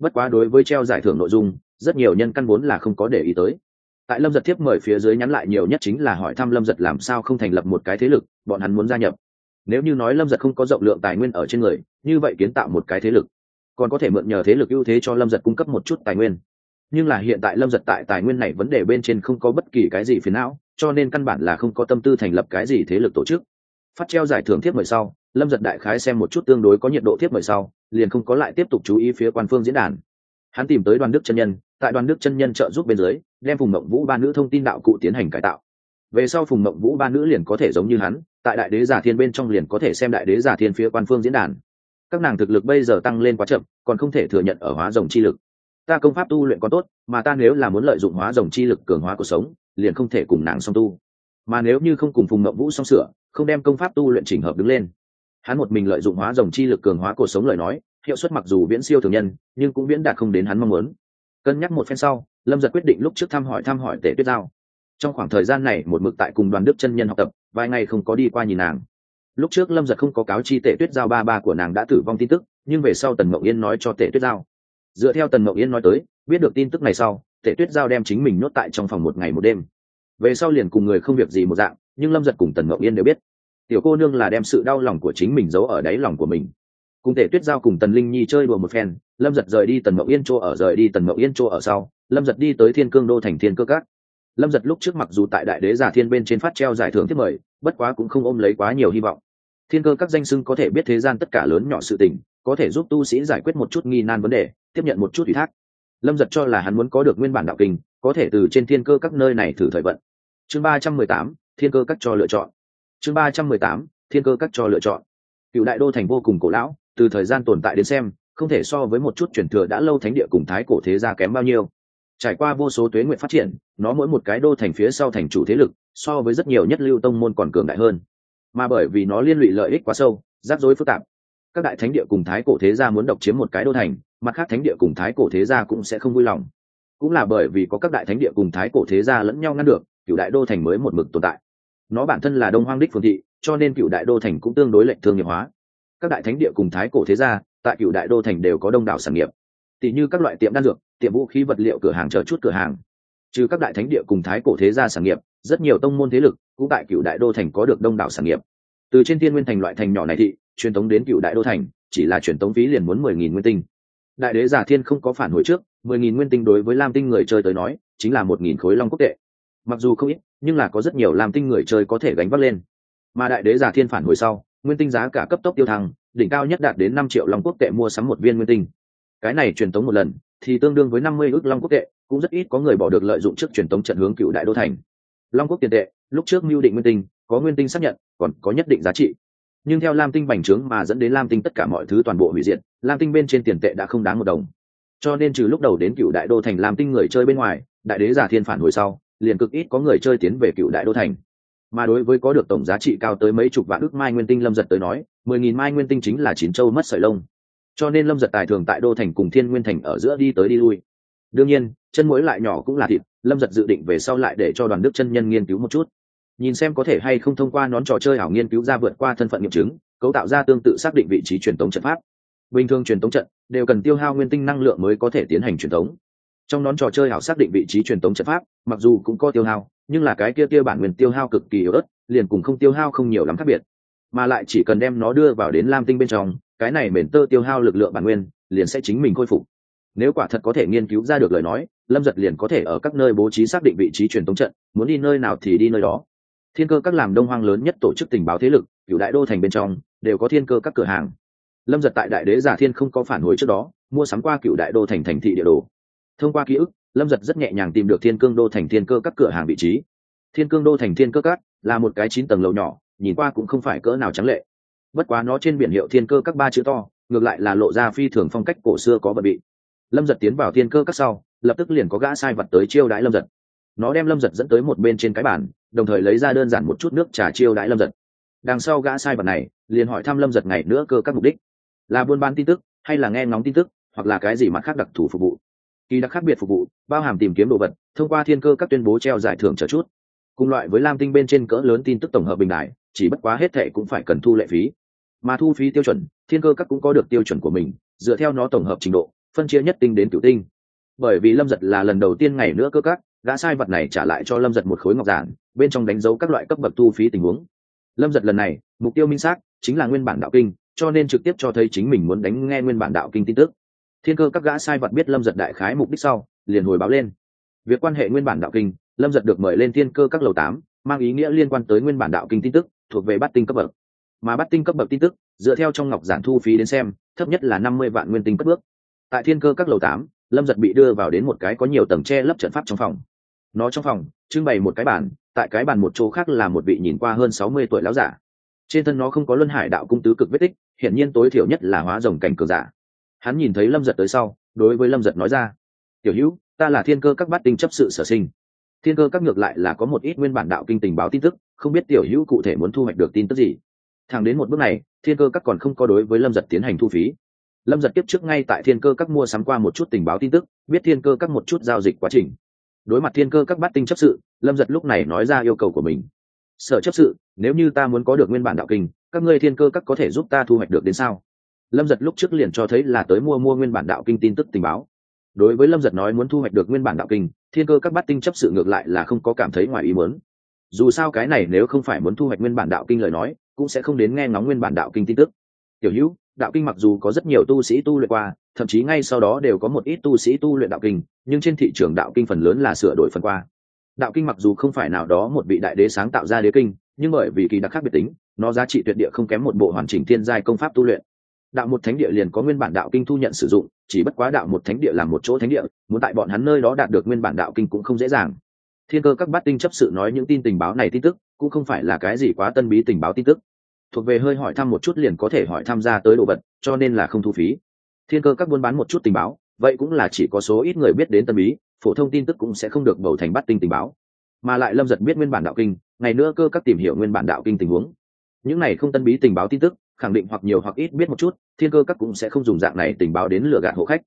bất quá đối với treo giải thưởng nội dung, rất nhiều nhân căn vốn là không có để ý tới. Tại lâm giật tiếp mời phía dưới nhắn lại nhiều nhất chính là hỏi thăm lâm giật làm sao không thành lập một cái thế lực, bọn hắn muốn gia nhập. Nếu như nói lâm giật không có rộng lượng tài nguyên ở trên người, như vậy kiến tạo một cái thế lực còn có thể mượn nhờ thế lực ưu thế cho lâm giật cung cấp một chút tài nguyên. Nhưng là hiện tại lâm giật tại tài nguyên này vấn đề bên trên không có bất kỳ cái gì phiền não, cho nên căn bản là không có tâm tư thành lập cái gì thế lực tổ chức. Phát treo giải thưởng thiếp mời sau, lâm giật đại khái xem một chút tương đối có nhiệt độ thiếp mời sau, liền không có lại tiếp tục chú ý phía quan phương diễn đàn. Hắn tìm tới đoàn đức chân nhân, tại đoàn đức chân nhân trợ giúp bên dưới, đem phùng mộng vũ ba nữ thông tin đạo cụ tiến hành cải tạo. Về sau phùng mộng vũ ba nữ liền có thể giống như hắn, tại đại đế giả thiên bên trong liền có thể xem đại đế giả thiên phía quan phương diễn đàn các nàng thực lực bây giờ tăng lên quá chậm, còn không thể thừa nhận ở hóa rồng chi lực. Ta công pháp tu luyện còn tốt, mà ta nếu là muốn lợi dụng hóa rồng chi lực cường hóa cuộc sống, liền không thể cùng nàng song tu. Mà nếu như không cùng phùng ngậm vũ song sửa, không đem công pháp tu luyện chỉnh hợp đứng lên. Hắn một mình lợi dụng hóa rồng chi lực cường hóa cuộc sống lời nói, hiệu suất mặc dù viễn siêu thường nhân, nhưng cũng viễn đạt không đến hắn mong muốn. Cân nhắc một phen sau, lâm giật quyết định lúc trước thăm hỏi thăm hỏi tể tuyết giao. Trong khoảng thời gian này, một mực tại cùng đoàn đức chân nhân học tập, vài ngày không có đi qua nhìn nàng lúc trước lâm giật không có cáo chi tể tuyết giao ba ba của nàng đã tử vong tin tức, nhưng về sau tần mậu yên nói cho tể tuyết giao. Dựa theo tần mậu yên nói tới, biết được tin tức này sau tể tuyết giao đem chính mình nhốt tại trong phòng một ngày một đêm. Về sau liền cùng người không việc gì một dạng, nhưng lâm giật cùng tần mậu yên đều biết. Tiểu cô nương là đem sự đau lòng của chính mình giấu ở đáy lòng của mình. Cùng tể tuyết giao cùng tần linh nhi chơi đùa một phen, lâm giật rời đi tần mậu yên chỗ ở, rời đi tần mậu yên chỗ ở sau, lâm giật đi tới thiên cương đô thành thiên cơ cát lâm giật lúc trước mặc dù tại đại đế giả thiên bên trên phát treo giải thưởng thiết mời, bất quá cũng không ôm lấy quá nhiều hy vọng thiên cơ các danh sưng có thể biết thế gian tất cả lớn nhỏ sự tình, có thể giúp tu sĩ giải quyết một chút nghi nan vấn đề, tiếp nhận một chút ủy thác. Lâm giật cho là hắn muốn có được nguyên bản đạo kinh, có thể từ trên thiên cơ các nơi này thử thời vận. Chương ba trăm mười tám, thiên cơ các cho lựa chọn. Chương ba trăm mười tám, thiên cơ các cho lựa chọn. Cựu đại đô thành vô cùng cổ lão, từ thời gian tồn tại đến xem, không thể so với một chút truyền thừa đã lâu thánh địa cùng thái cổ thế gia kém bao nhiêu. Trải qua vô số tuế nguyện phát triển, nó mỗi một cái đô thành phía sau thành chủ thế lực, so với rất nhiều nhất lưu tông môn còn cường đại hơn mà bởi vì nó liên lụy lợi ích quá sâu, rắc rối phức tạp. Các đại thánh địa cùng thái cổ thế gia muốn độc chiếm một cái đô thành, mặt khác thánh địa cùng thái cổ thế gia cũng sẽ không vui lòng. Cũng là bởi vì có các đại thánh địa cùng thái cổ thế gia lẫn nhau ngăn được, cựu đại đô thành mới một mực tồn tại. Nó bản thân là đông hoang đích phương thị, cho nên cựu đại đô thành cũng tương đối lệnh thương nghiệp hóa. Các đại thánh địa cùng thái cổ thế gia, tại cựu đại đô thành đều có đông đảo sản nghiệp. Tỷ như các loại tiệm đan dược, tiệm vũ khí vật liệu cửa hàng chờ chút cửa hàng trừ các đại thánh địa cùng thái cổ thế gia sản nghiệp, rất nhiều tông môn thế lực cũng tại cựu đại đô thành có được đông đảo sản nghiệp. Từ trên thiên nguyên thành loại thành nhỏ này thị, truyền tống đến cựu đại đô thành, chỉ là truyền tống phí liền muốn mười nghìn nguyên tinh. Đại đế giả thiên không có phản hồi trước, mười nghìn nguyên tinh đối với lam tinh người chơi tới nói, chính là một nghìn khối long quốc tệ. Mặc dù không ít, nhưng là có rất nhiều lam tinh người chơi có thể gánh vác lên. Mà đại đế giả thiên phản hồi sau, nguyên tinh giá cả cấp tốc tiêu thăng, đỉnh cao nhất đạt đến năm triệu long quốc tệ mua sắm một viên nguyên tinh. Cái này truyền tống một lần thì tương đương với năm mươi ước long quốc tệ, cũng rất ít có người bỏ được lợi dụng trước truyền tống trận hướng cựu đại đô thành. Long quốc tiền tệ, lúc trước mưu định nguyên tinh, có nguyên tinh xác nhận, còn có nhất định giá trị. Nhưng theo lam tinh bành trướng mà dẫn đến lam tinh tất cả mọi thứ toàn bộ hủy diệt, lam tinh bên trên tiền tệ đã không đáng một đồng. Cho nên trừ lúc đầu đến cựu đại đô thành lam tinh người chơi bên ngoài, đại đế giả thiên phản hồi sau, liền cực ít có người chơi tiến về cựu đại đô thành. Mà đối với có được tổng giá trị cao tới mấy chục vạn ước mai nguyên tinh lâm giật tới nói, mười nghìn mai nguyên tinh chính là chín châu mất sợi lông cho nên lâm giật tài thường tại đô thành cùng thiên nguyên thành ở giữa đi tới đi lui. Đương nhiên, chân mũi lại nhỏ cũng là thịt, lâm giật dự định về sau lại để cho đoàn đức chân nhân nghiên cứu một chút. Nhìn xem có thể hay không thông qua nón trò chơi ảo nghiên cứu ra vượt qua thân phận nghiệm chứng, cấu tạo ra tương tự xác định vị trí truyền tống trận pháp. Bình thường truyền tống trận đều cần tiêu hao nguyên tinh năng lượng mới có thể tiến hành truyền tống. Trong nón trò chơi ảo xác định vị trí truyền tống trận pháp, mặc dù cũng có tiêu hao, nhưng là cái kia kia bản nguyên tiêu hao cực kỳ yếu ớt, liền cùng không tiêu hao không nhiều lắm khác biệt. Mà lại chỉ cần đem nó đưa vào đến lam tinh bên trong cái này mền tơ tiêu hao lực lượng bản nguyên, liền sẽ chính mình khôi phục. Nếu quả thật có thể nghiên cứu ra được lời nói, lâm giật liền có thể ở các nơi bố trí xác định vị trí truyền tống trận, muốn đi nơi nào thì đi nơi đó. Thiên cơ các làm đông hoang lớn nhất tổ chức tình báo thế lực, cựu đại đô thành bên trong, đều có thiên cơ các cửa hàng. Lâm giật tại đại đế giả thiên không có phản hồi trước đó, mua sắm qua cựu đại đô thành thành thị địa đồ. Thông qua ký ức, lâm giật rất nhẹ nhàng tìm được thiên cương đô thành thiên cơ các cửa hàng vị trí. Thiên cương đô thành thiên cơ các là một cái chín tầng lầu nhỏ, nhìn qua cũng không phải cỡ nào trắng lệ bất quá nó trên biển hiệu thiên cơ các ba chữ to, ngược lại là lộ ra phi thường phong cách cổ xưa có bận bị. Lâm giật tiến vào thiên cơ các sau, lập tức liền có gã sai vật tới chiêu đãi lâm giật. Nó đem lâm giật dẫn tới một bên trên cái bàn, đồng thời lấy ra đơn giản một chút nước trà chiêu đãi lâm giật. Đằng sau gã sai vật này, liền hỏi thăm lâm giật ngày nữa cơ các mục đích. Là buôn bán tin tức, hay là nghe ngóng tin tức, hoặc là cái gì mặt khác đặc thù phục vụ. Kỳ đặc khác biệt phục vụ, bao hàm tìm kiếm đồ vật, thông qua thiên cơ các tuyên bố treo giải thưởng trở chút. Cùng loại với lam tinh bên trên cỡ lớn tin tức tổng hợp bình đại, chỉ bất quá hết thệ cũng phải cần thu lệ phí mà thu phí tiêu chuẩn, thiên cơ các cũng có được tiêu chuẩn của mình, dựa theo nó tổng hợp trình độ, phân chia nhất tinh đến cửu tinh. Bởi vì lâm giật là lần đầu tiên ngày nữa cơ các, gã sai vật này trả lại cho lâm giật một khối ngọc giản, bên trong đánh dấu các loại cấp bậc thu phí tình huống. Lâm giật lần này, mục tiêu minh xác, chính là nguyên bản đạo kinh, cho nên trực tiếp cho thấy chính mình muốn đánh nghe nguyên bản đạo kinh tin tức. Thiên cơ các gã sai vật biết lâm giật đại khái mục đích sau, liền hồi báo lên. Việc quan hệ nguyên bản đạo kinh, lâm giật được mời lên thiên cơ các lầu tám, mang ý nghĩa liên quan tới nguyên bản đạo kinh tin tức, thuộc về bát tinh cấp bậc mà bắt tinh cấp bậc tin tức, dựa theo trong ngọc giản thu phí đến xem, thấp nhất là năm mươi vạn nguyên tinh cất bước. Tại thiên cơ các lầu tám, lâm giật bị đưa vào đến một cái có nhiều tầng tre lấp trận pháp trong phòng. Nó trong phòng, trưng bày một cái bàn, tại cái bàn một chỗ khác là một vị nhìn qua hơn sáu mươi tuổi lão giả. Trên thân nó không có luân hải đạo cung tứ cực vết tích, hiển nhiên tối thiểu nhất là hóa rồng cảnh cường giả. Hắn nhìn thấy lâm giật tới sau, đối với lâm giật nói ra, tiểu hữu, ta là thiên cơ các bát tinh chấp sự sở sinh. Thiên cơ các ngược lại là có một ít nguyên bản đạo kinh tình báo tin tức, không biết tiểu hữu cụ thể muốn thu hoạch được tin tức gì? Thẳng đến một bước này, thiên cơ các còn không có đối với lâm giật tiến hành thu phí. Lâm giật tiếp trước ngay tại thiên cơ các mua sắm qua một chút tình báo tin tức, biết thiên cơ các một chút giao dịch quá trình. Đối mặt thiên cơ các bát tinh chấp sự, lâm giật lúc này nói ra yêu cầu của mình. Sở chấp sự, nếu như ta muốn có được nguyên bản đạo kinh, các ngươi thiên cơ các có thể giúp ta thu hoạch được đến sao? Lâm giật lúc trước liền cho thấy là tới mua mua nguyên bản đạo kinh tin tức tình báo. Đối với lâm giật nói muốn thu hoạch được nguyên bản đạo kinh, thiên cơ các bát tinh chấp sự ngược lại là không có cảm thấy ngoài ý muốn. Dù sao cái này nếu không phải muốn thu hoạch nguyên bản đạo kinh lời nói cũng sẽ không đến nghe ngóng nguyên bản đạo kinh tin tức. Tiểu hữu, đạo kinh mặc dù có rất nhiều tu sĩ tu luyện qua, thậm chí ngay sau đó đều có một ít tu sĩ tu luyện đạo kinh, nhưng trên thị trường đạo kinh phần lớn là sửa đổi phần qua. Đạo kinh mặc dù không phải nào đó một vị đại đế sáng tạo ra đế kinh, nhưng bởi vì kỳ đặc khác biệt tính, nó giá trị tuyệt địa không kém một bộ hoàn chỉnh thiên giai công pháp tu luyện. Đạo một thánh địa liền có nguyên bản đạo kinh thu nhận sử dụng, chỉ bất quá đạo một thánh địa là một chỗ thánh địa, muốn tại bọn hắn nơi đó đạt được nguyên bản đạo kinh cũng không dễ dàng. Thiên cơ các bát tinh chấp sự nói những tin tình báo này tin tức cũng không phải là cái gì quá tân bí tình báo tin tức. Thuộc về hơi hỏi thăm một chút liền có thể hỏi tham gia tới đồ vật, cho nên là không thu phí. Thiên cơ các buôn bán một chút tình báo, vậy cũng là chỉ có số ít người biết đến tân bí, phổ thông tin tức cũng sẽ không được bầu thành bắt tinh tình báo. Mà lại lâm giật biết nguyên bản đạo kinh, ngày nữa cơ các tìm hiểu nguyên bản đạo kinh tình huống. Những này không tân bí tình báo tin tức, khẳng định hoặc nhiều hoặc ít biết một chút, thiên cơ các cũng sẽ không dùng dạng này tình báo đến lừa gạt hộ khách.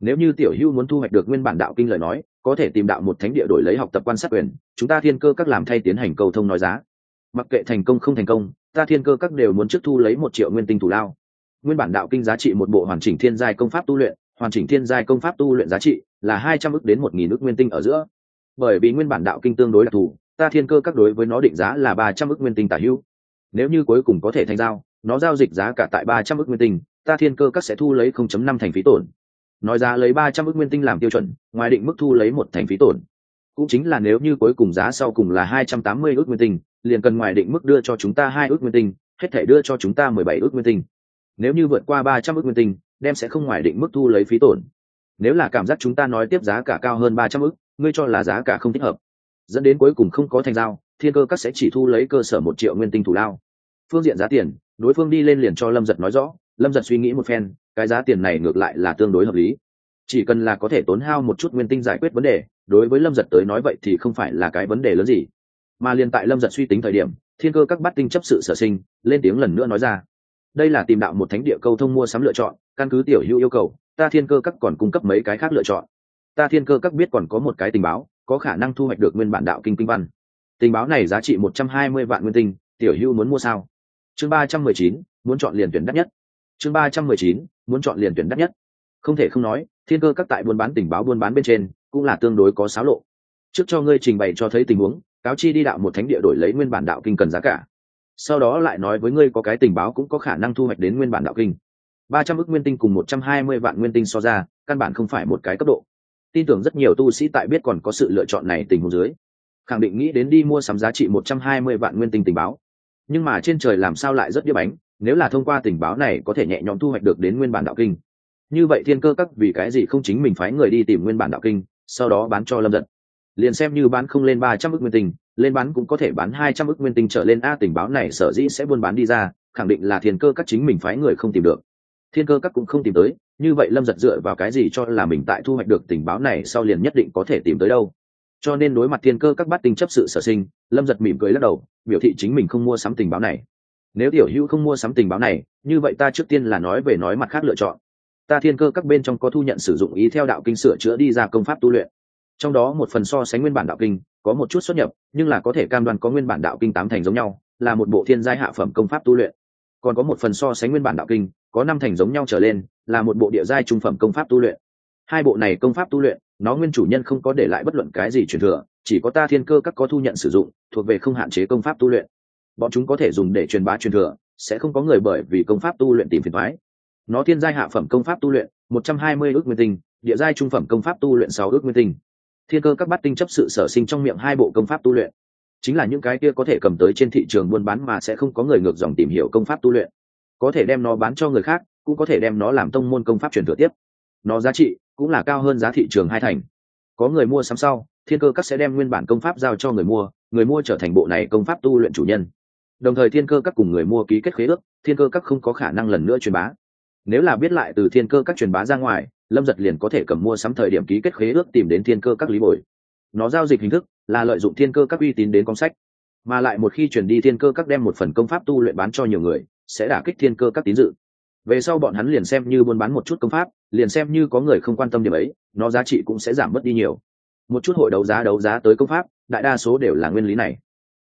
Nếu như tiểu hưu muốn thu hoạch được nguyên bản đạo kinh lời nói có thể tìm đạo một thánh địa đổi lấy học tập quan sát quyền, chúng ta thiên cơ các làm thay tiến hành cầu thông nói giá. Mặc kệ thành công không thành công, ta thiên cơ các đều muốn trước thu lấy một triệu nguyên tinh thủ lao. Nguyên bản đạo kinh giá trị một bộ hoàn chỉnh thiên giai công pháp tu luyện, hoàn chỉnh thiên giai công pháp tu luyện giá trị là hai trăm ước đến một nghìn ước nguyên tinh ở giữa. Bởi vì nguyên bản đạo kinh tương đối đặc thù ta thiên cơ các đối với nó định giá là ba trăm ước nguyên tinh tả hữu. Nếu như cuối cùng có thể thành giao, nó giao dịch giá cả tại ba trăm ước nguyên tinh, ta thiên cơ các sẽ thu lấy không chấm năm thành phí tổn nói giá lấy ba trăm ước nguyên tinh làm tiêu chuẩn, ngoài định mức thu lấy một thành phí tổn. Cũng chính là nếu như cuối cùng giá sau cùng là hai trăm tám mươi ước nguyên tinh, liền cần ngoài định mức đưa cho chúng ta hai ước nguyên tinh, hết thể đưa cho chúng ta mười bảy ước nguyên tinh. Nếu như vượt qua ba trăm ước nguyên tinh, đem sẽ không ngoài định mức thu lấy phí tổn. Nếu là cảm giác chúng ta nói tiếp giá cả cao hơn ba trăm ước, ngươi cho là giá cả không thích hợp. Dẫn đến cuối cùng không có thành giao, thiên cơ các sẽ chỉ thu lấy cơ sở một triệu nguyên tinh thủ lao. Phương diện giá tiền, đối phương đi lên liền cho lâm giật nói rõ lâm giật suy nghĩ một phen, cái giá tiền này ngược lại là tương đối hợp lý. Chỉ cần là có thể tốn hao một chút nguyên tinh giải quyết vấn đề, đối với lâm giật tới nói vậy thì không phải là cái vấn đề lớn gì. Mà liền tại lâm giật suy tính thời điểm, thiên cơ các bát tinh chấp sự sở sinh, lên tiếng lần nữa nói ra. Đây là tìm đạo một thánh địa câu thông mua sắm lựa chọn, căn cứ tiểu hữu yêu cầu, ta thiên cơ các còn cung cấp mấy cái khác lựa chọn. Ta thiên cơ các biết còn có một cái tình báo, có khả năng thu hoạch được nguyên bản đạo kinh kinh văn. Tình báo này giá trị một trăm hai mươi vạn nguyên tinh, tiểu hữu muốn mua sao? Chương ba trăm mười chín, muốn chọn liền tuyển đắt nhất chương ba trăm mười chín, muốn chọn liền tuyển đắt nhất. Không thể không nói, thiên cơ các tại buôn bán tình báo buôn bán bên trên, cũng là tương đối có xáo lộ. Trước cho ngươi trình bày cho thấy tình huống, cáo chi đi đạo một thánh địa đổi lấy nguyên bản đạo kinh cần giá cả. Sau đó lại nói với ngươi có cái tình báo cũng có khả năng thu hoạch đến nguyên bản đạo kinh. Ba trăm ước nguyên tinh cùng một trăm hai mươi vạn nguyên tinh so ra, căn bản không phải một cái cấp độ. Tin tưởng rất nhiều tu sĩ tại biết còn có sự lựa chọn này tình huống dưới, khẳng định nghĩ đến đi mua sắm giá trị một trăm hai mươi vạn nguyên tinh tình báo. Nhưng mà trên trời làm sao lại rất đĩa bánh? Nếu là thông qua tình báo này có thể nhẹ nhõm thu hoạch được đến nguyên bản đạo kinh. Như vậy thiên cơ các vì cái gì không chính mình phái người đi tìm nguyên bản đạo kinh, sau đó bán cho lâm giật. Liền xem như bán không lên ba trăm ước nguyên tinh, lên bán cũng có thể bán hai trăm ước nguyên tinh trở lên, a, tình báo này sở dĩ sẽ buôn bán đi ra, khẳng định là thiên cơ các chính mình phái người không tìm được. Thiên cơ các cũng không tìm tới, như vậy lâm giật dựa vào cái gì cho là mình tại thu hoạch được tình báo này sau liền nhất định có thể tìm tới đâu? Cho nên đối mặt thiên cơ các bát tinh chấp sự sở sinh, lâm giật mỉm cười lắc đầu, biểu thị chính mình không mua sắm tình báo này nếu tiểu hữu không mua sắm tình báo này, như vậy ta trước tiên là nói về nói mặt khác lựa chọn. Ta thiên cơ các bên trong có thu nhận sử dụng ý theo đạo kinh sửa chữa đi ra công pháp tu luyện. Trong đó một phần so sánh nguyên bản đạo kinh, có một chút xuất nhập, nhưng là có thể cam đoan có nguyên bản đạo kinh tám thành giống nhau, là một bộ thiên giai hạ phẩm công pháp tu luyện. Còn có một phần so sánh nguyên bản đạo kinh, có năm thành giống nhau trở lên, là một bộ địa giai trung phẩm công pháp tu luyện. Hai bộ này công pháp tu luyện, nó nguyên chủ nhân không có để lại bất luận cái gì truyền thừa, chỉ có ta thiên cơ các có thu nhận sử dụng, thuộc về không hạn chế công pháp tu luyện bọn chúng có thể dùng để truyền bá truyền thừa, sẽ không có người bởi vì công pháp tu luyện tìm phiền thoái nó thiên giai hạ phẩm công pháp tu luyện, một trăm hai mươi ước nguyên tinh, địa giai trung phẩm công pháp tu luyện sáu ước nguyên tinh. Thiên cơ các bát tinh chấp sự sở sinh trong miệng hai bộ công pháp tu luyện. Chính là những cái kia có thể cầm tới trên thị trường buôn bán mà sẽ không có người ngược dòng tìm hiểu công pháp tu luyện. Có thể đem nó bán cho người khác, cũng có thể đem nó làm tông môn công pháp truyền thừa tiếp. Nó giá trị cũng là cao hơn giá thị trường hai thành. Có người mua sắm sau, thiên cơ các sẽ đem nguyên bản công pháp giao cho người mua người mua trở thành bộ này công pháp tu luyện chủ nhân đồng thời thiên cơ các cùng người mua ký kết khế ước, thiên cơ các không có khả năng lần nữa truyền bá. Nếu là biết lại từ thiên cơ các truyền bá ra ngoài, lâm giật liền có thể cầm mua sắm thời điểm ký kết khế ước tìm đến thiên cơ các lý bồi. Nó giao dịch hình thức là lợi dụng thiên cơ các uy tín đến công sách, mà lại một khi chuyển đi thiên cơ các đem một phần công pháp tu luyện bán cho nhiều người, sẽ đả kích thiên cơ các tín dự. Về sau bọn hắn liền xem như buôn bán một chút công pháp, liền xem như có người không quan tâm điểm ấy, nó giá trị cũng sẽ giảm mất đi nhiều. Một chút hội đấu giá đấu giá tới công pháp, đại đa số đều là nguyên lý này.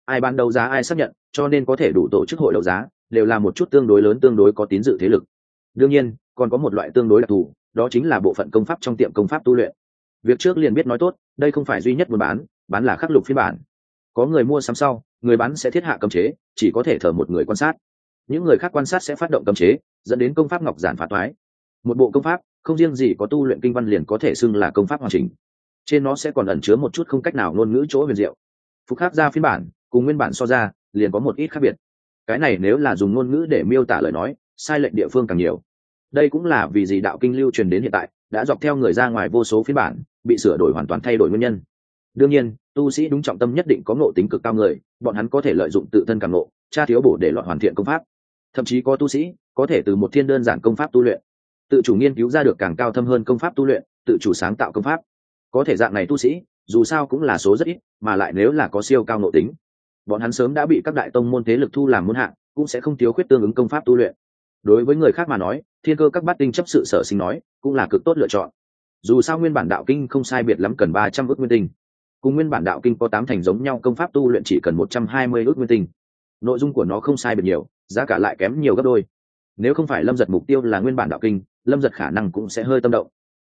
Ai bán đấu giá ai xác nhận cho nên có thể đủ tổ chức hội đấu giá, đều là một chút tương đối lớn, tương đối có tín dự thế lực. Đương nhiên, còn có một loại tương đối đặc thù, đó chính là bộ phận công pháp trong tiệm công pháp tu luyện. Việc trước liền biết nói tốt, đây không phải duy nhất buôn bán bán là khắc lục phiên bản. Có người mua sắm sau, người bán sẽ thiết hạ cấm chế, chỉ có thể thờ một người quan sát. Những người khác quan sát sẽ phát động cấm chế, dẫn đến công pháp ngọc giản phá toái. Một bộ công pháp, không riêng gì có tu luyện kinh văn liền có thể xưng là công pháp hoàn chỉnh. Trên nó sẽ còn ẩn chứa một chút không cách nào ngôn ngữ chỗ huyền diệu. Phục khắc ra phiên bản, cùng nguyên bản so ra liền có một ít khác biệt. Cái này nếu là dùng ngôn ngữ để miêu tả lời nói, sai lệch địa phương càng nhiều. Đây cũng là vì gì đạo kinh lưu truyền đến hiện tại, đã dọc theo người ra ngoài vô số phiên bản, bị sửa đổi hoàn toàn thay đổi nguyên nhân. Đương nhiên, tu sĩ đúng trọng tâm nhất định có ngộ tính cực cao người, bọn hắn có thể lợi dụng tự thân càng ngộ, tra thiếu bổ để loại hoàn thiện công pháp. Thậm chí có tu sĩ có thể từ một thiên đơn giản công pháp tu luyện. Tự chủ nghiên cứu ra được càng cao thâm hơn công pháp tu luyện, tự chủ sáng tạo công pháp. Có thể dạng này tu sĩ, dù sao cũng là số rất ít, mà lại nếu là có siêu cao nội tính bọn hắn sớm đã bị các đại tông môn thế lực thu làm môn hạng, cũng sẽ không thiếu khuyết tương ứng công pháp tu luyện. Đối với người khác mà nói, thiên cơ các bát tinh chấp sự sở sinh nói, cũng là cực tốt lựa chọn. Dù sao nguyên bản đạo kinh không sai biệt lắm cần ba trăm ước nguyên tinh. Cùng nguyên bản đạo kinh có tám thành giống nhau công pháp tu luyện chỉ cần một trăm hai mươi ước nguyên tinh. Nội dung của nó không sai biệt nhiều, giá cả lại kém nhiều gấp đôi. Nếu không phải lâm giật mục tiêu là nguyên bản đạo kinh, lâm giật khả năng cũng sẽ hơi tâm động.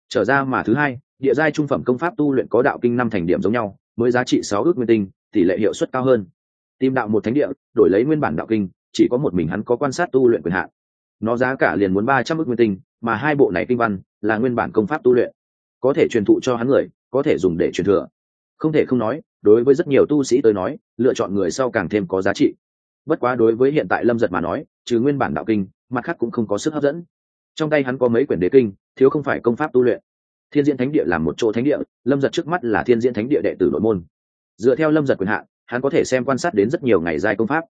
Trở ra mà thứ hai, địa giai trung phẩm công pháp tu luyện có đạo kinh năm thành điểm giống nhau mới giá trị sáu ước nguyên tinh, tỷ lệ hiệu suất cao hơn tìm đạo một thánh địa, đổi lấy nguyên bản đạo kinh, chỉ có một mình hắn có quan sát tu luyện quyền hạn. Nó giá cả liền muốn ba trăm ước nguyên tinh, mà hai bộ này kinh văn là nguyên bản công pháp tu luyện. Có thể truyền thụ cho hắn người, có thể dùng để truyền thừa. Không thể không nói, đối với rất nhiều tu sĩ tới nói, lựa chọn người sau càng thêm có giá trị. Bất quá đối với hiện tại lâm giật mà nói, trừ nguyên bản đạo kinh, mặt khác cũng không có sức hấp dẫn. Trong tay hắn có mấy quyển đế kinh, thiếu không phải công pháp tu luyện. Thiên diễn thánh địa là một chỗ thánh địa, lâm giật trước mắt là thiên diễn thánh địa đệ tử nội môn. Dựa theo lâm giật quyền hạn hắn có thể xem quan sát đến rất nhiều ngày dài công pháp.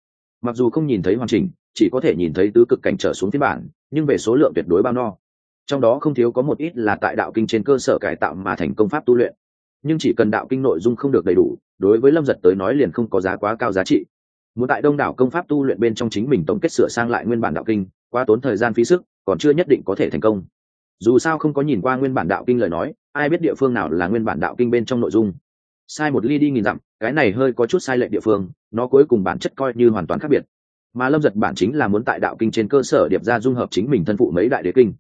Mặc dù không nhìn thấy hoàn chỉnh, chỉ có thể nhìn thấy tứ cực cảnh trở xuống phiên bản, nhưng về số lượng tuyệt đối bao no. Trong đó không thiếu có một ít là tại đạo kinh trên cơ sở cải tạo mà thành công pháp tu luyện. Nhưng chỉ cần đạo kinh nội dung không được đầy đủ, đối với lâm giật tới nói liền không có giá quá cao giá trị. Muốn tại đông đảo công pháp tu luyện bên trong chính mình tổng kết sửa sang lại nguyên bản đạo kinh, quá tốn thời gian phí sức, còn chưa nhất định có thể thành công. Dù sao không có nhìn qua nguyên bản đạo kinh lời nói, ai biết địa phương nào là nguyên bản đạo kinh bên trong nội dung. Sai một ly đi nghìn dặm cái này hơi có chút sai lệch địa phương, nó cuối cùng bản chất coi như hoàn toàn khác biệt. Mà lâm giật bản chính là muốn tại đạo kinh trên cơ sở điệp ra dung hợp chính mình thân phụ mấy đại đế kinh.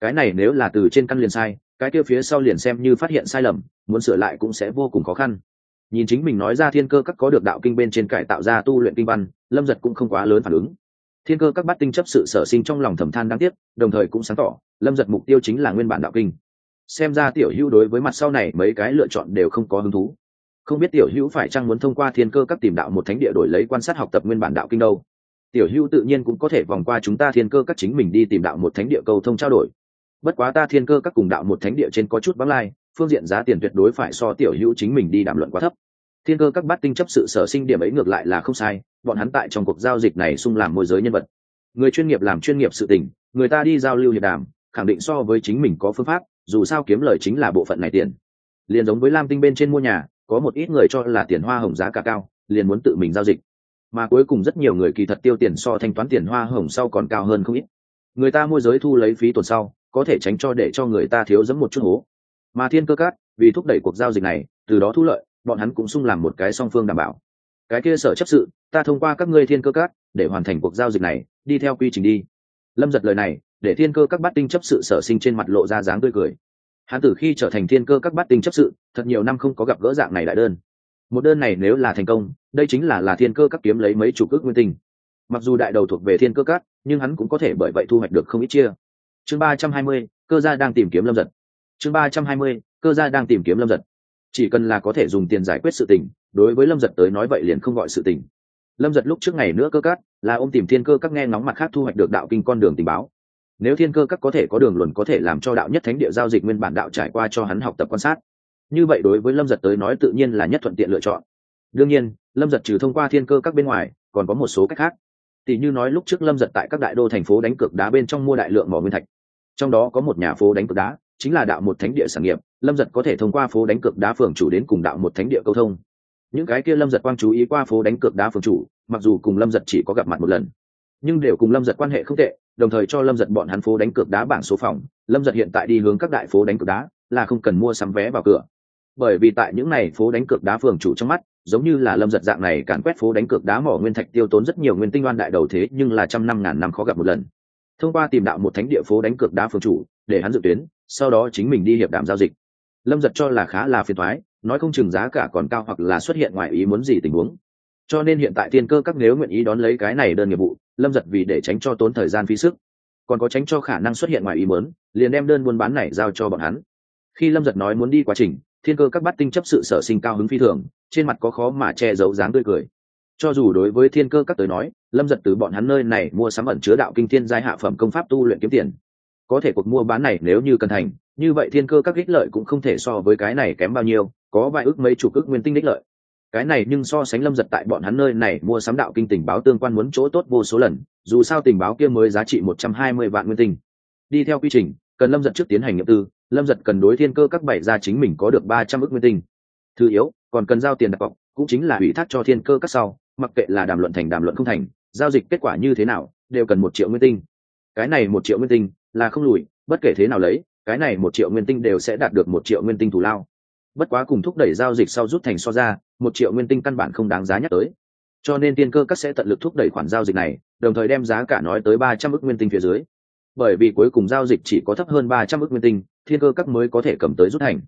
Cái này nếu là từ trên căn liền sai, cái kia phía sau liền xem như phát hiện sai lầm, muốn sửa lại cũng sẽ vô cùng khó khăn. Nhìn chính mình nói ra thiên cơ các có được đạo kinh bên trên cải tạo ra tu luyện kinh văn, lâm giật cũng không quá lớn phản ứng. Thiên cơ các bắt tinh chấp sự sở sinh trong lòng thầm than đáng tiếc, đồng thời cũng sáng tỏ, lâm giật mục tiêu chính là nguyên bản đạo kinh. Xem ra tiểu hữu đối với mặt sau này mấy cái lựa chọn đều không có hứng thú không biết tiểu hữu phải chăng muốn thông qua thiên cơ các tìm đạo một thánh địa đổi lấy quan sát học tập nguyên bản đạo kinh đâu. Tiểu hữu tự nhiên cũng có thể vòng qua chúng ta thiên cơ các chính mình đi tìm đạo một thánh địa cầu thông trao đổi. Bất quá ta thiên cơ các cùng đạo một thánh địa trên có chút vắng lai, phương diện giá tiền tuyệt đối phải so tiểu hữu chính mình đi đàm luận quá thấp. Thiên cơ các bát tinh chấp sự sở sinh điểm ấy ngược lại là không sai, bọn hắn tại trong cuộc giao dịch này xung làm môi giới nhân vật. Người chuyên nghiệp làm chuyên nghiệp sự tình, người ta đi giao lưu hiệp đàm, khẳng định so với chính mình có phương pháp, dù sao kiếm lời chính là bộ phận này tiền. Liền giống với lam tinh bên trên mua nhà có một ít người cho là tiền hoa hồng giá cả cao, liền muốn tự mình giao dịch. Mà cuối cùng rất nhiều người kỳ thật tiêu tiền so thanh toán tiền hoa hồng sau còn cao hơn không ít. Người ta môi giới thu lấy phí tuần sau, có thể tránh cho để cho người ta thiếu dẫm một chút hố. Mà thiên cơ cát, vì thúc đẩy cuộc giao dịch này, từ đó thu lợi, bọn hắn cũng sung làm một cái song phương đảm bảo. Cái kia sở chấp sự, ta thông qua các ngươi thiên cơ cát, để hoàn thành cuộc giao dịch này, đi theo quy trình đi. Lâm giật lời này, để thiên cơ các bát tinh chấp sự sở sinh trên mặt lộ ra dáng tươi cười hắn từ khi trở thành thiên cơ các bát tinh chấp sự, thật nhiều năm không có gặp gỡ dạng này đại đơn. Một đơn này nếu là thành công, đây chính là là thiên cơ các kiếm lấy mấy chủ cước nguyên tinh. Mặc dù đại đầu thuộc về thiên cơ các, nhưng hắn cũng có thể bởi vậy thu hoạch được không ít chia. Chương ba trăm hai mươi, cơ gia đang tìm kiếm lâm giật. Chương ba trăm hai mươi, cơ gia đang tìm kiếm lâm giật. Chỉ cần là có thể dùng tiền giải quyết sự tình, đối với lâm giật tới nói vậy liền không gọi sự tình. Lâm giật lúc trước ngày nữa cơ cát là ông tìm thiên cơ các nghe ngóng mặt khác thu hoạch được đạo kinh con đường tình báo nếu thiên cơ các có thể có đường luận có thể làm cho đạo nhất thánh địa giao dịch nguyên bản đạo trải qua cho hắn học tập quan sát. Như vậy đối với lâm giật tới nói tự nhiên là nhất thuận tiện lựa chọn. Đương nhiên, lâm giật trừ thông qua thiên cơ các bên ngoài, còn có một số cách khác. Tỷ như nói lúc trước lâm giật tại các đại đô thành phố đánh cược đá bên trong mua đại lượng mỏ nguyên thạch. Trong đó có một nhà phố đánh cược đá, chính là đạo một thánh địa sản nghiệp, lâm giật có thể thông qua phố đánh cược đá phường chủ đến cùng đạo một thánh địa câu thông. Những cái kia lâm giật quang chú ý qua phố đánh cược đá phường chủ, mặc dù cùng lâm giật chỉ có gặp mặt một lần, nhưng đều cùng lâm giật quan hệ không tệ đồng thời cho lâm giật bọn hắn phố đánh cược đá bảng số phòng. Lâm giật hiện tại đi hướng các đại phố đánh cược đá, là không cần mua sắm vé vào cửa. Bởi vì tại những này phố đánh cược đá phường chủ trong mắt, giống như là lâm giật dạng này càn quét phố đánh cược đá mỏ nguyên thạch tiêu tốn rất nhiều nguyên tinh oan đại đầu thế, nhưng là trăm năm ngàn năm khó gặp một lần. Thông qua tìm đạo một thánh địa phố đánh cược đá phường chủ, để hắn dự tuyến, sau đó chính mình đi hiệp đàm giao dịch. Lâm giật cho là khá là phiền thoái nói không chừng giá cả còn cao hoặc là xuất hiện ngoài ý muốn gì tình huống cho nên hiện tại thiên cơ các nếu nguyện ý đón lấy cái này đơn nghiệp vụ, lâm giật vì để tránh cho tốn thời gian phí sức, còn có tránh cho khả năng xuất hiện ngoài ý muốn, liền đem đơn buôn bán này giao cho bọn hắn. Khi lâm giật nói muốn đi quá trình thiên cơ các bắt tinh chấp sự sở sinh cao hứng phi thường, trên mặt có khó mà che giấu dáng tươi cười. Cho dù đối với thiên cơ các tới nói, lâm giật từ bọn hắn nơi này mua sắm ẩn chứa đạo kinh thiên giai hạ phẩm công pháp tu luyện kiếm tiền. Có thể cuộc mua bán này nếu như cần thành, như vậy thiên cơ các ích lợi cũng không thể so với cái này kém bao nhiêu, có vài ước mấy chục ước nguyên tinh đích lợi cái này nhưng so sánh lâm giật tại bọn hắn nơi này mua sắm đạo kinh tình báo tương quan muốn chỗ tốt vô số lần, dù sao tình báo kia mới giá trị một trăm hai mươi vạn nguyên tinh. Đi theo quy trình, cần lâm giật trước tiến hành nghiệm tư, lâm giật cần đối thiên cơ các bảy ra chính mình có được ba trăm ước nguyên tinh. Thứ yếu, còn cần giao tiền đặt cọc, cũng chính là ủy thác cho thiên cơ các sau, mặc kệ là đàm luận thành đàm luận không thành, giao dịch kết quả như thế nào, đều cần một triệu nguyên tinh. Cái này một triệu nguyên tinh là không lùi, bất kể thế nào lấy, cái này một triệu nguyên tinh đều sẽ đạt được một triệu nguyên tinh thù lao bất quá cùng thúc đẩy giao dịch sau rút thành so ra, một triệu nguyên tinh căn bản không đáng giá nhắc tới. Cho nên tiên cơ các sẽ tận lực thúc đẩy khoản giao dịch này, đồng thời đem giá cả nói tới ba trăm ước nguyên tinh phía dưới. Bởi vì cuối cùng giao dịch chỉ có thấp hơn ba trăm ước nguyên tinh, thiên cơ các mới có thể cầm tới rút thành.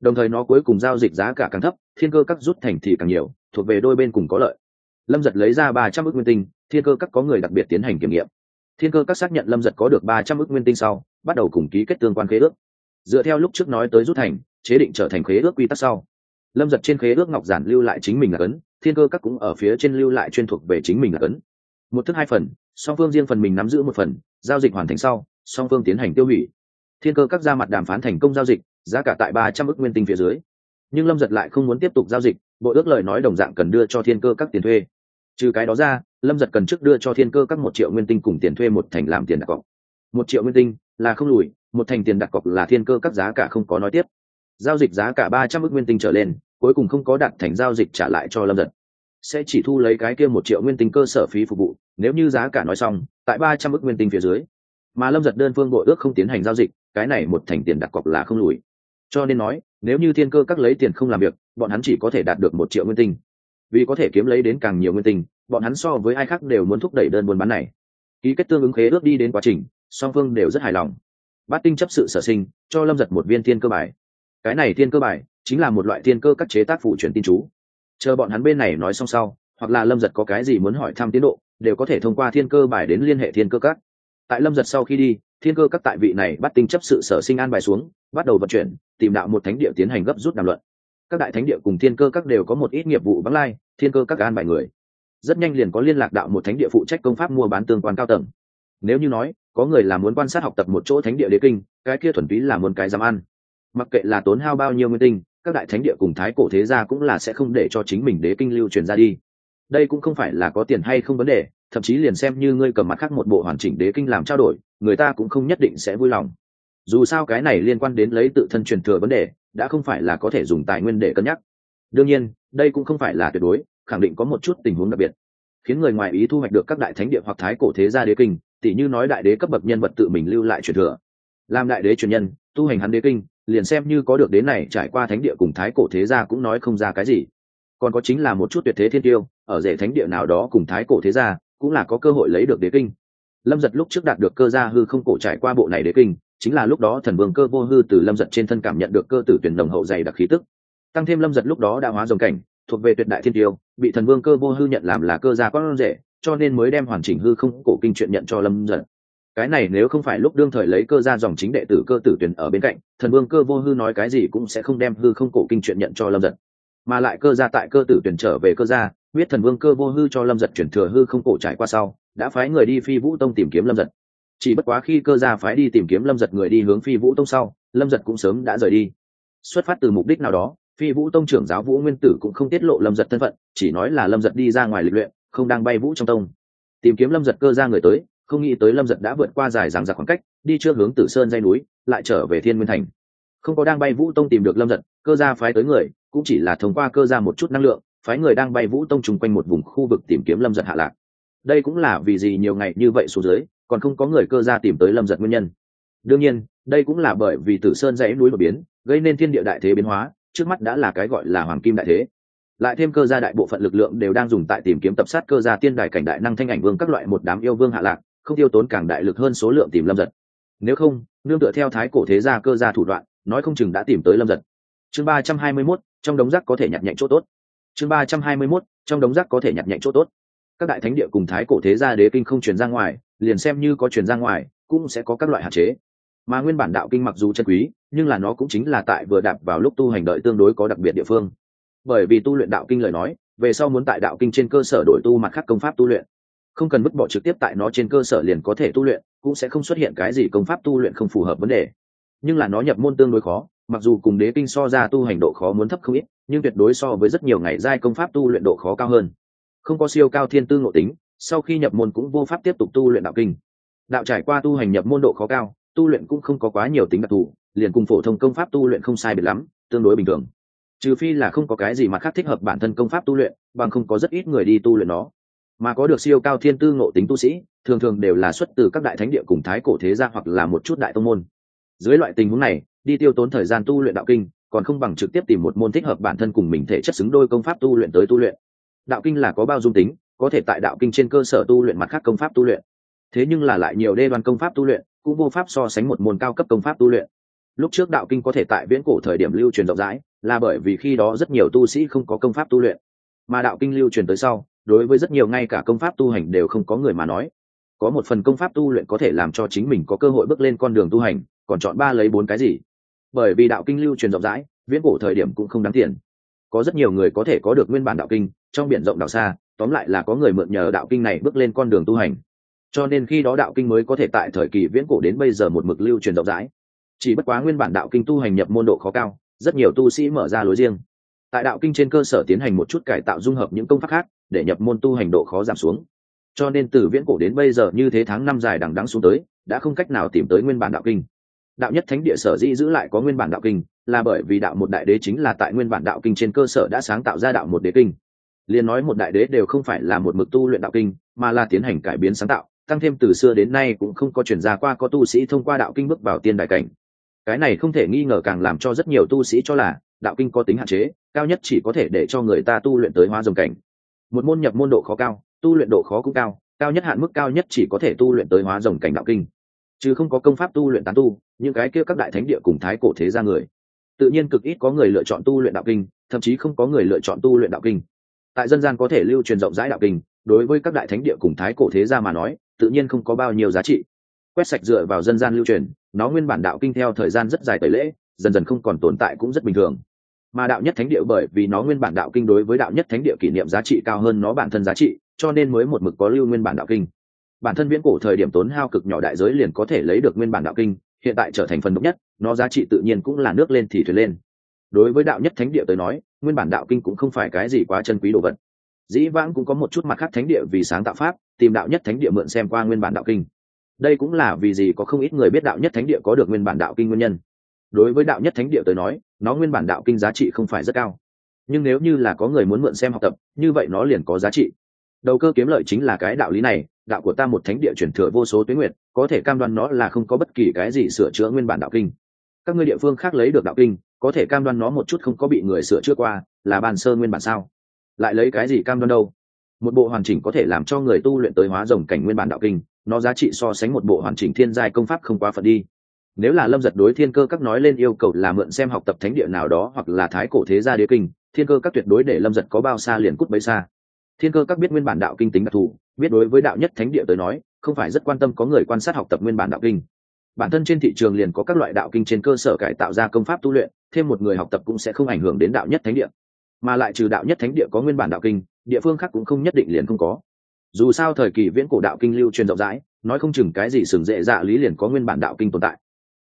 Đồng thời nó cuối cùng giao dịch giá cả càng thấp, thiên cơ các rút thành thì càng nhiều, thuộc về đôi bên cùng có lợi. Lâm giật lấy ra ba trăm ước nguyên tinh, thiên cơ các có người đặc biệt tiến hành kiểm nghiệm. Thiên cơ các xác nhận lâm giật có được ba trăm ước nguyên tinh sau, bắt đầu cùng ký kết tương quan khế ước. Dựa theo lúc trước nói tới rút thành chế định trở thành khế ước quy tắc sau. Lâm giật trên khế ước ngọc giản lưu lại chính mình là cấn, thiên cơ các cũng ở phía trên lưu lại chuyên thuộc về chính mình là cấn. Một thức hai phần, song phương riêng phần mình nắm giữ một phần, giao dịch hoàn thành sau, song phương tiến hành tiêu hủy. Thiên cơ các ra mặt đàm phán thành công giao dịch, giá cả tại ba trăm ước nguyên tinh phía dưới. Nhưng lâm giật lại không muốn tiếp tục giao dịch, bộ ước lời nói đồng dạng cần đưa cho thiên cơ các tiền thuê. Trừ cái đó ra, lâm giật cần trước đưa cho thiên cơ các một triệu nguyên tinh cùng tiền thuê một thành làm tiền đặt cọc. Một triệu nguyên tinh là không lùi, một thành tiền đặt cọc là thiên cơ các giá cả không có nói tiếp giao dịch giá cả ba trăm ước nguyên tinh trở lên, cuối cùng không có đặt thành giao dịch trả lại cho lâm giật. Sẽ chỉ thu lấy cái kia một triệu nguyên tinh cơ sở phí phục vụ, nếu như giá cả nói xong, tại ba trăm ước nguyên tinh phía dưới. Mà lâm giật đơn phương bộ ước không tiến hành giao dịch, cái này một thành tiền đặt cọc là không lùi. Cho nên nói, nếu như thiên cơ các lấy tiền không làm việc, bọn hắn chỉ có thể đạt được một triệu nguyên tinh. Vì có thể kiếm lấy đến càng nhiều nguyên tinh, bọn hắn so với ai khác đều muốn thúc đẩy đơn buôn bán này. Ký kết tương ứng khế ước đi đến quá trình, song phương đều rất hài lòng. Bát tinh chấp sự sở sinh, cho lâm giật một viên thiên cơ bài cái này thiên cơ bài chính là một loại thiên cơ các chế tác phụ truyền tin chú. Chờ bọn hắn bên này nói xong sau, hoặc là lâm giật có cái gì muốn hỏi thăm tiến độ, đều có thể thông qua thiên cơ bài đến liên hệ thiên cơ các. Tại lâm giật sau khi đi, thiên cơ các tại vị này bắt tinh chấp sự sở sinh an bài xuống, bắt đầu vận chuyển, tìm đạo một thánh địa tiến hành gấp rút đàm luận. Các đại thánh địa cùng thiên cơ các đều có một ít nghiệp vụ vắng lai, thiên cơ các an bài người. Rất nhanh liền có liên lạc đạo một thánh địa phụ trách công pháp mua bán tương quan cao tầng. Nếu như nói, có người là muốn quan sát học tập một chỗ thánh địa đế kinh, cái kia thuần túy là muốn cái dám ăn mặc kệ là tốn hao bao nhiêu nguyên tinh, các đại thánh địa cùng thái cổ thế gia cũng là sẽ không để cho chính mình đế kinh lưu truyền ra đi. Đây cũng không phải là có tiền hay không vấn đề, thậm chí liền xem như ngươi cầm mặt khác một bộ hoàn chỉnh đế kinh làm trao đổi, người ta cũng không nhất định sẽ vui lòng. Dù sao cái này liên quan đến lấy tự thân truyền thừa vấn đề, đã không phải là có thể dùng tài nguyên để cân nhắc. Đương nhiên, đây cũng không phải là tuyệt đối, khẳng định có một chút tình huống đặc biệt. Khiến người ngoài ý thu hoạch được các đại thánh địa hoặc thái cổ thế gia đế kinh tỷ như nói đại đế cấp bậc nhân vật tự mình lưu lại truyền thừa. Làm đại đế truyền nhân, tu hành hắn đế kinh liền xem như có được đến này trải qua thánh địa cùng thái cổ thế gia cũng nói không ra cái gì. Còn có chính là một chút tuyệt thế thiên tiêu, ở rể thánh địa nào đó cùng thái cổ thế gia, cũng là có cơ hội lấy được đế kinh. Lâm giật lúc trước đạt được cơ gia hư không cổ trải qua bộ này đế kinh, chính là lúc đó thần vương cơ vô hư từ lâm giật trên thân cảm nhận được cơ tử tuyển đồng hậu dày đặc khí tức. Tăng thêm lâm giật lúc đó đã hóa dòng cảnh, thuộc về tuyệt đại thiên tiêu, bị thần vương cơ vô hư nhận làm là cơ gia con rể, cho nên mới đem hoàn chỉnh hư không cổ kinh chuyện nhận cho lâm giật cái này nếu không phải lúc đương thời lấy cơ ra dòng chính đệ tử cơ tử tuyển ở bên cạnh thần vương cơ vô hư nói cái gì cũng sẽ không đem hư không cổ kinh chuyện nhận cho lâm giật. Mà lại cơ ra tại cơ tử tuyển trở về cơ ra, biết thần vương cơ vô hư cho lâm giật chuyển thừa hư không cổ trải qua sau đã phái người đi phi vũ tông tìm kiếm lâm giật. Chỉ bất quá khi cơ gia phái đi tìm kiếm lâm giật người đi hướng phi vũ tông sau lâm giật cũng sớm đã rời đi. Xuất phát từ mục đích nào đó phi vũ tông trưởng giáo vũ nguyên tử cũng không tiết lộ lâm giật thân phận chỉ nói là lâm giật đi ra ngoài lịch luyện không đang bay vũ trong tông. Tìm kiếm lâm giật cơ ra người tới không nghĩ tới lâm giật đã vượt qua dài ràng dặc khoảng cách, đi trước hướng tử sơn dây núi, lại trở về thiên nguyên thành. Không có đang bay vũ tông tìm được lâm giật, cơ gia phái tới người, cũng chỉ là thông qua cơ gia một chút năng lượng, phái người đang bay vũ tông chung quanh một vùng khu vực tìm kiếm lâm giật hạ lạc. Đây cũng là vì gì nhiều ngày như vậy xuống dưới, còn không có người cơ gia tìm tới lâm giật nguyên nhân. Đương nhiên, đây cũng là bởi vì tử sơn dãy núi đột biến, gây nên thiên địa đại thế biến hóa, trước mắt đã là cái gọi là hoàng kim đại thế. Lại thêm cơ gia đại bộ phận lực lượng đều đang dùng tại tìm kiếm tập sát cơ gia tiên đài cảnh đại năng thanh ảnh vương các loại một đám yêu vương hạ lạc không tiêu tốn càng đại lực hơn số lượng tìm lâm giật. Nếu không, nương tựa theo thái cổ thế gia cơ gia thủ đoạn, nói không chừng đã tìm tới lâm giật. Chương ba trăm hai mươi mốt, trong đống rác có thể nhặt nhạnh chỗ tốt. Chương ba trăm hai mươi mốt, trong đống rác có thể nhặt nhạnh chỗ tốt. Các đại thánh địa cùng thái cổ thế gia đế kinh không truyền ra ngoài, liền xem như có truyền ra ngoài, cũng sẽ có các loại hạn chế. Mà nguyên bản đạo kinh mặc dù chân quý, nhưng là nó cũng chính là tại vừa đạp vào lúc tu hành đợi tương đối có đặc biệt địa phương. Bởi vì tu luyện đạo kinh lời nói, về sau muốn tại đạo kinh trên cơ sở đổi tu mặt khác công pháp tu luyện không cần vứt bỏ trực tiếp tại nó trên cơ sở liền có thể tu luyện, cũng sẽ không xuất hiện cái gì công pháp tu luyện không phù hợp vấn đề. Nhưng là nó nhập môn tương đối khó, mặc dù cùng đế kinh so ra tu hành độ khó muốn thấp không ít, nhưng tuyệt đối so với rất nhiều ngày giai công pháp tu luyện độ khó cao hơn. Không có siêu cao thiên tư ngộ tính, sau khi nhập môn cũng vô pháp tiếp tục tu luyện đạo kinh. Đạo trải qua tu hành nhập môn độ khó cao, tu luyện cũng không có quá nhiều tính đặc thù, liền cùng phổ thông công pháp tu luyện không sai biệt lắm, tương đối bình thường. Trừ phi là không có cái gì mà khác thích hợp bản thân công pháp tu luyện, bằng không có rất ít người đi tu luyện nó mà có được siêu cao thiên tư ngộ tính tu sĩ, thường thường đều là xuất từ các đại thánh địa cùng thái cổ thế gia hoặc là một chút đại tông môn. Dưới loại tình huống này, đi tiêu tốn thời gian tu luyện đạo kinh, còn không bằng trực tiếp tìm một môn thích hợp bản thân cùng mình thể chất xứng đôi công pháp tu luyện tới tu luyện. Đạo kinh là có bao dung tính, có thể tại đạo kinh trên cơ sở tu luyện mặt khác công pháp tu luyện. Thế nhưng là lại nhiều đê đoan công pháp tu luyện, cũng vô pháp so sánh một môn cao cấp công pháp tu luyện. Lúc trước đạo kinh có thể tại viễn cổ thời điểm lưu truyền rộng rãi, là bởi vì khi đó rất nhiều tu sĩ không có công pháp tu luyện. Mà đạo kinh lưu truyền tới sau đối với rất nhiều ngay cả công pháp tu hành đều không có người mà nói. Có một phần công pháp tu luyện có thể làm cho chính mình có cơ hội bước lên con đường tu hành, còn chọn ba lấy bốn cái gì? Bởi vì đạo kinh lưu truyền rộng rãi, viễn cổ thời điểm cũng không đáng tiền. Có rất nhiều người có thể có được nguyên bản đạo kinh, trong biển rộng đạo xa, tóm lại là có người mượn nhờ đạo kinh này bước lên con đường tu hành. Cho nên khi đó đạo kinh mới có thể tại thời kỳ viễn cổ đến bây giờ một mực lưu truyền rộng rãi. Chỉ bất quá nguyên bản đạo kinh tu hành nhập môn độ khó cao, rất nhiều tu sĩ mở ra lối riêng. Tại đạo kinh trên cơ sở tiến hành một chút cải tạo dung hợp những công pháp khác để nhập môn tu hành độ khó giảm xuống. Cho nên từ viễn cổ đến bây giờ như thế tháng năm dài đằng đắng xuống tới, đã không cách nào tìm tới nguyên bản đạo kinh. Đạo nhất thánh địa sở dĩ giữ lại có nguyên bản đạo kinh, là bởi vì đạo một đại đế chính là tại nguyên bản đạo kinh trên cơ sở đã sáng tạo ra đạo một đế kinh. Liền nói một đại đế đều không phải là một mực tu luyện đạo kinh, mà là tiến hành cải biến sáng tạo, tăng thêm từ xưa đến nay cũng không có chuyển ra qua có tu sĩ thông qua đạo kinh bước vào tiên đại cảnh. Cái này không thể nghi ngờ càng làm cho rất nhiều tu sĩ cho là, đạo kinh có tính hạn chế, cao nhất chỉ có thể để cho người ta tu luyện tới hoa dòng cảnh một môn nhập môn độ khó cao, tu luyện độ khó cũng cao cao nhất hạn mức cao nhất chỉ có thể tu luyện tới hóa dòng cảnh đạo kinh. Chứ không có công pháp tu luyện tán tu, những cái kia các đại thánh địa cùng thái cổ thế ra người. Tự nhiên cực ít có người lựa chọn tu luyện đạo kinh, thậm chí không có người lựa chọn tu luyện đạo kinh. Tại dân gian có thể lưu truyền rộng rãi đạo kinh, đối với các đại thánh địa cùng thái cổ thế gia mà nói, tự nhiên không có bao nhiêu giá trị. Quét sạch dựa vào dân gian lưu truyền, nó nguyên bản đạo kinh theo thời gian rất dài tẩy lễ, dần dần không còn tồn tại cũng rất bình thường mà đạo nhất thánh địa bởi vì nó nguyên bản đạo kinh đối với đạo nhất thánh địa kỷ niệm giá trị cao hơn nó bản thân giá trị, cho nên mới một mực có lưu nguyên bản đạo kinh. Bản thân viễn cổ thời điểm tốn hao cực nhỏ đại giới liền có thể lấy được nguyên bản đạo kinh, hiện tại trở thành phần độc nhất, nó giá trị tự nhiên cũng là nước lên thì thuyền lên. Đối với đạo nhất thánh địa tới nói, nguyên bản đạo kinh cũng không phải cái gì quá chân quý đồ vật. Dĩ vãng cũng có một chút mặt khác thánh địa vì sáng tạo pháp, tìm đạo nhất thánh địa mượn xem qua nguyên bản đạo kinh. Đây cũng là vì gì có không ít người biết đạo nhất thánh địa có được nguyên bản đạo kinh nguyên nhân đối với đạo nhất thánh địa tới nói, nó nguyên bản đạo kinh giá trị không phải rất cao. Nhưng nếu như là có người muốn mượn xem học tập, như vậy nó liền có giá trị. Đầu cơ kiếm lợi chính là cái đạo lý này, đạo của ta một thánh địa chuyển thừa vô số tuyến nguyện có thể cam đoan nó là không có bất kỳ cái gì sửa chữa nguyên bản đạo kinh. Các ngươi địa phương khác lấy được đạo kinh, có thể cam đoan nó một chút không có bị người sửa chữa qua, là bàn sơ nguyên bản sao? Lại lấy cái gì cam đoan đâu? Một bộ hoàn chỉnh có thể làm cho người tu luyện tới hóa rồng cảnh nguyên bản đạo kinh, nó giá trị so sánh một bộ hoàn chỉnh thiên giai công pháp không quá phận đi nếu là lâm giật đối thiên cơ các nói lên yêu cầu là mượn xem học tập thánh địa nào đó hoặc là thái cổ thế gia đế kinh, thiên cơ các tuyệt đối để lâm giật có bao xa liền cút bấy xa. Thiên cơ các biết nguyên bản đạo kinh tính đặc thù, biết đối với đạo nhất thánh địa tới nói, không phải rất quan tâm có người quan sát học tập nguyên bản đạo kinh. Bản thân trên thị trường liền có các loại đạo kinh trên cơ sở cải tạo ra công pháp tu luyện, thêm một người học tập cũng sẽ không ảnh hưởng đến đạo nhất thánh địa. Mà lại trừ đạo nhất thánh địa có nguyên bản đạo kinh, địa phương khác cũng không nhất định liền không có. Dù sao thời kỳ viễn cổ đạo kinh lưu truyền rộng rãi, nói không chừng cái gì sừng dễ dạ lý liền có nguyên bản đạo kinh tồn tại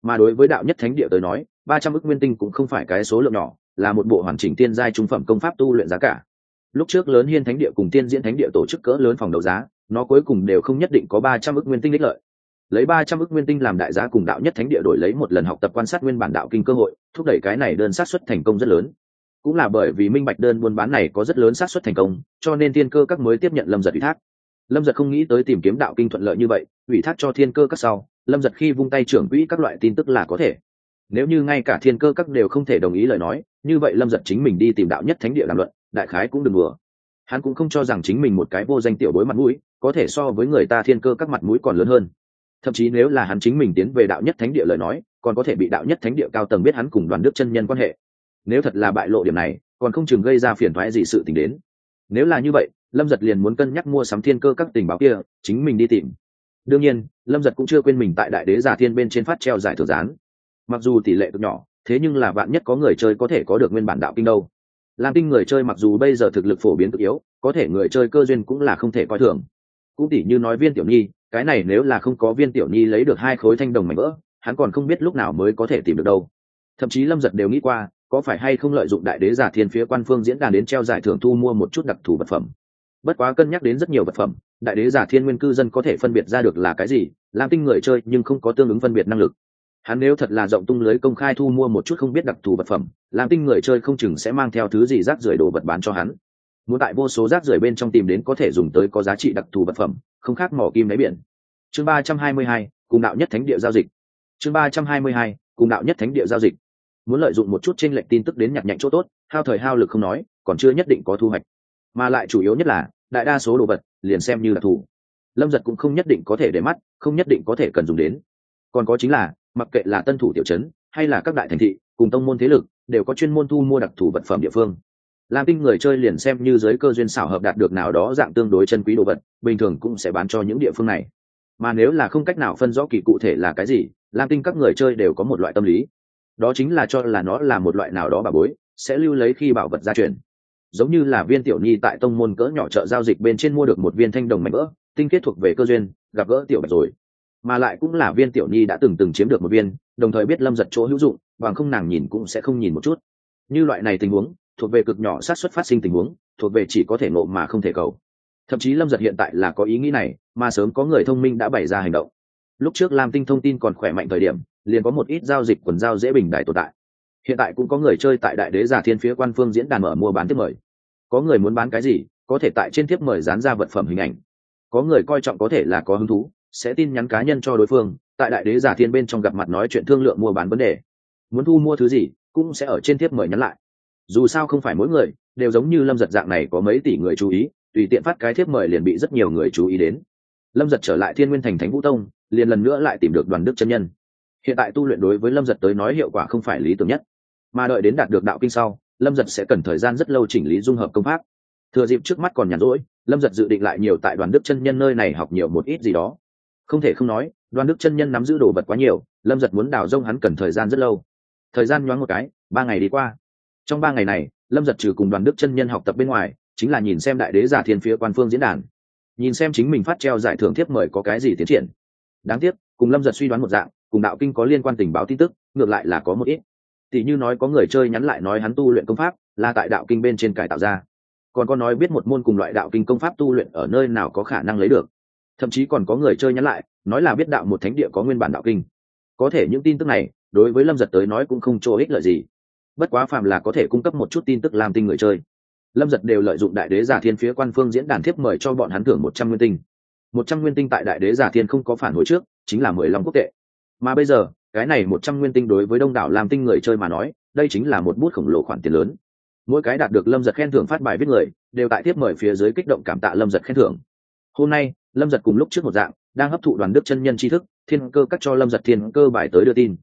mà đối với đạo nhất thánh địa tới nói, ba trăm ức nguyên tinh cũng không phải cái số lượng nhỏ, là một bộ hoàn chỉnh tiên giai trung phẩm công pháp tu luyện giá cả. Lúc trước lớn hiên thánh địa cùng tiên diễn thánh địa tổ chức cỡ lớn phòng đấu giá, nó cuối cùng đều không nhất định có ba trăm ức nguyên tinh đích lợi. Lấy ba trăm ức nguyên tinh làm đại giá cùng đạo nhất thánh địa đổi lấy một lần học tập quan sát nguyên bản đạo kinh cơ hội, thúc đẩy cái này đơn sát xuất thành công rất lớn. Cũng là bởi vì minh bạch đơn buôn bán này có rất lớn xác suất thành công, cho nên thiên cơ các mới tiếp nhận lâm giật ủy thác. Lâm giật không nghĩ tới tìm kiếm đạo kinh thuận lợi như vậy, ủy thác cho thiên cơ các sau lâm giật khi vung tay trưởng quỹ các loại tin tức là có thể. Nếu như ngay cả thiên cơ các đều không thể đồng ý lời nói, như vậy lâm giật chính mình đi tìm đạo nhất thánh địa làm luận, đại khái cũng đừng vừa hắn cũng không cho rằng chính mình một cái vô danh tiểu bối mặt mũi, có thể so với người ta thiên cơ các mặt mũi còn lớn hơn. Thậm chí nếu là hắn chính mình tiến về đạo nhất thánh địa lời nói, còn có thể bị đạo nhất thánh địa cao tầng biết hắn cùng đoàn đức chân nhân quan hệ. Nếu thật là bại lộ điểm này, còn không chừng gây ra phiền thoái gì sự t ì n h đến. Nếu là như vậy, lâm giật liền muốn cân nhắc mua sắm thiên cơ các tình báo kia, chính mình đi tìm đương nhiên, lâm giật cũng chưa quên mình tại đại đế giả thiên bên trên phát treo giải thưởng gián. Mặc dù tỷ lệ cực nhỏ, thế nhưng là bạn nhất có người chơi có thể có được nguyên bản đạo kinh đâu. Làm tinh người chơi mặc dù bây giờ thực lực phổ biến cực yếu, có thể người chơi cơ duyên cũng là không thể coi thường. Cũng tỷ như nói viên tiểu nhi, cái này nếu là không có viên tiểu nhi lấy được hai khối thanh đồng mảnh vỡ, hắn còn không biết lúc nào mới có thể tìm được đâu. Thậm chí lâm giật đều nghĩ qua, có phải hay không lợi dụng đại đế giả thiên phía quan phương diễn đàn đến treo giải thưởng thu mua một chút đặc thù vật phẩm. Bất quá cân nhắc đến rất nhiều vật phẩm đại đế giả thiên nguyên cư dân có thể phân biệt ra được là cái gì, Lam tinh người chơi nhưng không có tương ứng phân biệt năng lực. Hắn nếu thật là rộng tung lưới công khai thu mua một chút không biết đặc thù vật phẩm, lam tinh người chơi không chừng sẽ mang theo thứ gì rác rưởi đồ vật bán cho hắn. Muốn tại vô số rác rưởi bên trong tìm đến có thể dùng tới có giá trị đặc thù vật phẩm, không khác mỏ kim đáy biển. Chương ba trăm hai mươi hai, cùng đạo nhất thánh địa giao dịch. Chương ba trăm hai mươi hai, cùng đạo nhất thánh địa giao dịch. Muốn lợi dụng một chút trên lệnh tin tức đến nhặt nhạnh chỗ tốt, hao thời hao lực không nói, còn chưa nhất định có thu hoạch. Mà lại chủ yếu nhất là đại đa số đồ vật liền xem như là thủ. Lâm giật cũng không nhất định có thể để mắt, không nhất định có thể cần dùng đến. Còn có chính là, mặc kệ là tân thủ tiểu chấn hay là các đại thành thị, cùng tông môn thế lực, đều có chuyên môn thu mua đặc thù vật phẩm địa phương. Làm tinh người chơi liền xem như giới cơ duyên xảo hợp đạt được nào đó dạng tương đối chân quý đồ vật, bình thường cũng sẽ bán cho những địa phương này. Mà nếu là không cách nào phân rõ kỳ cụ thể là cái gì, lam tinh các người chơi đều có một loại tâm lý. Đó chính là cho là nó là một loại nào đó bà bối, sẽ lưu lấy khi bảo vật gia truyền giống như là viên tiểu nhi tại tông môn cỡ nhỏ chợ giao dịch bên trên mua được một viên thanh đồng mảnh vỡ, tinh kết thuộc về cơ duyên, gặp gỡ tiểu bạch rồi. Mà lại cũng là viên tiểu nhi đã từng từng chiếm được một viên, đồng thời biết lâm giật chỗ hữu dụng, bằng không nàng nhìn cũng sẽ không nhìn một chút. Như loại này tình huống, thuộc về cực nhỏ sát xuất phát sinh tình huống, thuộc về chỉ có thể nộ mà không thể cầu. Thậm chí lâm giật hiện tại là có ý nghĩ này, mà sớm có người thông minh đã bày ra hành động. Lúc trước lam tinh thông tin còn khỏe mạnh thời điểm, liền có một ít giao dịch quần giao dễ bình đại tồn tại. Hiện tại cũng có người chơi tại đại đế giả thiên phía quan phương diễn đàn mở mua bán tiếp mời có người muốn bán cái gì, có thể tại trên thiếp mời dán ra vật phẩm hình ảnh. Có người coi trọng có thể là có hứng thú, sẽ tin nhắn cá nhân cho đối phương, tại đại đế giả thiên bên trong gặp mặt nói chuyện thương lượng mua bán vấn đề. Muốn thu mua thứ gì, cũng sẽ ở trên thiếp mời nhắn lại. Dù sao không phải mỗi người, đều giống như lâm giật dạng này có mấy tỷ người chú ý, tùy tiện phát cái thiếp mời liền bị rất nhiều người chú ý đến. Lâm giật trở lại thiên nguyên thành thánh vũ tông, liền lần nữa lại tìm được đoàn đức chân nhân. Hiện tại tu luyện đối với lâm giật tới nói hiệu quả không phải lý tưởng nhất, mà đợi đến đạt được đạo kinh sau lâm giật sẽ cần thời gian rất lâu chỉnh lý dung hợp công pháp. Thừa dịp trước mắt còn nhàn rỗi, lâm giật dự định lại nhiều tại đoàn đức chân nhân nơi này học nhiều một ít gì đó. Không thể không nói, đoàn đức chân nhân nắm giữ đồ vật quá nhiều, lâm giật muốn đào rông hắn cần thời gian rất lâu. Thời gian nhoáng một cái, ba ngày đi qua. Trong ba ngày này, lâm giật trừ cùng đoàn đức chân nhân học tập bên ngoài, chính là nhìn xem đại đế giả thiên phía quan phương diễn đàn. Nhìn xem chính mình phát treo giải thưởng thiếp mời có cái gì tiến triển. Đáng tiếc, cùng lâm giật suy đoán một dạng, cùng đạo kinh có liên quan tình báo tin tức, ngược lại là có một ít tỷ như nói có người chơi nhắn lại nói hắn tu luyện công pháp, là tại đạo kinh bên trên cải tạo ra. Còn có nói biết một môn cùng loại đạo kinh công pháp tu luyện ở nơi nào có khả năng lấy được. Thậm chí còn có người chơi nhắn lại, nói là biết đạo một thánh địa có nguyên bản đạo kinh. Có thể những tin tức này, đối với lâm giật tới nói cũng không chỗ ích lợi gì. Bất quá phạm là có thể cung cấp một chút tin tức làm tinh người chơi. Lâm giật đều lợi dụng đại đế giả thiên phía quan phương diễn đàn thiếp mời cho bọn hắn thưởng một trăm nguyên tinh. Một trăm nguyên tinh tại đại đế giả thiên không có phản hồi trước, chính là mười lăm quốc tệ. Mà bây giờ cái này một trăm nguyên tinh đối với đông đảo làm tinh người chơi mà nói, đây chính là một bút khổng lồ khoản tiền lớn. Mỗi cái đạt được lâm giật khen thưởng phát bài viết người, đều tại tiếp mời phía dưới kích động cảm tạ lâm giật khen thưởng. Hôm nay, lâm giật cùng lúc trước một dạng, đang hấp thụ đoàn đức chân nhân tri thức, thiên cơ cắt cho lâm giật thiên cơ bài tới đưa tin.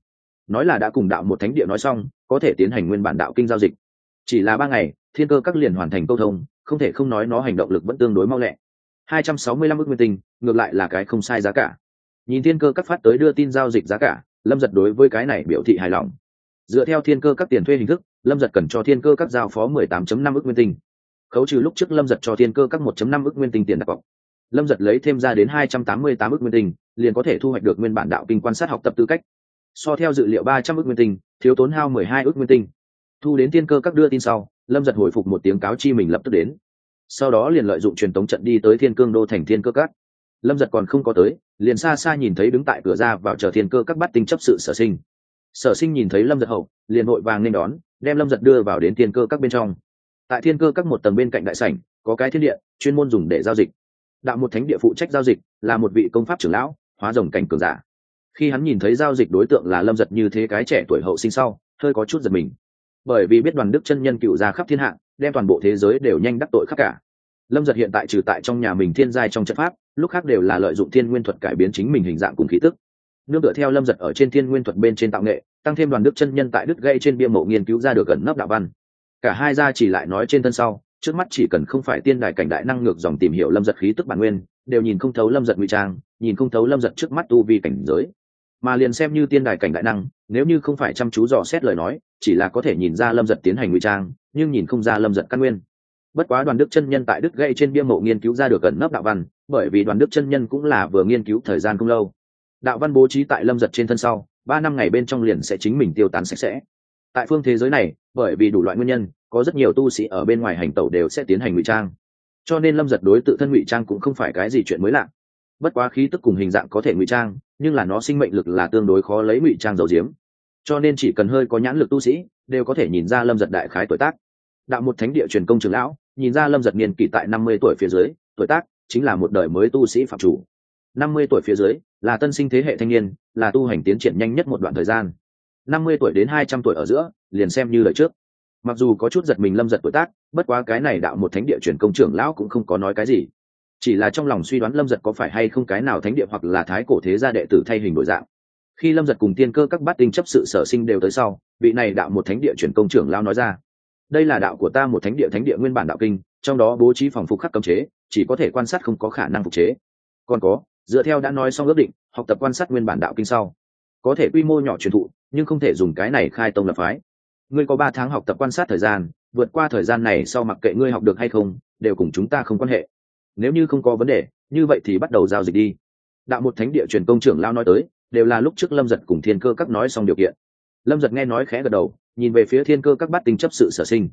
Nói là đã cùng đạo một thánh địa nói xong, có thể tiến hành nguyên bản đạo kinh giao dịch. Chỉ là ba ngày, thiên cơ các liền hoàn thành câu thông, không thể không nói nó hành động lực vẫn tương đối mau lẹ. Hai trăm sáu mươi lăm ước nguyên tinh, ngược lại là cái không sai giá cả. Nhìn thiên cơ các phát tới đưa tin giao dịch giá cả lâm giật đối với cái này biểu thị hài lòng. Dựa theo thiên cơ các tiền thuê hình thức, lâm giật cần cho thiên cơ các giao phó mười tám năm ước nguyên tinh. Khấu trừ lúc trước lâm giật cho thiên cơ các một chấm năm ước nguyên tinh tiền đặt cọc. Lâm giật lấy thêm ra đến hai trăm tám mươi tám ước nguyên tinh, liền có thể thu hoạch được nguyên bản đạo kinh quan sát học tập tư cách. So theo dự liệu ba trăm ước nguyên tinh, thiếu tốn hao mười hai ước nguyên tinh. Thu đến thiên cơ các đưa tin sau, lâm giật hồi phục một tiếng cáo chi mình lập tức đến. Sau đó liền lợi dụng truyền tống trận đi tới thiên cương đô thành thiên cơ các. Lâm giật còn không có tới liền xa xa nhìn thấy đứng tại cửa ra vào chờ thiên cơ các bắt tinh chấp sự sở sinh. Sở sinh nhìn thấy lâm giật hậu, liền hội vàng nên đón, đem lâm giật đưa vào đến thiên cơ các bên trong. Tại thiên cơ các một tầng bên cạnh đại sảnh, có cái thiên địa, chuyên môn dùng để giao dịch. Đạo một thánh địa phụ trách giao dịch, là một vị công pháp trưởng lão, hóa rồng cảnh cường giả. Khi hắn nhìn thấy giao dịch đối tượng là lâm giật như thế cái trẻ tuổi hậu sinh sau, hơi có chút giật mình. Bởi vì biết đoàn đức chân nhân cựu ra khắp thiên hạ, đem toàn bộ thế giới đều nhanh đắc tội khắp cả lâm giật hiện tại trừ tại trong nhà mình thiên giai trong trận pháp, lúc khác đều là lợi dụng thiên nguyên thuật cải biến chính mình hình dạng cùng khí tức. Nương tựa theo lâm giật ở trên thiên nguyên thuật bên trên tạo nghệ, tăng thêm đoàn đức chân nhân tại đức gây trên bia mộ nghiên cứu ra được gần nấp đạo văn. Cả hai gia chỉ lại nói trên thân sau, trước mắt chỉ cần không phải tiên đài cảnh đại năng ngược dòng tìm hiểu lâm giật khí tức bản nguyên, đều nhìn không thấu lâm giật ngụy trang, nhìn không thấu lâm giật trước mắt tu vi cảnh giới. Mà liền xem như tiên đài cảnh đại năng, nếu như không phải chăm chú dò xét lời nói, chỉ là có thể nhìn ra lâm giật tiến hành ngụy trang, nhưng nhìn không ra lâm giật căn nguyên bất quá đoàn đức chân nhân tại đức gây trên bia mộ nghiên cứu ra được gần nấp đạo văn, bởi vì đoàn đức chân nhân cũng là vừa nghiên cứu thời gian không lâu. Đạo văn bố trí tại lâm giật trên thân sau, ba năm ngày bên trong liền sẽ chính mình tiêu tán sạch sẽ. Tại phương thế giới này, bởi vì đủ loại nguyên nhân, có rất nhiều tu sĩ ở bên ngoài hành tẩu đều sẽ tiến hành ngụy trang. Cho nên lâm giật đối tự thân ngụy trang cũng không phải cái gì chuyện mới lạ. Bất quá khí tức cùng hình dạng có thể ngụy trang, nhưng là nó sinh mệnh lực là tương đối khó lấy ngụy trang dầu diếm cho nên chỉ cần hơi có nhãn lực tu sĩ, đều có thể nhìn ra lâm giật đại khái tuổi tác. Đạo một thánh địa truyền công trường lão nhìn ra lâm giật niên kỷ tại năm mươi tuổi phía dưới, tuổi tác chính là một đời mới tu sĩ phạm chủ. năm mươi tuổi phía dưới, là tân sinh thế hệ thanh niên, là tu hành tiến triển nhanh nhất một đoạn thời gian. năm mươi tuổi đến hai trăm tuổi ở giữa, liền xem như lời trước. Mặc dù có chút giật mình lâm giật tuổi tác, bất quá cái này đạo một thánh địa truyền công trưởng lão cũng không có nói cái gì. Chỉ là trong lòng suy đoán lâm giật có phải hay không cái nào thánh địa hoặc là thái cổ thế gia đệ tử thay hình đổi dạng. Khi lâm giật cùng tiên cơ các bát tinh chấp sự sở sinh đều tới sau, vị này đạo một thánh địa truyền công trưởng lão nói ra đây là đạo của ta một thánh địa thánh địa nguyên bản đạo kinh, trong đó bố trí phòng phục khắc cấm chế, chỉ có thể quan sát không có khả năng phục chế. Còn có, dựa theo đã nói xong ước định, học tập quan sát nguyên bản đạo kinh sau. Có thể quy mô nhỏ truyền thụ, nhưng không thể dùng cái này khai tông lập phái. Ngươi có ba tháng học tập quan sát thời gian, vượt qua thời gian này sau mặc kệ ngươi học được hay không, đều cùng chúng ta không quan hệ. Nếu như không có vấn đề, như vậy thì bắt đầu giao dịch đi. Đạo một thánh địa truyền công trưởng lao nói tới, đều là lúc trước lâm giật cùng thiên cơ các nói xong điều kiện. Lâm giật nghe nói khẽ gật đầu nhìn về phía thiên cơ các bát tinh chấp sự sở sinh.